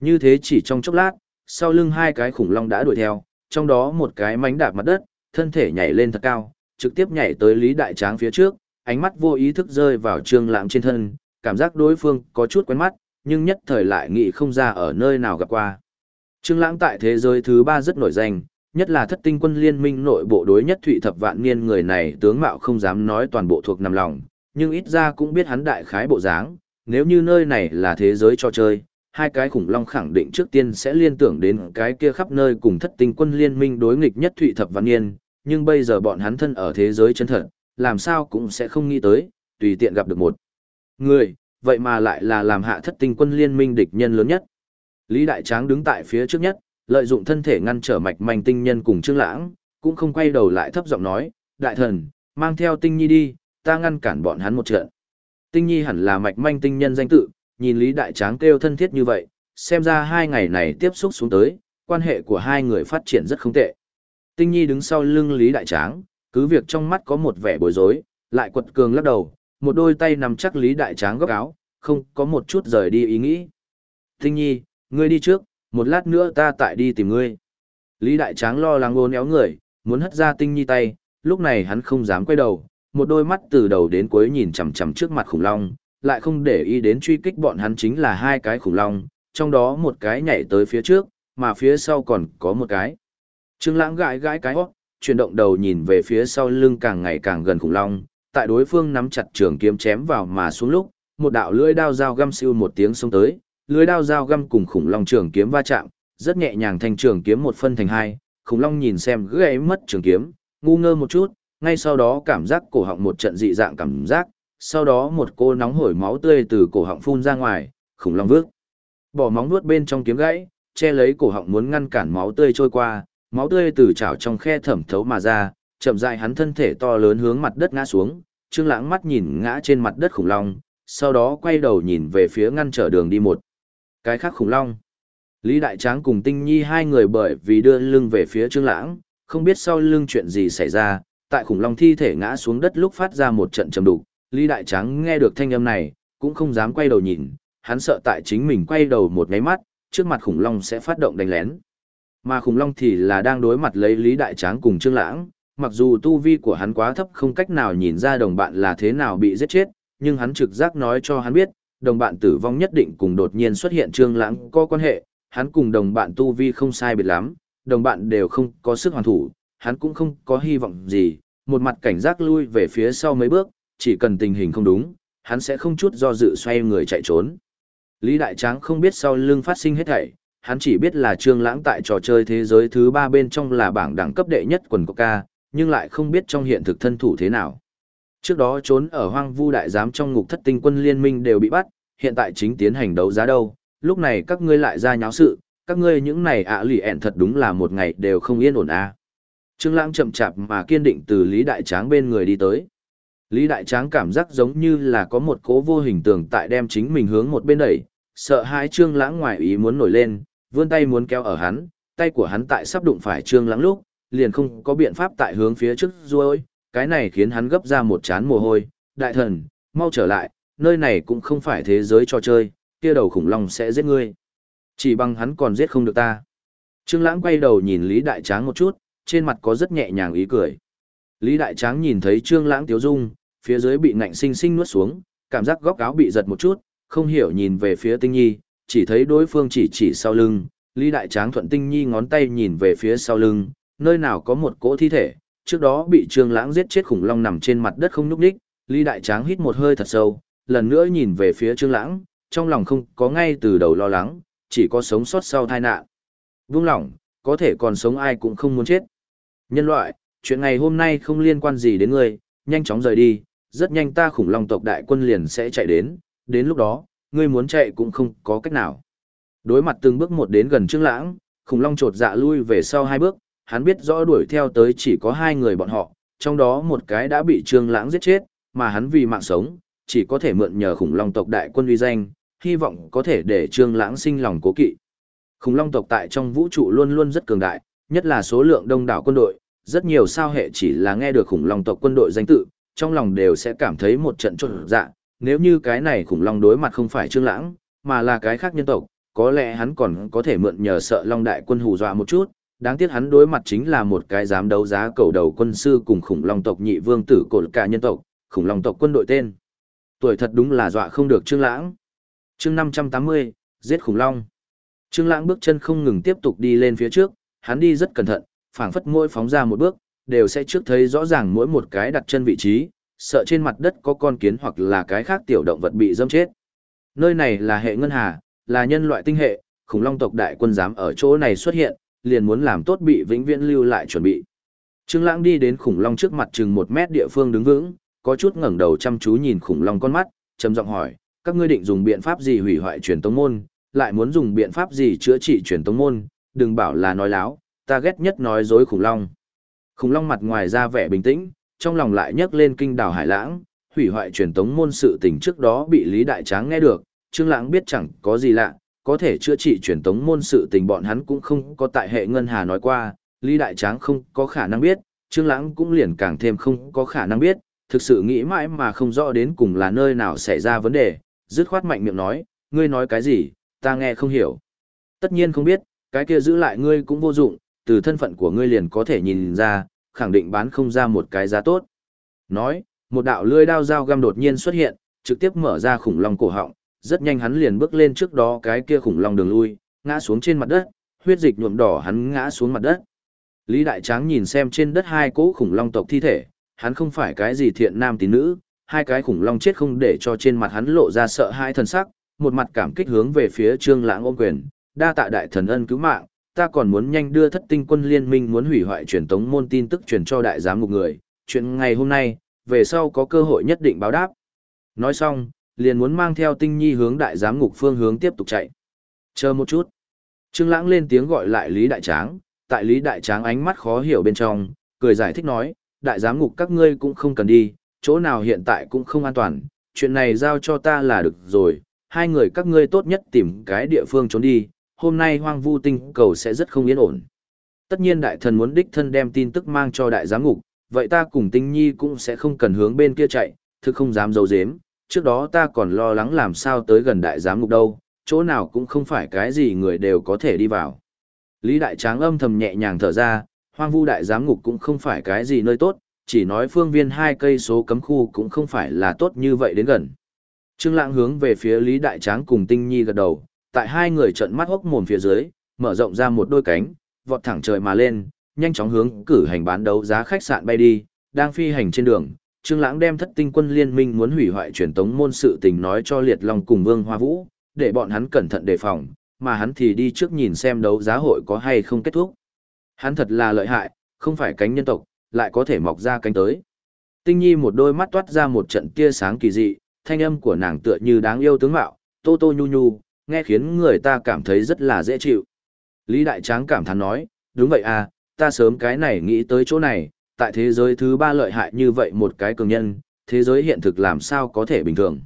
Như thế chỉ trong chốc lát, sau lưng hai cái khủng long đã đuổi theo, trong đó một cái mánh đạp mặt đất, thân thể nhảy lên thật cao, trực tiếp nhảy tới Lý Đại Tráng phía trước, ánh mắt vô ý thức rơi vào Trương Lãng trên thân, cảm giác đối phương có chút quen mắt, nhưng nhất thời lại nghĩ không ra ở nơi nào gặp qua. Trương Lãng tại thế giới thứ ba rất nổi danh, nhất là thất tinh quân liên minh nội bộ đối nhất thụy thập vạn niên người này tướng mạo không dám nói toàn bộ thuộc nằm lòng, nhưng ít ra cũng biết hắn đại khái bộ dáng, nếu như nơi này là thế giới cho chơi, hai cái khủng long khẳng định trước tiên sẽ liên tưởng đến cái kia khắp nơi cùng thất tinh quân liên minh đối nghịch nhất thụy thập vạn niên, nhưng bây giờ bọn hắn thân ở thế giới chân thật, làm sao cũng sẽ không nghĩ tới, tùy tiện gặp được một người, vậy mà lại là làm hạ thất tinh quân liên minh địch nhân lớn nhất. Lý Đại Tráng đứng tại phía trước nhất, lợi dụng thân thể ngăn trở mạch manh tinh nhân cùng Trương Lãng, cũng không quay đầu lại thấp giọng nói, đại thần, mang theo tinh nhi đi, ta ngăn cản bọn hắn một trận. Tinh nhi hẳn là mạch manh tinh nhân danh tự, nhìn Lý Đại Tráng kêu thân thiết như vậy, xem ra hai ngày này tiếp xúc xuống tới, quan hệ của hai người phát triển rất không tệ. Tinh nhi đứng sau lưng Lý Đại Tráng, cứ việc trong mắt có một vẻ bối rối, lại quật cường lắc đầu, một đôi tay nắm chắc Lý Đại Tráng góc áo, không có một chút rời đi ý nghĩ. Tinh nhi, ngươi đi trước, một lát nữa ta tại đi tìm ngươi. Lý Đại Tráng lo lắng ôn éo người, muốn hất ra tinh nhi tay, lúc này hắn không dám quay đầu, một đôi mắt từ đầu đến cuối nhìn chằm chằm trước mặt khủng long, lại không để ý đến truy kích bọn hắn chính là hai cái khủng long, trong đó một cái nhảy tới phía trước, mà phía sau còn có một cái. Trương Lãng gãi gãi cái hót, chuyển động đầu nhìn về phía sau lưng càng ngày càng gần khủng long, tại đối phương nắm chặt trường kiếm chém vào mà xuống lúc, một đạo lưỡi đao dao găm siêu một tiếng xông tới, lưỡi đao dao găm cùng khủng long trường kiếm va chạm, rất nhẹ nhàng thành trường kiếm một phân thành hai, khủng long nhìn xem gãy mất trường kiếm, ngu ngơ một chút, ngay sau đó cảm giác cổ họng một trận dị dạng cảm giác, sau đó một cô nóng hổi máu tươi từ cổ họng phun ra ngoài, khủng long vước. Bỏ móng nuốt bên trong kiếm gãy, che lấy cổ họng muốn ngăn cản máu tươi trôi qua, máu tươi từ chảo trong khe thẩm thấu mà ra, chậm rãi hắn thân thể to lớn hướng mặt đất ngã xuống, Trương Lãng mắt nhìn ngã trên mặt đất khủng long, sau đó quay đầu nhìn về phía ngăn trở đường đi một. Cái khác khủng long. Lý Đại Tráng cùng Tinh Nhi hai người bởi vì đưa lưng về phía Trương Lãng, không biết sau lưng chuyện gì xảy ra, tại khủng long thi thể ngã xuống đất lúc phát ra một trận trầm đục, Lý Đại Tráng nghe được thanh âm này, cũng không dám quay đầu nhìn, hắn sợ tại chính mình quay đầu một nháy mắt, trước mặt khủng long sẽ phát động đánh lén. Mà khủng long thì là đang đối mặt lấy Lý Đại Tráng cùng Trương Lãng, mặc dù tu vi của hắn quá thấp không cách nào nhìn ra đồng bạn là thế nào bị giết chết, nhưng hắn trực giác nói cho hắn biết, đồng bạn tử vong nhất định cùng đột nhiên xuất hiện Trương Lãng có quan hệ, hắn cùng đồng bạn tu vi không sai biệt lắm, đồng bạn đều không có sức hoàn thủ, hắn cũng không có hy vọng gì, một mặt cảnh giác lui về phía sau mấy bước, chỉ cần tình hình không đúng, hắn sẽ không chút do dự xoay người chạy trốn. Lý Đại Tráng không biết sau lưng phát sinh hết thảy, hắn chỉ biết là Trương Lãng tại trò chơi thế giới thứ ba bên trong là bảng đẳng cấp đệ nhất quần của ca, nhưng lại không biết trong hiện thực thân thủ thế nào. Trước đó trốn ở hoang vu đại giám trong ngục thất tinh quân liên minh đều bị bắt, hiện tại chính tiến hành đấu giá đâu, lúc này các ngươi lại ra nháo sự, các ngươi những này ạ lì ẹn thật đúng là một ngày đều không yên ổn à. Trương Lãng chậm chạp mà kiên định từ Lý Đại Tráng bên người đi tới. Lý Đại Tráng cảm giác giống như là có một cố vô hình tường tại đem chính mình hướng một bên đẩy, sợ hãi Trương Lãng ngoài ý muốn nổi lên, vươn tay muốn kéo ở hắn, tay của hắn tại sắp đụng phải Trương Lãng lúc, liền không có biện pháp tại hướng phía trước ruôi, cái này khiến hắn gấp ra một chán mồ hôi, đại thần, mau trở lại, nơi này cũng không phải thế giới trò chơi, kia đầu khủng long sẽ giết ngươi. Chỉ bằng hắn còn giết không được ta. Trương Lãng quay đầu nhìn Lý Đại Tráng một chút, trên mặt có rất nhẹ nhàng ý cười. Lý Đại Tráng nhìn thấy Trương Lãng tiếu dung, phía dưới bị ngạnh sinh sinh nuốt xuống, cảm giác góc áo bị giật một chút, không hiểu nhìn về phía Tinh Nhi, chỉ thấy đối phương chỉ chỉ sau lưng, Lý Đại Tráng thuận Tinh Nhi ngón tay nhìn về phía sau lưng, nơi nào có một cỗ thi thể, trước đó bị Trương Lãng giết chết khủng long nằm trên mặt đất không nhúc nhích, Lý Đại Tráng hít một hơi thật sâu, lần nữa nhìn về phía Trương Lãng, trong lòng không có ngay từ đầu lo lắng, chỉ có sống sót sau tai nạn. Vương lòng, có thể còn sống ai cũng không muốn chết. Nhân loại, chuyện ngày hôm nay không liên quan gì đến ngươi, nhanh chóng rời đi, rất nhanh ta khủng long tộc đại quân liền sẽ chạy đến, đến lúc đó, ngươi muốn chạy cũng không có cách nào. Đối mặt từng bước một đến gần Trương Lãng, khủng long chột dạ lui về sau hai bước, hắn biết rõ đuổi theo tới chỉ có hai người bọn họ, trong đó một cái đã bị Trương Lãng giết chết, mà hắn vì mạng sống, chỉ có thể mượn nhờ khủng long tộc đại quân uy danh, hy vọng có thể để Trương Lãng sinh lòng cố kỵ. Khủng long tộc tại trong vũ trụ luôn luôn rất cường đại, nhất là số lượng đông đảo quân đội, rất nhiều sao hệ chỉ là nghe được khủng long tộc quân đội danh tự, trong lòng đều sẽ cảm thấy một trận trộn dạ, nếu như cái này khủng long đối mặt không phải Trương Lãng, mà là cái khác nhân tộc, có lẽ hắn còn có thể mượn nhờ sợ long đại quân hù dọa một chút, đáng tiếc hắn đối mặt chính là một cái dám đấu giá cầu đầu quân sư cùng khủng long tộc nhị vương tử cột cả nhân tộc, khủng long tộc quân đội tên. Tuổi thật đúng là dọa không được Trương Lãng. Chương 580, giết khủng long. Trương Lãng bước chân không ngừng tiếp tục đi lên phía trước, hắn đi rất cẩn thận, phảng phất mỗi phóng ra một bước, đều sẽ trước thấy rõ ràng mỗi một cái đặt chân vị trí, sợ trên mặt đất có con kiến hoặc là cái khác tiểu động vật bị dâm chết. Nơi này là hệ ngân hà, là nhân loại tinh hệ, khủng long tộc đại quân dám ở chỗ này xuất hiện, liền muốn làm tốt bị vĩnh viễn lưu lại chuẩn bị. Trương Lãng đi đến khủng long trước mặt chừng một mét địa phương đứng vững, có chút ngẩng đầu chăm chú nhìn khủng long con mắt, trầm giọng hỏi, các ngươi định dùng biện pháp gì hủy hoại truyền tông môn, lại muốn dùng biện pháp gì chữa trị truyền tông môn, đừng bảo là nói láo, ta ghét nhất nói dối khủng long. Khủng long mặt ngoài ra vẻ bình tĩnh, trong lòng lại nhấc lên kinh đảo hải lãng, hủy hoại truyền tống môn sự tình trước đó bị Lý Đại Tráng nghe được, Trương Lãng biết chẳng có gì lạ, có thể chữa trị truyền tống môn sự tình bọn hắn cũng không có tại hệ ngân hà nói qua, Lý Đại Tráng không có khả năng biết, Trương Lãng cũng liền càng thêm không có khả năng biết, thực sự nghĩ mãi mà không rõ đến cùng là nơi nào xảy ra vấn đề, dứt khoát mạnh miệng nói, ngươi nói cái gì, ta nghe không hiểu. Tất nhiên không biết, cái kia giữ lại ngươi cũng vô dụng, từ thân phận của ngươi liền có thể nhìn ra, khẳng định bán không ra một cái giá tốt. Nói, một đạo lưỡi đao dao găm đột nhiên xuất hiện, trực tiếp mở ra khủng long cổ họng, rất nhanh hắn liền bước lên trước đó cái kia khủng long đường lui, ngã xuống trên mặt đất, huyết dịch nhuộm đỏ hắn ngã xuống mặt đất. Lý Đại Tráng nhìn xem trên đất hai cỗ khủng long tộc thi thể, hắn không phải cái gì thiện nam tín nữ, hai cái khủng long chết không để cho trên mặt hắn lộ ra sợ hãi thần sắc, một mặt cảm kích hướng về phía Trương Lãng ôm quyền, đa tạ đại thần ân cứu mạng, ta còn muốn nhanh đưa thất tinh quân liên minh muốn hủy hoại truyền tống môn tin tức truyền cho đại giám ngục người, chuyện ngày hôm nay, về sau có cơ hội nhất định báo đáp. Nói xong, liền muốn mang theo tinh nhi hướng đại giám ngục phương hướng tiếp tục chạy. Chờ một chút. Trương Lãng lên tiếng gọi lại Lý Đại Tráng, tại Lý Đại Tráng ánh mắt khó hiểu bên trong, cười giải thích nói, đại giám ngục các ngươi cũng không cần đi, chỗ nào hiện tại cũng không an toàn, chuyện này giao cho ta là được rồi, hai người các ngươi tốt nhất tìm cái địa phương trốn đi, hôm nay hoang vu tinh cầu sẽ rất không yên ổn. Tất nhiên đại thần muốn đích thân đem tin tức mang cho đại giám ngục, vậy ta cùng tinh nhi cũng sẽ không cần hướng bên kia chạy, thực không dám dấu dếm, trước đó ta còn lo lắng làm sao tới gần đại giám ngục đâu, chỗ nào cũng không phải cái gì người đều có thể đi vào. Lý Đại Tráng âm thầm nhẹ nhàng thở ra, hoang vu đại giám ngục cũng không phải cái gì nơi tốt, chỉ nói phương viên hai cây số cấm khu cũng không phải là tốt như vậy đến gần. Trương Lãng hướng về phía Lý Đại Tráng cùng Tinh Nhi gật đầu, tại hai người trợn mắt hốc mồm phía dưới, mở rộng ra một đôi cánh, vọt thẳng trời mà lên, nhanh chóng hướng cử hành bán đấu giá khách sạn bay đi, đang phi hành trên đường. Trương Lãng đem Thất Tinh Quân Liên Minh muốn hủy hoại truyền tống môn sự tình nói cho Liệt Long cùng Vương Hoa Vũ, để bọn hắn cẩn thận đề phòng, mà hắn thì đi trước nhìn xem đấu giá hội có hay không kết thúc. Hắn thật là lợi hại, không phải cánh nhân tộc, lại có thể mọc ra cánh tới. Tinh Nhi một đôi mắt toát ra một trận tia sáng kỳ dị, thanh âm của nàng tựa như đáng yêu tướng mạo, tô tô nhu nhu, nghe khiến người ta cảm thấy rất là dễ chịu. Lý Đại Tráng cảm thán nói, đúng vậy à, ta sớm cái này nghĩ tới chỗ này, tại thế giới thứ ba lợi hại như vậy một cái cường nhân, thế giới hiện thực làm sao có thể bình thường.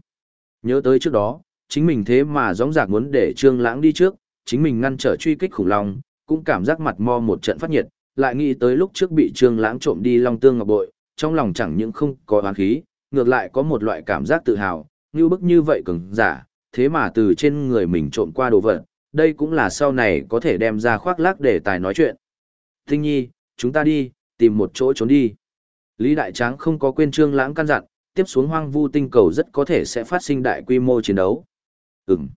Nhớ tới trước đó, chính mình thế mà gióng giạc muốn để Trương Lãng đi trước, chính mình ngăn trở truy kích khủng long, cũng cảm giác mặt mo một trận phát nhiệt, lại nghĩ tới lúc trước bị Trương Lãng trộm đi long tương ngọc bội, trong lòng chẳng những không có oán khí, ngược lại có một loại cảm giác tự hào, như bức như vậy cường giả, thế mà từ trên người mình trộm qua đồ vật, đây cũng là sau này có thể đem ra khoác lác để tài nói chuyện. Tinh nhi, chúng ta đi, tìm một chỗ trốn đi. Lý Đại Tráng không có quên Trương Lãng căn dặn, tiếp xuống hoang vu tinh cầu rất có thể sẽ phát sinh đại quy mô chiến đấu. Ừm.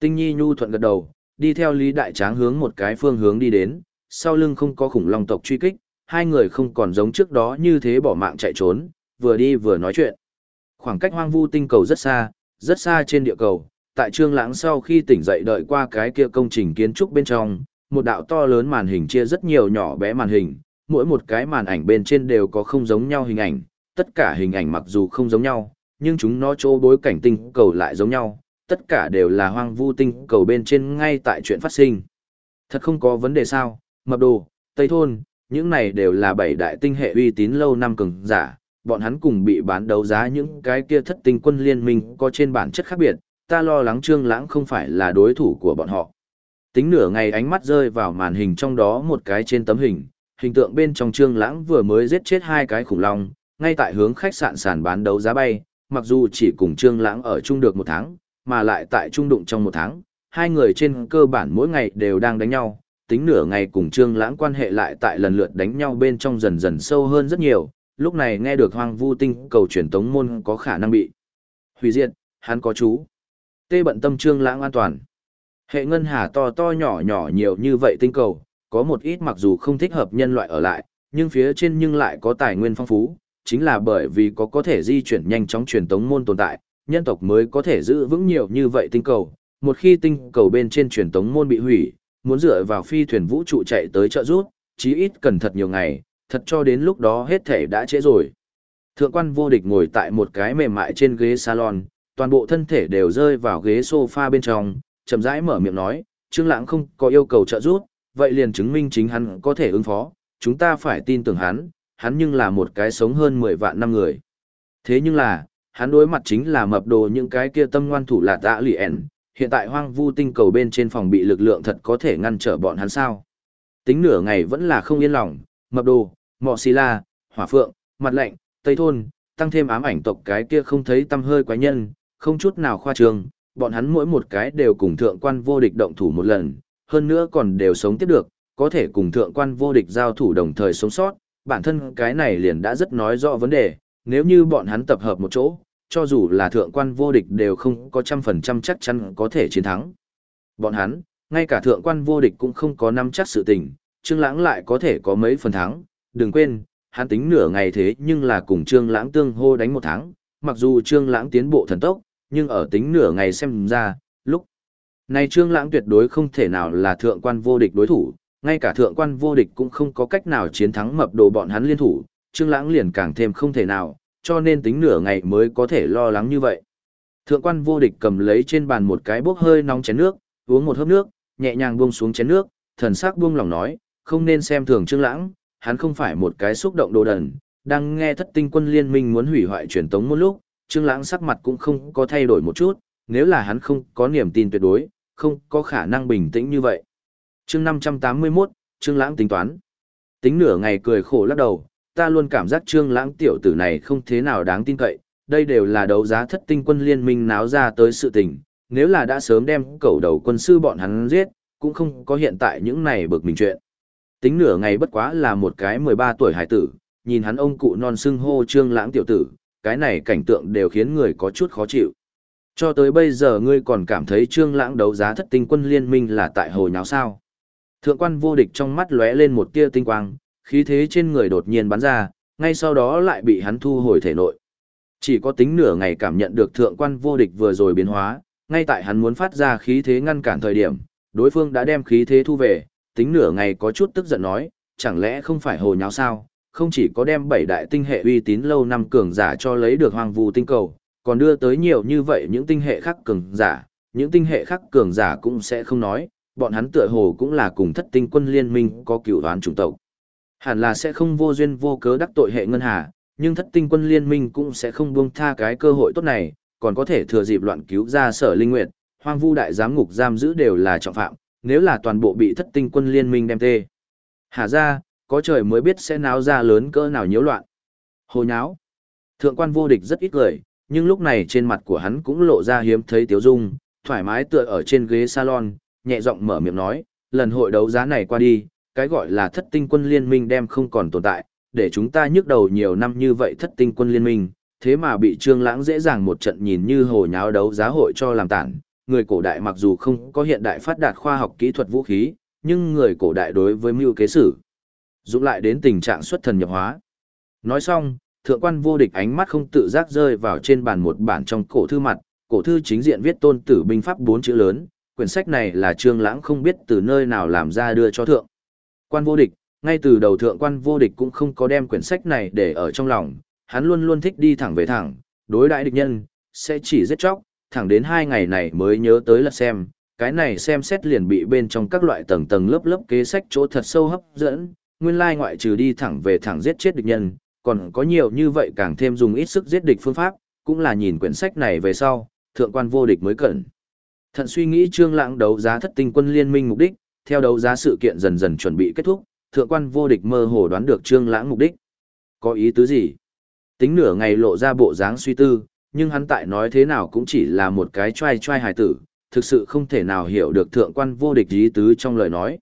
Tinh Nhi nhu thuận gật đầu, đi theo Lý Đại Tráng hướng một cái phương hướng đi đến, sau lưng không có khủng long tộc truy kích, hai người không còn giống trước đó như thế bỏ mạng chạy trốn, vừa đi vừa nói chuyện. Khoảng cách hoang vu tinh cầu rất xa, rất xa trên địa cầu, tại Trương Lãng sau khi tỉnh dậy đợi qua cái kia công trình kiến trúc bên trong, một đạo to lớn màn hình chia rất nhiều nhỏ bé màn hình, mỗi một cái màn ảnh bên trên đều có không giống nhau hình ảnh, tất cả hình ảnh mặc dù không giống nhau, nhưng chúng nó chỗ bối cảnh tinh cầu lại giống nhau, tất cả đều là hoang vu tinh cầu bên trên ngay tại chuyện phát sinh. Thật không có vấn đề sao, mập đồ, Tây Thôn, những này đều là bảy đại tinh hệ uy tín lâu năm cường giả, bọn hắn cùng bị bán đấu giá những cái kia thất tinh quân liên minh có trên bản chất khác biệt, ta lo lắng Trương Lãng không phải là đối thủ của bọn họ. Tính nửa ngày ánh mắt rơi vào màn hình trong đó một cái trên tấm hình, hình tượng bên trong Trương Lãng vừa mới giết chết hai cái khủng long, ngay tại hướng khách sạn sàn bán đấu giá bay, mặc dù chỉ cùng Trương Lãng ở chung được một tháng, mà lại tại chung đụng trong một tháng, hai người trên cơ bản mỗi ngày đều đang đánh nhau, tính nửa ngày cùng Trương Lãng quan hệ lại tại lần lượt đánh nhau bên trong dần dần sâu hơn rất nhiều, lúc này nghe được Hoang Vu Tinh cầu truyền tống môn có khả năng bị hủy diệt, hắn có chú. Tê bận tâm Trương Lãng an toàn. Hệ ngân hà to to nhỏ nhỏ nhiều như vậy tinh cầu, có một ít mặc dù không thích hợp nhân loại ở lại, nhưng phía trên nhưng lại có tài nguyên phong phú, chính là bởi vì có có thể di chuyển nhanh chóng truyền tống môn tồn tại, nhân tộc mới có thể giữ vững nhiều như vậy tinh cầu. Một khi tinh cầu bên trên truyền tống môn bị hủy, muốn dựa vào phi thuyền vũ trụ chạy tới trợ giúp, chí ít cần thật nhiều ngày, thật cho đến lúc đó hết thể đã trễ rồi. Thượng quan vô địch ngồi tại một cái mềm mại trên ghế salon, toàn bộ thân thể đều rơi vào ghế sofa bên trong, chậm rãi mở miệng nói, Trương Lãng không có yêu cầu trợ giúp, vậy liền chứng minh chính hắn có thể ứng phó, chúng ta phải tin tưởng hắn, hắn nhưng là một cái sống hơn 10 vạn năm người. Thế nhưng là, hắn đối mặt chính là mập đồ những cái kia tâm ngoan thủ là dạ lì ẻn, hiện tại hoang vu tinh cầu bên trên phòng bị lực lượng thật có thể ngăn trở bọn hắn sao. Tính nửa ngày vẫn là không yên lòng, mập đồ, mọ xì la, hỏa phượng, mặt lạnh, tây thôn, tăng thêm ám ảnh tộc cái kia không thấy tâm hơi quái nhân, không chút nào khoa trương, bọn hắn mỗi một cái đều cùng thượng quan vô địch động thủ một lần, hơn nữa còn đều sống tiếp được, có thể cùng thượng quan vô địch giao thủ đồng thời sống sót, bản thân cái này liền đã rất nói rõ vấn đề, nếu như bọn hắn tập hợp một chỗ, cho dù là thượng quan vô địch đều không có trăm phần trăm chắc chắn có thể chiến thắng. Bọn hắn, ngay cả thượng quan vô địch cũng không có nắm chắc sự tình, Trương Lãng lại có thể có mấy phần thắng, đừng quên, hắn tính nửa ngày thế nhưng là cùng Trương Lãng tương hô đánh một tháng, mặc dù Trương Lãng tiến bộ thần tốc, nhưng ở tính nửa ngày xem ra, lúc này Trương Lãng tuyệt đối không thể nào là thượng quan vô địch đối thủ, ngay cả thượng quan vô địch cũng không có cách nào chiến thắng mập đồ bọn hắn liên thủ, Trương Lãng liền càng thêm không thể nào, cho nên tính nửa ngày mới có thể lo lắng như vậy. Thượng quan vô địch cầm lấy trên bàn một cái bốc hơi nóng chén nước, uống một hớp nước, nhẹ nhàng buông xuống chén nước, thần sắc buông lòng nói, không nên xem thường Trương Lãng, hắn không phải một cái xúc động đồ đần, đang nghe thất tinh quân liên minh muốn hủy hoại truyền tống một lúc, Trương Lãng sắc mặt cũng không có thay đổi một chút, nếu là hắn không có niềm tin tuyệt đối, không có khả năng bình tĩnh như vậy. Chương 581, Trương Lãng tính toán. Tính nửa ngày cười khổ lắc đầu, ta luôn cảm giác Trương Lãng tiểu tử này không thế nào đáng tin cậy, đây đều là đấu giá thất tinh quân liên minh náo ra tới sự tình, nếu là đã sớm đem cầu đầu quân sư bọn hắn giết, cũng không có hiện tại những này bực mình chuyện. Tính nửa ngày bất quá là một cái 13 tuổi hải tử, nhìn hắn ông cụ non xưng hô trương lãng tiểu tử, cái này cảnh tượng đều khiến người có chút khó chịu. Cho tới bây giờ ngươi còn cảm thấy trương lãng đấu giá thất tinh quân liên minh là tại hồi nháo sao. Thượng quan vô địch trong mắt lóe lên một tia tinh quang, khí thế trên người đột nhiên bắn ra, ngay sau đó lại bị hắn thu hồi thể nội. Chỉ có tính nửa ngày cảm nhận được thượng quan vô địch vừa rồi biến hóa, ngay tại hắn muốn phát ra khí thế ngăn cản thời điểm, đối phương đã đem khí thế thu về, tính nửa ngày có chút tức giận nói, chẳng lẽ không phải hồ nháo sao, không chỉ có đem bảy đại tinh hệ uy tín lâu năm cường giả cho lấy được hoàng vu tinh cầu, còn đưa tới nhiều như vậy những tinh hệ khác cường giả, những tinh hệ khác cường giả cũng sẽ không nói, bọn hắn tựa hồ cũng là cùng thất tinh quân liên minh có cựu đoán chủng tộc. Hẳn là sẽ không vô duyên vô cớ đắc tội hệ ngân hà, nhưng thất tinh quân liên minh cũng sẽ không buông tha cái cơ hội tốt này, còn có thể thừa dịp loạn cứu ra sở linh nguyệt, hoang vu đại giám ngục giam giữ đều là trọng phạm, nếu là toàn bộ bị thất tinh quân liên minh đem tê. Hà ra, có trời mới biết sẽ náo ra lớn cỡ nào nhiễu loạn. Hồ nháo. Thượng quan vô địch rất ít cười, nhưng lúc này trên mặt của hắn cũng lộ ra hiếm thấy tiếu dung, thoải mái tựa ở trên ghế salon, nhẹ giọng mở miệng nói, lần hội đấu giá này qua đi, cái gọi là thất tinh quân liên minh đem không còn tồn tại, để chúng ta nhức đầu nhiều năm như vậy thất tinh quân liên minh, thế mà bị trương lãng dễ dàng một trận nhìn như hồ nháo đấu giá hội cho làm tản. Người cổ đại mặc dù không có hiện đại phát đạt khoa học kỹ thuật vũ khí, nhưng người cổ đại đối với mưu kế sử, Dũng lại đến tình trạng xuất thần nhập hóa. Nói xong, thượng quan vô địch ánh mắt không tự giác rơi vào trên bàn một bản trong cổ thư mặt, cổ thư chính diện viết tôn tử binh pháp bốn chữ lớn, quyển sách này là trương lãng không biết từ nơi nào làm ra đưa cho thượng. Quan vô địch, ngay từ đầu thượng quan vô địch cũng không có đem quyển sách này để ở trong lòng, hắn luôn luôn thích đi thẳng về thẳng, đối đãi địch nhân, sẽ chỉ giết chóc, thẳng đến hai ngày này mới nhớ tới là xem, cái này xem xét liền bị bên trong các loại tầng tầng lớp lớp kế sách chỗ thật sâu hấp dẫn, nguyên lai ngoại trừ đi thẳng về thẳng giết chết địch nhân, còn có nhiều như vậy càng thêm dùng ít sức giết địch phương pháp, cũng là nhìn quyển sách này về sau, thượng quan vô địch mới cẩn. Thận suy nghĩ trương lãng đấu giá thất tinh quân liên minh mục đích, theo đấu giá sự kiện dần dần chuẩn bị kết thúc, thượng quan vô địch mơ hồ đoán được trương lãng mục đích. Có ý tứ gì? Tính nửa ngày lộ ra bộ dáng suy tư, nhưng hắn tại nói thế nào cũng chỉ là một cái trai trai hài tử, thực sự không thể nào hiểu được thượng quan vô địch ý tứ trong lời nói.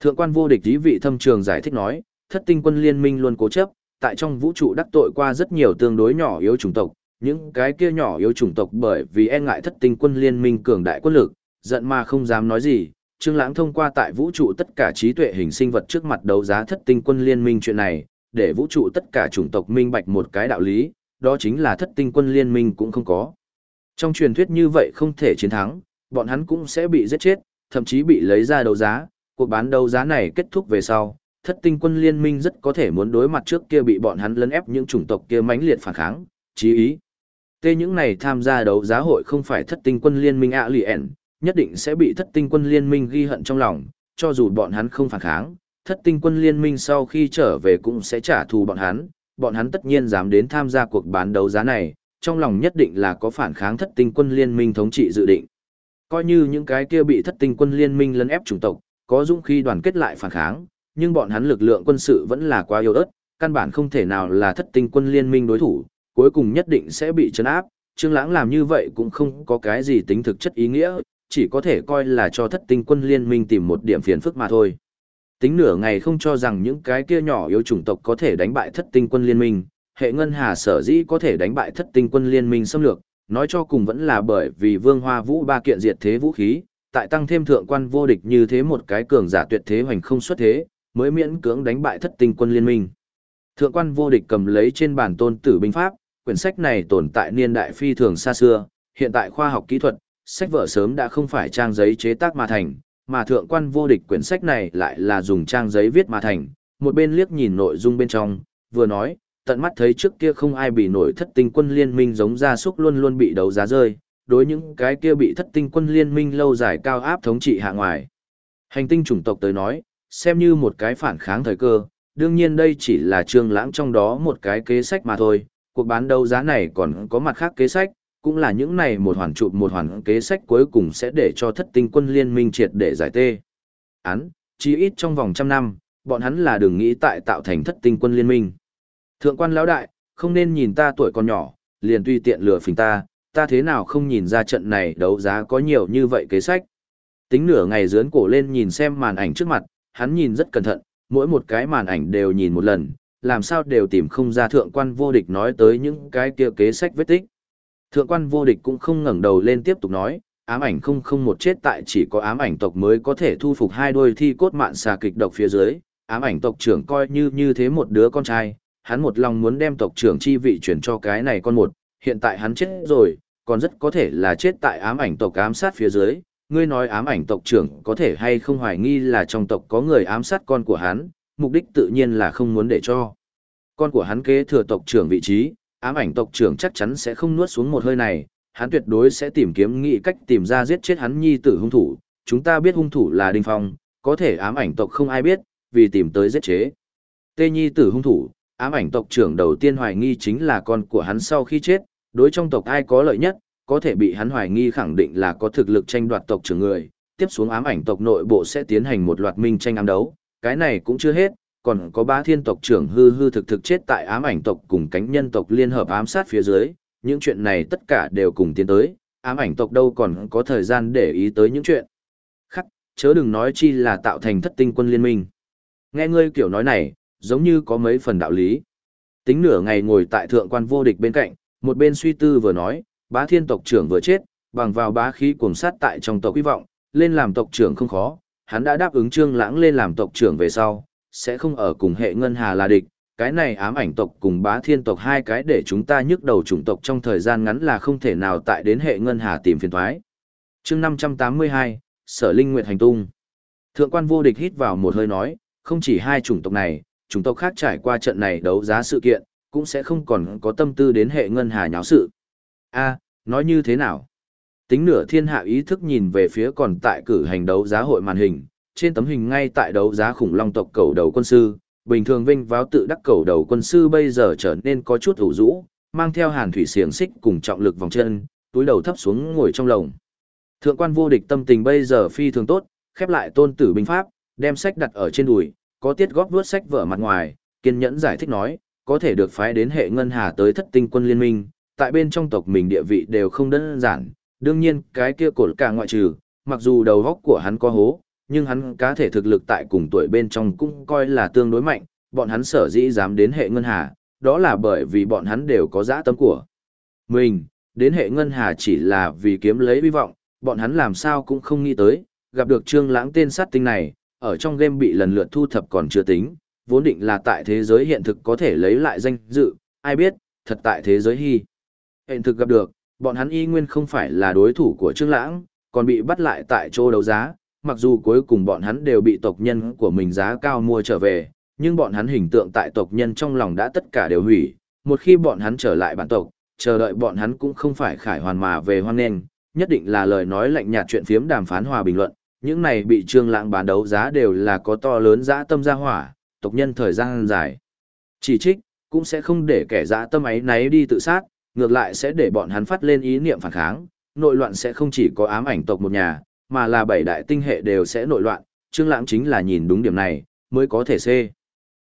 Thượng quan vô địch ý vị thâm trường giải thích nói, thất tinh quân liên minh luôn cố chấp, tại trong vũ trụ đắc tội qua rất nhiều tương đối nhỏ yếu chủng tộc, những cái kia nhỏ yếu chủng tộc bởi vì e ngại thất tinh quân liên minh cường đại quân lực, giận mà không dám nói gì. Trương Lãng thông qua tại vũ trụ tất cả trí tuệ hình sinh vật trước mặt đấu giá thất tinh quân liên minh chuyện này, để vũ trụ tất cả chủng tộc minh bạch một cái đạo lý, đó chính là thất tinh quân liên minh cũng không có. Trong truyền thuyết như vậy không thể chiến thắng, bọn hắn cũng sẽ bị giết chết, thậm chí bị lấy ra đấu giá, cuộc bán đấu giá này kết thúc về sau, thất tinh quân liên minh rất có thể muốn đối mặt trước kia bị bọn hắn lấn ép những chủng tộc kia mãnh liệt phản kháng, chí ý. Tê những này tham gia đấu giá hội không phải thất tinh quân liên minh ạ lì ẻn, nhất định sẽ bị thất tinh quân liên minh ghi hận trong lòng, cho dù bọn hắn không phản kháng, thất tinh quân liên minh sau khi trở về cũng sẽ trả thù bọn hắn, bọn hắn tất nhiên dám đến tham gia cuộc bán đấu giá này, trong lòng nhất định là có phản kháng thất tinh quân liên minh thống trị dự định. Coi như những cái kia bị thất tinh quân liên minh lấn ép chủng tộc, có dũng khi đoàn kết lại phản kháng, nhưng bọn hắn lực lượng quân sự vẫn là quá yếu ớt, căn bản không thể nào là thất tinh quân liên minh đối thủ, cuối cùng nhất định sẽ bị chấn áp. Trương Lãng làm như vậy cũng không có cái gì tính thực chất ý nghĩa, chỉ có thể coi là cho thất tinh quân liên minh tìm một điểm phiền phức mà thôi. Tính nửa ngày không cho rằng những cái kia nhỏ yếu chủng tộc có thể đánh bại thất tinh quân liên minh, hệ ngân hà sở dĩ có thể đánh bại thất tinh quân liên minh xâm lược, nói cho cùng vẫn là bởi vì vương hoa vũ ba kiện diệt thế vũ khí, tại tăng thêm thượng quan vô địch như thế một cái cường giả tuyệt thế hoành không xuất thế, mới miễn cưỡng đánh bại thất tinh quân liên minh. Thượng quan vô địch cầm lấy trên bản tôn tử binh pháp, quyển sách này tồn tại niên đại phi thường xa xưa, hiện tại khoa học kỹ thuật, sách vở sớm đã không phải trang giấy chế tác mà thành, mà thượng quan vô địch quyển sách này lại là dùng trang giấy viết mà thành, một bên liếc nhìn nội dung bên trong, vừa nói, tận mắt thấy trước kia không ai bị nổi thất tinh quân liên minh giống gia súc luôn luôn bị đấu giá rơi, đối những cái kia bị thất tinh quân liên minh lâu dài cao áp thống trị hạ ngoài. Hành tinh chủng tộc tới nói, xem như một cái phản kháng thời cơ, đương nhiên đây chỉ là trương lãng trong đó một cái kế sách mà thôi, cuộc bán đấu giá này còn có mặt khác kế sách, cũng là những này một hoàn trụ một hoàn kế sách cuối cùng sẽ để cho thất tinh quân liên minh triệt để giải tê. Án, chí ít trong vòng trăm năm, bọn hắn là đừng nghĩ tại tạo thành thất tinh quân liên minh. Thượng quan lão đại, không nên nhìn ta tuổi còn nhỏ, liền tùy tiện lừa phỉnh ta, ta thế nào không nhìn ra trận này đấu giá có nhiều như vậy kế sách. Tính nửa ngày dướn cổ lên nhìn xem màn ảnh trước mặt, hắn nhìn rất cẩn thận, mỗi một cái màn ảnh đều nhìn một lần, làm sao đều tìm không ra thượng quan vô địch nói tới những cái kia kế sách vết tích. Thượng quan vô địch cũng không ngẩng đầu lên tiếp tục nói, ám ảnh không không một chết tại chỉ có ám ảnh tộc mới có thể thu phục hai đôi thi cốt mạn xà kịch độc phía dưới, ám ảnh tộc trưởng coi như như thế một đứa con trai, hắn một lòng muốn đem tộc trưởng chi vị chuyển cho cái này con một, hiện tại hắn chết rồi, còn rất có thể là chết tại ám ảnh tộc ám sát phía dưới, ngươi nói ám ảnh tộc trưởng có thể hay không hoài nghi là trong tộc có người ám sát con của hắn, mục đích tự nhiên là không muốn để cho con của hắn kế thừa tộc trưởng vị trí, ám ảnh tộc trưởng chắc chắn sẽ không nuốt xuống một hơi này, hắn tuyệt đối sẽ tìm kiếm nghị cách tìm ra giết chết hắn nhi tử hung thủ, chúng ta biết hung thủ là Đinh Phong, có thể ám ảnh tộc không ai biết, vì tìm tới giết chế. Tê nhi tử hung thủ, ám ảnh tộc trưởng đầu tiên hoài nghi chính là con của hắn sau khi chết, đối trong tộc ai có lợi nhất, có thể bị hắn hoài nghi khẳng định là có thực lực tranh đoạt tộc trưởng người, tiếp xuống ám ảnh tộc nội bộ sẽ tiến hành một loạt minh tranh ám đấu, cái này cũng chưa hết, còn có ba thiên tộc trưởng hư hư thực thực chết tại ám ảnh tộc cùng cánh nhân tộc liên hợp ám sát phía dưới, những chuyện này tất cả đều cùng tiến tới, ám ảnh tộc đâu còn có thời gian để ý tới những chuyện. Khắc, chớ đừng nói chi là tạo thành thất tinh quân liên minh. Nghe ngươi kiểu nói này, giống như có mấy phần đạo lý. Tính nửa ngày ngồi tại thượng quan vô địch bên cạnh, một bên suy tư vừa nói, bá thiên tộc trưởng vừa chết, bằng vào bá khí cuồng sát tại trong tộc hy vọng, lên làm tộc trưởng không khó, hắn đã đáp ứng trương lãng lên làm tộc trưởng về sau, sẽ không ở cùng hệ ngân hà là địch, cái này ám ảnh tộc cùng bá thiên tộc hai cái để chúng ta nhức đầu chủng tộc trong thời gian ngắn là không thể nào tại đến hệ ngân hà tìm phiền thoái. chương 582, Sở Linh Nguyệt Hành Tung. Thượng quan vô địch hít vào một hơi nói, không chỉ hai chủng tộc này, chúng tộc khác trải qua trận này đấu giá sự kiện, cũng sẽ không còn có tâm tư đến hệ ngân hà nháo sự. a nói như thế nào? Tính nửa thiên hạ ý thức nhìn về phía còn tại cử hành đấu giá hội màn hình, trên tấm hình ngay tại đấu giá khủng long tộc cầu đầu quân sư, bình thường vinh váo tự đắc cầu đầu quân sư bây giờ trở nên có chút ủ rũ, mang theo hàn thủy xiềng xích cùng trọng lực vòng chân, túi đầu thấp xuống ngồi trong lồng. Thượng quan vô địch tâm tình bây giờ phi thường tốt, khép lại tôn tử binh pháp, đem sách đặt ở trên đùi, có tiết góp vuốt sách vở mặt ngoài, kiên nhẫn giải thích nói, có thể được phái đến hệ ngân hà tới thất tinh quân liên minh, tại bên trong tộc mình địa vị đều không đơn giản, đương nhiên cái kia cột cả ngoại trừ, mặc dù đầu góc của hắn có hố, nhưng hắn cá thể thực lực tại cùng tuổi bên trong cũng coi là tương đối mạnh, bọn hắn sở dĩ dám đến hệ ngân hà, đó là bởi vì bọn hắn đều có dã tâm của mình, đến hệ ngân hà chỉ là vì kiếm lấy hy vọng, bọn hắn làm sao cũng không nghĩ tới, gặp được trương lãng tên sát tinh này, ở trong game bị lần lượt thu thập còn chưa tính, vốn định là tại thế giới hiện thực có thể lấy lại danh dự, ai biết, thật tại thế giới hy. Hiện thực gặp được, bọn hắn y nguyên không phải là đối thủ của trương lãng, còn bị bắt lại tại chỗ đấu giá, mặc dù cuối cùng bọn hắn đều bị tộc nhân của mình giá cao mua trở về, nhưng bọn hắn hình tượng tại tộc nhân trong lòng đã tất cả đều hủy, một khi bọn hắn trở lại bản tộc, chờ đợi bọn hắn cũng không phải khải hoàn mà về hoan nghênh, nhất định là lời nói lạnh nhạt chuyện phiếm đàm phán hòa bình luận, những này bị trương lãng bán đấu giá đều là có to lớn dã tâm gia hỏa, tộc nhân thời gian dài. Chỉ trích, cũng sẽ không để kẻ dã tâm ấy náy đi tự sát, ngược lại sẽ để bọn hắn phát lên ý niệm phản kháng, nội loạn sẽ không chỉ có ám ảnh tộc một nhà, mà là bảy đại tinh hệ đều sẽ nội loạn, Trương Lãng chính là nhìn đúng điểm này, mới có thể xê.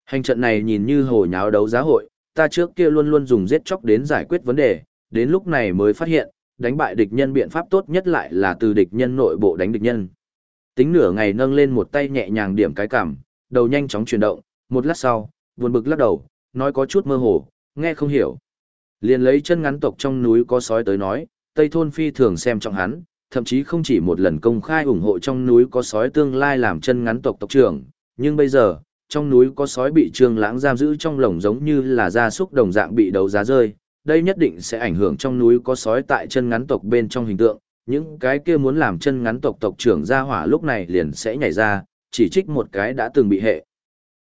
Hành trận này nhìn như hồ nháo đấu giá hội, ta trước kia luôn luôn dùng giết chóc đến giải quyết vấn đề, đến lúc này mới phát hiện, đánh bại địch nhân biện pháp tốt nhất lại là từ địch nhân nội bộ đánh địch nhân. Tính nửa ngày nâng lên một tay nhẹ nhàng điểm cái cảm đầu nhanh chóng chuyển động, một lát sau, buồn bực lắc đầu, nói có chút mơ hồ, nghe không hiểu. Liền lấy chân ngắn tộc trong núi có sói tới nói, Tây thôn phi thường xem trọng hắn, thậm chí không chỉ một lần công khai ủng hộ trong núi có sói tương lai làm chân ngắn tộc tộc trưởng, nhưng bây giờ, trong núi có sói bị trương lãng giam giữ trong lồng giống như là gia súc đồng dạng bị đấu giá rơi, đây nhất định sẽ ảnh hưởng trong núi có sói tại chân ngắn tộc bên trong hình tượng, những cái kia muốn làm chân ngắn tộc tộc trưởng ra hỏa lúc này liền sẽ nhảy ra, chỉ trích một cái đã từng bị hệ.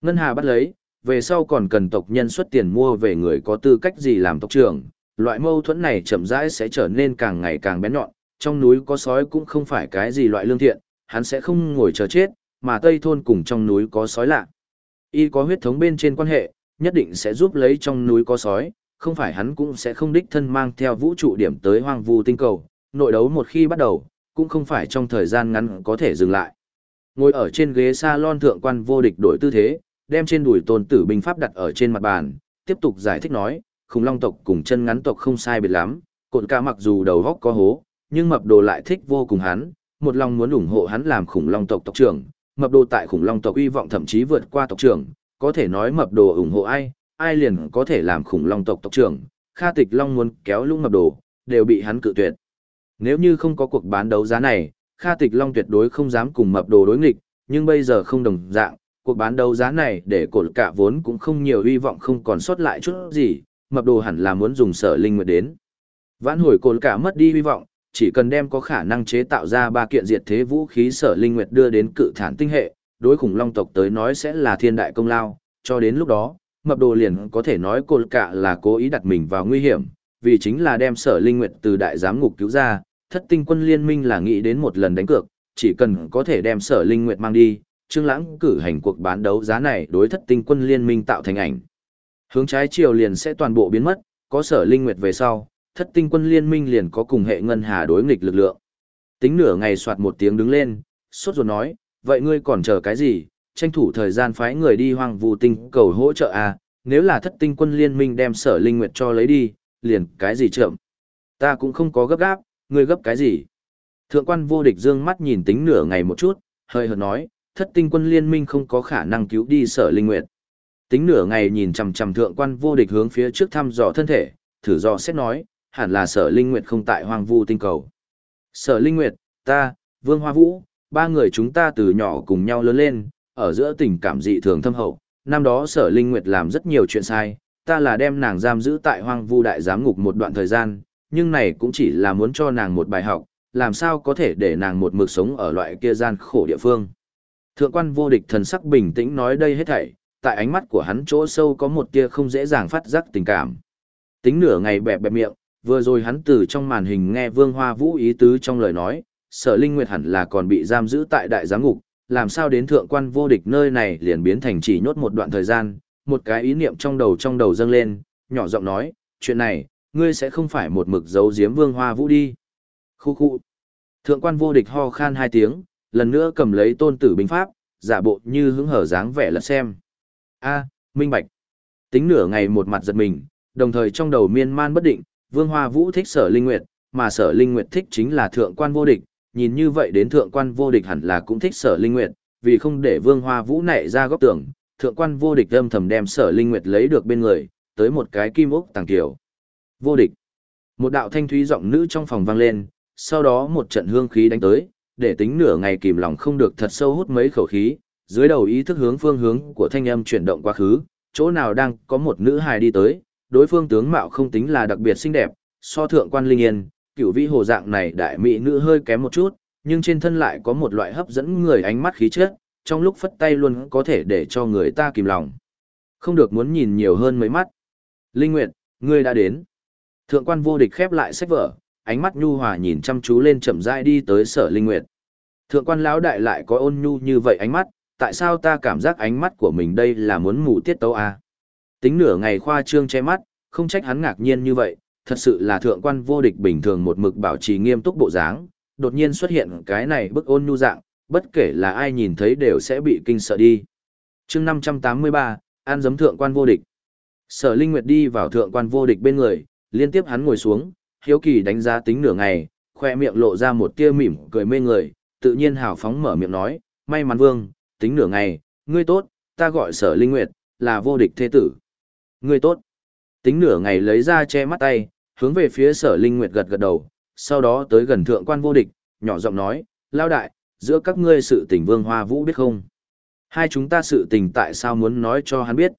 Ngân Hà bắt lấy, về sau còn cần tộc nhân xuất tiền mua về người có tư cách gì làm tộc trưởng, loại mâu thuẫn này chậm rãi sẽ trở nên càng ngày càng bén nhọn, trong núi có sói cũng không phải cái gì loại lương thiện, hắn sẽ không ngồi chờ chết, mà Tây thôn cùng trong núi có sói lạ. Y có huyết thống bên trên quan hệ, nhất định sẽ giúp lấy trong núi có sói, không phải hắn cũng sẽ không đích thân mang theo vũ trụ điểm tới hoang vu tinh cầu, nội đấu một khi bắt đầu, cũng không phải trong thời gian ngắn có thể dừng lại. Ngồi ở trên ghế salon thượng quan vô địch đổi tư thế, đem trên đùi tôn tử binh pháp đặt ở trên mặt bàn, tiếp tục giải thích nói, khủng long tộc cùng chân ngắn tộc không sai biệt lắm, cột ca mặc dù đầu góc có hố, nhưng mập đồ lại thích vô cùng hắn, một lòng muốn ủng hộ hắn làm khủng long tộc tộc trưởng, mập đồ tại khủng long tộc uy vọng thậm chí vượt qua tộc trưởng, có thể nói mập đồ ủng hộ ai, ai liền có thể làm khủng long tộc tộc trưởng, Kha Tịch Long muốn kéo lũng mập đồ, đều bị hắn cự tuyệt. Nếu như không có cuộc bán đấu giá này, Kha Tịch Long tuyệt đối không dám cùng mập đồ đối nghịch, nhưng bây giờ không đồng dạng, cuộc bán đấu giá này để cột cả vốn cũng không nhiều hy vọng không còn sót lại chút gì, mập đồ hẳn là muốn dùng sở linh nguyệt đến. Vãn hồi cột cả mất đi hy vọng, chỉ cần đem có khả năng chế tạo ra ba kiện diệt thế vũ khí sở linh nguyệt đưa đến cự thản tinh hệ, đối khủng long tộc tới nói sẽ là thiên đại công lao, cho đến lúc đó, mập đồ liền có thể nói cột cả là cố ý đặt mình vào nguy hiểm, vì chính là đem sở linh nguyệt từ đại giám ngục cứu ra, thất tinh quân liên minh là nghĩ đến một lần đánh cược, chỉ cần có thể đem sở linh nguyệt mang đi, Trương Lãng cử hành cuộc bán đấu giá này đối thất tinh quân liên minh tạo thành ảnh. Hướng trái chiều liền sẽ toàn bộ biến mất, có sở linh nguyệt về sau, thất tinh quân liên minh liền có cùng hệ ngân hà đối nghịch lực lượng. Tính nửa ngày soạt một tiếng đứng lên, sốt ruột nói, vậy ngươi còn chờ cái gì, tranh thủ thời gian phái người đi hoang vu tinh cầu hỗ trợ à, nếu là thất tinh quân liên minh đem sở linh nguyệt cho lấy đi, liền cái gì chậm. Ta cũng không có gấp gáp, ngươi gấp cái gì. Thượng quan vô địch dương mắt nhìn tính nửa ngày một chút, hơi hợt nói, thất tinh quân liên minh không có khả năng cứu đi sở linh nguyệt. Tính nửa ngày nhìn chằm chằm thượng quan vô địch hướng phía trước thăm dò thân thể, thử dò xét nói, hẳn là sở linh nguyệt không tại hoang vu tinh cầu. Sở linh nguyệt, ta, vương hoa vũ, ba người chúng ta từ nhỏ cùng nhau lớn lên, ở giữa tình cảm dị thường thâm hậu. Năm đó sở linh nguyệt làm rất nhiều chuyện sai, ta là đem nàng giam giữ tại hoang vu đại giám ngục một đoạn thời gian, nhưng này cũng chỉ là muốn cho nàng một bài học, làm sao có thể để nàng một mực sống ở loại kia gian khổ địa phương. Thượng quan vô địch thần sắc bình tĩnh nói đây hết thảy, tại ánh mắt của hắn chỗ sâu có một tia không dễ dàng phát giác tình cảm. Tính nửa ngày bẹp bẹp miệng, vừa rồi hắn từ trong màn hình nghe Vương Hoa Vũ ý tứ trong lời nói, sở linh nguyệt hẳn là còn bị giam giữ tại đại giám ngục, làm sao đến thượng quan vô địch nơi này liền biến thành chỉ nhốt một đoạn thời gian, một cái ý niệm trong đầu trong đầu dâng lên, nhỏ giọng nói, chuyện này, ngươi sẽ không phải một mực giấu giếm Vương Hoa Vũ đi. Khu khu. Thượng quan vô địch ho khan hai tiếng, lần nữa cầm lấy tôn tử binh pháp, giả bộ như hứng hở dáng vẻ lật xem. A, minh bạch. Tính nửa ngày một mặt giật mình, đồng thời trong đầu miên man bất định, Vương Hoa Vũ thích sở linh nguyệt, mà sở linh nguyệt thích chính là thượng quan vô địch, nhìn như vậy đến thượng quan vô địch hẳn là cũng thích sở linh nguyệt, vì không để Vương Hoa Vũ nảy ra góc tưởng, thượng quan vô địch âm thầm đem sở linh nguyệt lấy được bên người, tới một cái kim ốc tàng tiểu. Vô địch. Một đạo thanh thúy giọng nữ trong phòng vang lên, sau đó một trận hương khí đánh tới, để tính nửa ngày kìm lòng không được thật sâu hút mấy khẩu khí, dưới đầu ý thức hướng phương hướng của thanh âm chuyển động quá khứ, chỗ nào đang có một nữ hài đi tới, đối phương tướng mạo không tính là đặc biệt xinh đẹp, so thượng quan linh yên, cửu vĩ hồ dạng này đại mỹ nữ hơi kém một chút, nhưng trên thân lại có một loại hấp dẫn người ánh mắt khí chất, trong lúc phất tay luôn có thể để cho người ta kìm lòng. Không được muốn nhìn nhiều hơn mấy mắt. Linh Nguyệt, ngươi đã đến. Thượng quan vô địch khép lại sách vở, ánh mắt nhu hòa nhìn chăm chú lên chậm rãi đi tới sở Linh Nguyệt. Thượng quan lão đại lại có ôn nhu như vậy ánh mắt, tại sao ta cảm giác ánh mắt của mình đây là muốn mù tiết tấu à? Tính nửa ngày khoa trương che mắt, không trách hắn ngạc nhiên như vậy, thật sự là thượng quan vô địch bình thường một mực bảo trì nghiêm túc bộ dáng, đột nhiên xuất hiện cái này bức ôn nhu dạng, bất kể là ai nhìn thấy đều sẽ bị kinh sợ đi. chương 583, an giấm thượng quan vô địch. Sở Linh Nguyệt đi vào thượng quan vô địch bên người, liên tiếp hắn ngồi xuống, hiếu kỳ đánh giá tính nửa ngày, khoe miệng lộ ra một tia mỉm cười mê người, tự nhiên hào phóng mở miệng nói, may mắn vương, tính nửa ngày, ngươi tốt, ta gọi sở Linh Nguyệt, là vô địch thế tử. Ngươi tốt. Tính nửa ngày lấy ra che mắt tay, hướng về phía sở Linh Nguyệt gật gật đầu, sau đó tới gần thượng quan vô địch, nhỏ giọng nói, lao đại, giữa các ngươi sự tình vương hoa vũ biết không? Hai chúng ta sự tình tại sao muốn nói cho hắn biết?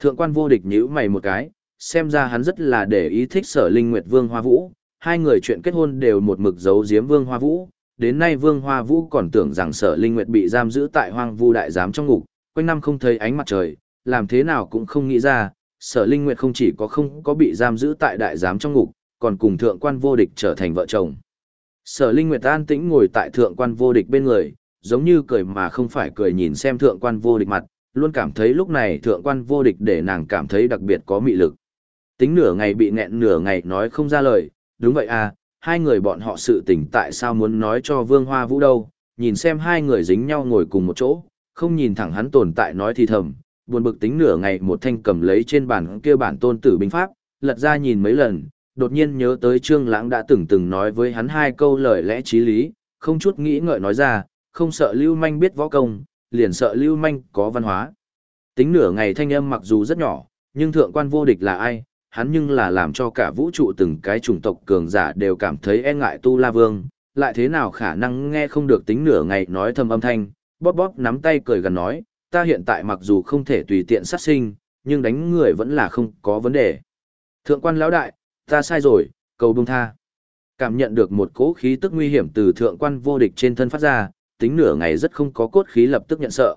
Thượng quan vô địch nhíu mày một cái, xem ra hắn rất là để ý thích sở linh nguyệt vương hoa vũ, hai người chuyện kết hôn đều một mực giấu giếm vương hoa vũ, đến nay vương hoa vũ còn tưởng rằng sở linh nguyệt bị giam giữ tại hoang vu đại giám trong ngục, quanh năm không thấy ánh mặt trời, làm thế nào cũng không nghĩ ra, sở linh nguyệt không chỉ có không có bị giam giữ tại đại giám trong ngục, còn cùng thượng quan vô địch trở thành vợ chồng. Sở Linh Nguyệt an tĩnh ngồi tại thượng quan vô địch bên người, giống như cười mà không phải cười nhìn xem thượng quan vô địch mặt, luôn cảm thấy lúc này thượng quan vô địch để nàng cảm thấy đặc biệt có mị lực. Tính nửa ngày bị nghẹn nửa ngày nói không ra lời, đúng vậy à, hai người bọn họ sự tình tại sao muốn nói cho Vương Hoa Vũ đâu, nhìn xem hai người dính nhau ngồi cùng một chỗ, không nhìn thẳng hắn tồn tại nói thì thầm, buồn bực tính nửa ngày một thanh cầm lấy trên bàn kia bản tôn tử binh pháp, lật ra nhìn mấy lần, đột nhiên nhớ tới Trương Lãng đã từng từng nói với hắn hai câu lời lẽ trí lý, không chút nghĩ ngợi nói ra, không sợ Lưu Manh biết võ công, liền sợ Lưu Manh có văn hóa. Tính nửa ngày thanh âm mặc dù rất nhỏ, nhưng thượng quan vô địch là ai, hắn nhưng là làm cho cả vũ trụ từng cái chủng tộc cường giả đều cảm thấy e ngại Tu La Vương, lại thế nào khả năng nghe không được tính nửa ngày nói thầm âm thanh, bóp bóp nắm tay cười gần nói, ta hiện tại mặc dù không thể tùy tiện sát sinh, nhưng đánh người vẫn là không có vấn đề. Thượng quan lão đại, ta sai rồi, cầu buông tha. Cảm nhận được một cỗ khí tức nguy hiểm từ thượng quan vô địch trên thân phát ra, tính nửa ngày rất không có cốt khí lập tức nhận sợ.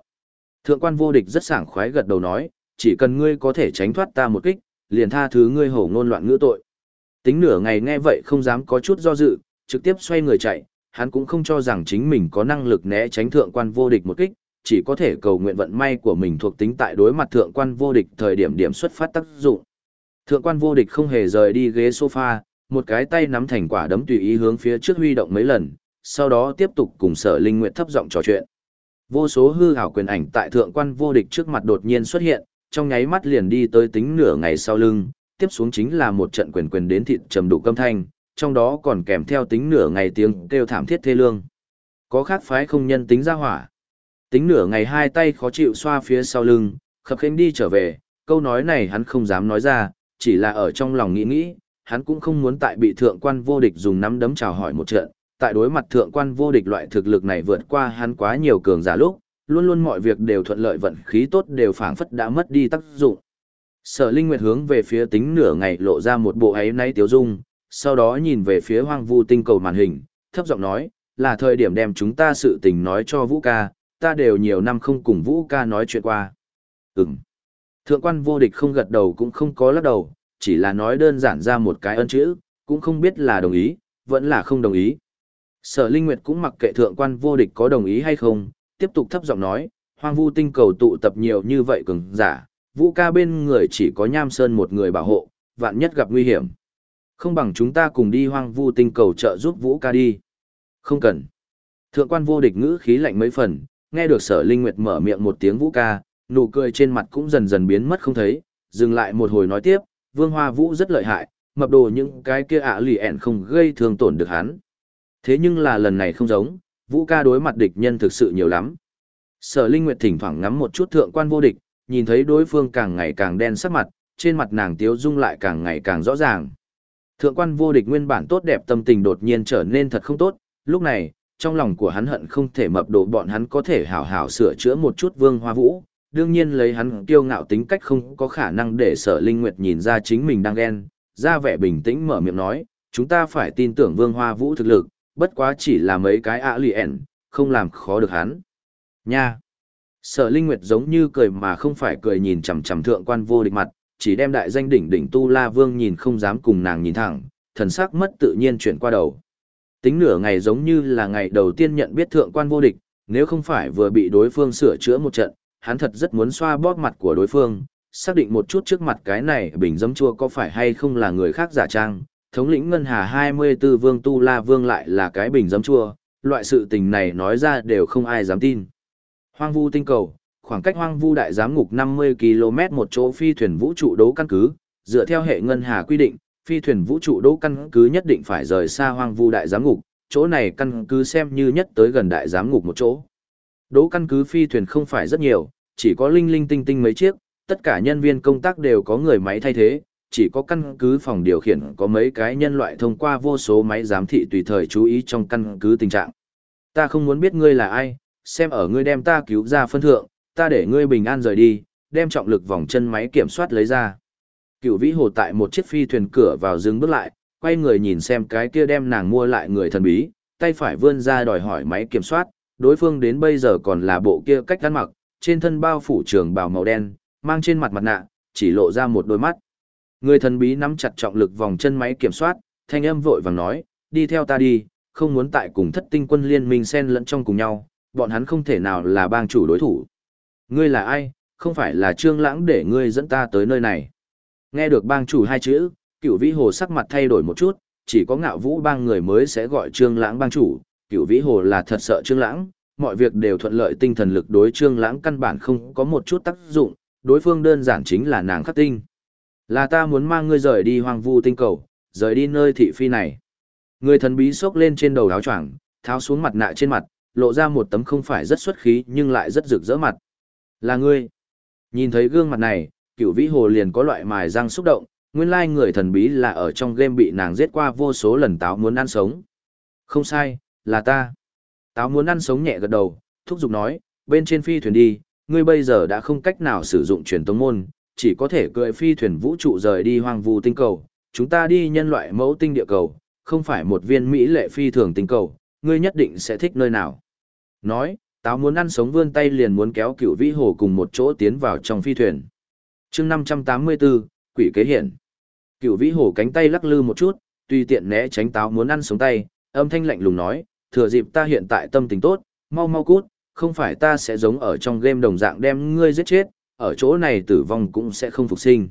Thượng quan vô địch rất sảng khoái gật đầu nói, chỉ cần ngươi có thể tránh thoát ta một kích, liền tha thứ ngươi hổ ngôn loạn ngữ tội. Tính nửa ngày nghe vậy không dám có chút do dự, trực tiếp xoay người chạy, hắn cũng không cho rằng chính mình có năng lực né tránh thượng quan vô địch một kích, chỉ có thể cầu nguyện vận may của mình thuộc tính tại đối mặt thượng quan vô địch thời điểm điểm xuất phát tác dụng. Thượng quan vô địch không hề rời đi ghế sofa, một cái tay nắm thành quả đấm tùy ý hướng phía trước huy động mấy lần, sau đó tiếp tục cùng sở linh nguyện thấp giọng trò chuyện. Vô số hư hảo quyền ảnh tại thượng quan vô địch trước mặt đột nhiên xuất hiện, trong nháy mắt liền đi tới tính nửa ngày sau lưng, tiếp xuống chính là một trận quyền quyền đến thịt trầm đủ câm thanh, trong đó còn kèm theo tính nửa ngày tiếng kêu thảm thiết thê lương. Có khác phái không nhân tính ra hỏa. Tính nửa ngày hai tay khó chịu xoa phía sau lưng, khập khiễng đi trở về, câu nói này hắn không dám nói ra, chỉ là ở trong lòng nghĩ nghĩ, hắn cũng không muốn tại bị thượng quan vô địch dùng nắm đấm chào hỏi một trận, tại đối mặt thượng quan vô địch loại thực lực này vượt qua hắn quá nhiều cường giả lúc, luôn luôn mọi việc đều thuận lợi vận khí tốt đều phảng phất đã mất đi tác dụng. Sở Linh Nguyệt hướng về phía tính nửa ngày lộ ra một bộ ấy nay tiếu dung, sau đó nhìn về phía hoang vu tinh cầu màn hình, thấp giọng nói, là thời điểm đem chúng ta sự tình nói cho Vũ ca, ta đều nhiều năm không cùng Vũ ca nói chuyện qua. Ừm. Thượng quan vô địch không gật đầu cũng không có lắc đầu, chỉ là nói đơn giản ra một cái ân chữ, cũng không biết là đồng ý, vẫn là không đồng ý. Sở Linh Nguyệt cũng mặc kệ thượng quan vô địch có đồng ý hay không, tiếp tục thấp giọng nói, hoang vu tinh cầu tụ tập nhiều như vậy cường giả, vũ ca bên người chỉ có nham sơn một người bảo hộ, vạn nhất gặp nguy hiểm. Không bằng chúng ta cùng đi hoang vu tinh cầu trợ giúp vũ ca đi. Không cần. Thượng quan vô địch ngữ khí lạnh mấy phần, nghe được sở linh nguyệt mở miệng một tiếng vũ ca, nụ cười trên mặt cũng dần dần biến mất không thấy, dừng lại một hồi nói tiếp, vương hoa vũ rất lợi hại, mập đồ những cái kia ạ lì ẻn không gây thương tổn được hắn. Thế nhưng là lần này không giống, vũ ca đối mặt địch nhân thực sự nhiều lắm. Sở Linh Nguyệt thỉnh thoảng ngắm một chút thượng quan vô địch, nhìn thấy đối phương càng ngày càng đen sắc mặt, trên mặt nàng tiếu dung lại càng ngày càng rõ ràng. Thượng quan vô địch nguyên bản tốt đẹp tâm tình đột nhiên trở nên thật không tốt, lúc này, trong lòng của hắn hận không thể mập đồ bọn hắn có thể hảo hảo sửa chữa một chút vương hoa vũ, đương nhiên lấy hắn kiêu ngạo tính cách không có khả năng để sở linh nguyệt nhìn ra chính mình đang ghen, ra vẻ bình tĩnh mở miệng nói, chúng ta phải tin tưởng vương hoa vũ thực lực, bất quá chỉ là mấy cái ạ lì ẻn, không làm khó được hắn. Nha! Sở Linh Nguyệt giống như cười mà không phải cười nhìn chằm chằm thượng quan vô địch mặt, chỉ đem đại danh đỉnh đỉnh Tu La Vương nhìn không dám cùng nàng nhìn thẳng, thần sắc mất tự nhiên chuyển qua đầu. Tính nửa ngày giống như là ngày đầu tiên nhận biết thượng quan vô địch, nếu không phải vừa bị đối phương sửa chữa một trận, hắn thật rất muốn xoa bóp mặt của đối phương, xác định một chút trước mặt cái này bình dấm chua có phải hay không là người khác giả trang, thống lĩnh ngân hà 24 vương tu la vương lại là cái bình dấm chua, loại sự tình này nói ra đều không ai dám tin. Hoang vu tinh cầu, khoảng cách hoang vu đại giám ngục 50 km một chỗ phi thuyền vũ trụ đấu căn cứ, dựa theo hệ ngân hà quy định, phi thuyền vũ trụ đấu căn cứ nhất định phải rời xa hoang vu đại giám ngục, chỗ này căn cứ xem như nhất tới gần đại giám ngục một chỗ. Đỗ căn cứ phi thuyền không phải rất nhiều, chỉ có linh linh tinh tinh mấy chiếc, tất cả nhân viên công tác đều có người máy thay thế, chỉ có căn cứ phòng điều khiển có mấy cái nhân loại thông qua vô số máy giám thị tùy thời chú ý trong căn cứ tình trạng. Ta không muốn biết ngươi là ai, xem ở ngươi đem ta cứu ra phân thượng, ta để ngươi bình an rời đi, đem trọng lực vòng chân máy kiểm soát lấy ra. Cựu vĩ hồ tại một chiếc phi thuyền cửa vào dừng bước lại, quay người nhìn xem cái kia đem nàng mua lại người thần bí, tay phải vươn ra đòi hỏi máy kiểm soát, đối phương đến bây giờ còn là bộ kia cách ăn mặc, trên thân bao phủ trường bào màu đen, mang trên mặt mặt nạ, chỉ lộ ra một đôi mắt. Người thần bí nắm chặt trọng lực vòng chân máy kiểm soát, thanh âm vội vàng nói, đi theo ta đi, không muốn tại cùng thất tinh quân liên minh xen lẫn trong cùng nhau, bọn hắn không thể nào là bang chủ đối thủ. Ngươi là ai, không phải là trương lãng để ngươi dẫn ta tới nơi này. Nghe được bang chủ hai chữ, cựu vĩ hồ sắc mặt thay đổi một chút, chỉ có ngạo vũ bang người mới sẽ gọi trương lãng bang chủ, cựu vĩ hồ là thật sợ trương lãng, mọi việc đều thuận lợi tinh thần lực đối trương lãng căn bản không có một chút tác dụng, đối phương đơn giản chính là nàng khắc tinh. Là ta muốn mang ngươi rời đi hoang vu tinh cầu, rời đi nơi thị phi này. Người thần bí xốc lên trên đầu áo choàng, tháo xuống mặt nạ trên mặt, lộ ra một tấm không phải rất xuất khí nhưng lại rất rực rỡ mặt. Là ngươi. Nhìn thấy gương mặt này, cửu vĩ hồ liền có loại mài răng xúc động, nguyên lai người thần bí là ở trong game bị nàng giết qua vô số lần táo muốn ăn sống. Không sai, là ta. Táo muốn ăn sống nhẹ gật đầu, thúc giục nói, bên trên phi thuyền đi, ngươi bây giờ đã không cách nào sử dụng truyền tống môn, chỉ có thể cưỡi phi thuyền vũ trụ rời đi hoang vu tinh cầu. Chúng ta đi nhân loại mẫu tinh địa cầu, không phải một viên mỹ lệ phi thường tinh cầu, ngươi nhất định sẽ thích nơi nào. Nói, táo muốn ăn sống vươn tay liền muốn kéo cựu vĩ hồ cùng một chỗ tiến vào trong phi thuyền. chương 584, quỷ kế hiển. Cựu vĩ hồ cánh tay lắc lư một chút, tùy tiện né tránh táo muốn ăn sống tay, âm thanh lạnh lùng nói, thừa dịp ta hiện tại tâm tình tốt, mau mau cút, không phải ta sẽ giống ở trong game đồng dạng đem ngươi giết chết, ở chỗ này tử vong cũng sẽ không phục sinh.